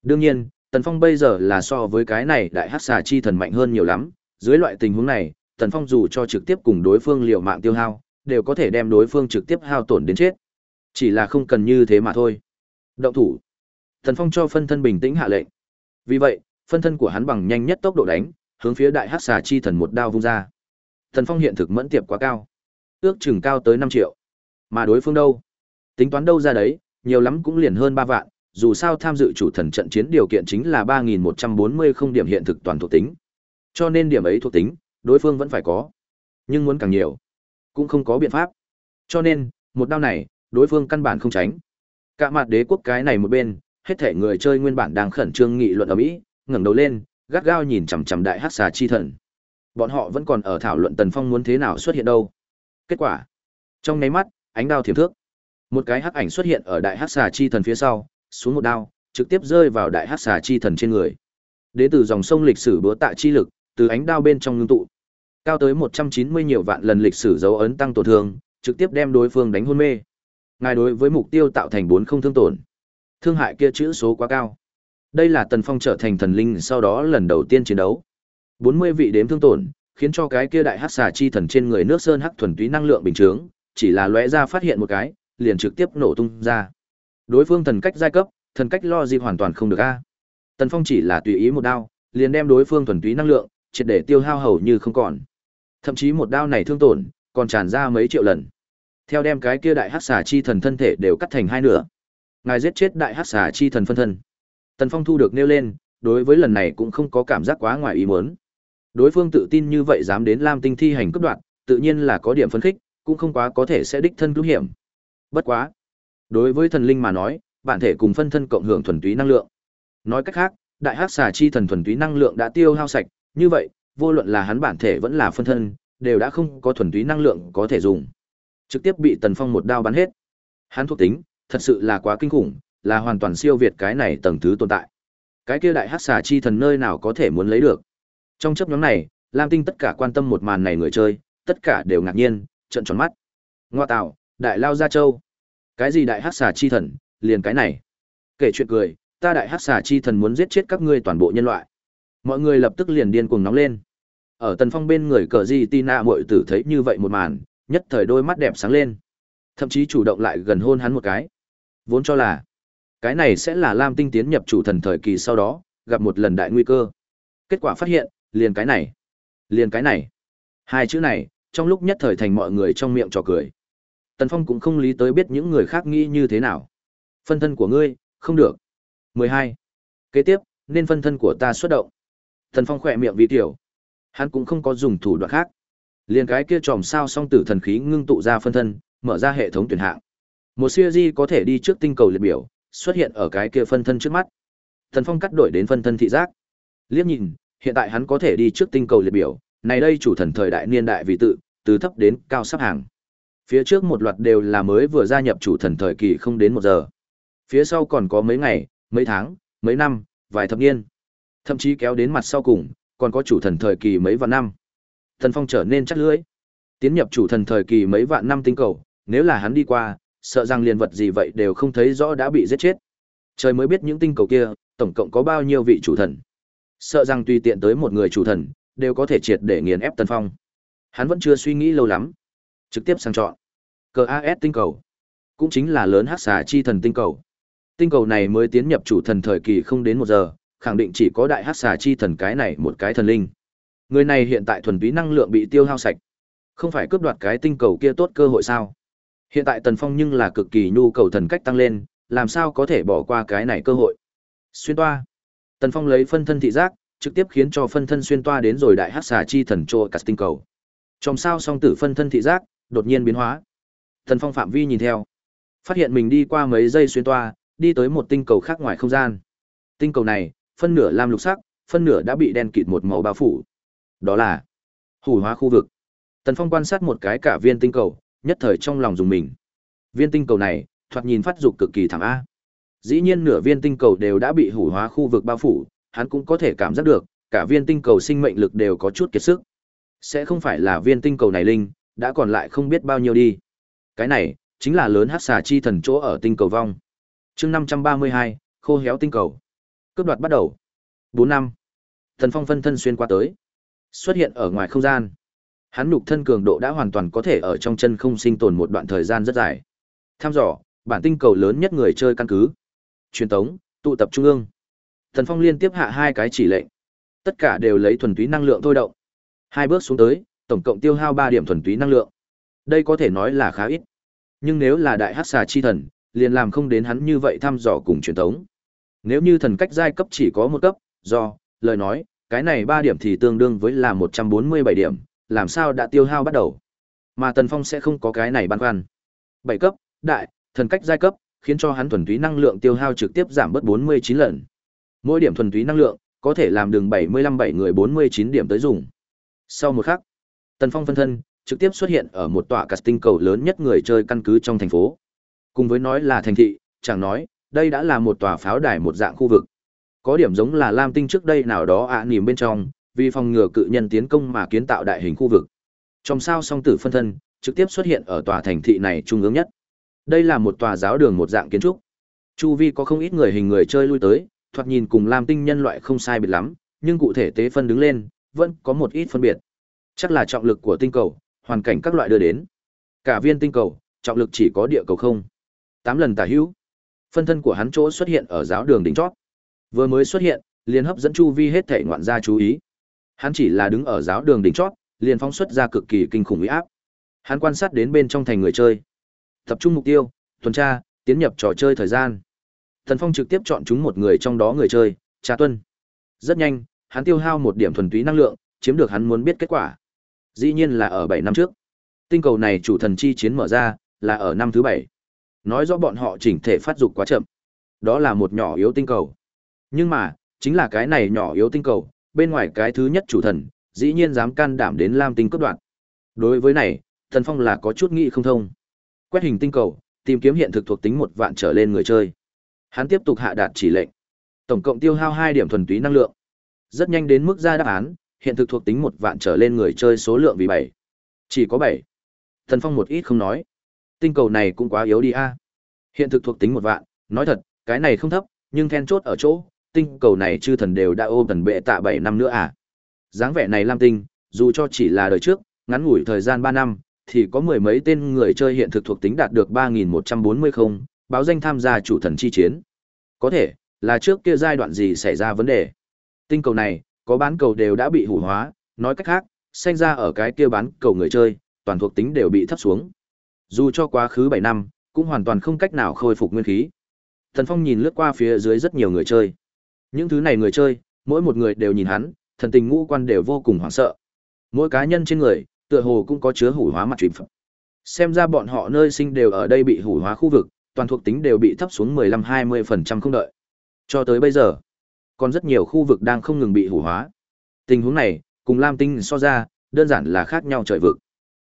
Đương nhiên, Tần Phong bây giờ là so với cái này đại hắc xà chi thần mạnh hơn nhiều lắm, dưới loại tình huống này, Tần Phong dù cho trực tiếp cùng đối phương liều mạng tiêu hao, đều có thể đem đối phương trực tiếp hao tổn đến chết. Chỉ là không cần như thế mà thôi. Động thủ. Tần Phong cho phân thân bình tĩnh hạ lệnh. Vì vậy, phân thân của hắn bằng nhanh nhất tốc độ đánh, hướng phía đại hắc xà chi thần một đao vung ra. Tần Phong hiện thực mẫn tiệp quá cao, ước chừng cao tới 5 triệu. Mà đối phương đâu? Tính toán đâu ra đấy, nhiều lắm cũng liền hơn 3 vạn, dù sao tham dự chủ thần trận chiến điều kiện chính là 3140 không điểm hiện thực toàn thuộc tính. Cho nên điểm ấy thuộc tính, đối phương vẫn phải có. Nhưng muốn càng nhiều, cũng không có biện pháp. Cho nên, một đao này, đối phương căn bản không tránh. Cả mặt đế quốc cái này một bên, hết thể người chơi nguyên bản đang khẩn trương nghị luận ở Mỹ, ngẩng đầu lên, gắt gao nhìn chằm chằm đại hắc xà chi thần. Bọn họ vẫn còn ở thảo luận Tần Phong muốn thế nào xuất hiện đâu. Kết quả, trong nháy mắt, ánh đao thiểm thước. Một cái hắc ảnh xuất hiện ở đại hắc xà chi thần phía sau, xuống một đao, trực tiếp rơi vào đại hắc xà chi thần trên người. Đến từ dòng sông lịch sử búa tạ chi lực, từ ánh đao bên trong ngưng tụ. Cao tới 190 nhiều vạn lần lịch sử dấu ấn tăng tổn thương, trực tiếp đem đối phương đánh hôn mê. Ngài đối với mục tiêu tạo thành bốn không thương tổn. Thương hại kia chữ số quá cao. Đây là Tần Phong trở thành thần linh sau đó lần đầu tiên chiến đấu. 40 vị đếm thương tổn, khiến cho cái kia đại hắc xà chi thần trên người nước sơn hắc thuần túy năng lượng bình thường, chỉ là lóe ra phát hiện một cái, liền trực tiếp nổ tung ra. Đối phương thần cách giai cấp, thần cách lo gì hoàn toàn không được a. Tần Phong chỉ là tùy ý một đao, liền đem đối phương thuần túy năng lượng, triệt để tiêu hao hầu như không còn. Thậm chí một đao này thương tổn, còn tràn ra mấy triệu lần. Theo đem cái kia đại hắc xà chi thần thân thể đều cắt thành hai nửa. Ngài giết chết đại hắc xà chi thần phân thân. Tần Phong thu được nêu lên, đối với lần này cũng không có cảm giác quá ngoài ý muốn. Đối phương tự tin như vậy dám đến Lam Tinh thi hành cấp đoạn, tự nhiên là có điểm phấn khích, cũng không quá có thể sẽ đích thân cứu hiểm. Bất quá, đối với thần linh mà nói, bản thể cùng phân thân cộng hưởng thuần túy năng lượng. Nói cách khác, đại hắc xà chi thần thuần túy năng lượng đã tiêu hao sạch, như vậy, vô luận là hắn bản thể vẫn là phân thân, đều đã không có thuần túy năng lượng có thể dùng. Trực tiếp bị Tần Phong một đao bắn hết. Hắn thuộc tính, thật sự là quá kinh khủng, là hoàn toàn siêu việt cái này tầng thứ tồn tại. Cái kia đại hắc xà chi thần nơi nào có thể muốn lấy được. Trong chấp nhóm này, Lam Tinh tất cả quan tâm một màn này người chơi, tất cả đều ngạc nhiên, trận tròn mắt. Ngoa tạo, đại lao gia châu. Cái gì đại hắc xà chi thần, liền cái này. Kể chuyện cười, ta đại hắc xà chi thần muốn giết chết các ngươi toàn bộ nhân loại. Mọi người lập tức liền điên cuồng nóng lên. Ở Tần Phong bên người cờ di Tina muội tử thấy như vậy một màn, nhất thời đôi mắt đẹp sáng lên. Thậm chí chủ động lại gần hôn hắn một cái. Vốn cho là cái này sẽ là Lam Tinh tiến nhập chủ thần thời kỳ sau đó, gặp một lần đại nguy cơ. Kết quả phát hiện, liền cái này, liền cái này. Hai chữ này, trong lúc nhất thời thành mọi người trong miệng trò cười. Tần Phong cũng không lý tới biết những người khác nghĩ như thế nào. Phân thân của ngươi, không được. 12. Kế tiếp, nên phân thân của ta xuất động. Tần Phong khỏe miệng vì tiểu. Hắn cũng không có dùng thủ đoạn khác. Liền cái kia tròm sao song tử thần khí ngưng tụ ra phân thân, mở ra hệ thống tuyển hạng. Một siêu di có thể đi trước tinh cầu liệt biểu, xuất hiện ở cái kia phân thân trước mắt. Tần Phong cắt đổi đến phân thân thị giác. Liếc nhìn, hiện tại hắn có thể đi trước tinh cầu liệt biểu, này đây chủ thần thời đại niên đại vị tự, từ thấp đến cao sắp hàng. Phía trước một loạt đều là mới vừa gia nhập chủ thần thời kỳ không đến một giờ. Phía sau còn có mấy ngày, mấy tháng, mấy năm, vài thập niên. Thậm chí kéo đến mặt sau cùng, còn có chủ thần thời kỳ mấy vạn năm. Thần Phong trở nên chắc lưỡi. Tiến nhập chủ thần thời kỳ mấy vạn năm tinh cầu, nếu là hắn đi qua, sợ rằng liền vật gì vậy đều không thấy rõ đã bị giết chết. Trời mới biết những tinh cầu kia, tổng cộng có bao nhiêu vị chủ thần. Sợ rằng tùy tiện tới một người chủ thần, đều có thể triệt để nghiền ép Tần Phong. Hắn vẫn chưa suy nghĩ lâu lắm, trực tiếp sang chọn. Cờ AS tinh cầu, cũng chính là lớn hắc xà chi thần tinh cầu. Tinh cầu này mới tiến nhập chủ thần thời kỳ không đến một giờ, khẳng định chỉ có đại hắc xà chi thần cái này một cái thần linh. Người này hiện tại thuần túy năng lượng bị tiêu hao sạch. Không phải cướp đoạt cái tinh cầu kia tốt cơ hội sao? Hiện tại Tần Phong nhưng là cực kỳ nhu cầu thần cách tăng lên, làm sao có thể bỏ qua cái này cơ hội. Xuyên toa. Tần Phong lấy phân thân thị giác, trực tiếp khiến cho phân thân xuyên toa đến rồi đại hắc xà chi thần trô tinh cầu. Trong sao song tử phân thân thị giác, đột nhiên biến hóa. thần Phong phạm vi nhìn theo, phát hiện mình đi qua mấy giây xuyên toa, đi tới một tinh cầu khác ngoài không gian. Tinh cầu này, phân nửa lam lục sắc, phân nửa đã bị đen kịt một màu bao phủ. Đó là hủ hóa khu vực. Tần Phong quan sát một cái cả viên tinh cầu, nhất thời trong lòng dùng mình. Viên tinh cầu này, thoạt nhìn phát dục cực kỳ thẳng a. Dĩ nhiên nửa viên tinh cầu đều đã bị hủ hóa khu vực bao phủ, hắn cũng có thể cảm giác được, cả viên tinh cầu sinh mệnh lực đều có chút kiệt sức. Sẽ không phải là viên tinh cầu này linh, đã còn lại không biết bao nhiêu đi. Cái này, chính là lớn hắc xà chi thần chỗ ở tinh cầu vong. chương 532, khô héo tinh cầu. Cướp đoạt bắt đầu. 4 năm. Thần phong phân thân xuyên qua tới. Xuất hiện ở ngoài không gian. Hắn nhục thân cường độ đã hoàn toàn có thể ở trong chân không sinh tồn một đoạn thời gian rất dài. Tham dò, bản tinh cầu lớn nhất người chơi căn cứ. Truyền tống, tụ tập trung ương. Thần Phong liên tiếp hạ hai cái chỉ lệnh. Tất cả đều lấy thuần túy năng lượng thôi động. Hai bước xuống tới, tổng cộng tiêu hao ba điểm thuần túy năng lượng. Đây có thể nói là khá ít. Nhưng nếu là đại hắc xà chi thần, liền làm không đến hắn như vậy thăm dò cùng truyền thống. Nếu như thần cách giai cấp chỉ có một cấp, do, lời nói, cái này ba điểm thì tương đương với là 147 điểm, làm sao đã tiêu hao bắt đầu. Mà Tần Phong sẽ không có cái này băn khoăn. Bảy cấp, đại, thần cách giai cấp, khiến cho hắn thuần túy năng lượng tiêu hao trực tiếp giảm bớt 49 lần. Mỗi điểm thuần túy năng lượng có thể làm đường 75 bảy người 49 điểm tới dùng. Sau một khắc, Tần Phong phân thân trực tiếp xuất hiện ở một tòa casting cầu lớn nhất người chơi căn cứ trong thành phố. Cùng với nói là thành thị, chẳng nói, đây đã là một tòa pháo đài một dạng khu vực. Có điểm giống là Lam Tinh trước đây nào đó ạ à niềm bên trong, vì phòng ngừa cự nhân tiến công mà kiến tạo đại hình khu vực. Trong sao song tử phân thân, trực tiếp xuất hiện ở tòa thành thị này trung ương nhất. Đây là một tòa giáo đường một dạng kiến trúc. Chu vi có không ít người hình người chơi lui tới, thoạt nhìn cùng Lam Tinh nhân loại không sai biệt lắm, nhưng cụ thể tế phân đứng lên, vẫn có một ít phân biệt. Chắc là trọng lực của tinh cầu, hoàn cảnh các loại đưa đến. Cả viên tinh cầu, trọng lực chỉ có địa cầu không. Tám lần tả hữu. Phân thân của hắn chỗ xuất hiện ở giáo đường đỉnh chót. Vừa mới xuất hiện, liền hấp dẫn chu vi hết thể ngoạn gia chú ý. Hắn chỉ là đứng ở giáo đường đỉnh chót, liền phóng xuất ra cực kỳ kinh khủng uy áp. Hắn quan sát đến bên trong thành người chơi. Tập trung mục tiêu, tuần tra, tiến nhập trò chơi thời gian. Thần Phong trực tiếp chọn chúng một người trong đó người chơi, Trà Tuân. Rất nhanh, hắn tiêu hao một điểm thuần túy năng lượng, chiếm được hắn muốn biết kết quả. Dĩ nhiên là ở 7 năm trước. Tinh cầu này chủ thần chi chiến mở ra, là ở năm thứ 7. Nói rõ bọn họ chỉnh thể phát dục quá chậm. Đó là một nhỏ yếu tinh cầu. Nhưng mà, chính là cái này nhỏ yếu tinh cầu, bên ngoài cái thứ nhất chủ thần, dĩ nhiên dám can đảm đến Lam tinh cấp đoạn. Đối với này, Tần Phong là có chút nghĩ không thông. Quét hình tinh cầu, tìm kiếm hiện thực thuộc tính một vạn trở lên người chơi. Hắn tiếp tục hạ đạt chỉ lệnh. Tổng cộng tiêu hao hai điểm thuần túy năng lượng. Rất nhanh đến mức ra đáp án, hiện thực thuộc tính một vạn trở lên người chơi số lượng vì bảy, Chỉ có bảy. Thần Phong một ít không nói. Tinh cầu này cũng quá yếu đi a. Hiện thực thuộc tính một vạn, nói thật, cái này không thấp, nhưng then chốt ở chỗ, tinh cầu này chư thần đều đã ôm tần bệ tạ bảy năm nữa à. dáng vẻ này Lam Tinh, dù cho chỉ là đời trước, ngắn ngủi thời gian ba năm, thì có mười mấy tên người chơi hiện thực thuộc tính đạt được 3140 không, báo danh tham gia chủ thần chi chiến. Có thể, là trước kia giai đoạn gì xảy ra vấn đề. Tinh cầu này, có bán cầu đều đã bị hủ hóa, nói cách khác, sinh ra ở cái kia bán cầu người chơi, toàn thuộc tính đều bị thấp xuống. Dù cho quá khứ 7 năm, cũng hoàn toàn không cách nào khôi phục nguyên khí. Thần Phong nhìn lướt qua phía dưới rất nhiều người chơi. Những thứ này người chơi, mỗi một người đều nhìn hắn, thần tình ngũ quan đều vô cùng hoảng sợ. Mỗi cá nhân trên người, tựa hồ cũng có chứa hủ hóa mặt truyền phẩm. Xem ra bọn họ nơi sinh đều ở đây bị hủ hóa khu vực, toàn thuộc tính đều bị thấp xuống 15-20% không đợi. Cho tới bây giờ, còn rất nhiều khu vực đang không ngừng bị hủ hóa. Tình huống này, cùng Lam Tinh so ra, đơn giản là khác nhau trời vực.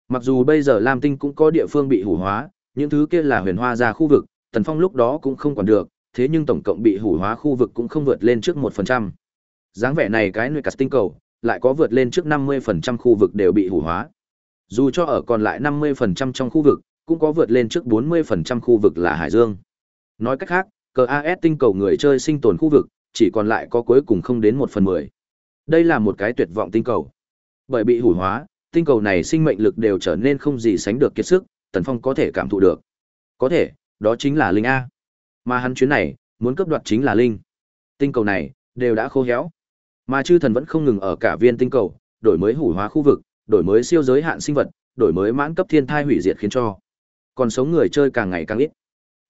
Mặc dù bây giờ Lam Tinh cũng có địa phương bị hủ hóa, những thứ kia là huyền hoa ra khu vực, Tần Phong lúc đó cũng không quản được, thế nhưng tổng cộng bị hủ hóa khu vực cũng không vượt lên trước 1%. Dáng vẻ này cái nuôi cắt tinh cầu, lại có vượt lên trước 50% khu vực đều bị hủ hóa. Dù cho ở còn lại 50% trong khu vực, cũng có vượt lên trước 40% khu vực là hải dương. Nói cách khác, cờ AS tinh cầu người chơi sinh tồn khu vực, chỉ còn lại có cuối cùng không đến 1 phần 10. Đây là một cái tuyệt vọng tinh cầu. Bởi bị hủy hóa, tinh cầu này sinh mệnh lực đều trở nên không gì sánh được kiệt sức, Tần Phong có thể cảm thụ được. Có thể, đó chính là Linh A. Mà hắn chuyến này, muốn cấp đoạt chính là Linh. Tinh cầu này, đều đã khô héo. Mà chư thần vẫn không ngừng ở cả viên tinh cầu, đổi mới hủ hóa khu vực, đổi mới siêu giới hạn sinh vật, đổi mới mãn cấp thiên thai hủy diệt khiến cho còn sống người chơi càng ngày càng ít.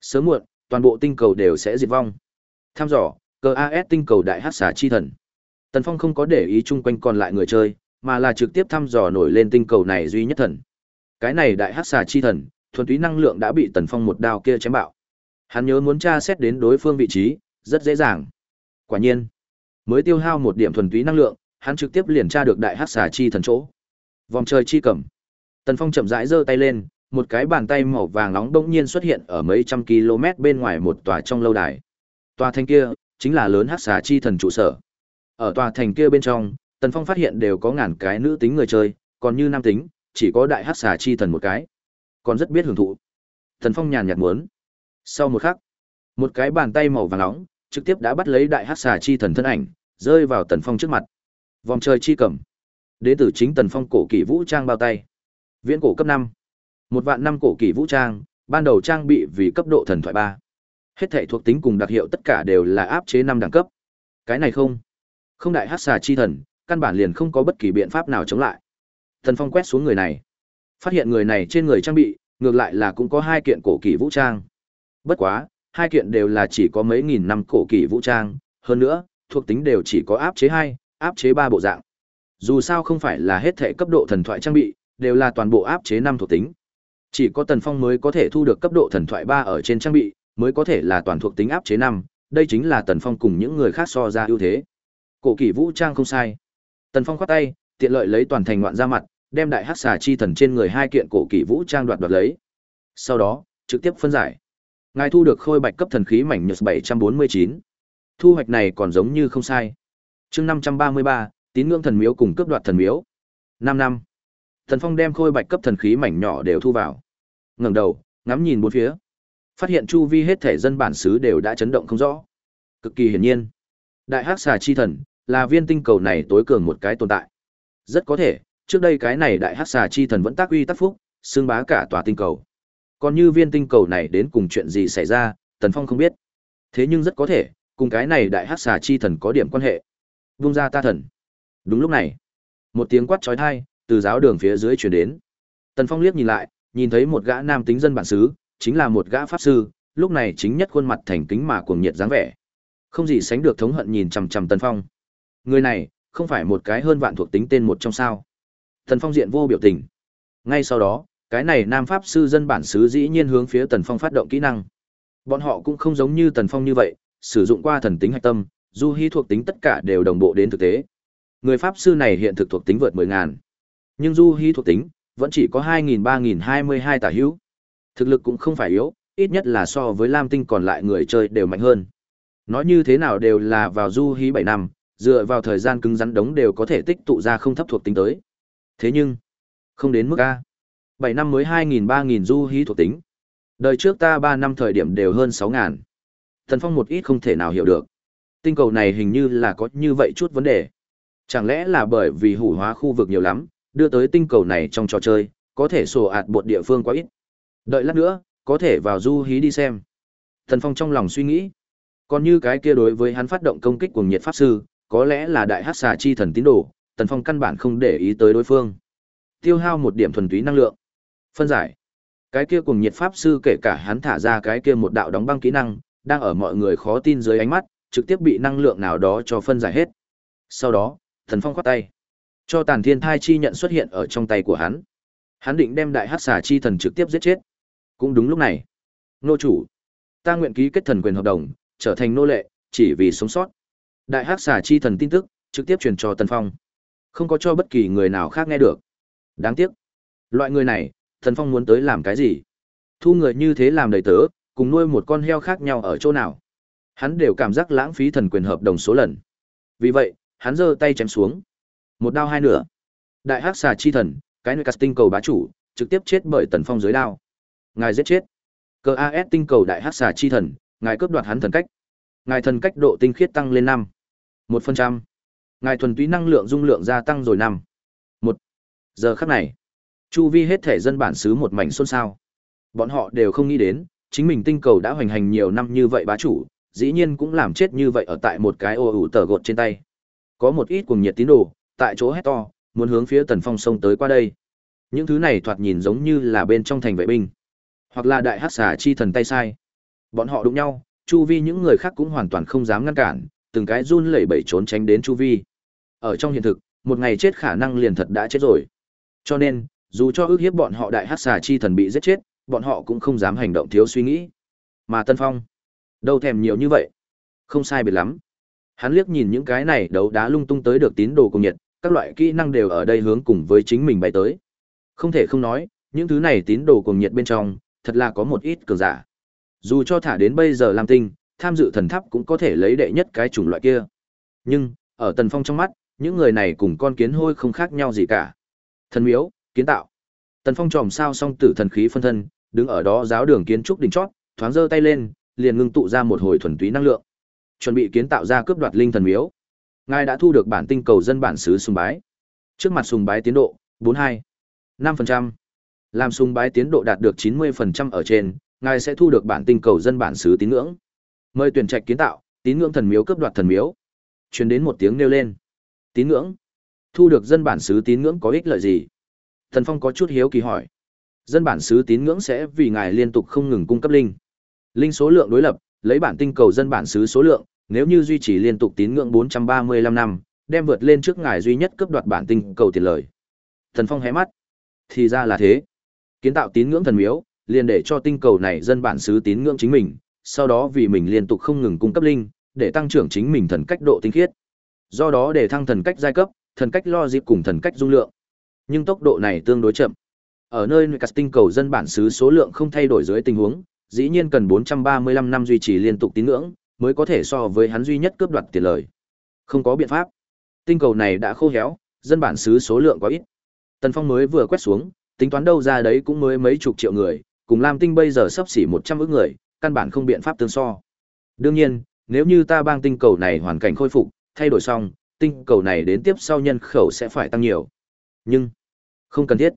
Sớm muộn, toàn bộ tinh cầu đều sẽ diệt vong. Tham dò, cờ AS tinh cầu đại hắc xà chi thần. Tần Phong không có để ý chung quanh còn lại người chơi, mà là trực tiếp thăm dò nổi lên tinh cầu này duy nhất thần. Cái này đại hắc xà chi thần, thuần túy năng lượng đã bị Tần Phong một đao kia chém bạo. Hắn nhớ muốn tra xét đến đối phương vị trí, rất dễ dàng. Quả nhiên, mới tiêu hao một điểm thuần túy năng lượng, hắn trực tiếp liền tra được đại hắc xà chi thần chỗ. Vòng trời chi cầm. Tần Phong chậm rãi giơ tay lên, một cái bàn tay màu vàng nóng bỗng nhiên xuất hiện ở mấy trăm km bên ngoài một tòa trong lâu đài. Tòa thành kia chính là lớn hắc xà chi thần trụ sở. Ở tòa thành kia bên trong, Tần Phong phát hiện đều có ngàn cái nữ tính người chơi, còn như nam tính, chỉ có đại hắc xà chi thần một cái. Còn rất biết hưởng thụ. Tần Phong nhàn nhạt muốn. Sau một khắc, một cái bàn tay màu vàng nóng trực tiếp đã bắt lấy đại hắc xà chi thần thân ảnh, rơi vào Tần Phong trước mặt. Vòng trời chi cầm. Đế tử chính Tần Phong cổ kỷ vũ trang bao tay. Viễn cổ cấp năm một vạn năm cổ kỳ vũ trang, ban đầu trang bị vì cấp độ thần thoại ba Hết thể thuộc tính cùng đặc hiệu tất cả đều là áp chế năm đẳng cấp. Cái này không. Không đại hát xà chi thần, căn bản liền không có bất kỳ biện pháp nào chống lại. Thần Phong quét xuống người này. Phát hiện người này trên người trang bị, ngược lại là cũng có hai kiện cổ kỳ vũ trang. Bất quá, hai kiện đều là chỉ có mấy nghìn năm cổ kỳ vũ trang, hơn nữa, thuộc tính đều chỉ có áp chế hai, áp chế ba bộ dạng. Dù sao không phải là hết thể cấp độ thần thoại trang bị, đều là toàn bộ áp chế năm thuộc tính. Chỉ có Tần Phong mới có thể thu được cấp độ thần thoại ba ở trên trang bị, mới có thể là toàn thuộc tính áp chế năm, đây chính là Tần Phong cùng những người khác so ra ưu thế. Cổ kỳ vũ trang không sai. Tần Phong khoát tay, tiện lợi lấy toàn thành ngoạn ra mặt, đem đại hắc xà chi thần trên người hai kiện cổ kỳ vũ trang đoạt đoạt lấy. Sau đó, trực tiếp phân giải. Ngài thu được khôi bạch cấp thần khí mảnh nhật 749. Thu hoạch này còn giống như không sai. Chương 533, tín ngưỡng thần miếu cùng cướp đoạt thần miếu. 5 năm. Thần Phong đem khôi bạch cấp thần khí mảnh nhỏ đều thu vào. Ngẩng đầu, ngắm nhìn bốn phía. Phát hiện chu vi hết thể dân bản xứ đều đã chấn động không rõ. Cực kỳ hiển nhiên, Đại Hắc Xà chi thần là viên tinh cầu này tối cường một cái tồn tại. Rất có thể, trước đây cái này Đại Hắc Xà chi thần vẫn tác uy tác phúc, xương bá cả tòa tinh cầu. Còn như viên tinh cầu này đến cùng chuyện gì xảy ra, Tần Phong không biết. Thế nhưng rất có thể, cùng cái này Đại Hắc Xà chi thần có điểm quan hệ. Vung ra ta thần. Đúng lúc này, một tiếng quát chói tai từ giáo đường phía dưới truyền đến. Tần Phong liếc nhìn lại, nhìn thấy một gã nam tính dân bản xứ, chính là một gã pháp sư, lúc này chính nhất khuôn mặt thành kính mà cuồng nhiệt dáng vẻ. Không gì sánh được thống hận nhìn chằm chằm Tần Phong. Người này, không phải một cái hơn vạn thuộc tính tên một trong sao? Tần Phong diện vô biểu tình. Ngay sau đó, cái này nam pháp sư dân bản xứ dĩ nhiên hướng phía Tần Phong phát động kỹ năng. Bọn họ cũng không giống như Tần Phong như vậy, sử dụng qua thần tính hạch tâm, du hy thuộc tính tất cả đều đồng bộ đến thực tế. Người pháp sư này hiện thực thuộc tính vượt mười ngàn nhưng du hy thuộc tính vẫn chỉ có 2.000-3.022 tả hữu. Thực lực cũng không phải yếu, ít nhất là so với Lam Tinh còn lại người chơi đều mạnh hơn. Nói như thế nào đều là vào du hí 7 năm, dựa vào thời gian cứng rắn đống đều có thể tích tụ ra không thấp thuộc tính tới. Thế nhưng, không đến mức A. 7 năm mới 2.000-3.000 du hí thuộc tính. Đời trước ta 3 năm thời điểm đều hơn 6.000. Thần Phong một ít không thể nào hiểu được. Tinh cầu này hình như là có như vậy chút vấn đề. Chẳng lẽ là bởi vì hủ hóa khu vực nhiều lắm, đưa tới tinh cầu này trong trò chơi, có thể sổ ạt bột địa phương quá ít. Đợi lát nữa, có thể vào du hí đi xem. Thần Phong trong lòng suy nghĩ. Còn như cái kia đối với hắn phát động công kích của nhiệt pháp sư, có lẽ là đại hắc xà chi thần tín đồ, Tần Phong căn bản không để ý tới đối phương. Tiêu hao một điểm thuần túy năng lượng. Phân giải. Cái kia cùng nhiệt pháp sư kể cả hắn thả ra cái kia một đạo đóng băng kỹ năng, đang ở mọi người khó tin dưới ánh mắt, trực tiếp bị năng lượng nào đó cho phân giải hết. Sau đó, Thần Phong khoát tay, cho Tàn Thiên Thai chi nhận xuất hiện ở trong tay của hắn. Hắn định đem đại hắc xà chi thần trực tiếp giết chết. Cũng đúng lúc này, nô chủ, ta nguyện ký kết thần quyền hợp đồng, trở thành nô lệ, chỉ vì sống sót. Đại hắc xà chi thần tin tức trực tiếp truyền cho Tần Phong, không có cho bất kỳ người nào khác nghe được. Đáng tiếc, loại người này, Tần Phong muốn tới làm cái gì? Thu người như thế làm đầy tớ, cùng nuôi một con heo khác nhau ở chỗ nào? Hắn đều cảm giác lãng phí thần quyền hợp đồng số lần. Vì vậy, hắn giơ tay chém xuống. Một đao hai nửa. Đại hắc xà chi thần, cái nơi tinh cầu bá chủ, trực tiếp chết bởi Tần Phong dưới đao. Ngài giết chết. Cờ AS tinh cầu đại hắc xà chi thần, ngài cướp đoạt hắn thần cách. Ngài thần cách độ tinh khiết tăng lên năm một phần trăm ngài thuần túy năng lượng dung lượng gia tăng rồi năm một giờ khắc này chu vi hết thể dân bản xứ một mảnh xôn xao bọn họ đều không nghĩ đến chính mình tinh cầu đã hoành hành nhiều năm như vậy bá chủ dĩ nhiên cũng làm chết như vậy ở tại một cái ô ủ tờ gột trên tay có một ít cuồng nhiệt tín đồ tại chỗ hét to muốn hướng phía tần phong sông tới qua đây những thứ này thoạt nhìn giống như là bên trong thành vệ binh hoặc là đại hát xà chi thần tay sai bọn họ đụng nhau chu vi những người khác cũng hoàn toàn không dám ngăn cản từng cái run lẩy bẩy trốn tránh đến chu vi. Ở trong hiện thực, một ngày chết khả năng liền thật đã chết rồi. Cho nên, dù cho ước hiếp bọn họ đại hắc xà chi thần bị giết chết, bọn họ cũng không dám hành động thiếu suy nghĩ. Mà Tân Phong, đâu thèm nhiều như vậy. Không sai biệt lắm. Hắn liếc nhìn những cái này đấu đá lung tung tới được tín đồ cùng nhiệt, các loại kỹ năng đều ở đây hướng cùng với chính mình bay tới. Không thể không nói, những thứ này tín đồ cùng nhiệt bên trong, thật là có một ít cường giả. Dù cho thả đến bây giờ làm tinh, tham dự thần tháp cũng có thể lấy đệ nhất cái chủng loại kia. Nhưng, ở Tần Phong trong mắt, những người này cùng con kiến hôi không khác nhau gì cả. Thần miếu, kiến tạo. Tần Phong tròm sao song tử thần khí phân thân, đứng ở đó giáo đường kiến trúc đỉnh chót, thoáng giơ tay lên, liền ngưng tụ ra một hồi thuần túy năng lượng. Chuẩn bị kiến tạo ra cướp đoạt linh thần miếu. Ngài đã thu được bản tinh cầu dân bản xứ sùng bái. Trước mặt sùng bái tiến độ, 42, 5%. Làm sùng bái tiến độ đạt được 90% ở trên, ngài sẽ thu được bản tinh cầu dân bản xứ tín ngưỡng. Mời tuyển trạch kiến tạo tín ngưỡng thần miếu cướp đoạt thần miếu. Truyền đến một tiếng nêu lên. Tín ngưỡng. Thu được dân bản xứ tín ngưỡng có ích lợi gì? Thần phong có chút hiếu kỳ hỏi. Dân bản xứ tín ngưỡng sẽ vì ngài liên tục không ngừng cung cấp linh. Linh số lượng đối lập lấy bản tinh cầu dân bản xứ số lượng nếu như duy trì liên tục tín ngưỡng 435 năm đem vượt lên trước ngài duy nhất cướp đoạt bản tinh cầu tiền lời thần phong hé mắt thì ra là thế kiến tạo tín ngưỡng thần miếu liền để cho tinh cầu này dân bản xứ tín ngưỡng chính mình sau đó vì mình liên tục không ngừng cung cấp linh, để tăng trưởng chính mình thần cách độ tinh khiết. Do đó để thăng thần cách giai cấp, thần cách lo dịp cùng thần cách dung lượng. Nhưng tốc độ này tương đối chậm. Ở nơi casting cầu dân bản xứ số lượng không thay đổi dưới tình huống, dĩ nhiên cần 435 năm duy trì liên tục tín ngưỡng, mới có thể so với hắn duy nhất cướp đoạt tiền lời. Không có biện pháp. Tinh cầu này đã khô héo, dân bản xứ số lượng quá ít. Tần Phong mới vừa quét xuống, tính toán đâu ra đấy cũng mới mấy chục triệu người, cùng Lam Tinh bây giờ sắp xỉ 100 ức người, căn bản không biện pháp tương so. Đương nhiên, nếu như ta bang tinh cầu này hoàn cảnh khôi phục, thay đổi xong, tinh cầu này đến tiếp sau nhân khẩu sẽ phải tăng nhiều. Nhưng, không cần thiết.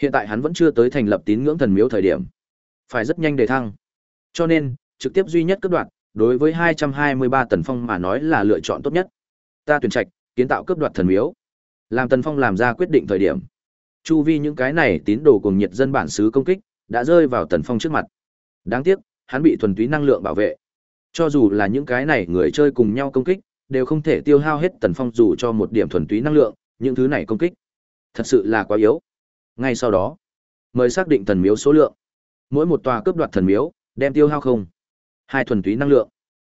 Hiện tại hắn vẫn chưa tới thành lập tín ngưỡng thần miếu thời điểm. Phải rất nhanh để thăng. Cho nên, trực tiếp duy nhất cấp đoạn, đối với 223 tần phong mà nói là lựa chọn tốt nhất. Ta tuyển trạch, kiến tạo cướp đoạt thần miếu. Làm tần phong làm ra quyết định thời điểm. Chu vi những cái này tín đồ cùng nhiệt dân bản xứ công kích, đã rơi vào tần phong trước mặt. Đáng tiếc, hắn bị thuần túy năng lượng bảo vệ. Cho dù là những cái này người chơi cùng nhau công kích, đều không thể tiêu hao hết Tần Phong dù cho một điểm thuần túy năng lượng, những thứ này công kích. Thật sự là quá yếu. Ngay sau đó, mời xác định thần miếu số lượng. Mỗi một tòa cướp đoạt thần miếu, đem tiêu hao không? Hai thuần túy năng lượng.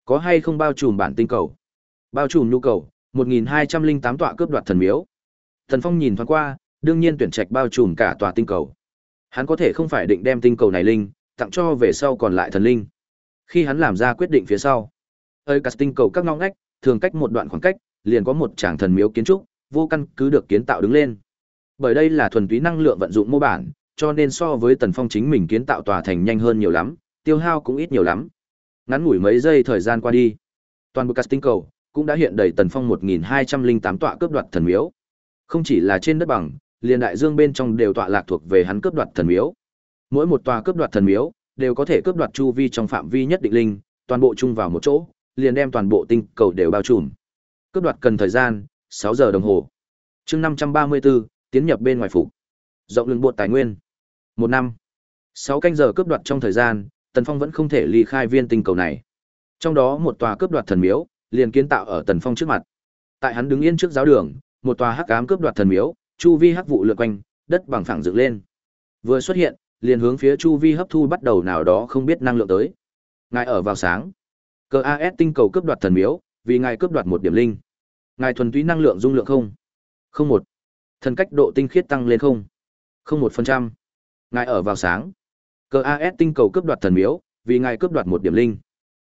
Có hay không bao trùm bản tinh cầu? Bao trùm nhu cầu, 1208 tọa cướp đoạt thần miếu. Thần Phong nhìn thoáng qua, đương nhiên tuyển trạch bao trùm cả tòa tinh cầu. Hắn có thể không phải định đem tinh cầu này linh, tặng cho về sau còn lại thần linh. Khi hắn làm ra quyết định phía sau, ơi cả tinh cầu các ngõ ngách, thường cách một đoạn khoảng cách, liền có một tràng thần miếu kiến trúc, vô căn cứ được kiến tạo đứng lên. Bởi đây là thuần túy năng lượng vận dụng mô bản, cho nên so với Tần Phong chính mình kiến tạo tòa thành nhanh hơn nhiều lắm, tiêu hao cũng ít nhiều lắm. Ngắn ngủi mấy giây thời gian qua đi, toàn bộ tinh cầu cũng đã hiện đầy Tần Phong 1208 tọa cướp đoạt thần miếu. Không chỉ là trên đất bằng, liền đại dương bên trong đều tọa lạc thuộc về hắn cướp đoạt thần miếu. Mỗi một tòa cướp đoạt thần miếu đều có thể cướp đoạt chu vi trong phạm vi nhất định linh, toàn bộ chung vào một chỗ, liền đem toàn bộ tinh cầu đều bao trùm. Cướp đoạt cần thời gian 6 giờ đồng hồ. Chương 534, tiến nhập bên ngoài phủ. Rộng lượng bộ tài nguyên. Một năm. 6 canh giờ cướp đoạt trong thời gian, Tần Phong vẫn không thể ly khai viên tinh cầu này. Trong đó một tòa cướp đoạt thần miếu, liền kiến tạo ở Tần Phong trước mặt. Tại hắn đứng yên trước giáo đường, một tòa hắc ám cướp đoạt thần miếu, chu vi hắc vụ lượn quanh, đất bằng phẳng dựng lên. Vừa xuất hiện, liền hướng phía chu vi hấp thu bắt đầu nào đó không biết năng lượng tới. Ngài ở vào sáng. Cờ AS tinh cầu cướp đoạt thần miếu, vì ngài cướp đoạt một điểm linh. Ngài thuần túy năng lượng dung lượng không. Không một. Thần cách độ tinh khiết tăng lên không. Không một phần trăm. Ngài ở vào sáng. Cờ AS tinh cầu cướp đoạt thần miếu, vì ngài cướp đoạt một điểm linh.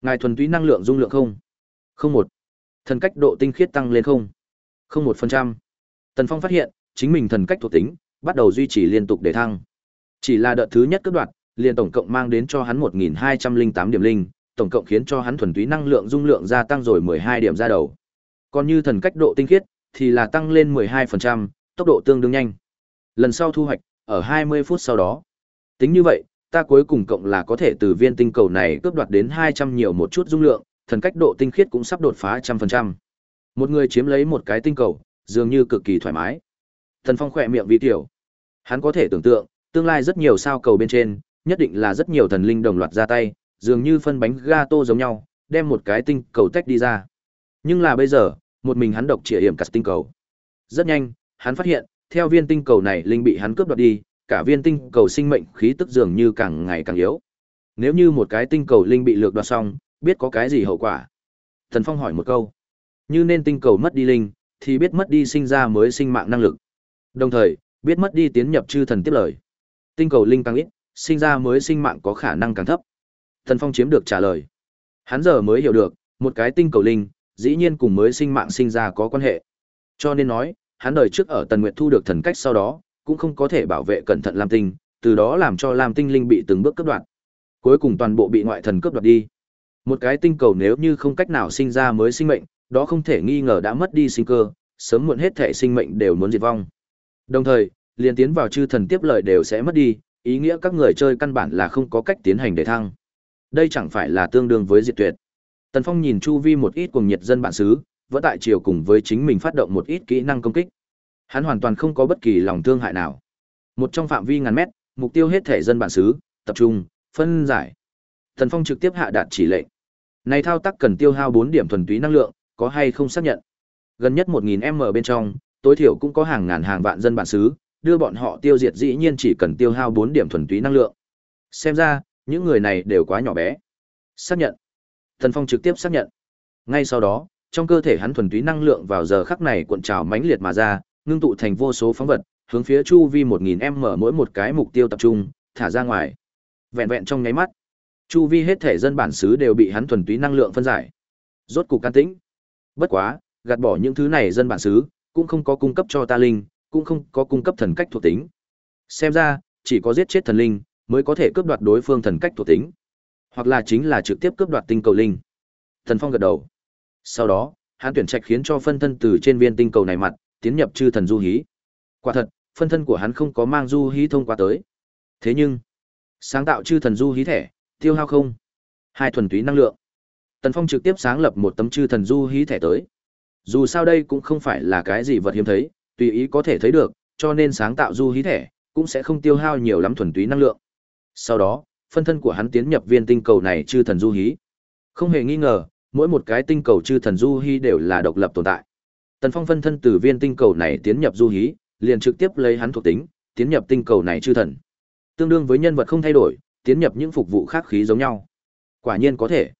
Ngài thuần túy năng lượng dung lượng không. Không một. Thần cách độ tinh khiết tăng lên không. Không một phần trăm. Tần Phong phát hiện, chính mình thần cách thuộc tính, bắt đầu duy trì liên tục để thăng. Chỉ là đợt thứ nhất cướp đoạt, liền tổng cộng mang đến cho hắn 1208 điểm linh, tổng cộng khiến cho hắn thuần túy năng lượng dung lượng gia tăng rồi 12 điểm ra đầu. Còn như thần cách độ tinh khiết thì là tăng lên 12%, tốc độ tương đương nhanh. Lần sau thu hoạch ở 20 phút sau đó. Tính như vậy, ta cuối cùng cộng là có thể từ viên tinh cầu này cướp đoạt đến 200 nhiều một chút dung lượng, thần cách độ tinh khiết cũng sắp đột phá trăm phần trăm. Một người chiếm lấy một cái tinh cầu, dường như cực kỳ thoải mái. Thần Phong khỏe miệng vi tiểu. Hắn có thể tưởng tượng, tương lai rất nhiều sao cầu bên trên, nhất định là rất nhiều thần linh đồng loạt ra tay, dường như phân bánh gato giống nhau, đem một cái tinh cầu tách đi ra. Nhưng là bây giờ, một mình hắn độc chỉ hiểm cắt tinh cầu. Rất nhanh, hắn phát hiện, theo viên tinh cầu này linh bị hắn cướp đoạt đi, cả viên tinh cầu sinh mệnh khí tức dường như càng ngày càng yếu. Nếu như một cái tinh cầu linh bị lược đoạt xong, biết có cái gì hậu quả? Thần Phong hỏi một câu. Như nên tinh cầu mất đi linh, thì biết mất đi sinh ra mới sinh mạng năng lực. Đồng thời, biết mất đi tiến nhập chư thần tiếp lời. Tinh cầu linh càng ít, sinh ra mới sinh mạng có khả năng càng thấp. Thần Phong chiếm được trả lời. Hắn giờ mới hiểu được, một cái tinh cầu linh, dĩ nhiên cùng mới sinh mạng sinh ra có quan hệ. Cho nên nói, hắn đời trước ở Tần Nguyệt thu được thần cách sau đó, cũng không có thể bảo vệ cẩn thận Lam Tinh, từ đó làm cho Lam Tinh linh bị từng bước cướp đoạt. Cuối cùng toàn bộ bị ngoại thần cướp đoạt đi. Một cái tinh cầu nếu như không cách nào sinh ra mới sinh mệnh, đó không thể nghi ngờ đã mất đi sinh cơ, sớm muộn hết thể sinh mệnh đều muốn diệt vong. Đồng thời, liên tiến vào chư thần tiếp lời đều sẽ mất đi, ý nghĩa các người chơi căn bản là không có cách tiến hành để thăng. Đây chẳng phải là tương đương với diệt tuyệt. Tần Phong nhìn chu vi một ít cùng nhiệt dân bản xứ, vẫn tại chiều cùng với chính mình phát động một ít kỹ năng công kích. Hắn hoàn toàn không có bất kỳ lòng thương hại nào. Một trong phạm vi ngàn mét, mục tiêu hết thể dân bản xứ, tập trung, phân giải. Tần Phong trực tiếp hạ đạt chỉ lệnh. Này thao tác cần tiêu hao 4 điểm thuần túy năng lượng, có hay không xác nhận. Gần nhất 1000m bên trong, tối thiểu cũng có hàng ngàn hàng vạn dân bản xứ, đưa bọn họ tiêu diệt dĩ nhiên chỉ cần tiêu hao 4 điểm thuần túy năng lượng. Xem ra, những người này đều quá nhỏ bé. Xác nhận. Thần Phong trực tiếp xác nhận. Ngay sau đó, trong cơ thể hắn thuần túy năng lượng vào giờ khắc này cuộn trào mãnh liệt mà ra, ngưng tụ thành vô số phóng vật, hướng phía chu vi 1000m mỗi một cái mục tiêu tập trung, thả ra ngoài. Vẹn vẹn trong nháy mắt, chu vi hết thể dân bản xứ đều bị hắn thuần túy năng lượng phân giải. Rốt cục can tĩnh. Bất quá, gạt bỏ những thứ này dân bản xứ, cũng không có cung cấp cho ta linh, cũng không có cung cấp thần cách thuộc tính. Xem ra, chỉ có giết chết thần linh mới có thể cướp đoạt đối phương thần cách thuộc tính, hoặc là chính là trực tiếp cướp đoạt tinh cầu linh. Thần Phong gật đầu. Sau đó, hắn tuyển trạch khiến cho phân thân từ trên viên tinh cầu này mặt tiến nhập chư thần du hí. Quả thật, phân thân của hắn không có mang du hí thông qua tới. Thế nhưng, sáng tạo chư thần du hí thẻ, tiêu hao không? Hai thuần túy năng lượng. Tần Phong trực tiếp sáng lập một tấm chư thần du hí thẻ tới. Dù sao đây cũng không phải là cái gì vật hiếm thấy, tùy ý có thể thấy được, cho nên sáng tạo du hí thẻ cũng sẽ không tiêu hao nhiều lắm thuần túy năng lượng. Sau đó, phân thân của hắn tiến nhập viên tinh cầu này chư thần du hí. Không hề nghi ngờ, mỗi một cái tinh cầu chư thần du hí đều là độc lập tồn tại. Tần Phong phân thân từ viên tinh cầu này tiến nhập du hí, liền trực tiếp lấy hắn thuộc tính, tiến nhập tinh cầu này chư thần. Tương đương với nhân vật không thay đổi, tiến nhập những phục vụ khác khí giống nhau. Quả nhiên có thể.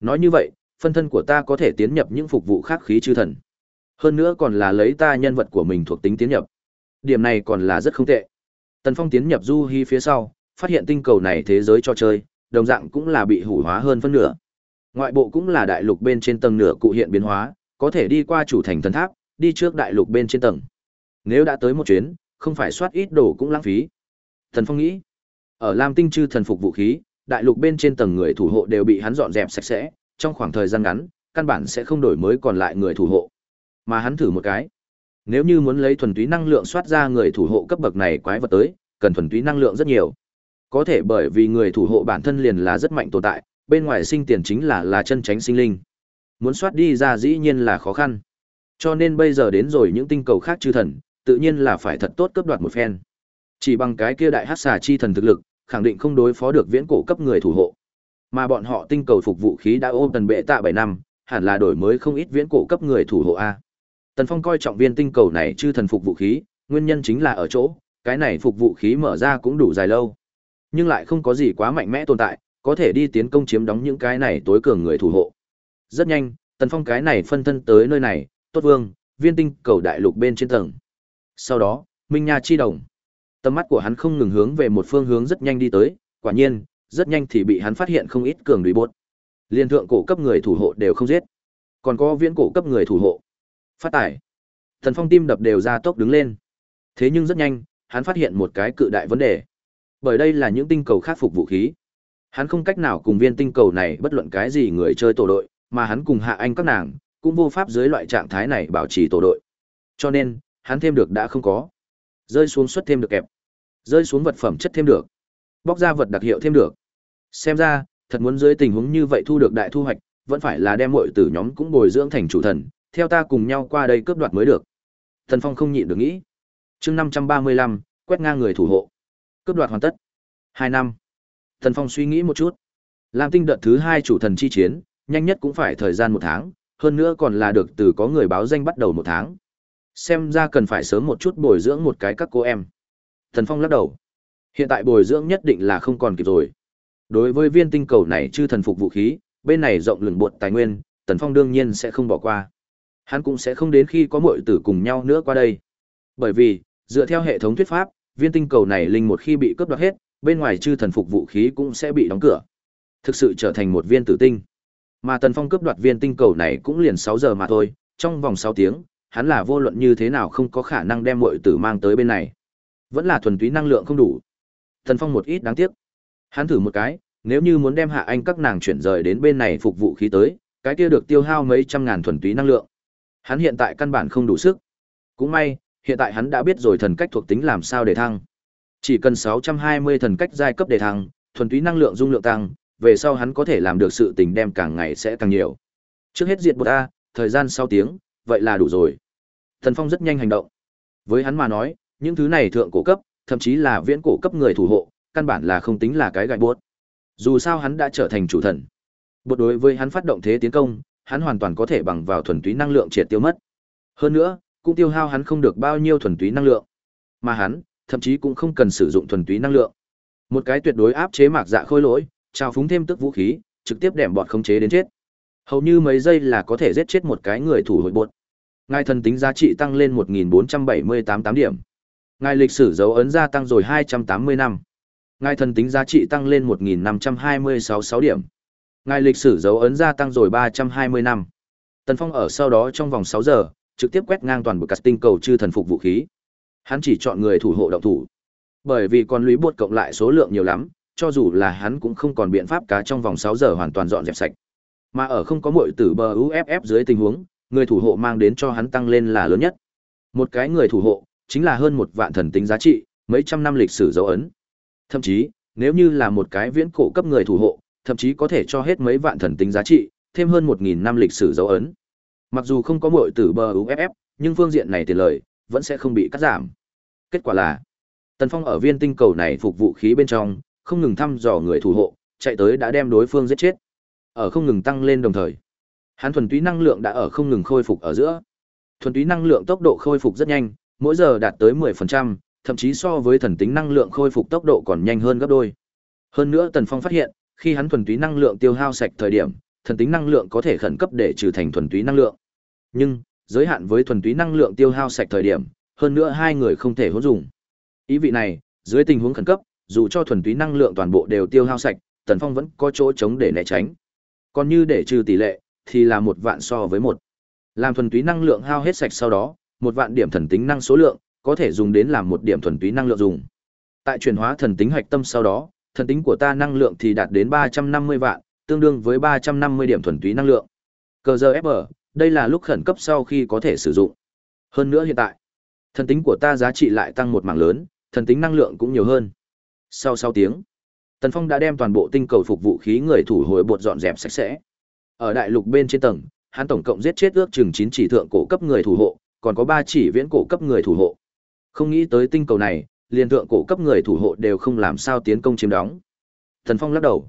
Nói như vậy, phân thân của ta có thể tiến nhập những phục vụ khác khí chư thần. Hơn nữa còn là lấy ta nhân vật của mình thuộc tính tiến nhập. Điểm này còn là rất không tệ. Tần Phong tiến nhập Du hí phía sau, phát hiện tinh cầu này thế giới cho chơi, đồng dạng cũng là bị hủ hóa hơn phân nửa. Ngoại bộ cũng là đại lục bên trên tầng nửa cụ hiện biến hóa, có thể đi qua chủ thành thần tháp, đi trước đại lục bên trên tầng. Nếu đã tới một chuyến, không phải soát ít đồ cũng lãng phí. Thần Phong nghĩ, ở Lam Tinh Chư thần phục vũ khí, đại lục bên trên tầng người thủ hộ đều bị hắn dọn dẹp sạch sẽ, trong khoảng thời gian ngắn, căn bản sẽ không đổi mới còn lại người thủ hộ. Mà hắn thử một cái. Nếu như muốn lấy thuần túy năng lượng soát ra người thủ hộ cấp bậc này quái vật tới, cần thuần túy năng lượng rất nhiều. Có thể bởi vì người thủ hộ bản thân liền là rất mạnh tồn tại, bên ngoài sinh tiền chính là là chân tránh sinh linh. Muốn soát đi ra dĩ nhiên là khó khăn. Cho nên bây giờ đến rồi những tinh cầu khác chư thần, tự nhiên là phải thật tốt cấp đoạt một phen. Chỉ bằng cái kia đại hắc xà chi thần thực lực, khẳng định không đối phó được viễn cổ cấp người thủ hộ. Mà bọn họ tinh cầu phục vũ khí đã ôm tần bệ tạ 7 năm, hẳn là đổi mới không ít viễn cổ cấp người thủ hộ a. Tần Phong coi trọng viên tinh cầu này chư thần phục vũ khí, nguyên nhân chính là ở chỗ, cái này phục vũ khí mở ra cũng đủ dài lâu. Nhưng lại không có gì quá mạnh mẽ tồn tại, có thể đi tiến công chiếm đóng những cái này tối cường người thủ hộ. Rất nhanh, Tần Phong cái này phân thân tới nơi này, tốt vương, viên tinh cầu đại lục bên trên tầng. Sau đó, Minh Nha chi đồng. Tầm mắt của hắn không ngừng hướng về một phương hướng rất nhanh đi tới, quả nhiên, rất nhanh thì bị hắn phát hiện không ít cường đùi bột. Liên thượng cổ cấp người thủ hộ đều không giết. Còn có viễn cổ cấp người thủ hộ. Phát tải. Thần Phong tim đập đều ra tốc đứng lên. Thế nhưng rất nhanh, hắn phát hiện một cái cự đại vấn đề. Bởi đây là những tinh cầu khác phục vũ khí. Hắn không cách nào cùng viên tinh cầu này bất luận cái gì người chơi tổ đội, mà hắn cùng hạ anh các nàng, cũng vô pháp dưới loại trạng thái này bảo trì tổ đội. Cho nên, hắn thêm được đã không có. Rơi xuống suất thêm được kẹp. Rơi xuống vật phẩm chất thêm được. Bóc ra vật đặc hiệu thêm được. Xem ra, thật muốn dưới tình huống như vậy thu được đại thu hoạch, vẫn phải là đem muội tử nhóm cũng bồi dưỡng thành chủ thần, theo ta cùng nhau qua đây cướp đoạt mới được. Thần Phong không nhịn được nghĩ. Chương 535, quét ngang người thủ hộ. Cướp đoạt hoàn tất. hai năm. Thần Phong suy nghĩ một chút. Lam Tinh đợt thứ hai chủ thần chi chiến, nhanh nhất cũng phải thời gian một tháng, hơn nữa còn là được từ có người báo danh bắt đầu một tháng. Xem ra cần phải sớm một chút bồi dưỡng một cái các cô em. Thần Phong lắc đầu. Hiện tại bồi dưỡng nhất định là không còn kịp rồi. Đối với viên tinh cầu này chư thần phục vũ khí, bên này rộng lừng bột tài nguyên, Tần Phong đương nhiên sẽ không bỏ qua. Hắn cũng sẽ không đến khi có muội tử cùng nhau nữa qua đây. Bởi vì, dựa theo hệ thống thuyết pháp, viên tinh cầu này linh một khi bị cướp đoạt hết, bên ngoài chư thần phục vũ khí cũng sẽ bị đóng cửa. Thực sự trở thành một viên tử tinh. Mà Tần Phong cướp đoạt viên tinh cầu này cũng liền 6 giờ mà thôi, trong vòng 6 tiếng, hắn là vô luận như thế nào không có khả năng đem muội tử mang tới bên này. Vẫn là thuần túy năng lượng không đủ. Tần Phong một ít đáng tiếc. Hắn thử một cái, nếu như muốn đem hạ anh các nàng chuyển rời đến bên này phục vụ khí tới, cái kia được tiêu hao mấy trăm ngàn thuần túy năng lượng. Hắn hiện tại căn bản không đủ sức. Cũng may, hiện tại hắn đã biết rồi thần cách thuộc tính làm sao để thăng. Chỉ cần 620 thần cách giai cấp để thăng, thuần túy năng lượng dung lượng tăng, về sau hắn có thể làm được sự tình đem càng ngày sẽ càng nhiều. Trước hết diệt bột A, thời gian sau tiếng, vậy là đủ rồi. Thần Phong rất nhanh hành động. Với hắn mà nói, những thứ này thượng cổ cấp, thậm chí là viễn cổ cấp người thủ hộ, căn bản là không tính là cái gạch buốt. Dù sao hắn đã trở thành chủ thần. Bột đối với hắn phát động thế tiến công, hắn hoàn toàn có thể bằng vào thuần túy năng lượng triệt tiêu mất. Hơn nữa, cũng tiêu hao hắn không được bao nhiêu thuần túy năng lượng. Mà hắn, thậm chí cũng không cần sử dụng thuần túy năng lượng. Một cái tuyệt đối áp chế mạc dạ khôi lỗi, trao phúng thêm tức vũ khí, trực tiếp đệm bọn khống chế đến chết. Hầu như mấy giây là có thể giết chết một cái người thủ hội bột. Ngài thần tính giá trị tăng lên 1478 8 điểm. Ngài lịch sử dấu ấn gia tăng rồi 280 năm. Ngài thần tính giá trị tăng lên 1526 6 điểm. Ngài lịch sử dấu ấn gia tăng rồi 320 năm. Tần Phong ở sau đó trong vòng 6 giờ, trực tiếp quét ngang toàn bộ casting cầu chư thần phục vũ khí. Hắn chỉ chọn người thủ hộ động thủ. Bởi vì con lũy buột cộng lại số lượng nhiều lắm, cho dù là hắn cũng không còn biện pháp cá trong vòng 6 giờ hoàn toàn dọn dẹp sạch. Mà ở không có muội tử bờ UFF dưới tình huống, người thủ hộ mang đến cho hắn tăng lên là lớn nhất. Một cái người thủ hộ, chính là hơn một vạn thần tính giá trị, mấy trăm năm lịch sử dấu ấn. Thậm chí, nếu như là một cái viễn cổ cấp người thủ hộ, thậm chí có thể cho hết mấy vạn thần tính giá trị, thêm hơn một nghìn năm lịch sử dấu ấn. Mặc dù không có muội tử bờ UFF, nhưng phương diện này tiền lời vẫn sẽ không bị cắt giảm. Kết quả là, Tần Phong ở viên tinh cầu này phục vụ khí bên trong, không ngừng thăm dò người thủ hộ, chạy tới đã đem đối phương giết chết. Ở không ngừng tăng lên đồng thời, hắn thuần túy năng lượng đã ở không ngừng khôi phục ở giữa. Thuần túy năng lượng tốc độ khôi phục rất nhanh, mỗi giờ đạt tới 10%, thậm chí so với thần tính năng lượng khôi phục tốc độ còn nhanh hơn gấp đôi. Hơn nữa Tần Phong phát hiện, khi hắn thuần túy năng lượng tiêu hao sạch thời điểm, thần tính năng lượng có thể khẩn cấp để trừ thành thuần túy năng lượng. Nhưng, giới hạn với thuần túy năng lượng tiêu hao sạch thời điểm, hơn nữa hai người không thể hỗn dùng. Ý vị này, dưới tình huống khẩn cấp, dù cho thuần túy năng lượng toàn bộ đều tiêu hao sạch, Tần Phong vẫn có chỗ chống để né tránh. Còn như để trừ tỷ lệ, thì là một vạn so với một. Làm thuần túy năng lượng hao hết sạch sau đó, một vạn điểm thần tính năng số lượng, có thể dùng đến làm một điểm thuần túy năng lượng dùng. Tại chuyển hóa thần tính hoạch tâm sau đó, thần tính của ta năng lượng thì đạt đến 350 vạn, tương đương với 350 điểm thuần túy năng lượng. Cờ giờ FB, đây là lúc khẩn cấp sau khi có thể sử dụng. Hơn nữa hiện tại, thần tính của ta giá trị lại tăng một mảng lớn, thần tính năng lượng cũng nhiều hơn. Sau 6 tiếng, Tần Phong đã đem toàn bộ tinh cầu phục vụ khí người thủ hồi bột dọn dẹp sạch sẽ. Ở đại lục bên trên tầng, hắn tổng cộng giết chết ước chừng 9 chỉ thượng cổ cấp người thủ hộ, còn có 3 chỉ viễn cổ cấp người thủ hộ. Không nghĩ tới tinh cầu này, liền thượng cổ cấp người thủ hộ đều không làm sao tiến công chiếm đóng. Tần Phong lắc đầu.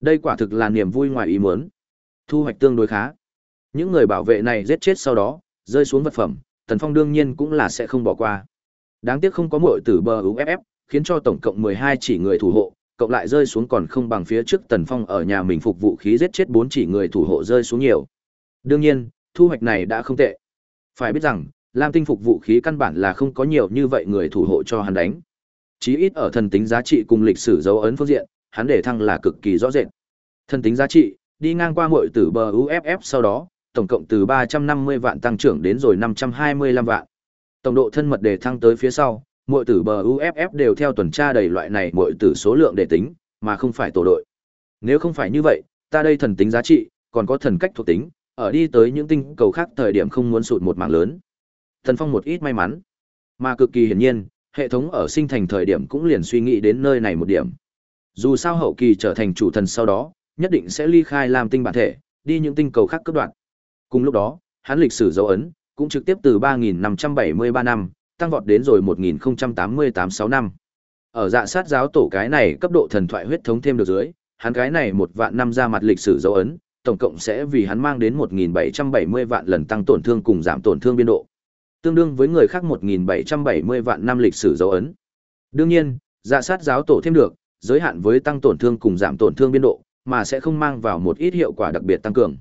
Đây quả thực là niềm vui ngoài ý muốn. Thu hoạch tương đối khá. Những người bảo vệ này giết chết sau đó, rơi xuống vật phẩm, Tần Phong đương nhiên cũng là sẽ không bỏ qua. Đáng tiếc không có muội tử bờ UFF, khiến cho tổng cộng 12 chỉ người thủ hộ, cộng lại rơi xuống còn không bằng phía trước Tần Phong ở nhà mình phục vụ khí giết chết 4 chỉ người thủ hộ rơi xuống nhiều. Đương nhiên, thu hoạch này đã không tệ. Phải biết rằng, Lam Tinh phục vụ khí căn bản là không có nhiều như vậy người thủ hộ cho hắn đánh. Chí ít ở thần tính giá trị cùng lịch sử dấu ấn phương diện, hắn để thăng là cực kỳ rõ rệt. Thần tính giá trị, đi ngang qua muội tử bờ UFF sau đó, tổng cộng từ 350 vạn tăng trưởng đến rồi 525 vạn. Tổng độ thân mật để thăng tới phía sau, mọi tử bờ UFF đều theo tuần tra đầy loại này mọi tử số lượng để tính, mà không phải tổ đội. Nếu không phải như vậy, ta đây thần tính giá trị, còn có thần cách thuộc tính, ở đi tới những tinh cầu khác thời điểm không muốn sụt một mạng lớn. Thần Phong một ít may mắn, mà cực kỳ hiển nhiên, hệ thống ở sinh thành thời điểm cũng liền suy nghĩ đến nơi này một điểm. Dù sao hậu kỳ trở thành chủ thần sau đó, nhất định sẽ ly khai làm tinh bản thể, đi những tinh cầu khác cấp đoạn. Cùng lúc đó, hắn lịch sử dấu ấn cũng trực tiếp từ 3573 năm tăng vọt đến rồi 1088 năm. Ở dạ sát giáo tổ cái này cấp độ thần thoại huyết thống thêm được dưới, hắn cái này một vạn năm ra mặt lịch sử dấu ấn, tổng cộng sẽ vì hắn mang đến 1770 vạn lần tăng tổn thương cùng giảm tổn thương biên độ. Tương đương với người khác 1770 vạn năm lịch sử dấu ấn. Đương nhiên, dạ sát giáo tổ thêm được, giới hạn với tăng tổn thương cùng giảm tổn thương biên độ, mà sẽ không mang vào một ít hiệu quả đặc biệt tăng cường.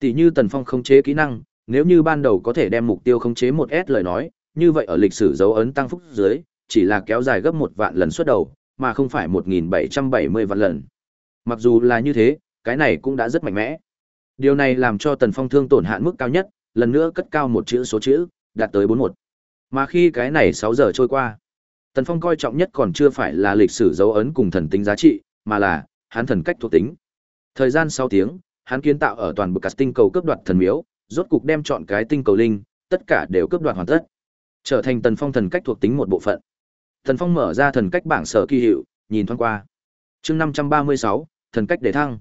Tỷ như Tần Phong khống chế kỹ năng, nếu như ban đầu có thể đem mục tiêu khống chế một S lời nói, như vậy ở lịch sử dấu ấn tăng phúc dưới, chỉ là kéo dài gấp một vạn lần xuất đầu, mà không phải 1770 vạn lần. Mặc dù là như thế, cái này cũng đã rất mạnh mẽ. Điều này làm cho Tần Phong thương tổn hạn mức cao nhất, lần nữa cất cao một chữ số chữ, đạt tới 41. Mà khi cái này 6 giờ trôi qua, Tần Phong coi trọng nhất còn chưa phải là lịch sử dấu ấn cùng thần tính giá trị, mà là hắn thần cách thuộc tính. Thời gian 6 tiếng, hắn kiến tạo ở toàn bộ các tinh cầu cướp đoạt thần miếu, rốt cục đem chọn cái tinh cầu linh, tất cả đều cướp đoạt hoàn tất. Trở thành Tần Phong thần cách thuộc tính một bộ phận. Tần Phong mở ra thần cách bảng sở kỳ hiệu, nhìn thoáng qua. Chương 536, thần cách để thăng.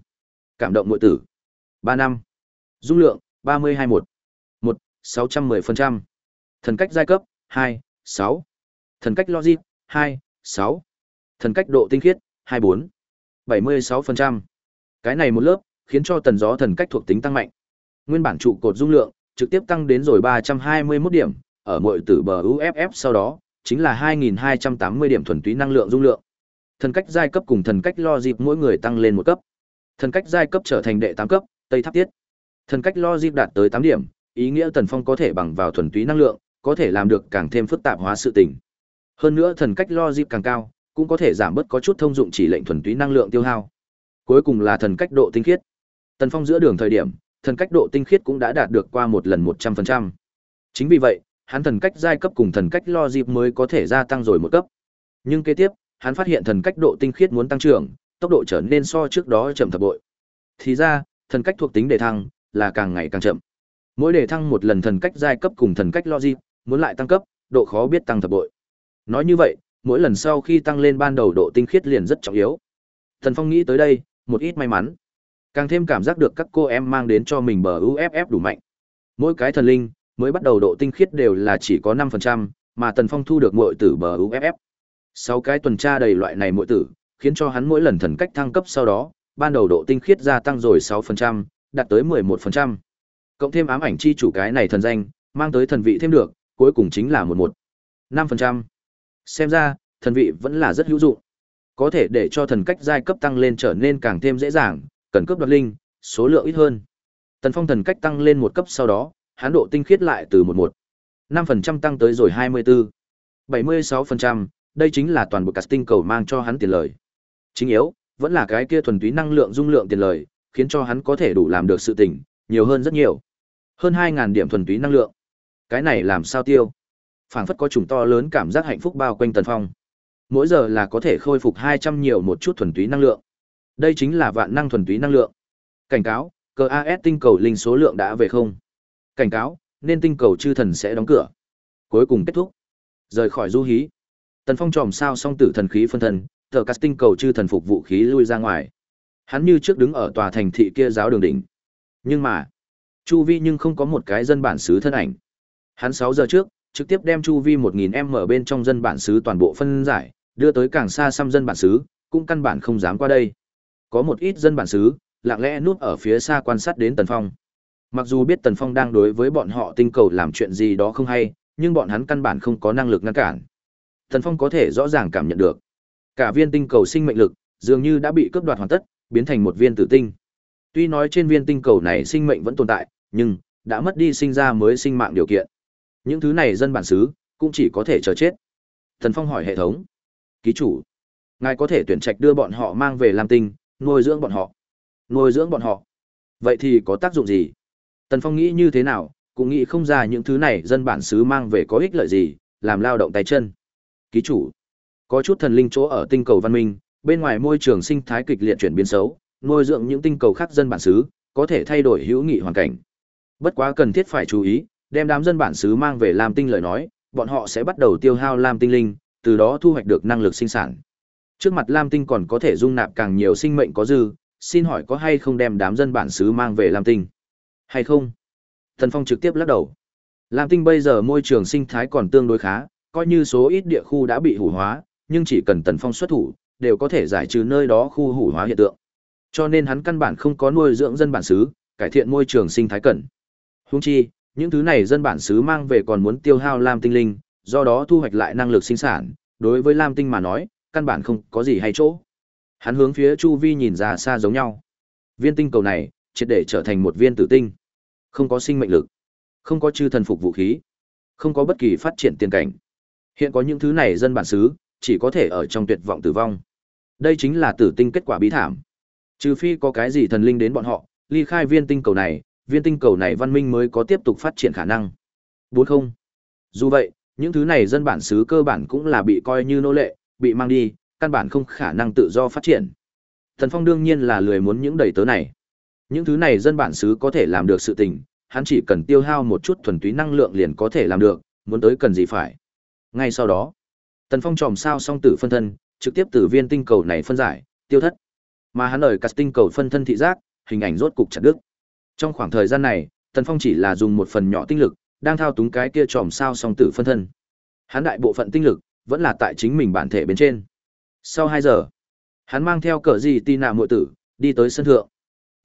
Cảm động nội tử. ba năm. Dung lượng 321. 1, 610%. Thần cách giai cấp 2, 6. Thần cách logic 2, 6. Thần cách độ tinh khiết 24. 76%. Cái này một lớp, khiến cho tần gió thần cách thuộc tính tăng mạnh. Nguyên bản trụ cột dung lượng trực tiếp tăng đến rồi 321 điểm, ở mọi tử bờ UFF sau đó, chính là 2280 điểm thuần túy năng lượng dung lượng. Thần cách giai cấp cùng thần cách lo dịp mỗi người tăng lên một cấp. Thần cách giai cấp trở thành đệ 8 cấp, Tây Tháp Tiết. Thần cách lo dịp đạt tới 8 điểm, ý nghĩa Tần Phong có thể bằng vào thuần túy năng lượng, có thể làm được càng thêm phức tạp hóa sự tình. Hơn nữa thần cách lo dịp càng cao, cũng có thể giảm bớt có chút thông dụng chỉ lệnh thuần túy năng lượng tiêu hao. Cuối cùng là thần cách độ tinh khiết. Tần Phong giữa đường thời điểm, thần cách độ tinh khiết cũng đã đạt được qua một lần 100%. Chính vì vậy, hắn thần cách giai cấp cùng thần cách lo dịp mới có thể gia tăng rồi một cấp. Nhưng kế tiếp, hắn phát hiện thần cách độ tinh khiết muốn tăng trưởng, tốc độ trở nên so trước đó chậm thập bội. Thì ra, thần cách thuộc tính đề thăng là càng ngày càng chậm. Mỗi đề thăng một lần thần cách giai cấp cùng thần cách logic, muốn lại tăng cấp, độ khó biết tăng thập bội. Nói như vậy, mỗi lần sau khi tăng lên ban đầu độ tinh khiết liền rất trọng yếu. Thần Phong nghĩ tới đây, một ít may mắn. Càng thêm cảm giác được các cô em mang đến cho mình bờ UFF đủ mạnh. Mỗi cái thần linh, mới bắt đầu độ tinh khiết đều là chỉ có 5%, mà Tần Phong thu được muội tử bờ UFF. Sau cái tuần tra đầy loại này muội tử, khiến cho hắn mỗi lần thần cách thăng cấp sau đó, ban đầu độ tinh khiết gia tăng rồi 6%, đạt tới 11%. Cộng thêm ám ảnh chi chủ cái này thần danh, mang tới thần vị thêm được, cuối cùng chính là 11. 5%. Xem ra, thần vị vẫn là rất hữu dụng. Có thể để cho thần cách giai cấp tăng lên trở nên càng thêm dễ dàng, cần cướp đoạt linh, số lượng ít hơn. Tần Phong thần cách tăng lên một cấp sau đó, hán độ tinh khiết lại từ một một 5% tăng tới rồi 24. 76%, đây chính là toàn bộ casting cầu mang cho hắn tiền lời. Chính yếu, vẫn là cái kia thuần túy năng lượng dung lượng tiền lời, khiến cho hắn có thể đủ làm được sự tỉnh nhiều hơn rất nhiều. Hơn 2.000 điểm thuần túy năng lượng. Cái này làm sao tiêu? phảng phất có trùng to lớn cảm giác hạnh phúc bao quanh Tần Phong. Mỗi giờ là có thể khôi phục 200 nhiều một chút thuần túy năng lượng. Đây chính là vạn năng thuần túy năng lượng. Cảnh cáo, cờ AS tinh cầu linh số lượng đã về không. Cảnh cáo, nên tinh cầu chư thần sẽ đóng cửa. Cuối cùng kết thúc. Rời khỏi du hí. Tần Phong tròm sao song tử thần khí phân thần, thờ tinh cầu chư thần phục vũ khí lui ra ngoài. Hắn như trước đứng ở tòa thành thị kia giáo đường đỉnh. Nhưng mà, chu vi nhưng không có một cái dân bản xứ thân ảnh. Hắn sáu giờ trước, trực tiếp đem chu vi 1000m bên trong dân bản xứ toàn bộ phân giải, đưa tới càng xa xăm dân bản xứ, cũng căn bản không dám qua đây. Có một ít dân bản xứ, lặng lẽ núp ở phía xa quan sát đến Tần Phong. Mặc dù biết Tần Phong đang đối với bọn họ tinh cầu làm chuyện gì đó không hay, nhưng bọn hắn căn bản không có năng lực ngăn cản. Tần Phong có thể rõ ràng cảm nhận được. Cả viên tinh cầu sinh mệnh lực, dường như đã bị cướp đoạt hoàn tất, biến thành một viên tử tinh. Tuy nói trên viên tinh cầu này sinh mệnh vẫn tồn tại, nhưng đã mất đi sinh ra mới sinh mạng điều kiện. Những thứ này dân bản xứ cũng chỉ có thể chờ chết. Thần Phong hỏi hệ thống: "Ký chủ, ngài có thể tuyển trạch đưa bọn họ mang về làm Tinh, nuôi dưỡng bọn họ?" "Nuôi dưỡng bọn họ?" Vậy thì có tác dụng gì? Tần Phong nghĩ như thế nào, cũng nghĩ không ra những thứ này dân bản xứ mang về có ích lợi gì, làm lao động tay chân. Ký chủ, có chút thần linh chỗ ở tinh cầu văn minh, bên ngoài môi trường sinh thái kịch liệt chuyển biến xấu, nuôi dưỡng những tinh cầu khác dân bản xứ, có thể thay đổi hữu nghị hoàn cảnh. Bất quá cần thiết phải chú ý, đem đám dân bản xứ mang về làm Tinh lời nói, bọn họ sẽ bắt đầu tiêu hao Lam Tinh linh, từ đó thu hoạch được năng lực sinh sản. Trước mặt Lam Tinh còn có thể dung nạp càng nhiều sinh mệnh có dư, xin hỏi có hay không đem đám dân bản xứ mang về Lam Tinh? Hay không? Thần Phong trực tiếp lắc đầu. Lam Tinh bây giờ môi trường sinh thái còn tương đối khá, coi như số ít địa khu đã bị hủ hóa, nhưng chỉ cần Tần Phong xuất thủ, đều có thể giải trừ nơi đó khu hủ hóa hiện tượng. Cho nên hắn căn bản không có nuôi dưỡng dân bản xứ, cải thiện môi trường sinh thái cần. Huống chi, những thứ này dân bản xứ mang về còn muốn tiêu hao lam tinh linh, do đó thu hoạch lại năng lực sinh sản, đối với lam tinh mà nói, căn bản không có gì hay chỗ. Hắn hướng phía chu vi nhìn ra xa giống nhau. Viên tinh cầu này, triệt để trở thành một viên tử tinh. Không có sinh mệnh lực, không có chư thần phục vũ khí, không có bất kỳ phát triển tiền cảnh. Hiện có những thứ này dân bản xứ, chỉ có thể ở trong tuyệt vọng tử vong. Đây chính là tử tinh kết quả bí thảm. Trừ phi có cái gì thần linh đến bọn họ, ly khai viên tinh cầu này, viên tinh cầu này văn minh mới có tiếp tục phát triển khả năng. Bốn không. Dù vậy, những thứ này dân bản xứ cơ bản cũng là bị coi như nô lệ, bị mang đi, căn bản không khả năng tự do phát triển. Thần Phong đương nhiên là lười muốn những đầy tớ này. Những thứ này dân bản xứ có thể làm được sự tình, hắn chỉ cần tiêu hao một chút thuần túy năng lượng liền có thể làm được, muốn tới cần gì phải. Ngay sau đó, Tần Phong tròm sao song tử phân thân, trực tiếp từ viên tinh cầu này phân giải, tiêu thất. Mà hắn ở tinh cầu phân thân thị giác, hình ảnh rốt cục chặt đứt. Trong khoảng thời gian này, Tần Phong chỉ là dùng một phần nhỏ tinh lực, đang thao túng cái kia tròm sao song tử phân thân. Hắn đại bộ phận tinh lực vẫn là tại chính mình bản thể bên trên. Sau 2 giờ, hắn mang theo cờ gì tì nạ muội tử, đi tới sân thượng.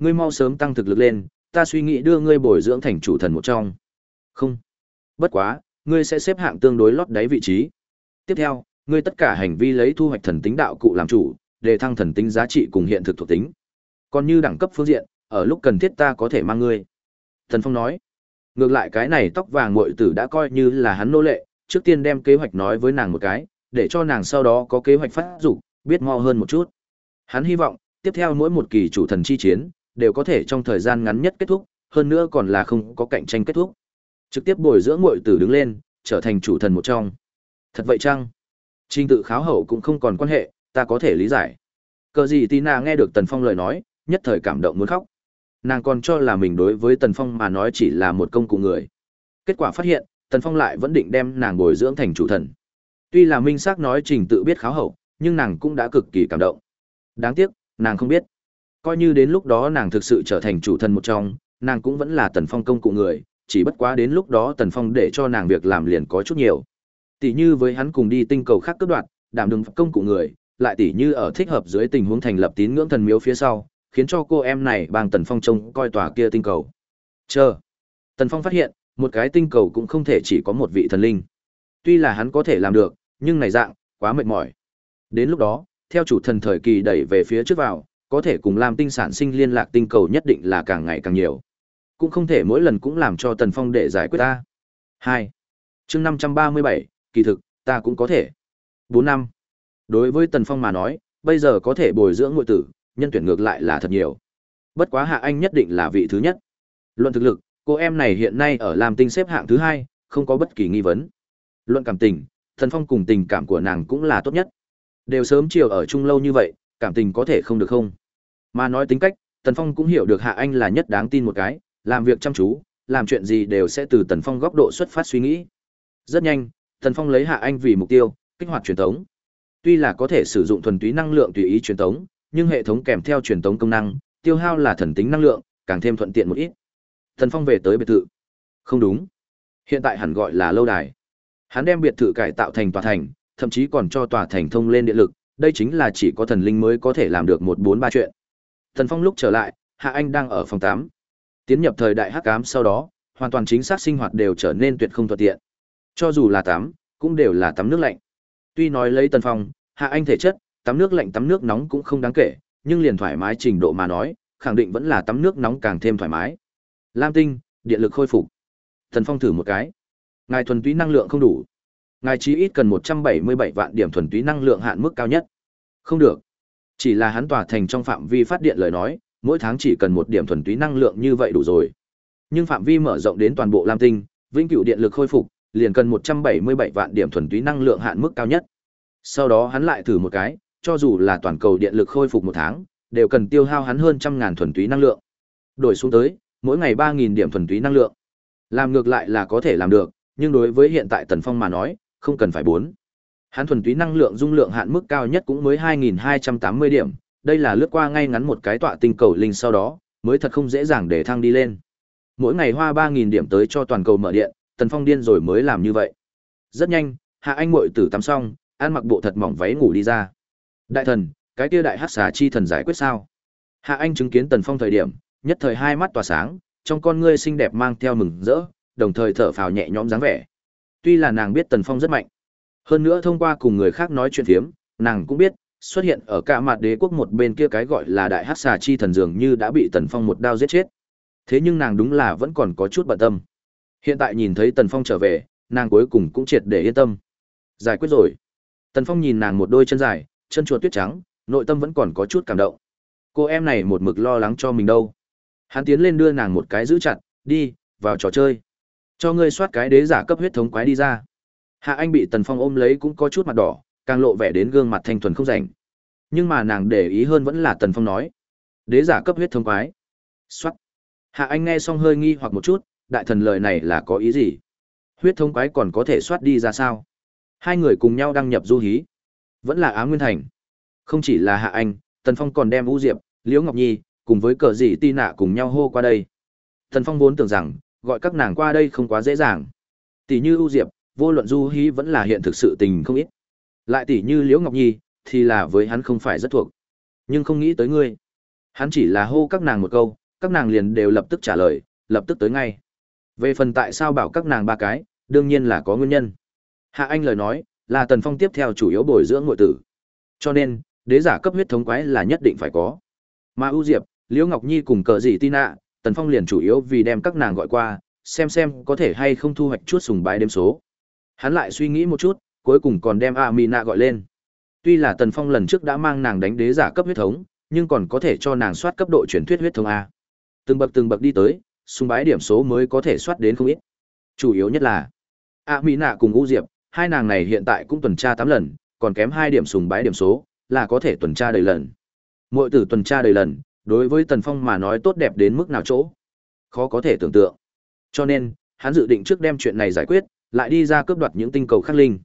Ngươi mau sớm tăng thực lực lên, ta suy nghĩ đưa ngươi bồi dưỡng thành chủ thần một trong. Không. Bất quá, ngươi sẽ xếp hạng tương đối lót đáy vị trí. Tiếp theo, ngươi tất cả hành vi lấy thu hoạch thần tính đạo cụ làm chủ, để thăng thần tính giá trị cùng hiện thực thuộc tính. Còn như đẳng cấp phương diện, ở lúc cần thiết ta có thể mang ngươi. Thần Phong nói, ngược lại cái này tóc vàng muội tử đã coi như là hắn nô lệ, trước tiên đem kế hoạch nói với nàng một cái, để cho nàng sau đó có kế hoạch phát dục, biết mo hơn một chút. Hắn hy vọng, tiếp theo mỗi một kỳ chủ thần chi chiến, đều có thể trong thời gian ngắn nhất kết thúc, hơn nữa còn là không có cạnh tranh kết thúc. Trực tiếp bồi dưỡng muội tử đứng lên, trở thành chủ thần một trong. Thật vậy chăng? Trình tự kháo hậu cũng không còn quan hệ, ta có thể lý giải. Cờ gì Tina nghe được Tần Phong lời nói, nhất thời cảm động muốn khóc. Nàng còn cho là mình đối với Tần Phong mà nói chỉ là một công cụ người. Kết quả phát hiện, Tần Phong lại vẫn định đem nàng bồi dưỡng thành chủ thần. Tuy là minh xác nói trình tự biết kháo hậu, nhưng nàng cũng đã cực kỳ cảm động. Đáng tiếc, nàng không biết. Coi như đến lúc đó nàng thực sự trở thành chủ thần một trong, nàng cũng vẫn là Tần Phong công cụ người, chỉ bất quá đến lúc đó Tần Phong để cho nàng việc làm liền có chút nhiều. Tỷ như với hắn cùng đi tinh cầu khác cướp đoạt, đảm đương công cụ người, lại tỷ như ở thích hợp dưới tình huống thành lập tín ngưỡng thần miếu phía sau, khiến cho cô em này bằng Tần Phong trông coi tòa kia tinh cầu. Chờ. Tần Phong phát hiện, một cái tinh cầu cũng không thể chỉ có một vị thần linh. Tuy là hắn có thể làm được, nhưng này dạng, quá mệt mỏi. Đến lúc đó, theo chủ thần thời kỳ đẩy về phía trước vào, có thể cùng làm tinh sản sinh liên lạc tinh cầu nhất định là càng ngày càng nhiều. Cũng không thể mỗi lần cũng làm cho Tần Phong để giải quyết ta. hai. Chương năm trăm ba mươi bảy, kỳ thực, ta cũng có thể. Bốn năm. Đối với tần phong mà nói, bây giờ có thể bồi dưỡng ngụy tử, nhân tuyển ngược lại là thật nhiều. Bất quá hạ anh nhất định là vị thứ nhất. Luận thực lực, cô em này hiện nay ở lam tinh xếp hạng thứ hai, không có bất kỳ nghi vấn. Luận cảm tình thần phong cùng tình cảm của nàng cũng là tốt nhất. Đều sớm chiều ở chung lâu như vậy, cảm tình có thể không được không? Mà nói tính cách tần phong cũng hiểu được hạ anh là nhất đáng tin một cái làm việc chăm chú làm chuyện gì đều sẽ từ tần phong góc độ xuất phát suy nghĩ. Rất nhanh tần phong lấy hạ anh vì mục tiêu kích hoạt truyền tống. tuy là có thể sử dụng thuần túy năng lượng tùy ý truyền tống, nhưng hệ thống kèm theo truyền tống công năng tiêu hao là thần tính năng lượng càng thêm thuận tiện một ít. Tần phong về tới biệt thự. Không đúng. Hiện tại hẳn gọi là lâu đài. Hắn đem biệt thự cải tạo thành tòa thành thậm chí còn cho tòa thành thông lên điện lực đây chính là chỉ có thần linh mới có thể làm được một bốn ba chuyện. Thần Phong lúc trở lại, Hạ Anh đang ở phòng 8. Tiến nhập thời đại hắc ám sau đó, hoàn toàn chính xác sinh hoạt đều trở nên tuyệt không thuận tiện. Cho dù là tắm, cũng đều là tắm nước lạnh. Tuy nói lấy Tần Phong, Hạ Anh thể chất, tắm nước lạnh tắm nước nóng cũng không đáng kể, nhưng liền thoải mái trình độ mà nói, khẳng định vẫn là tắm nước nóng càng thêm thoải mái. Lam tinh, điện lực khôi phục. Tần Phong thử một cái. Ngài thuần túy năng lượng không đủ. Ngài chí ít cần 177 vạn điểm thuần túy năng lượng hạn mức cao nhất. Không được. Chỉ là hắn tỏa thành trong phạm vi phát điện lời nói, mỗi tháng chỉ cần một điểm thuần túy năng lượng như vậy đủ rồi. Nhưng phạm vi mở rộng đến toàn bộ Lam Tinh, vĩnh cửu điện lực khôi phục, liền cần 177 vạn điểm thuần túy năng lượng hạn mức cao nhất. Sau đó hắn lại thử một cái, cho dù là toàn cầu điện lực khôi phục một tháng, đều cần tiêu hao hắn hơn trăm ngàn thuần túy năng lượng. Đổi xuống tới, mỗi ngày 3000 điểm thuần túy năng lượng. Làm ngược lại là có thể làm được, nhưng đối với hiện tại Tần Phong mà nói, không cần phải bốn. Hắn thuần túy năng lượng dung lượng hạn mức cao nhất cũng mới 2280 điểm, đây là lướt qua ngay ngắn một cái tọa tinh cầu linh sau đó, mới thật không dễ dàng để thăng đi lên. Mỗi ngày hoa 3000 điểm tới cho toàn cầu mở điện, Tần Phong điên rồi mới làm như vậy. Rất nhanh, Hạ Anh muội tử tắm xong, ăn mặc bộ thật mỏng váy ngủ đi ra. Đại thần, cái kia đại hắc xà chi thần giải quyết sao? Hạ Anh chứng kiến Tần Phong thời điểm, nhất thời hai mắt tỏa sáng, trong con ngươi xinh đẹp mang theo mừng rỡ, đồng thời thở phào nhẹ nhõm dáng vẻ. Tuy là nàng biết Tần Phong rất mạnh, hơn nữa thông qua cùng người khác nói chuyện phiếm, nàng cũng biết, xuất hiện ở cả mặt đế quốc một bên kia cái gọi là đại hát xà chi thần dường như đã bị Tần Phong một đao giết chết. Thế nhưng nàng đúng là vẫn còn có chút bận tâm. Hiện tại nhìn thấy Tần Phong trở về, nàng cuối cùng cũng triệt để yên tâm. Giải quyết rồi. Tần Phong nhìn nàng một đôi chân dài, chân chuột tuyết trắng, nội tâm vẫn còn có chút cảm động. Cô em này một mực lo lắng cho mình đâu. Hắn tiến lên đưa nàng một cái giữ chặt, đi, vào trò chơi. Cho ngươi soát cái đế giả cấp huyết thống quái đi ra. Hạ Anh bị Tần Phong ôm lấy cũng có chút mặt đỏ, càng lộ vẻ đến gương mặt thanh thuần không rảnh. Nhưng mà nàng để ý hơn vẫn là Tần Phong nói. Đế giả cấp huyết thông quái. Xoát. Hạ Anh nghe xong hơi nghi hoặc một chút, đại thần lời này là có ý gì? Huyết thông quái còn có thể soát đi ra sao? Hai người cùng nhau đăng nhập du hí. Vẫn là Á Nguyên Thành. Không chỉ là Hạ Anh, Tần Phong còn đem U Diệp, Liễu Ngọc Nhi, cùng với cờ dị ti nạ cùng nhau hô qua đây. Tần Phong vốn tưởng rằng, gọi các nàng qua đây không quá dễ dàng. Tỷ như U Diệp, vô luận du hí vẫn là hiện thực sự tình không ít. Lại tỷ như liễu ngọc nhi, thì là với hắn không phải rất thuộc. Nhưng không nghĩ tới ngươi. Hắn chỉ là hô các nàng một câu, các nàng liền đều lập tức trả lời, lập tức tới ngay. Về phần tại sao bảo các nàng ba cái, đương nhiên là có nguyên nhân. Hạ anh lời nói, là tần phong tiếp theo chủ yếu bồi dưỡng nội tử. Cho nên, đế giả cấp huyết thống quái là nhất định phải có. Mà ưu diệp, liễu ngọc nhi cùng cờ dị tin ạ, tần phong liền chủ yếu vì đem các nàng gọi qua, xem xem có thể hay không thu hoạch chút sùng bái đêm số. Hắn lại suy nghĩ một chút, cuối cùng còn đem Amina gọi lên. Tuy là Tần Phong lần trước đã mang nàng đánh đế giả cấp huyết thống, nhưng còn có thể cho nàng soát cấp độ truyền thuyết huyết thống a. Từng bậc từng bậc đi tới, xung bái điểm số mới có thể soát đến không ít. Chủ yếu nhất là Amina cùng U Diệp, hai nàng này hiện tại cũng tuần tra 8 lần, còn kém 2 điểm sùng bái điểm số, là có thể tuần tra đầy lần. Mỗi tử tuần tra đầy lần, đối với Tần Phong mà nói tốt đẹp đến mức nào chỗ. Khó có thể tưởng tượng. Cho nên, hắn dự định trước đem chuyện này giải quyết, lại đi ra cướp đoạt những tinh cầu khắc linh.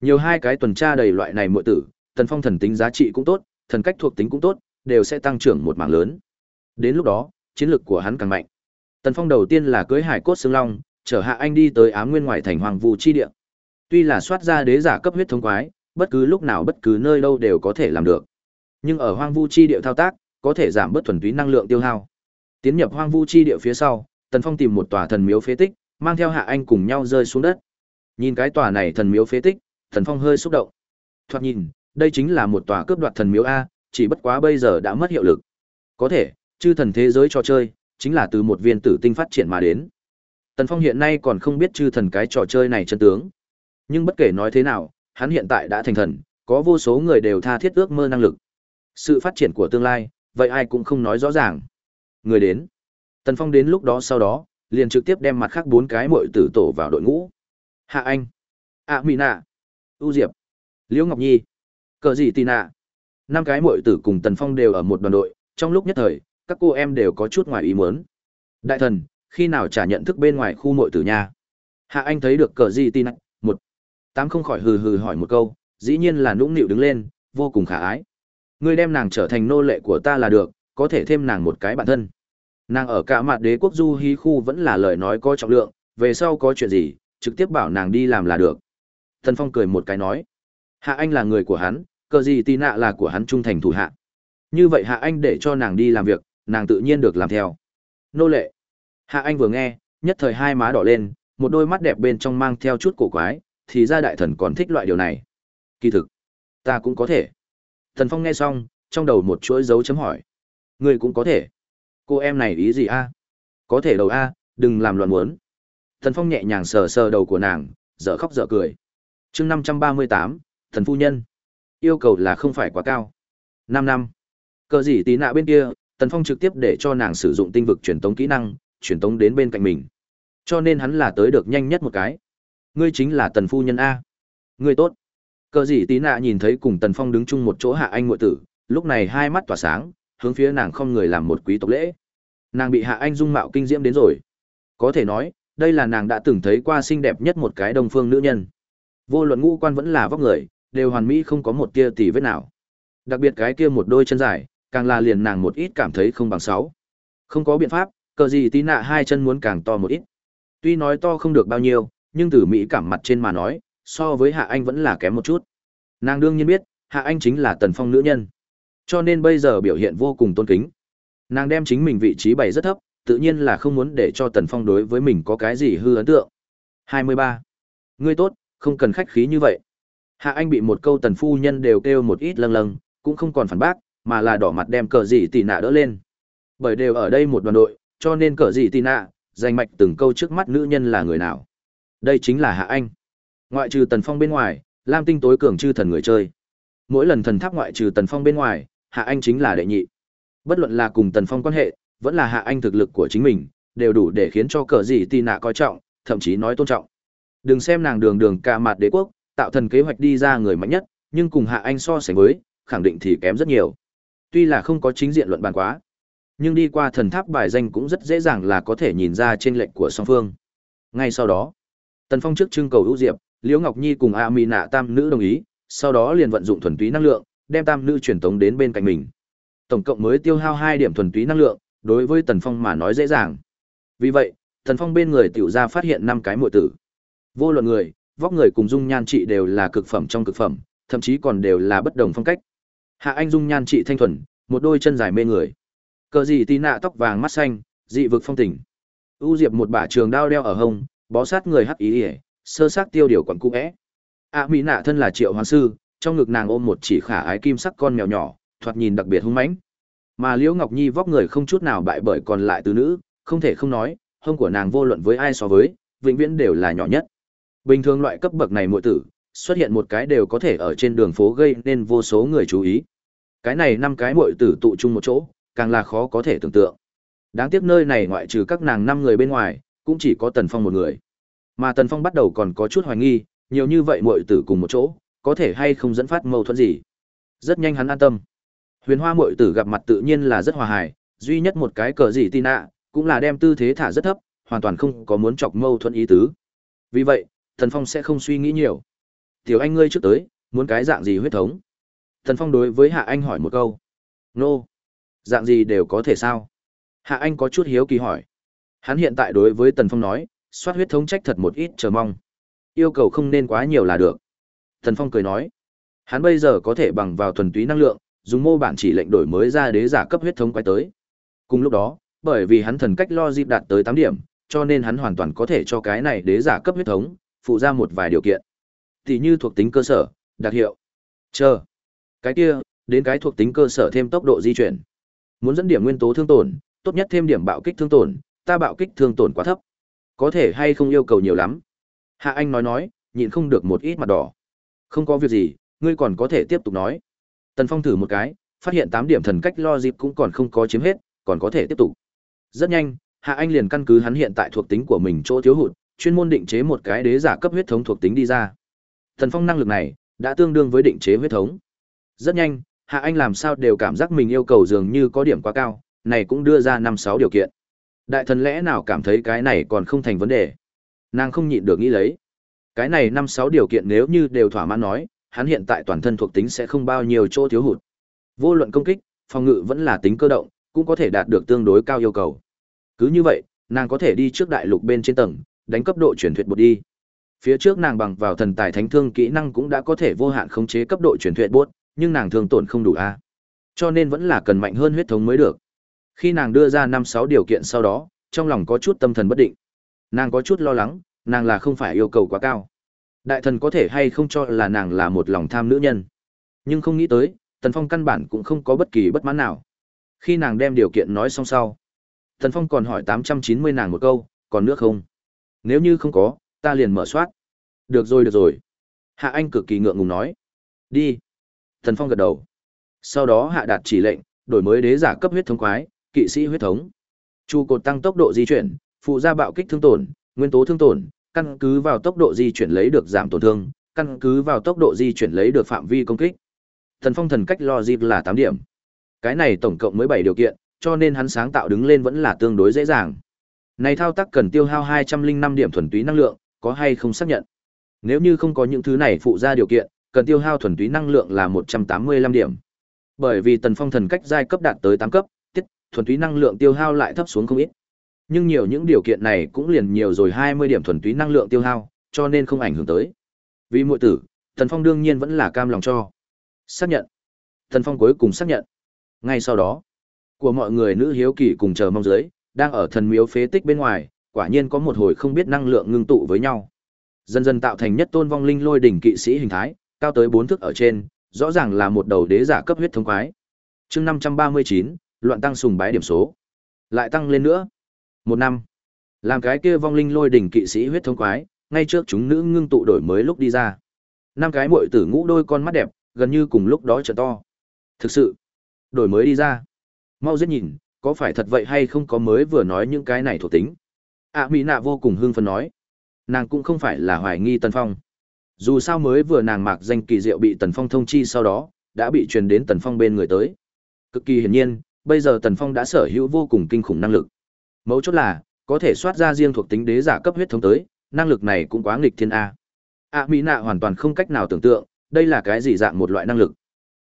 Nhiều hai cái tuần tra đầy loại này muội tử, thần phong thần tính giá trị cũng tốt, thần cách thuộc tính cũng tốt, đều sẽ tăng trưởng một mảng lớn. Đến lúc đó, chiến lược của hắn càng mạnh. Tần Phong đầu tiên là cưới hải cốt xương long, chở Hạ Anh đi tới Ám Nguyên ngoại thành Hoàng Vũ chi địa. Tuy là soát ra đế giả cấp huyết thống quái, bất cứ lúc nào bất cứ nơi đâu đều có thể làm được. Nhưng ở Hoang Vu chi địa thao tác, có thể giảm bớt thuần túy năng lượng tiêu hao. Tiến nhập Hoang Vu chi địa phía sau, Tần Phong tìm một tòa thần miếu phế tích, mang theo hạ anh cùng nhau rơi xuống đất nhìn cái tòa này thần miếu phế tích thần phong hơi xúc động thoạt nhìn đây chính là một tòa cướp đoạt thần miếu a chỉ bất quá bây giờ đã mất hiệu lực có thể chư thần thế giới trò chơi chính là từ một viên tử tinh phát triển mà đến Tần Phong hiện nay còn không biết chư thần cái trò chơi này chân tướng. Nhưng bất kể nói thế nào, hắn hiện tại đã thành thần, có vô số người đều tha thiết ước mơ năng lực. Sự phát triển của tương lai, vậy ai cũng không nói rõ ràng. Người đến. Tần Phong đến lúc đó sau đó, liền trực tiếp đem mặt khác bốn cái muội tử tổ vào đội ngũ. Hạ Anh, ạ Mỹ Nạ, U Diệp, Liễu Ngọc Nhi, Cờ Dị Tì Nạ. Năm cái muội tử cùng Tần Phong đều ở một đoàn đội, trong lúc nhất thời, các cô em đều có chút ngoài ý muốn. Đại thần, khi nào trả nhận thức bên ngoài khu muội tử nha? Hạ Anh thấy được cờ Dị Tì Nạ, một tám không khỏi hừ hừ hỏi một câu, dĩ nhiên là nũng nịu đứng lên, vô cùng khả ái. Ngươi đem nàng trở thành nô lệ của ta là được, có thể thêm nàng một cái bạn thân. Nàng ở cả mặt đế quốc du hí khu vẫn là lời nói có trọng lượng, về sau có chuyện gì, trực tiếp bảo nàng đi làm là được. Thần Phong cười một cái nói. Hạ Anh là người của hắn, cờ gì tì nạ là của hắn trung thành thủ hạ. Như vậy Hạ Anh để cho nàng đi làm việc, nàng tự nhiên được làm theo. Nô lệ. Hạ Anh vừa nghe, nhất thời hai má đỏ lên, một đôi mắt đẹp bên trong mang theo chút cổ quái, thì ra đại thần còn thích loại điều này. Kỳ thực, ta cũng có thể. Thần Phong nghe xong, trong đầu một chuỗi dấu chấm hỏi. người cũng có thể. Cô em này ý gì a? Có thể đầu a, đừng làm loạn muốn. Thần Phong nhẹ nhàng sờ sờ đầu của nàng, dở khóc dở cười. chương năm trăm ba mươi tám, thần phu nhân. Yêu cầu là không phải quá cao. Năm năm. Cờ gì tí nạ bên kia, Tần Phong trực tiếp để cho nàng sử dụng tinh vực truyền tống kỹ năng, truyền tống đến bên cạnh mình. Cho nên hắn là tới được nhanh nhất một cái. Ngươi chính là Tần phu nhân a. Ngươi tốt. Cờ gì tí nạ nhìn thấy cùng Tần Phong đứng chung một chỗ hạ anh muội tử, lúc này hai mắt tỏa sáng, hướng phía nàng không người làm một quý tộc lễ. Nàng bị hạ anh dung mạo kinh diễm đến rồi. Có thể nói, đây là nàng đã từng thấy qua xinh đẹp nhất một cái đông phương nữ nhân. Vô luận ngũ quan vẫn là vóc người, đều hoàn mỹ không có một tia tì vết nào. Đặc biệt cái kia một đôi chân dài, càng là liền nàng một ít cảm thấy không bằng sáu. Không có biện pháp, cờ gì tí nạ hai chân muốn càng to một ít. Tuy nói to không được bao nhiêu, nhưng từ mỹ cảm mặt trên mà nói, so với Hạ Anh vẫn là kém một chút. Nàng đương nhiên biết, Hạ Anh chính là Tần Phong nữ nhân. Cho nên bây giờ biểu hiện vô cùng tôn kính. Nàng đem chính mình vị trí bày rất thấp, tự nhiên là không muốn để cho Tần Phong đối với mình có cái gì hư ấn tượng. 23. Ngươi tốt, không cần khách khí như vậy. Hạ Anh bị một câu Tần Phu Nhân đều kêu một ít lâng lâng, cũng không còn phản bác, mà là đỏ mặt đem cờ gì tì nạ đỡ lên. Bởi đều ở đây một đoàn đội, cho nên cờ gì tì nạ, danh mạch từng câu trước mắt nữ nhân là người nào. Đây chính là Hạ Anh. Ngoại trừ Tần Phong bên ngoài, Lam Tinh tối cường chư thần người chơi. Mỗi lần thần tháp ngoại trừ Tần Phong bên ngoài, Hạ Anh chính là đệ nhị. Bất luận là cùng Tần Phong quan hệ, vẫn là Hạ Anh thực lực của chính mình, đều đủ để khiến cho cờ gì tì nạ coi trọng, thậm chí nói tôn trọng. Đừng xem nàng đường đường ca mặt đế quốc, tạo thần kế hoạch đi ra người mạnh nhất, nhưng cùng Hạ Anh so sánh với, khẳng định thì kém rất nhiều. Tuy là không có chính diện luận bàn quá, nhưng đi qua thần tháp bài danh cũng rất dễ dàng là có thể nhìn ra trên lệnh của song phương. Ngay sau đó, Tần Phong trước trưng cầu ưu diệp, Liễu Ngọc Nhi cùng A Mi Nạ Tam nữ đồng ý, sau đó liền vận dụng thuần túy năng lượng, đem Tam nữ truyền tống đến bên cạnh mình. Tổng cộng mới tiêu hao 2 điểm thuần túy năng lượng, đối với Tần Phong mà nói dễ dàng. Vì vậy, Tần Phong bên người tiểu gia phát hiện năm cái muội tử. Vô luận người, vóc người cùng dung nhan trị đều là cực phẩm trong cực phẩm, thậm chí còn đều là bất đồng phong cách. Hạ Anh dung nhan trị thanh thuần, một đôi chân dài mê người. Cờ gì tí nạ tóc vàng mắt xanh, dị vực phong tình. U Diệp một bả trường đao đeo ở hông, bó sát người hắc ý ý sơ sát tiêu điều quặn cung é. a mỹ nạ thân là triệu hoàng sư trong ngực nàng ôm một chỉ khả ái kim sắc con mèo nhỏ thoạt nhìn đặc biệt hung mãnh. Mà liễu ngọc nhi vóc người không chút nào bại bởi còn lại từ nữ không thể không nói hông của nàng vô luận với ai so với vĩnh viễn đều là nhỏ nhất. Bình thường loại cấp bậc này muội tử xuất hiện một cái đều có thể ở trên đường phố gây nên vô số người chú ý. Cái này năm cái muội tử tụ chung một chỗ càng là khó có thể tưởng tượng. Đáng tiếc nơi này ngoại trừ các nàng năm người bên ngoài cũng chỉ có Tần Phong một người. Mà Tần Phong bắt đầu còn có chút hoài nghi, nhiều như vậy muội tử cùng một chỗ, có thể hay không dẫn phát mâu thuẫn gì. Rất nhanh hắn an tâm. Huyền Hoa muội tử gặp mặt tự nhiên là rất hòa hài, duy nhất một cái cờ gì tin ạ, cũng là đem tư thế thả rất thấp, hoàn toàn không có muốn chọc mâu thuẫn ý tứ. Vì vậy, Thần Phong sẽ không suy nghĩ nhiều. "Tiểu anh ngươi trước tới, muốn cái dạng gì huyết thống?" Thần Phong đối với Hạ Anh hỏi một câu. "Nô, dạng gì đều có thể sao?" Hạ Anh có chút hiếu kỳ hỏi. Hắn hiện tại đối với Tần Phong nói, soát huyết thống trách thật một ít chờ mong. Yêu cầu không nên quá nhiều là được. Thần Phong cười nói, hắn bây giờ có thể bằng vào thuần túy năng lượng, dùng mô bản chỉ lệnh đổi mới ra đế giả cấp huyết thống quay tới. Cùng lúc đó, bởi vì hắn thần cách lo dịp đạt tới 8 điểm, cho nên hắn hoàn toàn có thể cho cái này đế giả cấp huyết thống, phụ ra một vài điều kiện. Tỷ như thuộc tính cơ sở, đặc hiệu. Chờ. Cái kia, đến cái thuộc tính cơ sở thêm tốc độ di chuyển. Muốn dẫn điểm nguyên tố thương tổn, tốt nhất thêm điểm bạo kích thương tổn, ta bạo kích thương tổn quá thấp. Có thể hay không yêu cầu nhiều lắm. Hạ Anh nói nói, nhịn không được một ít mặt đỏ. Không có việc gì, ngươi còn có thể tiếp tục nói. Tần Phong thử một cái, phát hiện tám điểm thần cách lo dịp cũng còn không có chiếm hết, còn có thể tiếp tục. Rất nhanh, Hạ Anh liền căn cứ hắn hiện tại thuộc tính của mình chỗ thiếu hụt, chuyên môn định chế một cái đế giả cấp huyết thống thuộc tính đi ra. Tần Phong năng lực này đã tương đương với định chế huyết thống. Rất nhanh, Hạ Anh làm sao đều cảm giác mình yêu cầu dường như có điểm quá cao, này cũng đưa ra 5-6 điều kiện. Đại thần lẽ nào cảm thấy cái này còn không thành vấn đề. Nàng không nhịn được nghĩ lấy. Cái này 5-6 điều kiện nếu như đều thỏa mãn nói, hắn hiện tại toàn thân thuộc tính sẽ không bao nhiêu chỗ thiếu hụt. Vô luận công kích, phòng ngự vẫn là tính cơ động, cũng có thể đạt được tương đối cao yêu cầu. Cứ như vậy, nàng có thể đi trước đại lục bên trên tầng, đánh cấp độ chuyển thuyết bột đi. Phía trước nàng bằng vào thần tài thánh thương kỹ năng cũng đã có thể vô hạn khống chế cấp độ chuyển thuyết bột, nhưng nàng thương tổn không đủ a. Cho nên vẫn là cần mạnh hơn huyết thống mới được. Khi nàng đưa ra năm sáu điều kiện sau đó, trong lòng có chút tâm thần bất định. Nàng có chút lo lắng, nàng là không phải yêu cầu quá cao. Đại thần có thể hay không cho là nàng là một lòng tham nữ nhân. Nhưng không nghĩ tới, Tần Phong căn bản cũng không có bất kỳ bất mãn nào. Khi nàng đem điều kiện nói xong sau, Tần Phong còn hỏi tám trăm chín mươi nàng một câu, còn nước không? Nếu như không có, ta liền mở soát. Được rồi được rồi. Hạ Anh cực kỳ ngượng ngùng nói. Đi. Tần Phong gật đầu. Sau đó hạ đạt chỉ lệnh, đổi mới đế giả cấp huyết thống quái, kỵ sĩ huyết thống. Chu cột tăng tốc độ di chuyển, phụ gia bạo kích thương tổn, nguyên tố thương tổn, căn cứ vào tốc độ di chuyển lấy được giảm tổn thương, căn cứ vào tốc độ di chuyển lấy được phạm vi công kích. Thần phong thần cách logic là 8 điểm. Cái này tổng cộng mới 7 điều kiện, cho nên hắn sáng tạo đứng lên vẫn là tương đối dễ dàng. Này thao tác cần tiêu hao 205 điểm thuần túy năng lượng, có hay không xác nhận. Nếu như không có những thứ này phụ ra điều kiện, cần tiêu hao thuần túy năng lượng là 185 điểm. Bởi vì tần phong thần cách giai cấp đạt tới 8 cấp, tiết, thuần túy năng lượng tiêu hao lại thấp xuống không ít. Nhưng nhiều những điều kiện này cũng liền nhiều rồi 20 điểm thuần túy năng lượng tiêu hao, cho nên không ảnh hưởng tới. Vì muội tử, Tần Phong đương nhiên vẫn là cam lòng cho. Xác nhận. Tần Phong cuối cùng xác nhận. Ngay sau đó, của mọi người nữ hiếu kỳ cùng chờ mong dưới, đang ở thần miếu phế tích bên ngoài, quả nhiên có một hồi không biết năng lượng ngưng tụ với nhau. Dần dần tạo thành nhất tôn vong linh lôi đỉnh kỵ sĩ hình thái, cao tới 4 thước ở trên, rõ ràng là một đầu đế giả cấp huyết thống quái. Chương 539, loạn tăng sùng bái điểm số. Lại tăng lên nữa. Một năm. Làm cái kia vong linh lôi đỉnh kỵ sĩ huyết thống quái, ngay trước chúng nữ ngưng tụ đổi mới lúc đi ra. Năm cái muội tử ngũ đôi con mắt đẹp, gần như cùng lúc đó trợ to. Thực sự, đổi mới đi ra. Mau giết nhìn, có phải thật vậy hay không có mới vừa nói những cái này thuộc tính. À Mỹ nạ vô cùng hưng phấn nói. Nàng cũng không phải là hoài nghi Tần Phong. Dù sao mới vừa nàng mạc danh kỳ diệu bị Tần Phong thông chi sau đó, đã bị truyền đến Tần Phong bên người tới. Cực kỳ hiển nhiên, bây giờ Tần Phong đã sở hữu vô cùng kinh khủng năng lực. Mấu chốt là, có thể soát ra riêng thuộc tính đế giả cấp huyết thống tới, năng lực này cũng quá nghịch thiên a. A Mỹ nạ hoàn toàn không cách nào tưởng tượng, đây là cái gì dạng một loại năng lực.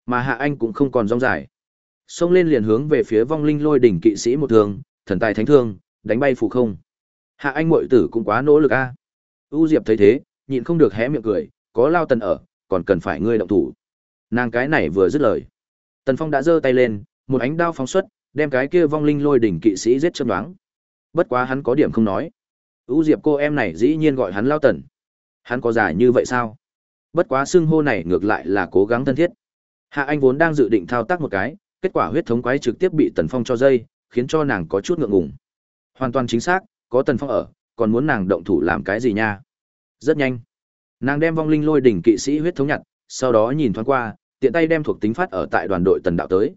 Mà Hạ Anh cũng không còn rong dài. Xông lên liền hướng về phía vong linh lôi đỉnh kỵ sĩ một thường, thần tài thánh thương, đánh bay phủ không. Hạ Anh muội tử cũng quá nỗ lực a. U Diệp thấy thế, nhịn không được hé miệng cười, có lao tần ở, còn cần phải ngươi động thủ. Nàng cái này vừa dứt lời. Tần Phong đã giơ tay lên, một ánh đao phóng xuất, đem cái kia vong linh lôi đỉnh kỵ sĩ giết châm đoán. Bất quá hắn có điểm không nói. U Diệp cô em này dĩ nhiên gọi hắn lao tần. Hắn có giải như vậy sao? Bất quá xưng hô này ngược lại là cố gắng thân thiết. Hạ Anh vốn đang dự định thao tác một cái, kết quả huyết thống quái trực tiếp bị Tần Phong cho dây, khiến cho nàng có chút ngượng ngùng. Hoàn toàn chính xác, có Tần Phong ở, còn muốn nàng động thủ làm cái gì nha? Rất nhanh. Nàng đem vong linh lôi đỉnh kỵ sĩ huyết thống nhặt, sau đó nhìn thoáng qua, tiện tay đem thuộc tính phát ở tại đoàn đội Tần đạo tới.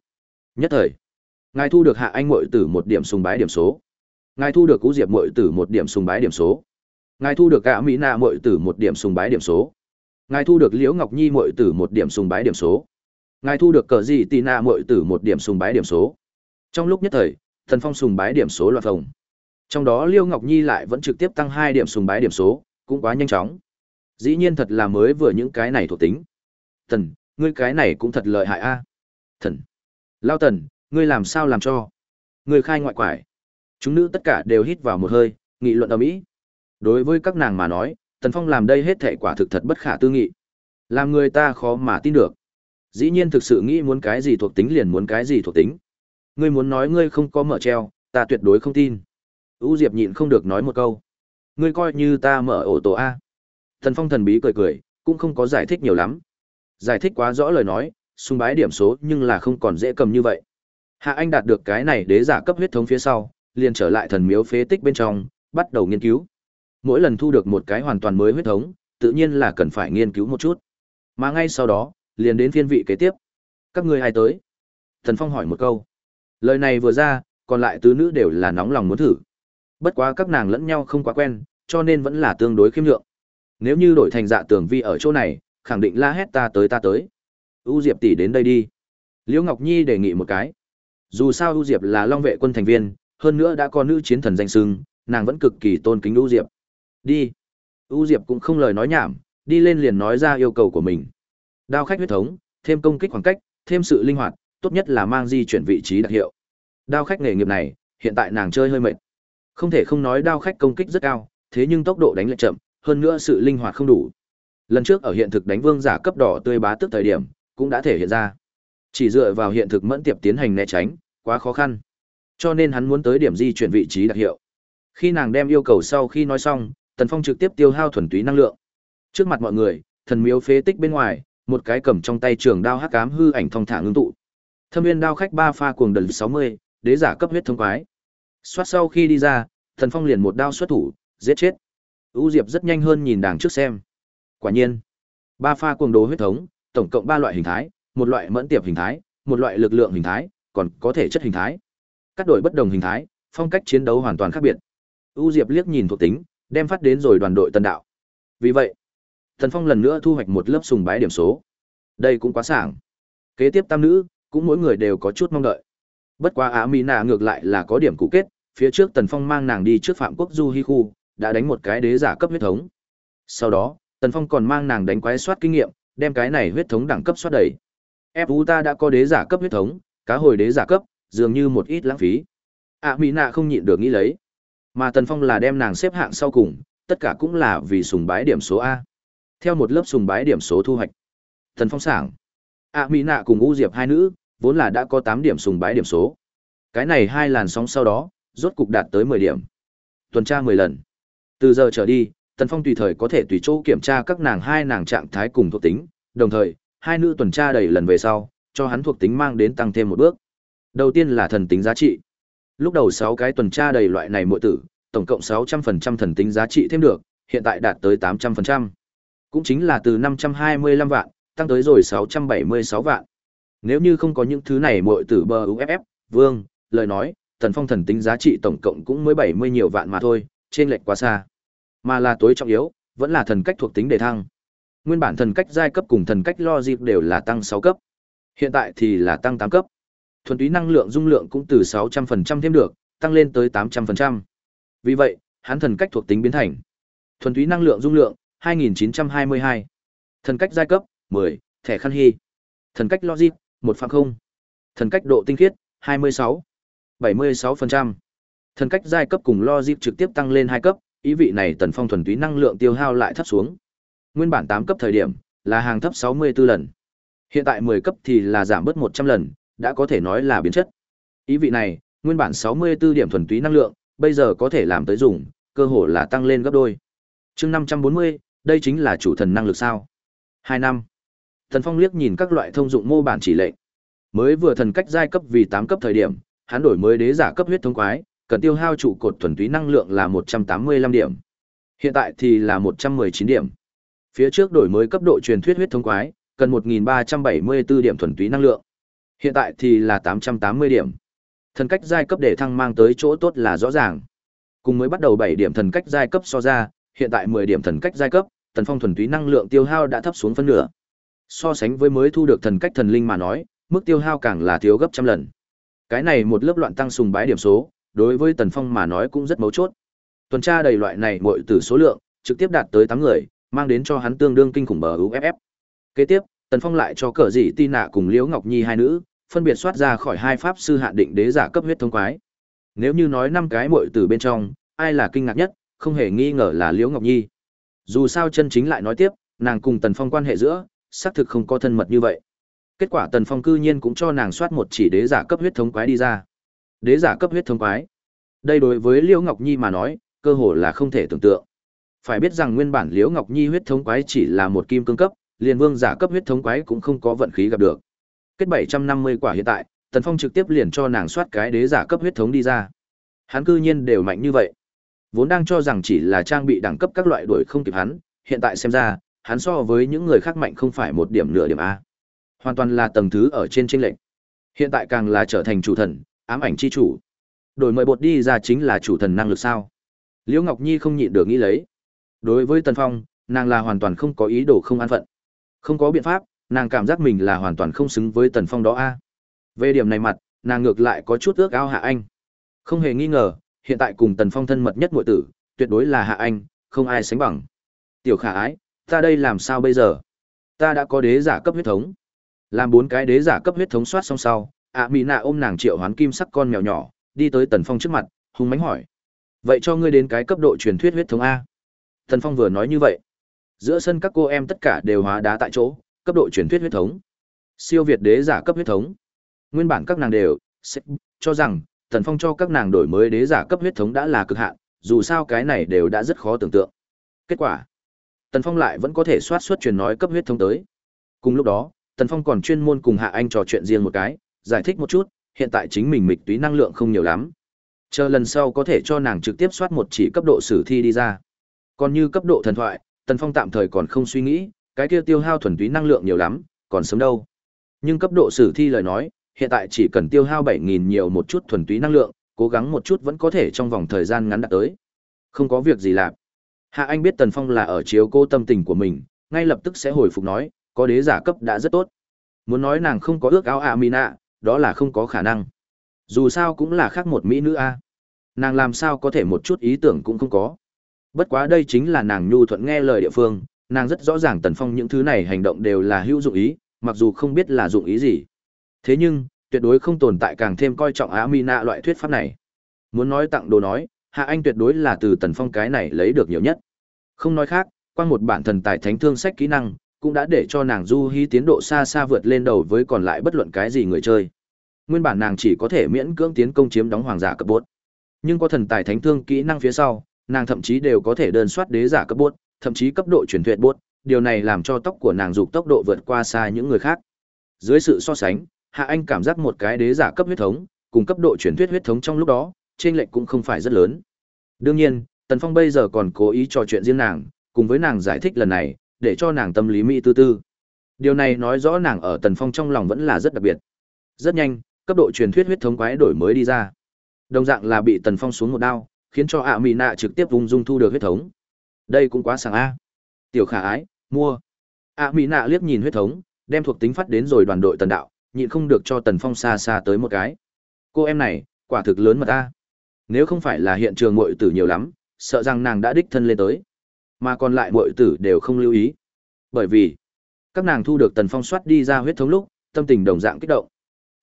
Nhất thời, ngài thu được Hạ Anh muội tử một điểm sùng bái điểm số ngài thu được cú diệp mội tử một điểm sùng bái điểm số. Ngài thu được cả mỹ nạ mội tử một điểm sùng bái điểm số. Ngài thu được liễu ngọc nhi mội tử một điểm sùng bái điểm số. Ngài thu được cờ dị tì nạ mội tử một điểm sùng bái điểm số. Trong lúc nhất thời, thần phong sùng bái điểm số loạt phòng trong đó liễu ngọc nhi lại vẫn trực tiếp tăng hai điểm sùng bái điểm số, cũng quá nhanh chóng. Dĩ nhiên thật là mới vừa những cái này thuộc tính. Thần, ngươi cái này cũng thật lợi hại a. Thần, lao tần ngươi làm sao làm cho? Ngươi khai ngoại quải. Chúng nữ tất cả đều hít vào một hơi, nghị luận ầm ĩ. Đối với các nàng mà nói, Tần Phong làm đây hết thảy quả thực thật bất khả tư nghị. Làm người ta khó mà tin được. Dĩ nhiên thực sự nghĩ muốn cái gì thuộc tính liền muốn cái gì thuộc tính. Ngươi muốn nói ngươi không có mở treo, ta tuyệt đối không tin. U Diệp nhịn không được nói một câu. Ngươi coi như ta mở ổ tổ A. Tần Phong thần bí cười cười, cũng không có giải thích nhiều lắm. Giải thích quá rõ lời nói, sung bái điểm số nhưng là không còn dễ cầm như vậy. Hạ Anh đạt được cái này đế giả cấp huyết thống phía sau, liền trở lại thần miếu phế tích bên trong, bắt đầu nghiên cứu. Mỗi lần thu được một cái hoàn toàn mới huyết thống, tự nhiên là cần phải nghiên cứu một chút. Mà ngay sau đó, liền đến phiên vị kế tiếp. Các ngươi ai tới? Thần Phong hỏi một câu. Lời này vừa ra, còn lại tứ nữ đều là nóng lòng muốn thử. Bất quá các nàng lẫn nhau không quá quen, cho nên vẫn là tương đối khiêm nhượng. Nếu như đổi thành dạ tường vi ở chỗ này, khẳng định la hét ta tới ta tới. U Diệp tỷ đến đây đi. Liễu Ngọc Nhi đề nghị một cái. Dù sao U Diệp là Long vệ quân thành viên, hơn nữa đã có nữ chiến thần danh sưng nàng vẫn cực kỳ tôn kính U Diệp. Đi. U Diệp cũng không lời nói nhảm, đi lên liền nói ra yêu cầu của mình. Đao khách huyết thống, thêm công kích khoảng cách, thêm sự linh hoạt, tốt nhất là mang di chuyển vị trí đặc hiệu. Đao khách nghề nghiệp này, hiện tại nàng chơi hơi mệt. Không thể không nói đao khách công kích rất cao, thế nhưng tốc độ đánh lại chậm, hơn nữa sự linh hoạt không đủ. Lần trước ở hiện thực đánh vương giả cấp đỏ tươi bá tức thời điểm, cũng đã thể hiện ra. Chỉ dựa vào hiện thực mẫn tiệp tiến hành né tránh, quá khó khăn. Cho nên hắn muốn tới điểm di chuyển vị trí đặc hiệu. Khi nàng đem yêu cầu sau khi nói xong, Tần Phong trực tiếp tiêu hao thuần túy năng lượng. Trước mặt mọi người, thần miếu phế tích bên ngoài, một cái cầm trong tay trường đao hắc ám hư ảnh thông thả ngưng tụ. Thâm viên đao khách ba pha cuồng đần 60, đế giả cấp huyết thông quái. Soát sau khi đi ra, Tần Phong liền một đao xuất thủ, giết chết. U Diệp rất nhanh hơn nhìn đàng trước xem. Quả nhiên, ba pha cuồng đồ huyết thống, tổng cộng ba loại hình thái, một loại mẫn tiệp hình thái, một loại lực lượng hình thái, còn có thể chất hình thái. Cắt đổi bất đồng hình thái, phong cách chiến đấu hoàn toàn khác biệt. U Diệp liếc nhìn thuộc tính, đem phát đến rồi đoàn đội tân đạo. Vì vậy, Thần Phong lần nữa thu hoạch một lớp sùng bái điểm số. Đây cũng quá sảng. Kế tiếp tam nữ, cũng mỗi người đều có chút mong đợi. Bất quá Á Mỹ Nà ngược lại là có điểm cụ kết, phía trước Tần Phong mang nàng đi trước Phạm Quốc Du Hi khu, đã đánh một cái đế giả cấp huyết thống. Sau đó, Tần Phong còn mang nàng đánh quái soát kinh nghiệm, đem cái này huyết thống đẳng cấp soát đầy. Fu ta đã có đế giả cấp huyết thống, cá hồi đế giả cấp, dường như một ít lãng phí. A Mỹ Nạ không nhịn được nghĩ lấy. Mà Tần Phong là đem nàng xếp hạng sau cùng, tất cả cũng là vì sùng bái điểm số A. Theo một lớp sùng bái điểm số thu hoạch. Tần Phong sảng. A Mỹ Nạ cùng U Diệp hai nữ, vốn là đã có tám điểm sùng bái điểm số. Cái này hai làn sóng sau đó, rốt cục đạt tới mười điểm. Tuần tra mười lần. Từ giờ trở đi, Tần Phong tùy thời có thể tùy chỗ kiểm tra các nàng hai nàng trạng thái cùng thuộc tính, đồng thời, hai nữ tuần tra đầy lần về sau, cho hắn thuộc tính mang đến tăng thêm một bước. Đầu tiên là thần tính giá trị. Lúc đầu 6 cái tuần tra đầy loại này mỗi tử, tổng cộng 600% thần tính giá trị thêm được, hiện tại đạt tới 800%. Cũng chính là từ 525 vạn, tăng tới rồi 676 vạn. Nếu như không có những thứ này mỗi tử bờ UFF, vương, lời nói, tần phong thần tính giá trị tổng cộng cũng mới 70 nhiều vạn mà thôi, trên lệch quá xa. Mà là tối trọng yếu, vẫn là thần cách thuộc tính đề thăng. Nguyên bản thần cách giai cấp cùng thần cách logic đều là tăng 6 cấp. Hiện tại thì là tăng 8 cấp. Thuần túy năng lượng dung lượng cũng từ 600% thêm được, tăng lên tới 800%. Vì vậy, hắn thần cách thuộc tính biến thành thuần túy năng lượng dung lượng 2922. Thần cách giai cấp 10, thẻ khăn hy. Thần cách logic 1 phạm không. Thần cách độ tinh khiết 26, 76%. Thần cách giai cấp cùng logic trực tiếp tăng lên 2 cấp, ý vị này tần phong thuần túy năng lượng tiêu hao lại thấp xuống. Nguyên bản 8 cấp thời điểm là hàng thấp 64 lần. Hiện tại 10 cấp thì là giảm bớt 100 lần, đã có thể nói là biến chất. Ý vị này, nguyên bản 64 điểm thuần túy năng lượng, bây giờ có thể làm tới dùng, cơ hội là tăng lên gấp đôi. Chương 540, đây chính là chủ thần năng lực sao? 2 năm. Thần Phong liếc nhìn các loại thông dụng mô bản chỉ lệnh. Mới vừa thần cách giai cấp vì 8 cấp thời điểm, hắn đổi mới đế giả cấp huyết thống quái, cần tiêu hao trụ cột thuần túy năng lượng là 185 điểm. Hiện tại thì là 119 điểm. Phía trước đổi mới cấp độ truyền thuyết huyết thống quái, cần 1374 điểm thuần túy năng lượng. Hiện tại thì là 880 điểm. Thần cách giai cấp để thăng mang tới chỗ tốt là rõ ràng. Cùng mới bắt đầu 7 điểm thần cách giai cấp so ra, hiện tại 10 điểm thần cách giai cấp, Tần Phong thuần túy năng lượng tiêu hao đã thấp xuống phân nửa. So sánh với mới thu được thần cách thần linh mà nói, mức tiêu hao càng là thiếu gấp trăm lần. Cái này một lớp loạn tăng sùng bái điểm số, đối với Tần Phong mà nói cũng rất mấu chốt. Tuần tra đầy loại này muội tử số lượng, trực tiếp đạt tới 8 người, mang đến cho hắn tương đương kinh khủng bờ UFF. Kế tiếp, Tần Phong lại cho cờ dị Ti Nạ cùng Liễu Ngọc Nhi hai nữ, phân biệt soát ra khỏi hai pháp sư hạn định đế giả cấp huyết thống quái. Nếu như nói năm cái muội từ bên trong, ai là kinh ngạc nhất, không hề nghi ngờ là Liễu Ngọc Nhi. Dù sao chân chính lại nói tiếp, nàng cùng Tần Phong quan hệ giữa, xác thực không có thân mật như vậy. Kết quả Tần Phong cư nhiên cũng cho nàng soát một chỉ đế giả cấp huyết thống quái đi ra. Đế giả cấp huyết thống quái. Đây đối với Liễu Ngọc Nhi mà nói, cơ hồ là không thể tưởng tượng. Phải biết rằng nguyên bản Liễu Ngọc Nhi huyết thống quái chỉ là một kim cương cấp, liền vương giả cấp huyết thống quái cũng không có vận khí gặp được. Kết 750 quả hiện tại, Tần Phong trực tiếp liền cho nàng soát cái đế giả cấp huyết thống đi ra. Hắn cư nhiên đều mạnh như vậy. Vốn đang cho rằng chỉ là trang bị đẳng cấp các loại đuổi không kịp hắn, hiện tại xem ra, hắn so với những người khác mạnh không phải một điểm nửa điểm A. Hoàn toàn là tầng thứ ở trên chênh lệnh. Hiện tại càng là trở thành chủ thần, ám ảnh chi chủ. Đổi mời bột đi ra chính là chủ thần năng lực sao? Liễu Ngọc Nhi không nhịn được nghĩ lấy. Đối với Tần Phong, nàng là hoàn toàn không có ý đồ không an phận. Không có biện pháp, nàng cảm giác mình là hoàn toàn không xứng với Tần Phong đó a. Về điểm này mặt, nàng ngược lại có chút ước ao Hạ Anh. Không hề nghi ngờ, hiện tại cùng Tần Phong thân mật nhất muội tử, tuyệt đối là Hạ Anh, không ai sánh bằng. Tiểu Khả Ái, ta đây làm sao bây giờ? Ta đã có đế giả cấp huyết thống. Làm bốn cái đế giả cấp huyết thống soát xong sau, ạ Mỹ Nạ ôm nàng triệu hoán kim sắc con mèo nhỏ, đi tới Tần Phong trước mặt, hung mãnh hỏi: "Vậy cho ngươi đến cái cấp độ truyền thuyết huyết thống a?" Tần Phong vừa nói như vậy, giữa sân các cô em tất cả đều hóa đá tại chỗ, cấp độ truyền thuyết huyết thống. Siêu việt đế giả cấp huyết thống. Nguyên bản các nàng đều sẽ cho rằng Tần Phong cho các nàng đổi mới đế giả cấp huyết thống đã là cực hạn, dù sao cái này đều đã rất khó tưởng tượng. Kết quả, Tần Phong lại vẫn có thể soát suất truyền nói cấp huyết thống tới. Cùng lúc đó, Tần Phong còn chuyên môn cùng Hạ Anh trò chuyện riêng một cái, giải thích một chút, hiện tại chính mình mịch túy năng lượng không nhiều lắm. Chờ lần sau có thể cho nàng trực tiếp soát một chỉ cấp độ sử thi đi ra. Còn như cấp độ thần thoại, Tần Phong tạm thời còn không suy nghĩ, cái kia tiêu hao thuần túy năng lượng nhiều lắm, còn sớm đâu. Nhưng cấp độ sử thi lời nói, hiện tại chỉ cần tiêu hao 7000 nhiều một chút thuần túy năng lượng, cố gắng một chút vẫn có thể trong vòng thời gian ngắn đạt tới. Không có việc gì làm. Hạ Anh biết Tần Phong là ở chiếu cô tâm tình của mình, ngay lập tức sẽ hồi phục nói, có đế giả cấp đã rất tốt. Muốn nói nàng không có ước áo Amina, đó là không có khả năng. Dù sao cũng là khác một mỹ nữ a. Nàng làm sao có thể một chút ý tưởng cũng không có. Bất quá đây chính là nàng nhu thuận nghe lời địa phương, nàng rất rõ ràng Tần Phong những thứ này hành động đều là hữu dụng ý, mặc dù không biết là dụng ý gì. Thế nhưng, tuyệt đối không tồn tại càng thêm coi trọng ám mi nạ loại thuyết pháp này. Muốn nói tặng đồ nói, Hạ Anh tuyệt đối là từ Tần Phong cái này lấy được nhiều nhất. Không nói khác, qua một bản thần tài thánh thương sách kỹ năng, cũng đã để cho nàng du hy tiến độ xa xa vượt lên đầu với còn lại bất luận cái gì người chơi. Nguyên bản nàng chỉ có thể miễn cưỡng tiến công chiếm đóng hoàng giả cấp bốt. Nhưng có thần tài thánh thương kỹ năng phía sau, nàng thậm chí đều có thể đơn soát đế giả cấp bốt, thậm chí cấp độ truyền thuyết buốt, điều này làm cho tóc của nàng dục tốc độ vượt qua xa những người khác. Dưới sự so sánh, Hạ Anh cảm giác một cái đế giả cấp huyết thống, cùng cấp độ truyền thuyết huyết thống trong lúc đó, trên lệch cũng không phải rất lớn. Đương nhiên, Tần Phong bây giờ còn cố ý trò chuyện riêng nàng, cùng với nàng giải thích lần này, để cho nàng tâm lý mỹ tư tư. Điều này nói rõ nàng ở Tần Phong trong lòng vẫn là rất đặc biệt. Rất nhanh, cấp độ truyền thuyết huyết thống quái đổi mới đi ra. Đồng dạng là bị Tần Phong xuống một đao, khiến cho ạ mỹ nạ trực tiếp vùng dung thu được huyết thống. Đây cũng quá sảng a. Tiểu Khả Ái, mua. a mỹ nạ liếc nhìn huyết thống, đem thuộc tính phát đến rồi đoàn đội Tần Đạo, nhịn không được cho Tần Phong xa xa tới một cái. Cô em này, quả thực lớn mà ta. Nếu không phải là hiện trường muội tử nhiều lắm, sợ rằng nàng đã đích thân lên tới. Mà còn lại muội tử đều không lưu ý. Bởi vì, các nàng thu được Tần Phong soát đi ra huyết thống lúc, tâm tình đồng dạng kích động.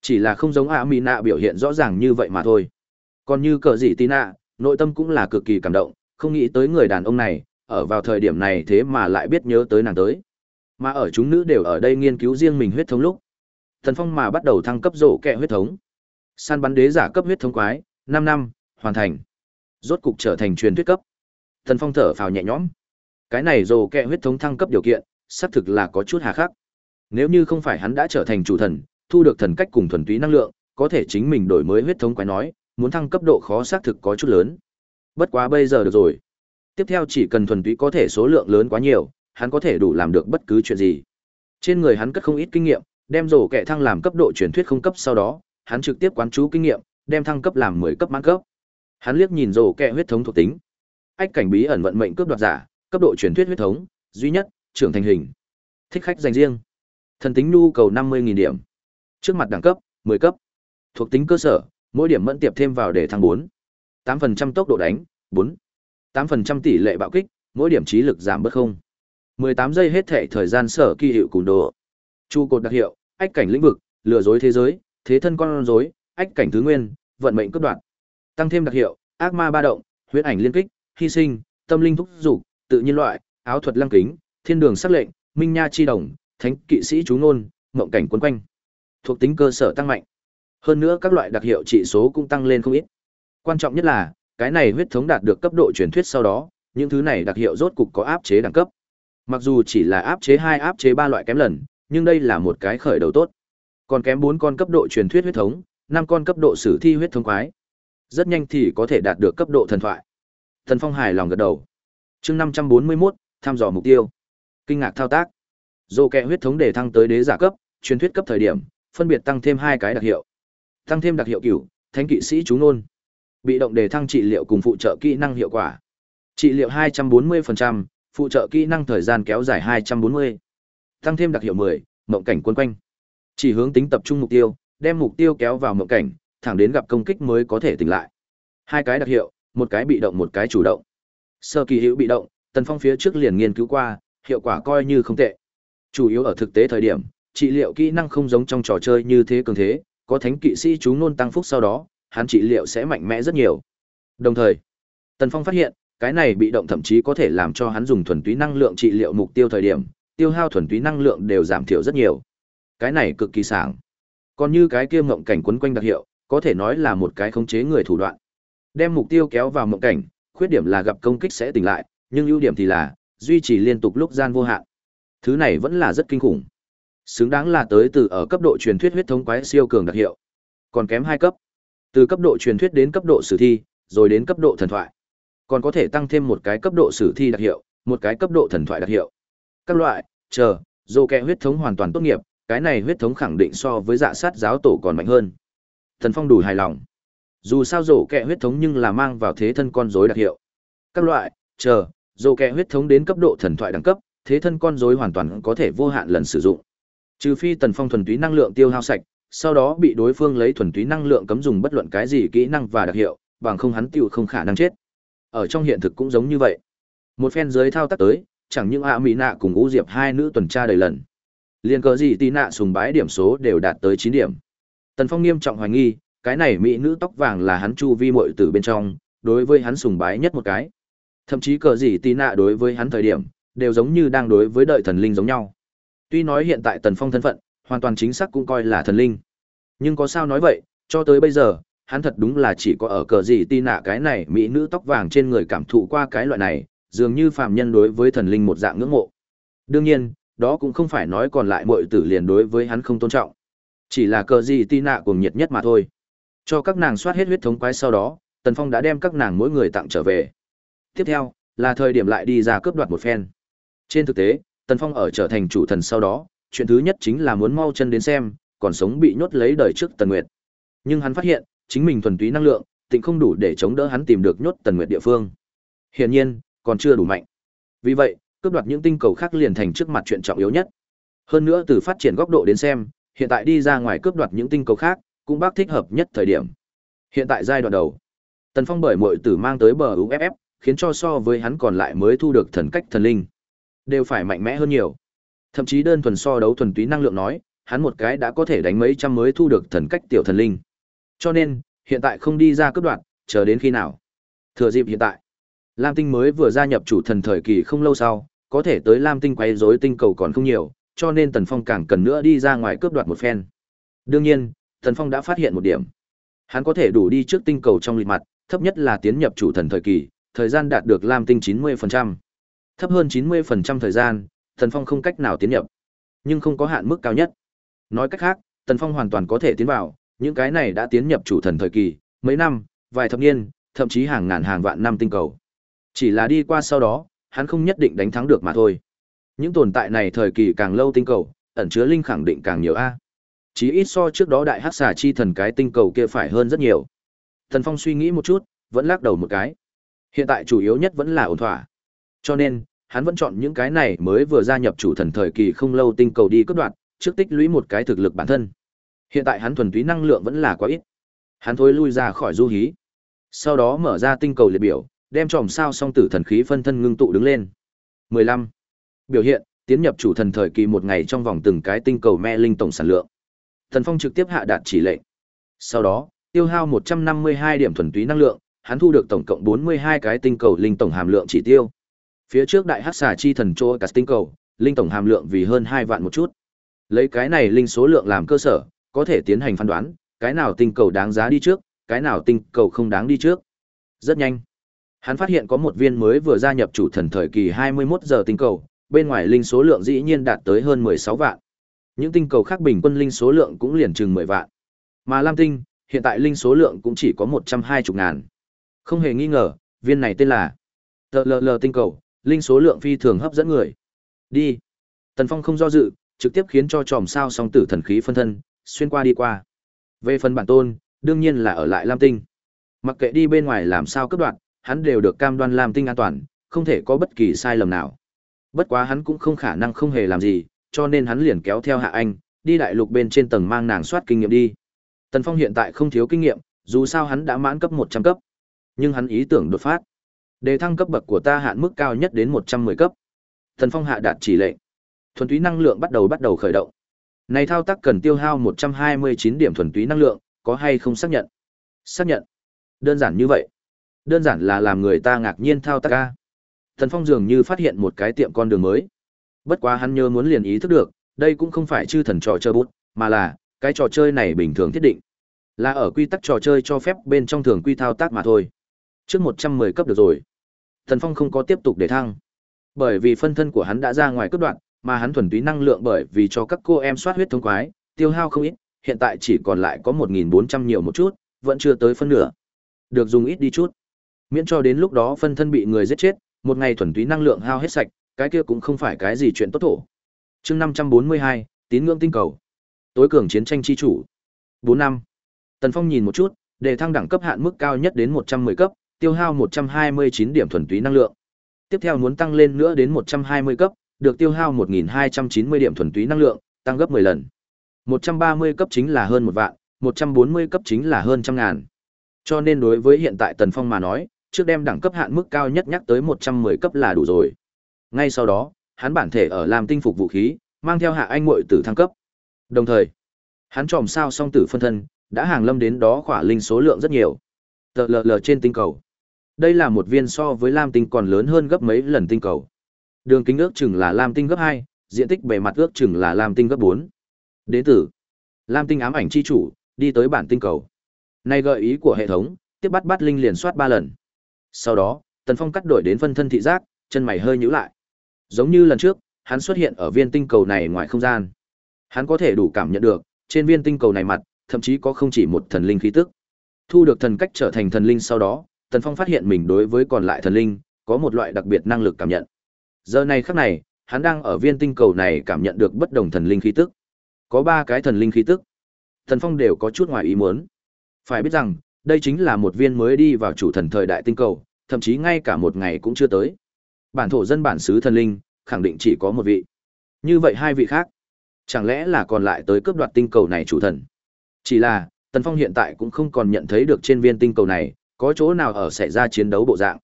Chỉ là không giống A mỹ nạ biểu hiện rõ ràng như vậy mà thôi. Còn như cờ gì Tina, nội tâm cũng là cực kỳ cảm động, không nghĩ tới người đàn ông này, ở vào thời điểm này thế mà lại biết nhớ tới nàng tới. Mà ở chúng nữ đều ở đây nghiên cứu riêng mình huyết thống lúc. Thần Phong mà bắt đầu thăng cấp rổ kẹ huyết thống. San bắn đế giả cấp huyết thống quái, 5 năm, hoàn thành. Rốt cục trở thành truyền thuyết cấp. Thần Phong thở phào nhẹ nhõm. Cái này rổ kẹ huyết thống thăng cấp điều kiện, xác thực là có chút hà khắc. Nếu như không phải hắn đã trở thành chủ thần, thu được thần cách cùng thuần túy năng lượng, có thể chính mình đổi mới huyết thống quái nói, muốn thăng cấp độ khó xác thực có chút lớn. Bất quá bây giờ được rồi. Tiếp theo chỉ cần thuần túy có thể số lượng lớn quá nhiều, hắn có thể đủ làm được bất cứ chuyện gì. Trên người hắn cất không ít kinh nghiệm, đem rổ kẻ thăng làm cấp độ truyền thuyết không cấp sau đó, hắn trực tiếp quán chú kinh nghiệm, đem thăng cấp làm 10 cấp mãn cấp. Hắn liếc nhìn rổ kẻ huyết thống thuộc tính. Ách cảnh bí ẩn vận mệnh cướp đoạt giả, cấp độ truyền thuyết huyết thống, duy nhất, trưởng thành hình. Thích khách dành riêng. Thần tính nhu cầu 50.000 điểm. Trước mặt đẳng cấp, 10 cấp. Thuộc tính cơ sở, mỗi điểm mẫn tiệp thêm vào để thăng 4. 8% tốc độ đánh, 4. 8% tỷ lệ bạo kích, mỗi điểm trí lực giảm bớt không. 18 giây hết thể thời gian sở kỳ hiệu cùng độ. Chu cột đặc hiệu, ách cảnh lĩnh vực, lừa dối thế giới, thế thân con rối, ách cảnh thứ nguyên, vận mệnh cấp đoạn. Tăng thêm đặc hiệu, ác ma ba động, huyết ảnh liên kích, hy sinh, tâm linh thúc dục, tự nhiên loại, áo thuật lăng kính, thiên đường sắc lệnh, minh nha chi đồng, thánh kỵ sĩ chú ngôn, mộng cảnh quấn quanh. Thuộc tính cơ sở tăng mạnh. Hơn nữa các loại đặc hiệu trị số cũng tăng lên không ít. Quan trọng nhất là, cái này huyết thống đạt được cấp độ truyền thuyết sau đó, những thứ này đặc hiệu rốt cục có áp chế đẳng cấp. Mặc dù chỉ là áp chế hai áp chế ba loại kém lần, nhưng đây là một cái khởi đầu tốt. Còn kém bốn con cấp độ truyền thuyết huyết thống, năm con cấp độ sử thi huyết thống quái. Rất nhanh thì có thể đạt được cấp độ thần thoại. thần Phong hài lòng gật đầu. Chương 541, thăm dò mục tiêu. Kinh ngạc thao tác. Dô kẹ huyết thống để thăng tới đế giả cấp, truyền thuyết cấp thời điểm, phân biệt tăng thêm hai cái đặc hiệu. Tăng thêm đặc hiệu cửu, thánh kỵ sĩ chú nôn. Bị động đề thăng trị liệu cùng phụ trợ kỹ năng hiệu quả. Trị liệu 240%, phụ trợ kỹ năng thời gian kéo dài 240. Tăng thêm đặc hiệu 10, mộng cảnh quân quanh. Chỉ hướng tính tập trung mục tiêu, đem mục tiêu kéo vào mộng cảnh, thẳng đến gặp công kích mới có thể tỉnh lại. Hai cái đặc hiệu, một cái bị động một cái chủ động. Sơ kỳ hữu bị động, Tần Phong phía trước liền nghiên cứu qua, hiệu quả coi như không tệ. Chủ yếu ở thực tế thời điểm, trị liệu kỹ năng không giống trong trò chơi như thế cường thế, có thánh kỵ sĩ chúng nôn tăng phúc sau đó, hắn trị liệu sẽ mạnh mẽ rất nhiều. Đồng thời, Tần Phong phát hiện, cái này bị động thậm chí có thể làm cho hắn dùng thuần túy năng lượng trị liệu mục tiêu thời điểm, tiêu hao thuần túy năng lượng đều giảm thiểu rất nhiều. Cái này cực kỳ sảng. Còn như cái kia mộng cảnh quấn quanh đặc hiệu, có thể nói là một cái khống chế người thủ đoạn. Đem mục tiêu kéo vào mộng cảnh, khuyết điểm là gặp công kích sẽ tỉnh lại, nhưng ưu điểm thì là duy trì liên tục lúc gian vô hạn. Thứ này vẫn là rất kinh khủng. Xứng đáng là tới từ ở cấp độ truyền thuyết huyết thống quái siêu cường đặc hiệu. Còn kém hai cấp. Từ cấp độ truyền thuyết đến cấp độ sử thi, rồi đến cấp độ thần thoại. Còn có thể tăng thêm một cái cấp độ sử thi đặc hiệu, một cái cấp độ thần thoại đặc hiệu. Các loại, chờ, dô kẹ huyết thống hoàn toàn tốt nghiệp, cái này huyết thống khẳng định so với dạ sát giáo tổ còn mạnh hơn. Thần Phong đủ hài lòng. Dù sao rổ kẹ huyết thống nhưng là mang vào thế thân con rối đặc hiệu. Các loại, chờ, rổ kẹ huyết thống đến cấp độ thần thoại đẳng cấp, thế thân con rối hoàn toàn có thể vô hạn lần sử dụng. Trừ phi Tần Phong thuần túy năng lượng tiêu hao sạch, sau đó bị đối phương lấy thuần túy năng lượng cấm dùng bất luận cái gì kỹ năng và đặc hiệu, bằng không hắn tiêu không khả năng chết. Ở trong hiện thực cũng giống như vậy. Một phen dưới thao tác tới, chẳng những ạ mỹ nạ cùng ngũ Diệp hai nữ tuần tra đầy lần. Liên cờ gì tí nạ sùng bái điểm số đều đạt tới chín điểm. Tần Phong nghiêm trọng hoài nghi, cái này mỹ nữ tóc vàng là hắn chu vi muội tử bên trong, đối với hắn sùng bái nhất một cái. Thậm chí cờ gì tí nạ đối với hắn thời điểm, đều giống như đang đối với đợi thần linh giống nhau. Tuy nói hiện tại Tần Phong thân phận, hoàn toàn chính xác cũng coi là thần linh. Nhưng có sao nói vậy, cho tới bây giờ, hắn thật đúng là chỉ có ở cờ gì tí nạ cái này mỹ nữ tóc vàng trên người cảm thụ qua cái loại này, dường như phàm nhân đối với thần linh một dạng ngưỡng mộ. Đương nhiên, đó cũng không phải nói còn lại muội tử liền đối với hắn không tôn trọng. Chỉ là cờ gì tí nạ cuồng nhiệt nhất mà thôi. Cho các nàng soát hết huyết thống quái sau đó, Tần Phong đã đem các nàng mỗi người tặng trở về. Tiếp theo, là thời điểm lại đi ra cướp đoạt một phen. Trên thực tế, Tần Phong ở trở thành chủ thần sau đó, chuyện thứ nhất chính là muốn mau chân đến xem, còn sống bị nhốt lấy đời trước Tần Nguyệt. Nhưng hắn phát hiện, chính mình thuần túy năng lượng, tịnh không đủ để chống đỡ hắn tìm được nhốt Tần Nguyệt địa phương. Hiển nhiên, còn chưa đủ mạnh. Vì vậy, cướp đoạt những tinh cầu khác liền thành trước mặt chuyện trọng yếu nhất. Hơn nữa từ phát triển góc độ đến xem, hiện tại đi ra ngoài cướp đoạt những tinh cầu khác, cũng bác thích hợp nhất thời điểm. Hiện tại giai đoạn đầu, Tần Phong bởi muội tử mang tới bờ UFF, khiến cho so với hắn còn lại mới thu được thần cách thần linh, đều phải mạnh mẽ hơn nhiều. Thậm chí đơn thuần so đấu thuần túy năng lượng nói, hắn một cái đã có thể đánh mấy trăm mới thu được thần cách tiểu thần linh. Cho nên, hiện tại không đi ra cướp đoạt, chờ đến khi nào? Thừa dịp hiện tại, Lam Tinh mới vừa gia nhập chủ thần thời kỳ không lâu sau, có thể tới Lam Tinh quấy rối tinh cầu còn không nhiều, cho nên Tần Phong càng cần nữa đi ra ngoài cướp đoạt một phen. Đương nhiên, Tần Phong đã phát hiện một điểm. Hắn có thể đủ đi trước tinh cầu trong lịch mặt, thấp nhất là tiến nhập chủ thần thời kỳ, thời gian đạt được Lam Tinh 90%. Thấp hơn 90% thời gian, Tần Phong không cách nào tiến nhập, nhưng không có hạn mức cao nhất. Nói cách khác, Tần Phong hoàn toàn có thể tiến vào, những cái này đã tiến nhập chủ thần thời kỳ, mấy năm, vài thập niên, thậm chí hàng ngàn hàng vạn năm tinh cầu. Chỉ là đi qua sau đó, hắn không nhất định đánh thắng được mà thôi. Những tồn tại này thời kỳ càng lâu tinh cầu, ẩn chứa linh khẳng định càng nhiều a. Chí ít so trước đó đại hắc xà chi thần cái tinh cầu kia phải hơn rất nhiều. Thần Phong suy nghĩ một chút, vẫn lắc đầu một cái. Hiện tại chủ yếu nhất vẫn là ổn thỏa. Cho nên, hắn vẫn chọn những cái này mới vừa gia nhập chủ thần thời kỳ không lâu tinh cầu đi cướp đoạt, trước tích lũy một cái thực lực bản thân. Hiện tại hắn thuần túy năng lượng vẫn là quá ít. Hắn thôi lui ra khỏi du hí. Sau đó mở ra tinh cầu liệt biểu, đem tròm sao song tử thần khí phân thân ngưng tụ đứng lên. 15. Biểu hiện, tiến nhập chủ thần thời kỳ một ngày trong vòng từng cái tinh cầu me linh tổng sản lượng. Thần Phong trực tiếp hạ đạt chỉ lệnh. Sau đó, tiêu hao 152 điểm thuần túy năng lượng, hắn thu được tổng cộng 42 cái tinh cầu linh tổng hàm lượng chỉ tiêu. Phía trước đại hắc xà chi thần chỗ cả tinh cầu, linh tổng hàm lượng vì hơn 2 vạn một chút. Lấy cái này linh số lượng làm cơ sở, có thể tiến hành phán đoán, cái nào tinh cầu đáng giá đi trước, cái nào tinh cầu không đáng đi trước. Rất nhanh. Hắn phát hiện có một viên mới vừa gia nhập chủ thần thời kỳ 21 giờ tinh cầu, bên ngoài linh số lượng dĩ nhiên đạt tới hơn 16 vạn. Những tinh cầu khác bình quân linh số lượng cũng liền chừng 10 vạn. Mà Lam tinh, hiện tại linh số lượng cũng chỉ có 120 ngàn. Không hề nghi ngờ, viên này tên là Tờ lờ lờ tinh cầu, linh số lượng phi thường hấp dẫn người. Đi. Tần Phong không do dự, trực tiếp khiến cho tròm sao song tử thần khí phân thân, xuyên qua đi qua. Về phần bản tôn, đương nhiên là ở lại Lam Tinh. Mặc kệ đi bên ngoài làm sao cấp đoạn, hắn đều được cam đoan Lam Tinh an toàn, không thể có bất kỳ sai lầm nào. Bất quá hắn cũng không khả năng không hề làm gì, cho nên hắn liền kéo theo Hạ Anh, đi đại lục bên trên tầng mang nàng soát kinh nghiệm đi. Tần Phong hiện tại không thiếu kinh nghiệm, dù sao hắn đã mãn cấp 100 cấp. Nhưng hắn ý tưởng đột phát. Đề thăng cấp bậc của ta hạn mức cao nhất đến 110 cấp. Thần Phong hạ đạt chỉ lệnh. Thuần túy năng lượng bắt đầu bắt đầu khởi động. Này thao tác cần tiêu hao 129 điểm thuần túy năng lượng, có hay không xác nhận? Xác nhận. Đơn giản như vậy. Đơn giản là làm người ta ngạc nhiên thao tác ca. Thần Phong dường như phát hiện một cái tiệm con đường mới. Bất quá hắn nhớ muốn liền ý thức được, đây cũng không phải chư thần trò chơi bút, mà là cái trò chơi này bình thường thiết định. Là ở quy tắc trò chơi cho phép bên trong thường quy thao tác mà thôi. Trước 110 cấp được rồi. Tần Phong không có tiếp tục để thăng. Bởi vì phân thân của hắn đã ra ngoài cấp đoạn, mà hắn thuần túy năng lượng bởi vì cho các cô em soát huyết thông quái, tiêu hao không ít, hiện tại chỉ còn lại có 1400 nhiều một chút, vẫn chưa tới phân nửa. Được dùng ít đi chút. Miễn cho đến lúc đó phân thân bị người giết chết, một ngày thuần túy năng lượng hao hết sạch, cái kia cũng không phải cái gì chuyện tốt thổ. Chương 542, tín ngưỡng tinh cầu. Tối cường chiến tranh chi chủ. 4 năm. Tần Phong nhìn một chút, để thăng đẳng cấp hạn mức cao nhất đến 110 cấp, tiêu hao 129 điểm thuần túy năng lượng. Tiếp theo muốn tăng lên nữa đến 120 cấp, được tiêu hao 1290 điểm thuần túy năng lượng, tăng gấp 10 lần. 130 cấp chính là hơn một vạn, 140 cấp chính là hơn trăm ngàn. Cho nên đối với hiện tại Tần Phong mà nói, trước đem đẳng cấp hạn mức cao nhất nhắc tới 110 cấp là đủ rồi. Ngay sau đó, hắn bản thể ở làm tinh phục vũ khí, mang theo hạ anh muội tử thăng cấp. Đồng thời, hắn tròm sao song tử phân thân, đã hàng lâm đến đó khỏa linh số lượng rất nhiều. Tờ lờ lờ trên tinh cầu. Đây là một viên so với lam tinh còn lớn hơn gấp mấy lần tinh cầu. Đường kính ước chừng là lam tinh gấp 2, diện tích bề mặt ước chừng là lam tinh gấp 4. Đến từ Lam tinh ám ảnh chi chủ, đi tới bản tinh cầu. Này gợi ý của hệ thống, tiếp bắt bắt linh liền soát 3 lần. Sau đó, Tần Phong cắt đổi đến phân thân thị giác, chân mày hơi nhíu lại. Giống như lần trước, hắn xuất hiện ở viên tinh cầu này ngoài không gian. Hắn có thể đủ cảm nhận được, trên viên tinh cầu này mặt, thậm chí có không chỉ một thần linh khí tức. Thu được thần cách trở thành thần linh sau đó, Tần Phong phát hiện mình đối với còn lại thần linh, có một loại đặc biệt năng lực cảm nhận. Giờ này khắc này, hắn đang ở viên tinh cầu này cảm nhận được bất đồng thần linh khí tức. Có ba cái thần linh khí tức. Tần Phong đều có chút ngoài ý muốn. Phải biết rằng, đây chính là một viên mới đi vào chủ thần thời đại tinh cầu, thậm chí ngay cả một ngày cũng chưa tới. Bản thổ dân bản xứ thần linh, khẳng định chỉ có một vị. Như vậy hai vị khác, chẳng lẽ là còn lại tới cướp đoạt tinh cầu này chủ thần? Chỉ là, Tần Phong hiện tại cũng không còn nhận thấy được trên viên tinh cầu này, có chỗ nào ở xảy ra chiến đấu bộ dạng.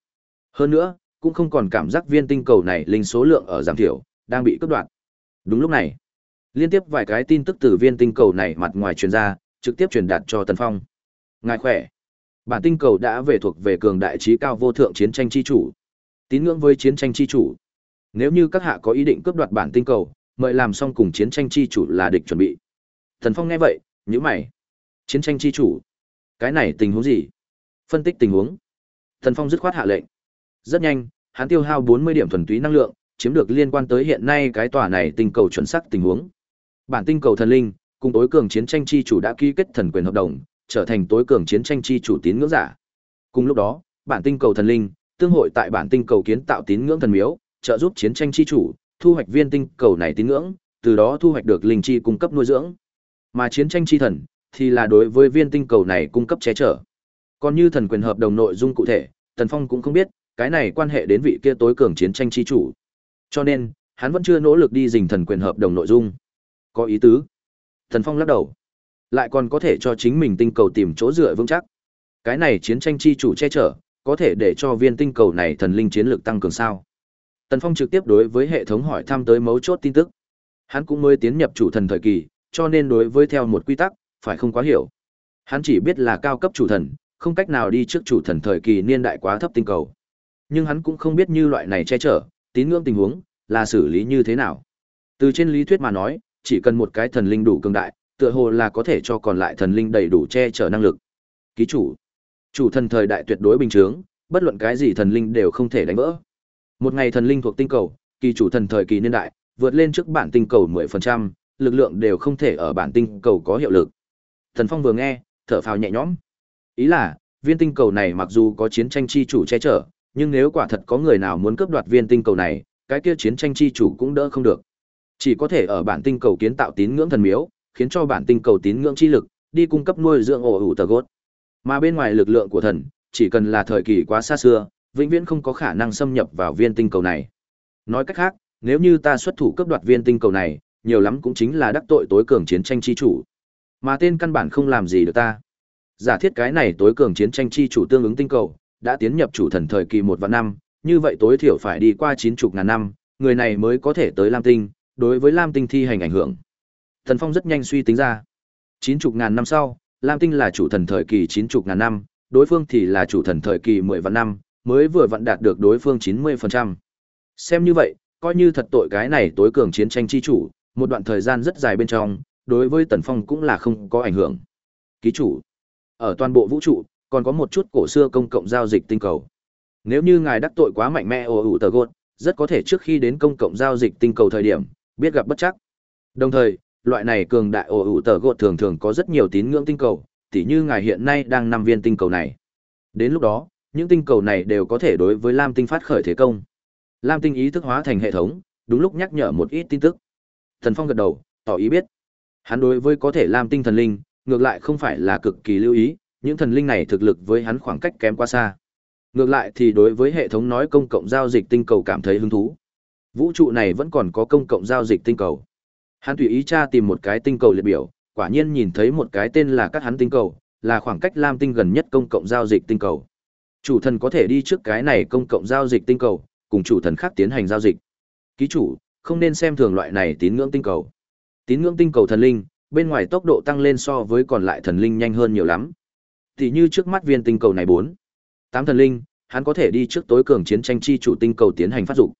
Hơn nữa, cũng không còn cảm giác viên tinh cầu này linh số lượng ở giảm thiểu, đang bị cướp đoạt. Đúng lúc này, liên tiếp vài cái tin tức từ viên tinh cầu này mặt ngoài truyền ra, trực tiếp truyền đạt cho Tần Phong. Ngài khỏe. Bản tinh cầu đã về thuộc về cường đại trí cao vô thượng chiến tranh chi chủ. Tín ngưỡng với chiến tranh chi chủ. Nếu như các hạ có ý định cướp đoạt bản tinh cầu, mời làm xong cùng chiến tranh chi chủ là địch chuẩn bị. Thần Phong nghe vậy, nhíu mày. Chiến tranh chi chủ? Cái này tình huống gì? Phân tích tình huống. Thần Phong dứt khoát hạ lệnh. Rất nhanh, hắn tiêu hao 40 điểm thuần túy năng lượng, chiếm được liên quan tới hiện nay cái tòa này tinh cầu chuẩn xác tình huống. Bản tinh cầu thần linh, cùng tối cường chiến tranh chi chủ đã ký kết thần quyền hợp đồng, trở thành tối cường chiến tranh chi chủ tín ngưỡng giả. Cùng lúc đó, bản tinh cầu thần linh, tương hội tại bản tinh cầu kiến tạo tín ngưỡng thần miếu, trợ giúp chiến tranh chi chủ, thu hoạch viên tinh cầu này tín ngưỡng, từ đó thu hoạch được linh chi cung cấp nuôi dưỡng. Mà chiến tranh chi thần thì là đối với viên tinh cầu này cung cấp che chở. Còn như thần quyền hợp đồng nội dung cụ thể, Tần Phong cũng không biết, cái này quan hệ đến vị kia tối cường chiến tranh chi chủ. Cho nên, hắn vẫn chưa nỗ lực đi dình thần quyền hợp đồng nội dung. Có ý tứ. Tần Phong lắc đầu. Lại còn có thể cho chính mình tinh cầu tìm chỗ dựa vững chắc. Cái này chiến tranh chi chủ che chở, có thể để cho viên tinh cầu này thần linh chiến lược tăng cường sao? Tần Phong trực tiếp đối với hệ thống hỏi thăm tới mấu chốt tin tức. Hắn cũng mới tiến nhập chủ thần thời kỳ, cho nên đối với theo một quy tắc, phải không quá hiểu. Hắn chỉ biết là cao cấp chủ thần, không cách nào đi trước chủ thần thời kỳ niên đại quá thấp tinh cầu. Nhưng hắn cũng không biết như loại này che chở, tín ngưỡng tình huống, là xử lý như thế nào. Từ trên lý thuyết mà nói, chỉ cần một cái thần linh đủ cường đại, tựa hồ là có thể cho còn lại thần linh đầy đủ che chở năng lực. Ký chủ, chủ thần thời đại tuyệt đối bình thường, bất luận cái gì thần linh đều không thể đánh vỡ. Một ngày thần linh thuộc tinh cầu, kỳ chủ thần thời kỳ niên đại, vượt lên trước bản tinh cầu 10%, lực lượng đều không thể ở bản tinh cầu có hiệu lực. Thần Phong vừa nghe, thở phào nhẹ nhõm. Ý là, viên tinh cầu này mặc dù có chiến tranh chi chủ che chở, Nhưng nếu quả thật có người nào muốn cướp đoạt viên tinh cầu này, cái kia chiến tranh chi chủ cũng đỡ không được. Chỉ có thể ở bản tinh cầu kiến tạo tín ngưỡng thần miếu, khiến cho bản tinh cầu tín ngưỡng chi lực đi cung cấp nuôi dưỡng ổ hữu tờ gốt. Mà bên ngoài lực lượng của thần, chỉ cần là thời kỳ quá xa xưa, vĩnh viễn không có khả năng xâm nhập vào viên tinh cầu này. Nói cách khác, nếu như ta xuất thủ cướp đoạt viên tinh cầu này, nhiều lắm cũng chính là đắc tội tối cường chiến tranh chi chủ. Mà tên căn bản không làm gì được ta. Giả thiết cái này tối cường chiến tranh chi chủ tương ứng tinh cầu, đã tiến nhập chủ thần thời kỳ một và năm, như vậy tối thiểu phải đi qua chín chục ngàn năm, người này mới có thể tới Lam Tinh, đối với Lam Tinh thi hành ảnh hưởng. Thần Phong rất nhanh suy tính ra. Chín chục ngàn năm sau, Lam Tinh là chủ thần thời kỳ chín chục ngàn năm, đối phương thì là chủ thần thời kỳ mười vạn năm, mới vừa vặn đạt được đối phương chín mươi phần trăm. Xem như vậy, coi như thật tội cái này tối cường chiến tranh chi chủ, một đoạn thời gian rất dài bên trong, đối với Tần Phong cũng là không có ảnh hưởng. Ký chủ, ở toàn bộ vũ trụ, còn có một chút cổ xưa công cộng giao dịch tinh cầu. Nếu như ngài đắc tội quá mạnh mẽ ồ ủ tờ gột, rất có thể trước khi đến công cộng giao dịch tinh cầu thời điểm, biết gặp bất chắc. Đồng thời, loại này cường đại ồ ủ tờ gột thường thường có rất nhiều tín ngưỡng tinh cầu, tỉ như ngài hiện nay đang nằm viên tinh cầu này. Đến lúc đó, những tinh cầu này đều có thể đối với Lam tinh phát khởi thế công. Lam tinh ý thức hóa thành hệ thống, đúng lúc nhắc nhở một ít tin tức. Thần Phong gật đầu, tỏ ý biết. Hắn đối với có thể Lam tinh thần linh, ngược lại không phải là cực kỳ lưu ý, những thần linh này thực lực với hắn khoảng cách kém quá xa. Ngược lại thì đối với hệ thống nói công cộng giao dịch tinh cầu cảm thấy hứng thú. Vũ trụ này vẫn còn có công cộng giao dịch tinh cầu. Hắn tùy ý tra tìm một cái tinh cầu liệt biểu, quả nhiên nhìn thấy một cái tên là các hắn tinh cầu, là khoảng cách Lam tinh gần nhất công cộng giao dịch tinh cầu. Chủ thần có thể đi trước cái này công cộng giao dịch tinh cầu, cùng chủ thần khác tiến hành giao dịch. Ký chủ, không nên xem thường loại này tín ngưỡng tinh cầu. Tín ngưỡng tinh cầu thần linh, bên ngoài tốc độ tăng lên so với còn lại thần linh nhanh hơn nhiều lắm. Thì như trước mắt viên tinh cầu này bốn, tám thần linh, hắn có thể đi trước tối cường chiến tranh chi chủ tinh cầu tiến hành phát dục.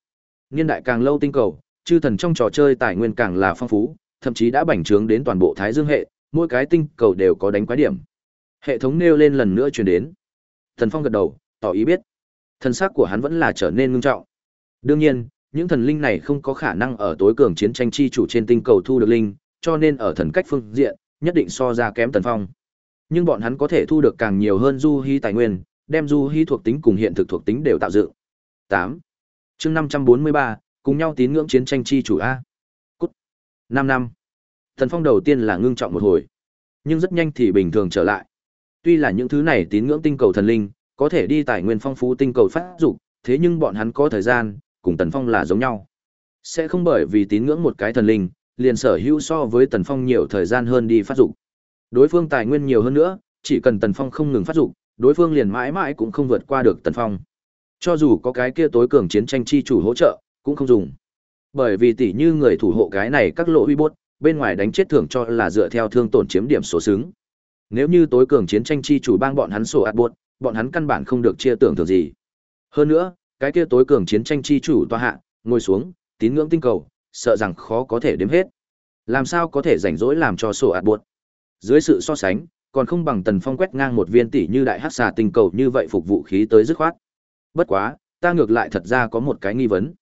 Niên đại càng lâu tinh cầu, chư thần trong trò chơi tài nguyên càng là phong phú, thậm chí đã bành trướng đến toàn bộ Thái Dương hệ, mỗi cái tinh cầu đều có đánh quái điểm. Hệ thống nêu lên lần nữa truyền đến. Thần Phong gật đầu, tỏ ý biết. Thân xác của hắn vẫn là trở nên ngưng trọng. Đương nhiên, những thần linh này không có khả năng ở tối cường chiến tranh chi chủ trên tinh cầu thu được linh, cho nên ở thần cách phương diện, nhất định so ra kém Tần Phong. Nhưng bọn hắn có thể thu được càng nhiều hơn du hí tài nguyên, đem du hí thuộc tính cùng hiện thực thuộc tính đều tạo dựng. 8. Chương 543, cùng nhau tín ngưỡng chiến tranh chi chủ a. Cút. 5 năm. Tần Phong đầu tiên là ngưng trọng một hồi, nhưng rất nhanh thì bình thường trở lại. Tuy là những thứ này tín ngưỡng tinh cầu thần linh, có thể đi tài nguyên phong phú tinh cầu phát dục, thế nhưng bọn hắn có thời gian, cùng Tần Phong là giống nhau. Sẽ không bởi vì tín ngưỡng một cái thần linh, liền sở hữu so với Tần Phong nhiều thời gian hơn đi phát dục. Đối phương tài nguyên nhiều hơn nữa, chỉ cần Tần Phong không ngừng phát dục, đối phương liền mãi mãi cũng không vượt qua được Tần Phong. Cho dù có cái kia tối cường chiến tranh chi chủ hỗ trợ, cũng không dùng. Bởi vì tỷ như người thủ hộ cái này các lộ huy bốt, bên ngoài đánh chết thưởng cho là dựa theo thương tổn chiếm điểm số xứng. Nếu như tối cường chiến tranh chi chủ bang bọn hắn sổ ạt buốt, bọn hắn căn bản không được chia tưởng thường gì. Hơn nữa, cái kia tối cường chiến tranh chi chủ tòa hạ, ngồi xuống, tín ngưỡng tinh cầu, sợ rằng khó có thể đếm hết. Làm sao có thể rảnh rỗi làm cho sổ ạt buộc. Dưới sự so sánh, còn không bằng Tần Phong quét ngang một viên tỷ như đại hắc xà tinh cầu như vậy phục vụ khí tới dứt khoát. Bất quá, ta ngược lại thật ra có một cái nghi vấn.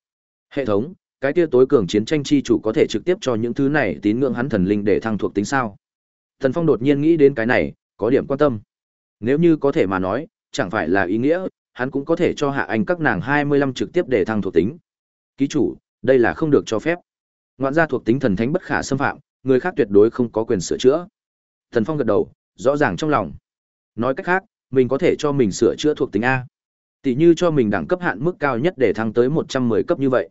Hệ thống, cái kia tối cường chiến tranh chi chủ có thể trực tiếp cho những thứ này tín ngưỡng hắn thần linh để thăng thuộc tính sao? Tần Phong đột nhiên nghĩ đến cái này, có điểm quan tâm. Nếu như có thể mà nói, chẳng phải là ý nghĩa, hắn cũng có thể cho hạ anh các nàng 25 trực tiếp để thăng thuộc tính. Ký chủ, đây là không được cho phép. Ngoạn gia thuộc tính thần thánh bất khả xâm phạm, người khác tuyệt đối không có quyền sửa chữa. Thần Phong gật đầu, rõ ràng trong lòng. Nói cách khác, mình có thể cho mình sửa chữa thuộc tính A. Tỷ như cho mình đẳng cấp hạn mức cao nhất để thăng tới 110 cấp như vậy.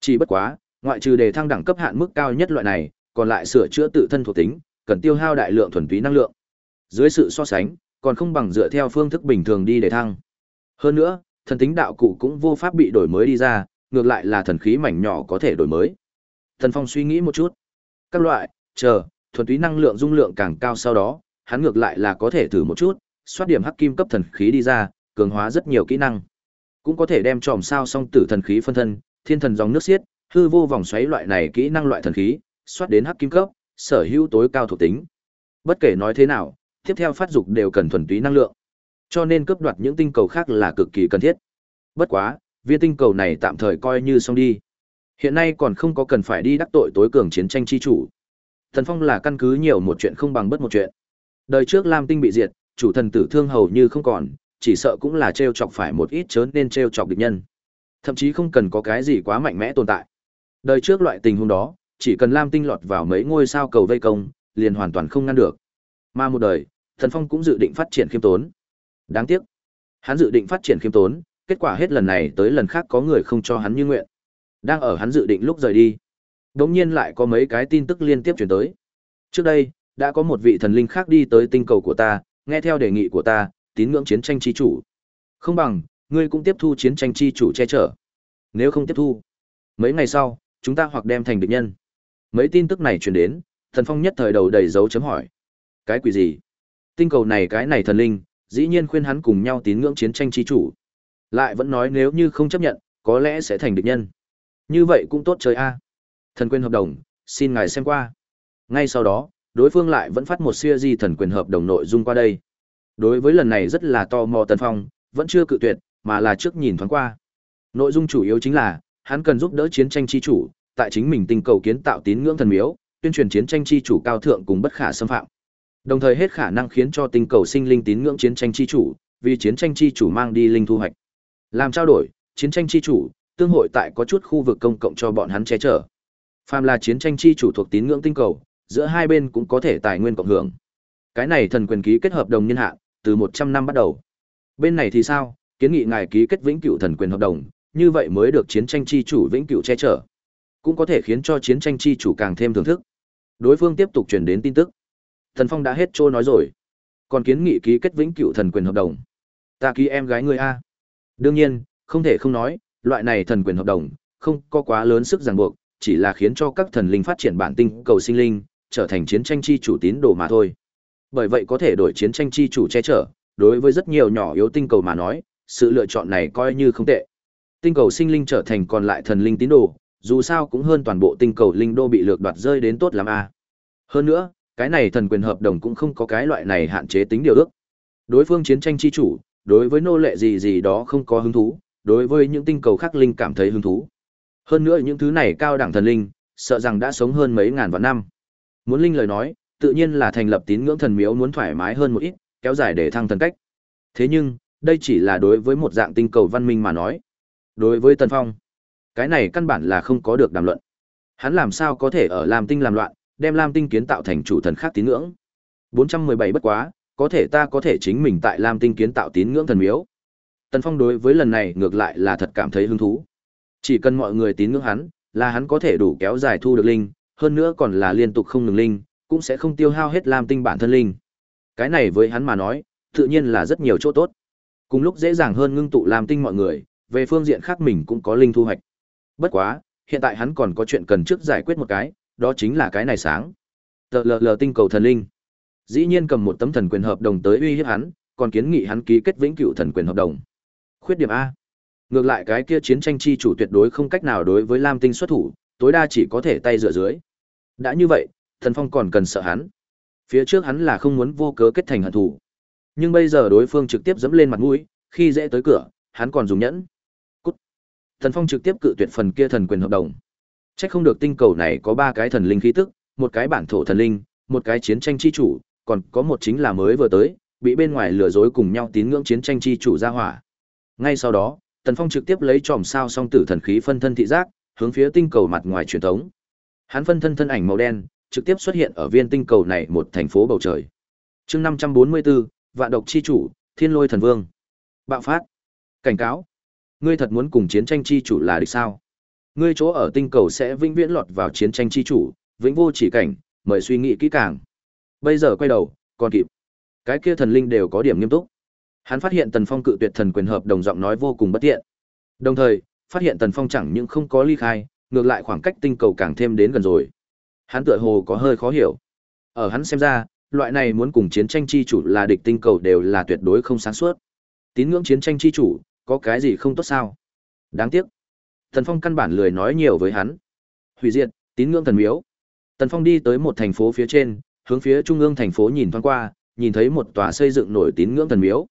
Chỉ bất quá, ngoại trừ đề thăng đẳng cấp hạn mức cao nhất loại này, còn lại sửa chữa tự thân thuộc tính, cần tiêu hao đại lượng thuần túy năng lượng. Dưới sự so sánh, còn không bằng dựa theo phương thức bình thường đi để thăng. Hơn nữa, thần tính đạo cụ cũng vô pháp bị đổi mới đi ra, ngược lại là thần khí mảnh nhỏ có thể đổi mới. Thần Phong suy nghĩ một chút. Các loại, chờ, thuần túy năng lượng dung lượng càng cao sau đó, hắn ngược lại là có thể thử một chút, xoát điểm hắc kim cấp thần khí đi ra, cường hóa rất nhiều kỹ năng. Cũng có thể đem tròm sao song tử thần khí phân thân, thiên thần dòng nước xiết, hư vô vòng xoáy loại này kỹ năng loại thần khí, xoát đến hắc kim cấp, sở hữu tối cao thuộc tính. Bất kể nói thế nào, tiếp theo phát dục đều cần thuần túy năng lượng. Cho nên cướp đoạt những tinh cầu khác là cực kỳ cần thiết. Bất quá, viên tinh cầu này tạm thời coi như xong đi. Hiện nay còn không có cần phải đi đắc tội tối cường chiến tranh chi chủ. Thần Phong là căn cứ nhiều một chuyện không bằng bất một chuyện. Đời trước Lam Tinh bị diệt, chủ thần tử thương hầu như không còn, chỉ sợ cũng là trêu chọc phải một ít chớ nên trêu chọc địch nhân. Thậm chí không cần có cái gì quá mạnh mẽ tồn tại. Đời trước loại tình huống đó, chỉ cần Lam Tinh lọt vào mấy ngôi sao cầu vây công, liền hoàn toàn không ngăn được. Mà một đời, Thần Phong cũng dự định phát triển khiêm tốn. Đáng tiếc, hắn dự định phát triển khiêm tốn, kết quả hết lần này tới lần khác có người không cho hắn như nguyện. Đang ở hắn dự định lúc rời đi, đột nhiên lại có mấy cái tin tức liên tiếp truyền tới. Trước đây, đã có một vị thần linh khác đi tới tinh cầu của ta, nghe theo đề nghị của ta, tín ngưỡng chiến tranh chi chủ. Không bằng, ngươi cũng tiếp thu chiến tranh chi chủ che chở. Nếu không tiếp thu, mấy ngày sau, chúng ta hoặc đem thành địch nhân. Mấy tin tức này truyền đến, Thần Phong nhất thời đầu đầy dấu chấm hỏi. Cái quỷ gì? Tinh cầu này cái này thần linh, dĩ nhiên khuyên hắn cùng nhau tín ngưỡng chiến tranh chi chủ. Lại vẫn nói nếu như không chấp nhận, có lẽ sẽ thành địch nhân. Như vậy cũng tốt trời a. Thần quyền hợp đồng, xin ngài xem qua. Ngay sau đó, đối phương lại vẫn phát một siêu di thần quyền hợp đồng nội dung qua đây. Đối với lần này rất là to mò Tần Phong, vẫn chưa cự tuyệt, mà là trước nhìn thoáng qua. Nội dung chủ yếu chính là, hắn cần giúp đỡ chiến tranh chi chủ, tại chính mình tinh cầu kiến tạo tín ngưỡng thần miếu, tuyên truyền chiến tranh chi chủ cao thượng cùng bất khả xâm phạm. Đồng thời hết khả năng khiến cho tinh cầu sinh linh tín ngưỡng chiến tranh chi chủ, vì chiến tranh chi chủ mang đi linh thu hoạch. Làm trao đổi, chiến tranh chi chủ, tương hội tại có chút khu vực công cộng cho bọn hắn che chở. Phàm là chiến tranh chi chủ thuộc tín ngưỡng tinh cầu, giữa hai bên cũng có thể tài nguyên cộng hưởng. Cái này thần quyền ký kết hợp đồng niên hạn, từ 100 năm bắt đầu. Bên này thì sao? Kiến nghị ngài ký kết vĩnh cửu thần quyền hợp đồng, như vậy mới được chiến tranh chi chủ vĩnh cửu che chở. Cũng có thể khiến cho chiến tranh chi chủ càng thêm thưởng thức. Đối phương tiếp tục truyền đến tin tức. Thần Phong đã hết trôi nói rồi. Còn kiến nghị ký kết vĩnh cửu thần quyền hợp đồng. Ta ký em gái ngươi a. Đương nhiên, không thể không nói, loại này thần quyền hợp đồng, không có quá lớn sức ràng buộc, chỉ là khiến cho các thần linh phát triển bản tinh cầu sinh linh, trở thành chiến tranh chi chủ tín đồ mà thôi. Bởi vậy có thể đổi chiến tranh chi chủ che chở, đối với rất nhiều nhỏ yếu tinh cầu mà nói, sự lựa chọn này coi như không tệ. Tinh cầu sinh linh trở thành còn lại thần linh tín đồ, dù sao cũng hơn toàn bộ tinh cầu linh đô bị lược đoạt rơi đến tốt lắm a. Hơn nữa, cái này thần quyền hợp đồng cũng không có cái loại này hạn chế tính điều ước. Đối phương chiến tranh chi chủ, đối với nô lệ gì gì đó không có hứng thú, đối với những tinh cầu khác linh cảm thấy hứng thú. Hơn nữa những thứ này cao đẳng thần linh, sợ rằng đã sống hơn mấy ngàn vạn năm. Muốn linh lời nói, tự nhiên là thành lập tín ngưỡng thần miếu muốn thoải mái hơn một ít, kéo dài để thăng thần cách. Thế nhưng, đây chỉ là đối với một dạng tinh cầu văn minh mà nói. Đối với Tần Phong, cái này căn bản là không có được đàm luận. Hắn làm sao có thể ở Lam Tinh làm loạn, đem Lam Tinh kiến tạo thành chủ thần khác tín ngưỡng. 417 bất quá, có thể ta có thể chính mình tại Lam Tinh kiến tạo tín ngưỡng thần miếu. Tần Phong đối với lần này ngược lại là thật cảm thấy hứng thú. Chỉ cần mọi người tín ngưỡng hắn, là hắn có thể đủ kéo dài thu được linh, hơn nữa còn là liên tục không ngừng linh, cũng sẽ không tiêu hao hết Lam Tinh bản thân linh. Cái này với hắn mà nói, tự nhiên là rất nhiều chỗ tốt. Cùng lúc dễ dàng hơn ngưng tụ Lam Tinh mọi người, về phương diện khác mình cũng có linh thu hoạch. Bất quá, hiện tại hắn còn có chuyện cần trước giải quyết một cái, đó chính là cái này sáng. Tờ lờ lờ tinh cầu thần linh. Dĩ nhiên cầm một tấm thần quyền hợp đồng tới uy hiếp hắn, còn kiến nghị hắn ký kết vĩnh cửu thần quyền hợp đồng. Khuyết điểm A. Ngược lại cái kia chiến tranh chi chủ tuyệt đối không cách nào đối với Lam Tinh xuất thủ, tối đa chỉ có thể tay dựa dưới. Đã như vậy, Thần Phong còn cần sợ hắn. Phía trước hắn là không muốn vô cớ kết thành hận thù. Nhưng bây giờ đối phương trực tiếp dẫm lên mặt mũi, khi dễ tới cửa, hắn còn dùng nhẫn. Cút. Thần Phong trực tiếp cự tuyệt phần kia thần quyền hợp đồng. Chắc không được tinh cầu này có ba cái thần linh khí tức, một cái bản thổ thần linh, một cái chiến tranh chi chủ, còn có một chính là mới vừa tới, bị bên ngoài lừa dối cùng nhau tín ngưỡng chiến tranh chi chủ ra hỏa. Ngay sau đó, Tần Phong trực tiếp lấy tròm sao song tử thần khí phân thân thị giác, hướng phía tinh cầu mặt ngoài truyền thống. Hắn phân thân thân ảnh màu đen, trực tiếp xuất hiện ở viên tinh cầu này một thành phố bầu trời. Chương 544, Vạn độc chi chủ, Thiên Lôi thần vương. Bạo phát. Cảnh cáo. Ngươi thật muốn cùng chiến tranh chi chủ là địch sao? Ngươi chỗ ở tinh cầu sẽ vĩnh viễn lọt vào chiến tranh chi chủ, vĩnh vô chỉ cảnh, mời suy nghĩ kỹ càng. Bây giờ quay đầu, còn kịp. Cái kia thần linh đều có điểm nghiêm túc. Hắn phát hiện Tần Phong cự tuyệt thần quyền hợp đồng giọng nói vô cùng bất tiện. Đồng thời, phát hiện Tần Phong chẳng những không có ly khai, ngược lại khoảng cách tinh cầu càng thêm đến gần rồi. Hắn tựa hồ có hơi khó hiểu. Ở hắn xem ra, loại này muốn cùng chiến tranh chi chủ là địch tinh cầu đều là tuyệt đối không sáng suốt. Tín ngưỡng chiến tranh chi chủ, có cái gì không tốt sao? Đáng tiếc. Tần Phong căn bản lười nói nhiều với hắn. Hủy diệt, tín ngưỡng thần miếu. Tần Phong đi tới một thành phố phía trên, hướng phía trung ương thành phố nhìn thoáng qua, nhìn thấy một tòa xây dựng nổi tín ngưỡng thần miếu.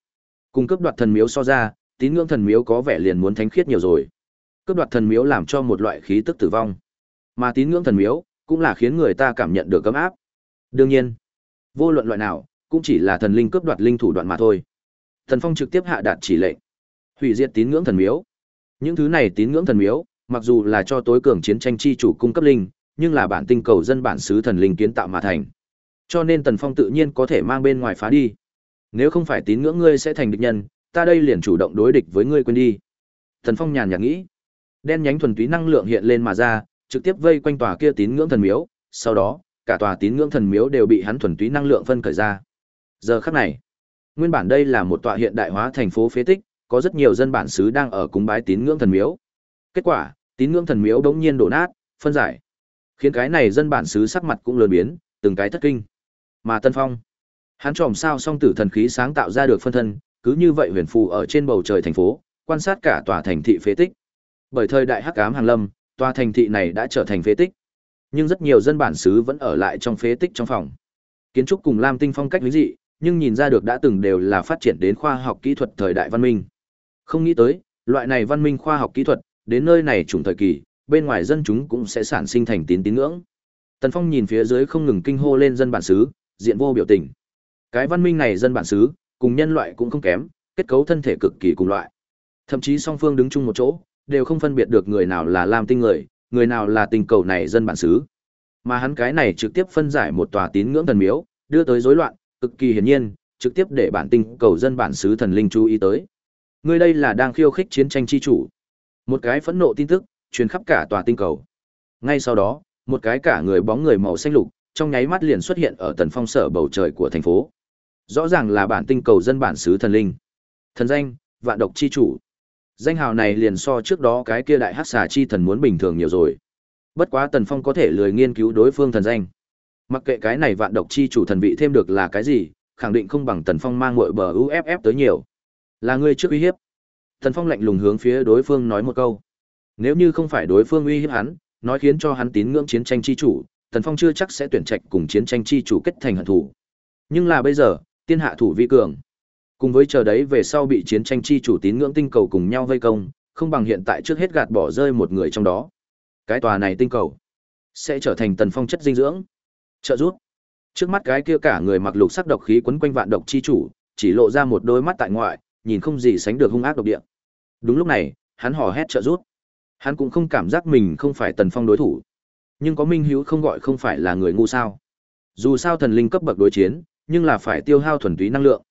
Cùng cấp đoạt thần miếu so ra, tín ngưỡng thần miếu có vẻ liền muốn thánh khiết nhiều rồi. Cấp đoạt thần miếu làm cho một loại khí tức tử vong. Mà tín ngưỡng thần miếu cũng là khiến người ta cảm nhận được cấm áp. Đương nhiên, vô luận loại nào, cũng chỉ là thần linh cướp đoạt linh thủ đoạn mà thôi. thần Phong trực tiếp hạ đạt chỉ lệnh, hủy diệt tín ngưỡng thần miếu. Những thứ này tín ngưỡng thần miếu, mặc dù là cho tối cường chiến tranh chi chủ cung cấp linh, nhưng là bản tinh cầu dân bản xứ thần linh kiến tạo mà thành. Cho nên Tần Phong tự nhiên có thể mang bên ngoài phá đi. Nếu không phải tín ngưỡng ngươi sẽ thành địch nhân, ta đây liền chủ động đối địch với ngươi quên đi. Tần Phong nhàn nhạt nghĩ. Đen nhánh thuần túy năng lượng hiện lên mà ra, trực tiếp vây quanh tòa kia tín ngưỡng thần miếu, sau đó, cả tòa tín ngưỡng thần miếu đều bị hắn thuần túy năng lượng phân khởi ra. Giờ khắc này, nguyên bản đây là một tòa hiện đại hóa thành phố phế tích, có rất nhiều dân bản xứ đang ở cúng bái tín ngưỡng thần miếu. Kết quả, tín ngưỡng thần miếu bỗng nhiên đổ nát, phân giải. Khiến cái này dân bản xứ sắc mặt cũng lờ biến, từng cái thất kinh. Mà Tân Phong, hắn tròm sao song tử thần khí sáng tạo ra được phân thân, cứ như vậy huyền phù ở trên bầu trời thành phố, quan sát cả tòa thành thị phế tích. Bởi thời đại hắc ám hàng lâm, tòa thành thị này đã trở thành phế tích. Nhưng rất nhiều dân bản xứ vẫn ở lại trong phế tích trong phòng. Kiến trúc cùng Lam Tinh phong cách lý dị, nhưng nhìn ra được đã từng đều là phát triển đến khoa học kỹ thuật thời đại văn minh. Không nghĩ tới, loại này văn minh khoa học kỹ thuật, đến nơi này trùng thời kỳ, bên ngoài dân chúng cũng sẽ sản sinh thành tín tín ngưỡng. Tần Phong nhìn phía dưới không ngừng kinh hô lên dân bản xứ, diện vô biểu tình. Cái văn minh này dân bản xứ, cùng nhân loại cũng không kém, kết cấu thân thể cực kỳ cùng loại. Thậm chí song phương đứng chung một chỗ, đều không phân biệt được người nào là Lam Tinh người, người nào là tình cầu này dân bản xứ. Mà hắn cái này trực tiếp phân giải một tòa tín ngưỡng thần miếu, đưa tới rối loạn, cực kỳ hiển nhiên, trực tiếp để bản tinh cầu dân bản xứ thần linh chú ý tới. Người đây là đang khiêu khích chiến tranh chi chủ. Một cái phẫn nộ tin tức truyền khắp cả tòa tinh cầu. Ngay sau đó, một cái cả người bóng người màu xanh lục, trong nháy mắt liền xuất hiện ở tần phong sở bầu trời của thành phố. Rõ ràng là bản tinh cầu dân bản xứ thần linh. Thần danh, vạn độc chi chủ. Danh hào này liền so trước đó cái kia đại hắc xà chi thần muốn bình thường nhiều rồi. Bất quá Tần Phong có thể lười nghiên cứu đối phương thần danh. Mặc kệ cái này vạn độc chi chủ thần vị thêm được là cái gì, khẳng định không bằng Tần Phong mang muội bờ UFF tới nhiều. Là ngươi trước uy hiếp. Tần Phong lạnh lùng hướng phía đối phương nói một câu. Nếu như không phải đối phương uy hiếp hắn, nói khiến cho hắn tín ngưỡng chiến tranh chi chủ, Tần Phong chưa chắc sẽ tuyển trạch cùng chiến tranh chi chủ kết thành hận thủ. Nhưng là bây giờ, tiên hạ thủ vi cường. Cùng với chờ đấy về sau bị chiến tranh chi chủ tín ngưỡng tinh cầu cùng nhau vây công, không bằng hiện tại trước hết gạt bỏ rơi một người trong đó. Cái tòa này tinh cầu sẽ trở thành tần phong chất dinh dưỡng. Trợ rút. Trước mắt cái kia cả người mặc lục sắc độc khí quấn quanh vạn độc chi chủ, chỉ lộ ra một đôi mắt tại ngoại, nhìn không gì sánh được hung ác độc địa. Đúng lúc này, hắn hò hét trợ rút. Hắn cũng không cảm giác mình không phải tần phong đối thủ. Nhưng có Minh Hữu không gọi không phải là người ngu sao? Dù sao thần linh cấp bậc đối chiến, nhưng là phải tiêu hao thuần túy năng lượng.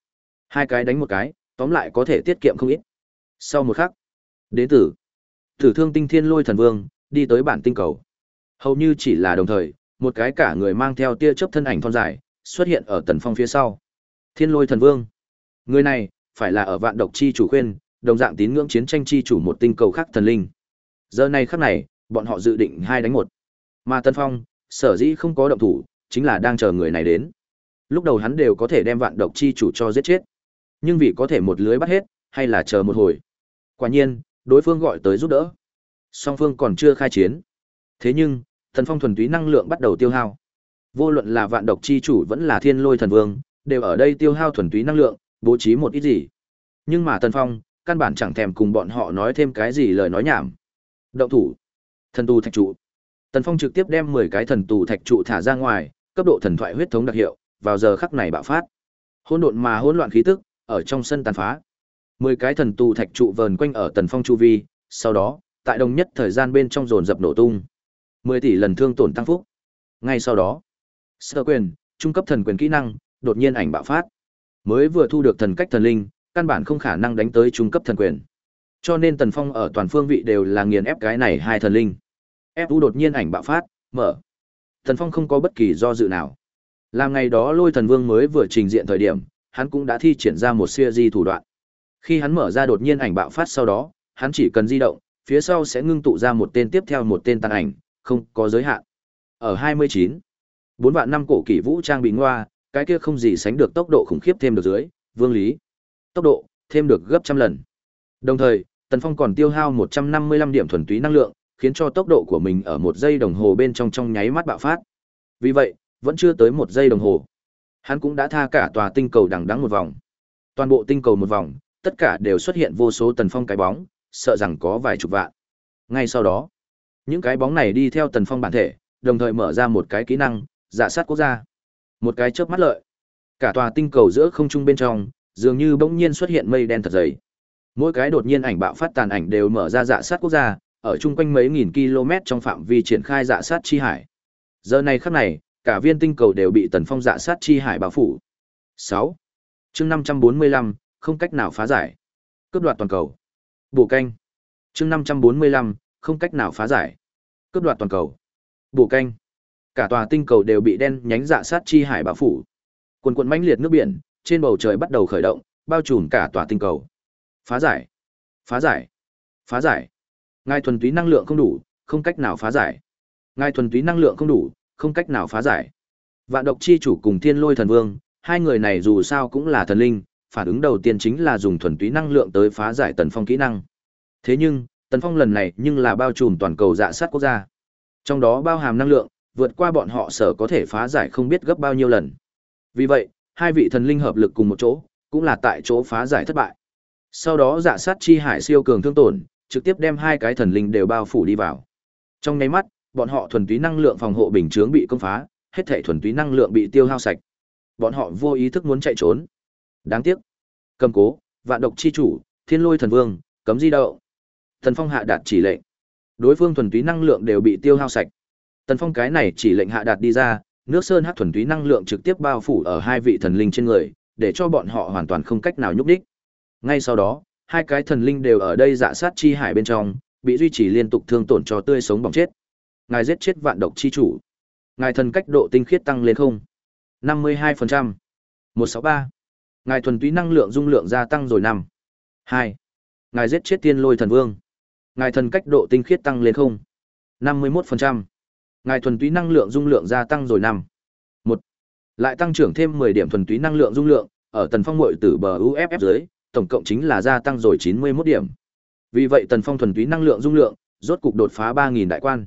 Hai cái đánh một cái, tóm lại có thể tiết kiệm không ít. Sau một khắc, đến tử, tử thương tinh thiên lôi thần vương, đi tới bản tinh cầu. Hầu như chỉ là đồng thời, một cái cả người mang theo tia chớp thân ảnh thon dài, xuất hiện ở tần phong phía sau. Thiên lôi thần vương. Người này, phải là ở vạn độc chi chủ khuyên, đồng dạng tín ngưỡng chiến tranh chi chủ một tinh cầu khác thần linh. Giờ này khắc này, bọn họ dự định hai đánh một. Mà Tân Phong, sở dĩ không có động thủ, chính là đang chờ người này đến. Lúc đầu hắn đều có thể đem vạn độc chi chủ cho giết chết nhưng vì có thể một lưới bắt hết, hay là chờ một hồi. Quả nhiên, đối phương gọi tới giúp đỡ. Song phương còn chưa khai chiến. Thế nhưng, thần phong thuần túy năng lượng bắt đầu tiêu hao. Vô luận là vạn độc chi chủ vẫn là thiên lôi thần vương, đều ở đây tiêu hao thuần túy năng lượng, bố trí một ít gì. Nhưng mà thần phong, căn bản chẳng thèm cùng bọn họ nói thêm cái gì lời nói nhảm. Động thủ. Thần tu thạch trụ. Tần Phong trực tiếp đem 10 cái thần tù thạch trụ thả ra ngoài, cấp độ thần thoại huyết thống đặc hiệu, vào giờ khắc này bạo phát. Hỗn độn mà hỗn loạn khí tức, ở trong sân tàn phá. Mười cái thần tù thạch trụ vờn quanh ở tần phong chu vi, sau đó, tại đồng nhất thời gian bên trong dồn dập nổ tung. Mười tỷ lần thương tổn tăng phúc. Ngay sau đó, sơ quyền, trung cấp thần quyền kỹ năng, đột nhiên ảnh bạo phát. Mới vừa thu được thần cách thần linh, căn bản không khả năng đánh tới trung cấp thần quyền. Cho nên Tần Phong ở toàn phương vị đều là nghiền ép cái này hai thần linh. Ép u đột nhiên ảnh bạo phát, mở. Thần Phong không có bất kỳ do dự nào. Làm ngày đó Lôi Thần Vương mới vừa trình diện thời điểm, hắn cũng đã thi triển ra một siêu di thủ đoạn. Khi hắn mở ra đột nhiên ảnh bạo phát sau đó, hắn chỉ cần di động, phía sau sẽ ngưng tụ ra một tên tiếp theo một tên tàn ảnh, không có giới hạn. Ở 29, bốn vạn năm cổ kỷ vũ trang bị ngoa, cái kia không gì sánh được tốc độ khủng khiếp thêm được dưới, vương lý. Tốc độ, thêm được gấp trăm lần. Đồng thời, Tần Phong còn tiêu hao 155 điểm thuần túy năng lượng, khiến cho tốc độ của mình ở một giây đồng hồ bên trong trong nháy mắt bạo phát. Vì vậy, vẫn chưa tới một giây đồng hồ. Hắn cũng đã tha cả tòa tinh cầu đằng đẵng một vòng. Toàn bộ tinh cầu một vòng, tất cả đều xuất hiện vô số tần phong cái bóng, sợ rằng có vài chục vạn. Ngay sau đó, những cái bóng này đi theo tần phong bản thể, đồng thời mở ra một cái kỹ năng, giả sát quốc gia. Một cái chớp mắt lợi. Cả tòa tinh cầu giữa không trung bên trong, dường như bỗng nhiên xuất hiện mây đen thật dày. Mỗi cái đột nhiên ảnh bạo phát tàn ảnh đều mở ra dạ sát quốc gia, ở chung quanh mấy nghìn km trong phạm vi triển khai dạ sát chi hải. Giờ này khắc này, cả viên tinh cầu đều bị tần phong dạ sát chi hải bao phủ. 6. chương 545, không cách nào phá giải. Cướp đoạt toàn cầu. Bổ canh. chương 545, không cách nào phá giải. Cướp đoạt toàn cầu. Bổ canh. Cả tòa tinh cầu đều bị đen nhánh dạ sát chi hải bao phủ. Quần quần mãnh liệt nước biển, trên bầu trời bắt đầu khởi động, bao trùm cả tòa tinh cầu. Phá giải. Phá giải. Phá giải. Ngài thuần túy năng lượng không đủ, không cách nào phá giải. Ngài thuần túy năng lượng không đủ, không cách nào phá giải. Vạn độc chi chủ cùng thiên lôi thần vương, hai người này dù sao cũng là thần linh, phản ứng đầu tiên chính là dùng thuần túy năng lượng tới phá giải tần phong kỹ năng. Thế nhưng, tần phong lần này nhưng là bao trùm toàn cầu dạ sát quốc gia. Trong đó bao hàm năng lượng, vượt qua bọn họ sở có thể phá giải không biết gấp bao nhiêu lần. Vì vậy, hai vị thần linh hợp lực cùng một chỗ, cũng là tại chỗ phá giải thất bại. Sau đó dạ sát chi hải siêu cường thương tổn, trực tiếp đem hai cái thần linh đều bao phủ đi vào. Trong nháy mắt, bọn họ thuần túy năng lượng phòng hộ bình chướng bị công phá, hết thảy thuần túy năng lượng bị tiêu hao sạch. Bọn họ vô ý thức muốn chạy trốn. Đáng tiếc. Cầm cố, vạn độc chi chủ, thiên lôi thần vương, cấm di động. Thần Phong hạ đạt chỉ lệnh. Đối phương thuần túy năng lượng đều bị tiêu hao sạch. Tần Phong cái này chỉ lệnh hạ đạt đi ra, nước sơn hắc thuần túy năng lượng trực tiếp bao phủ ở hai vị thần linh trên người, để cho bọn họ hoàn toàn không cách nào nhúc đích. Ngay sau đó, hai cái thần linh đều ở đây dạ sát chi hải bên trong, bị duy trì liên tục thương tổn cho tươi sống bỏng chết. Ngài giết chết vạn độc chi chủ. Ngài thần cách độ tinh khiết tăng lên không? 52%. 163. Ngài thuần túy năng lượng dung lượng gia tăng rồi năm. 2. Ngài giết chết tiên lôi thần vương. Ngài thần cách độ tinh khiết tăng lên không? 51%. Ngài thuần túy năng lượng dung lượng gia tăng rồi năm. 1. Lại tăng trưởng thêm 10 điểm thuần túy năng lượng dung lượng, ở tần phong muội tử bờ UFF dưới, tổng cộng chính là gia tăng rồi 91 điểm. Vì vậy tần phong thuần túy năng lượng dung lượng, rốt cục đột phá 3000 đại quan.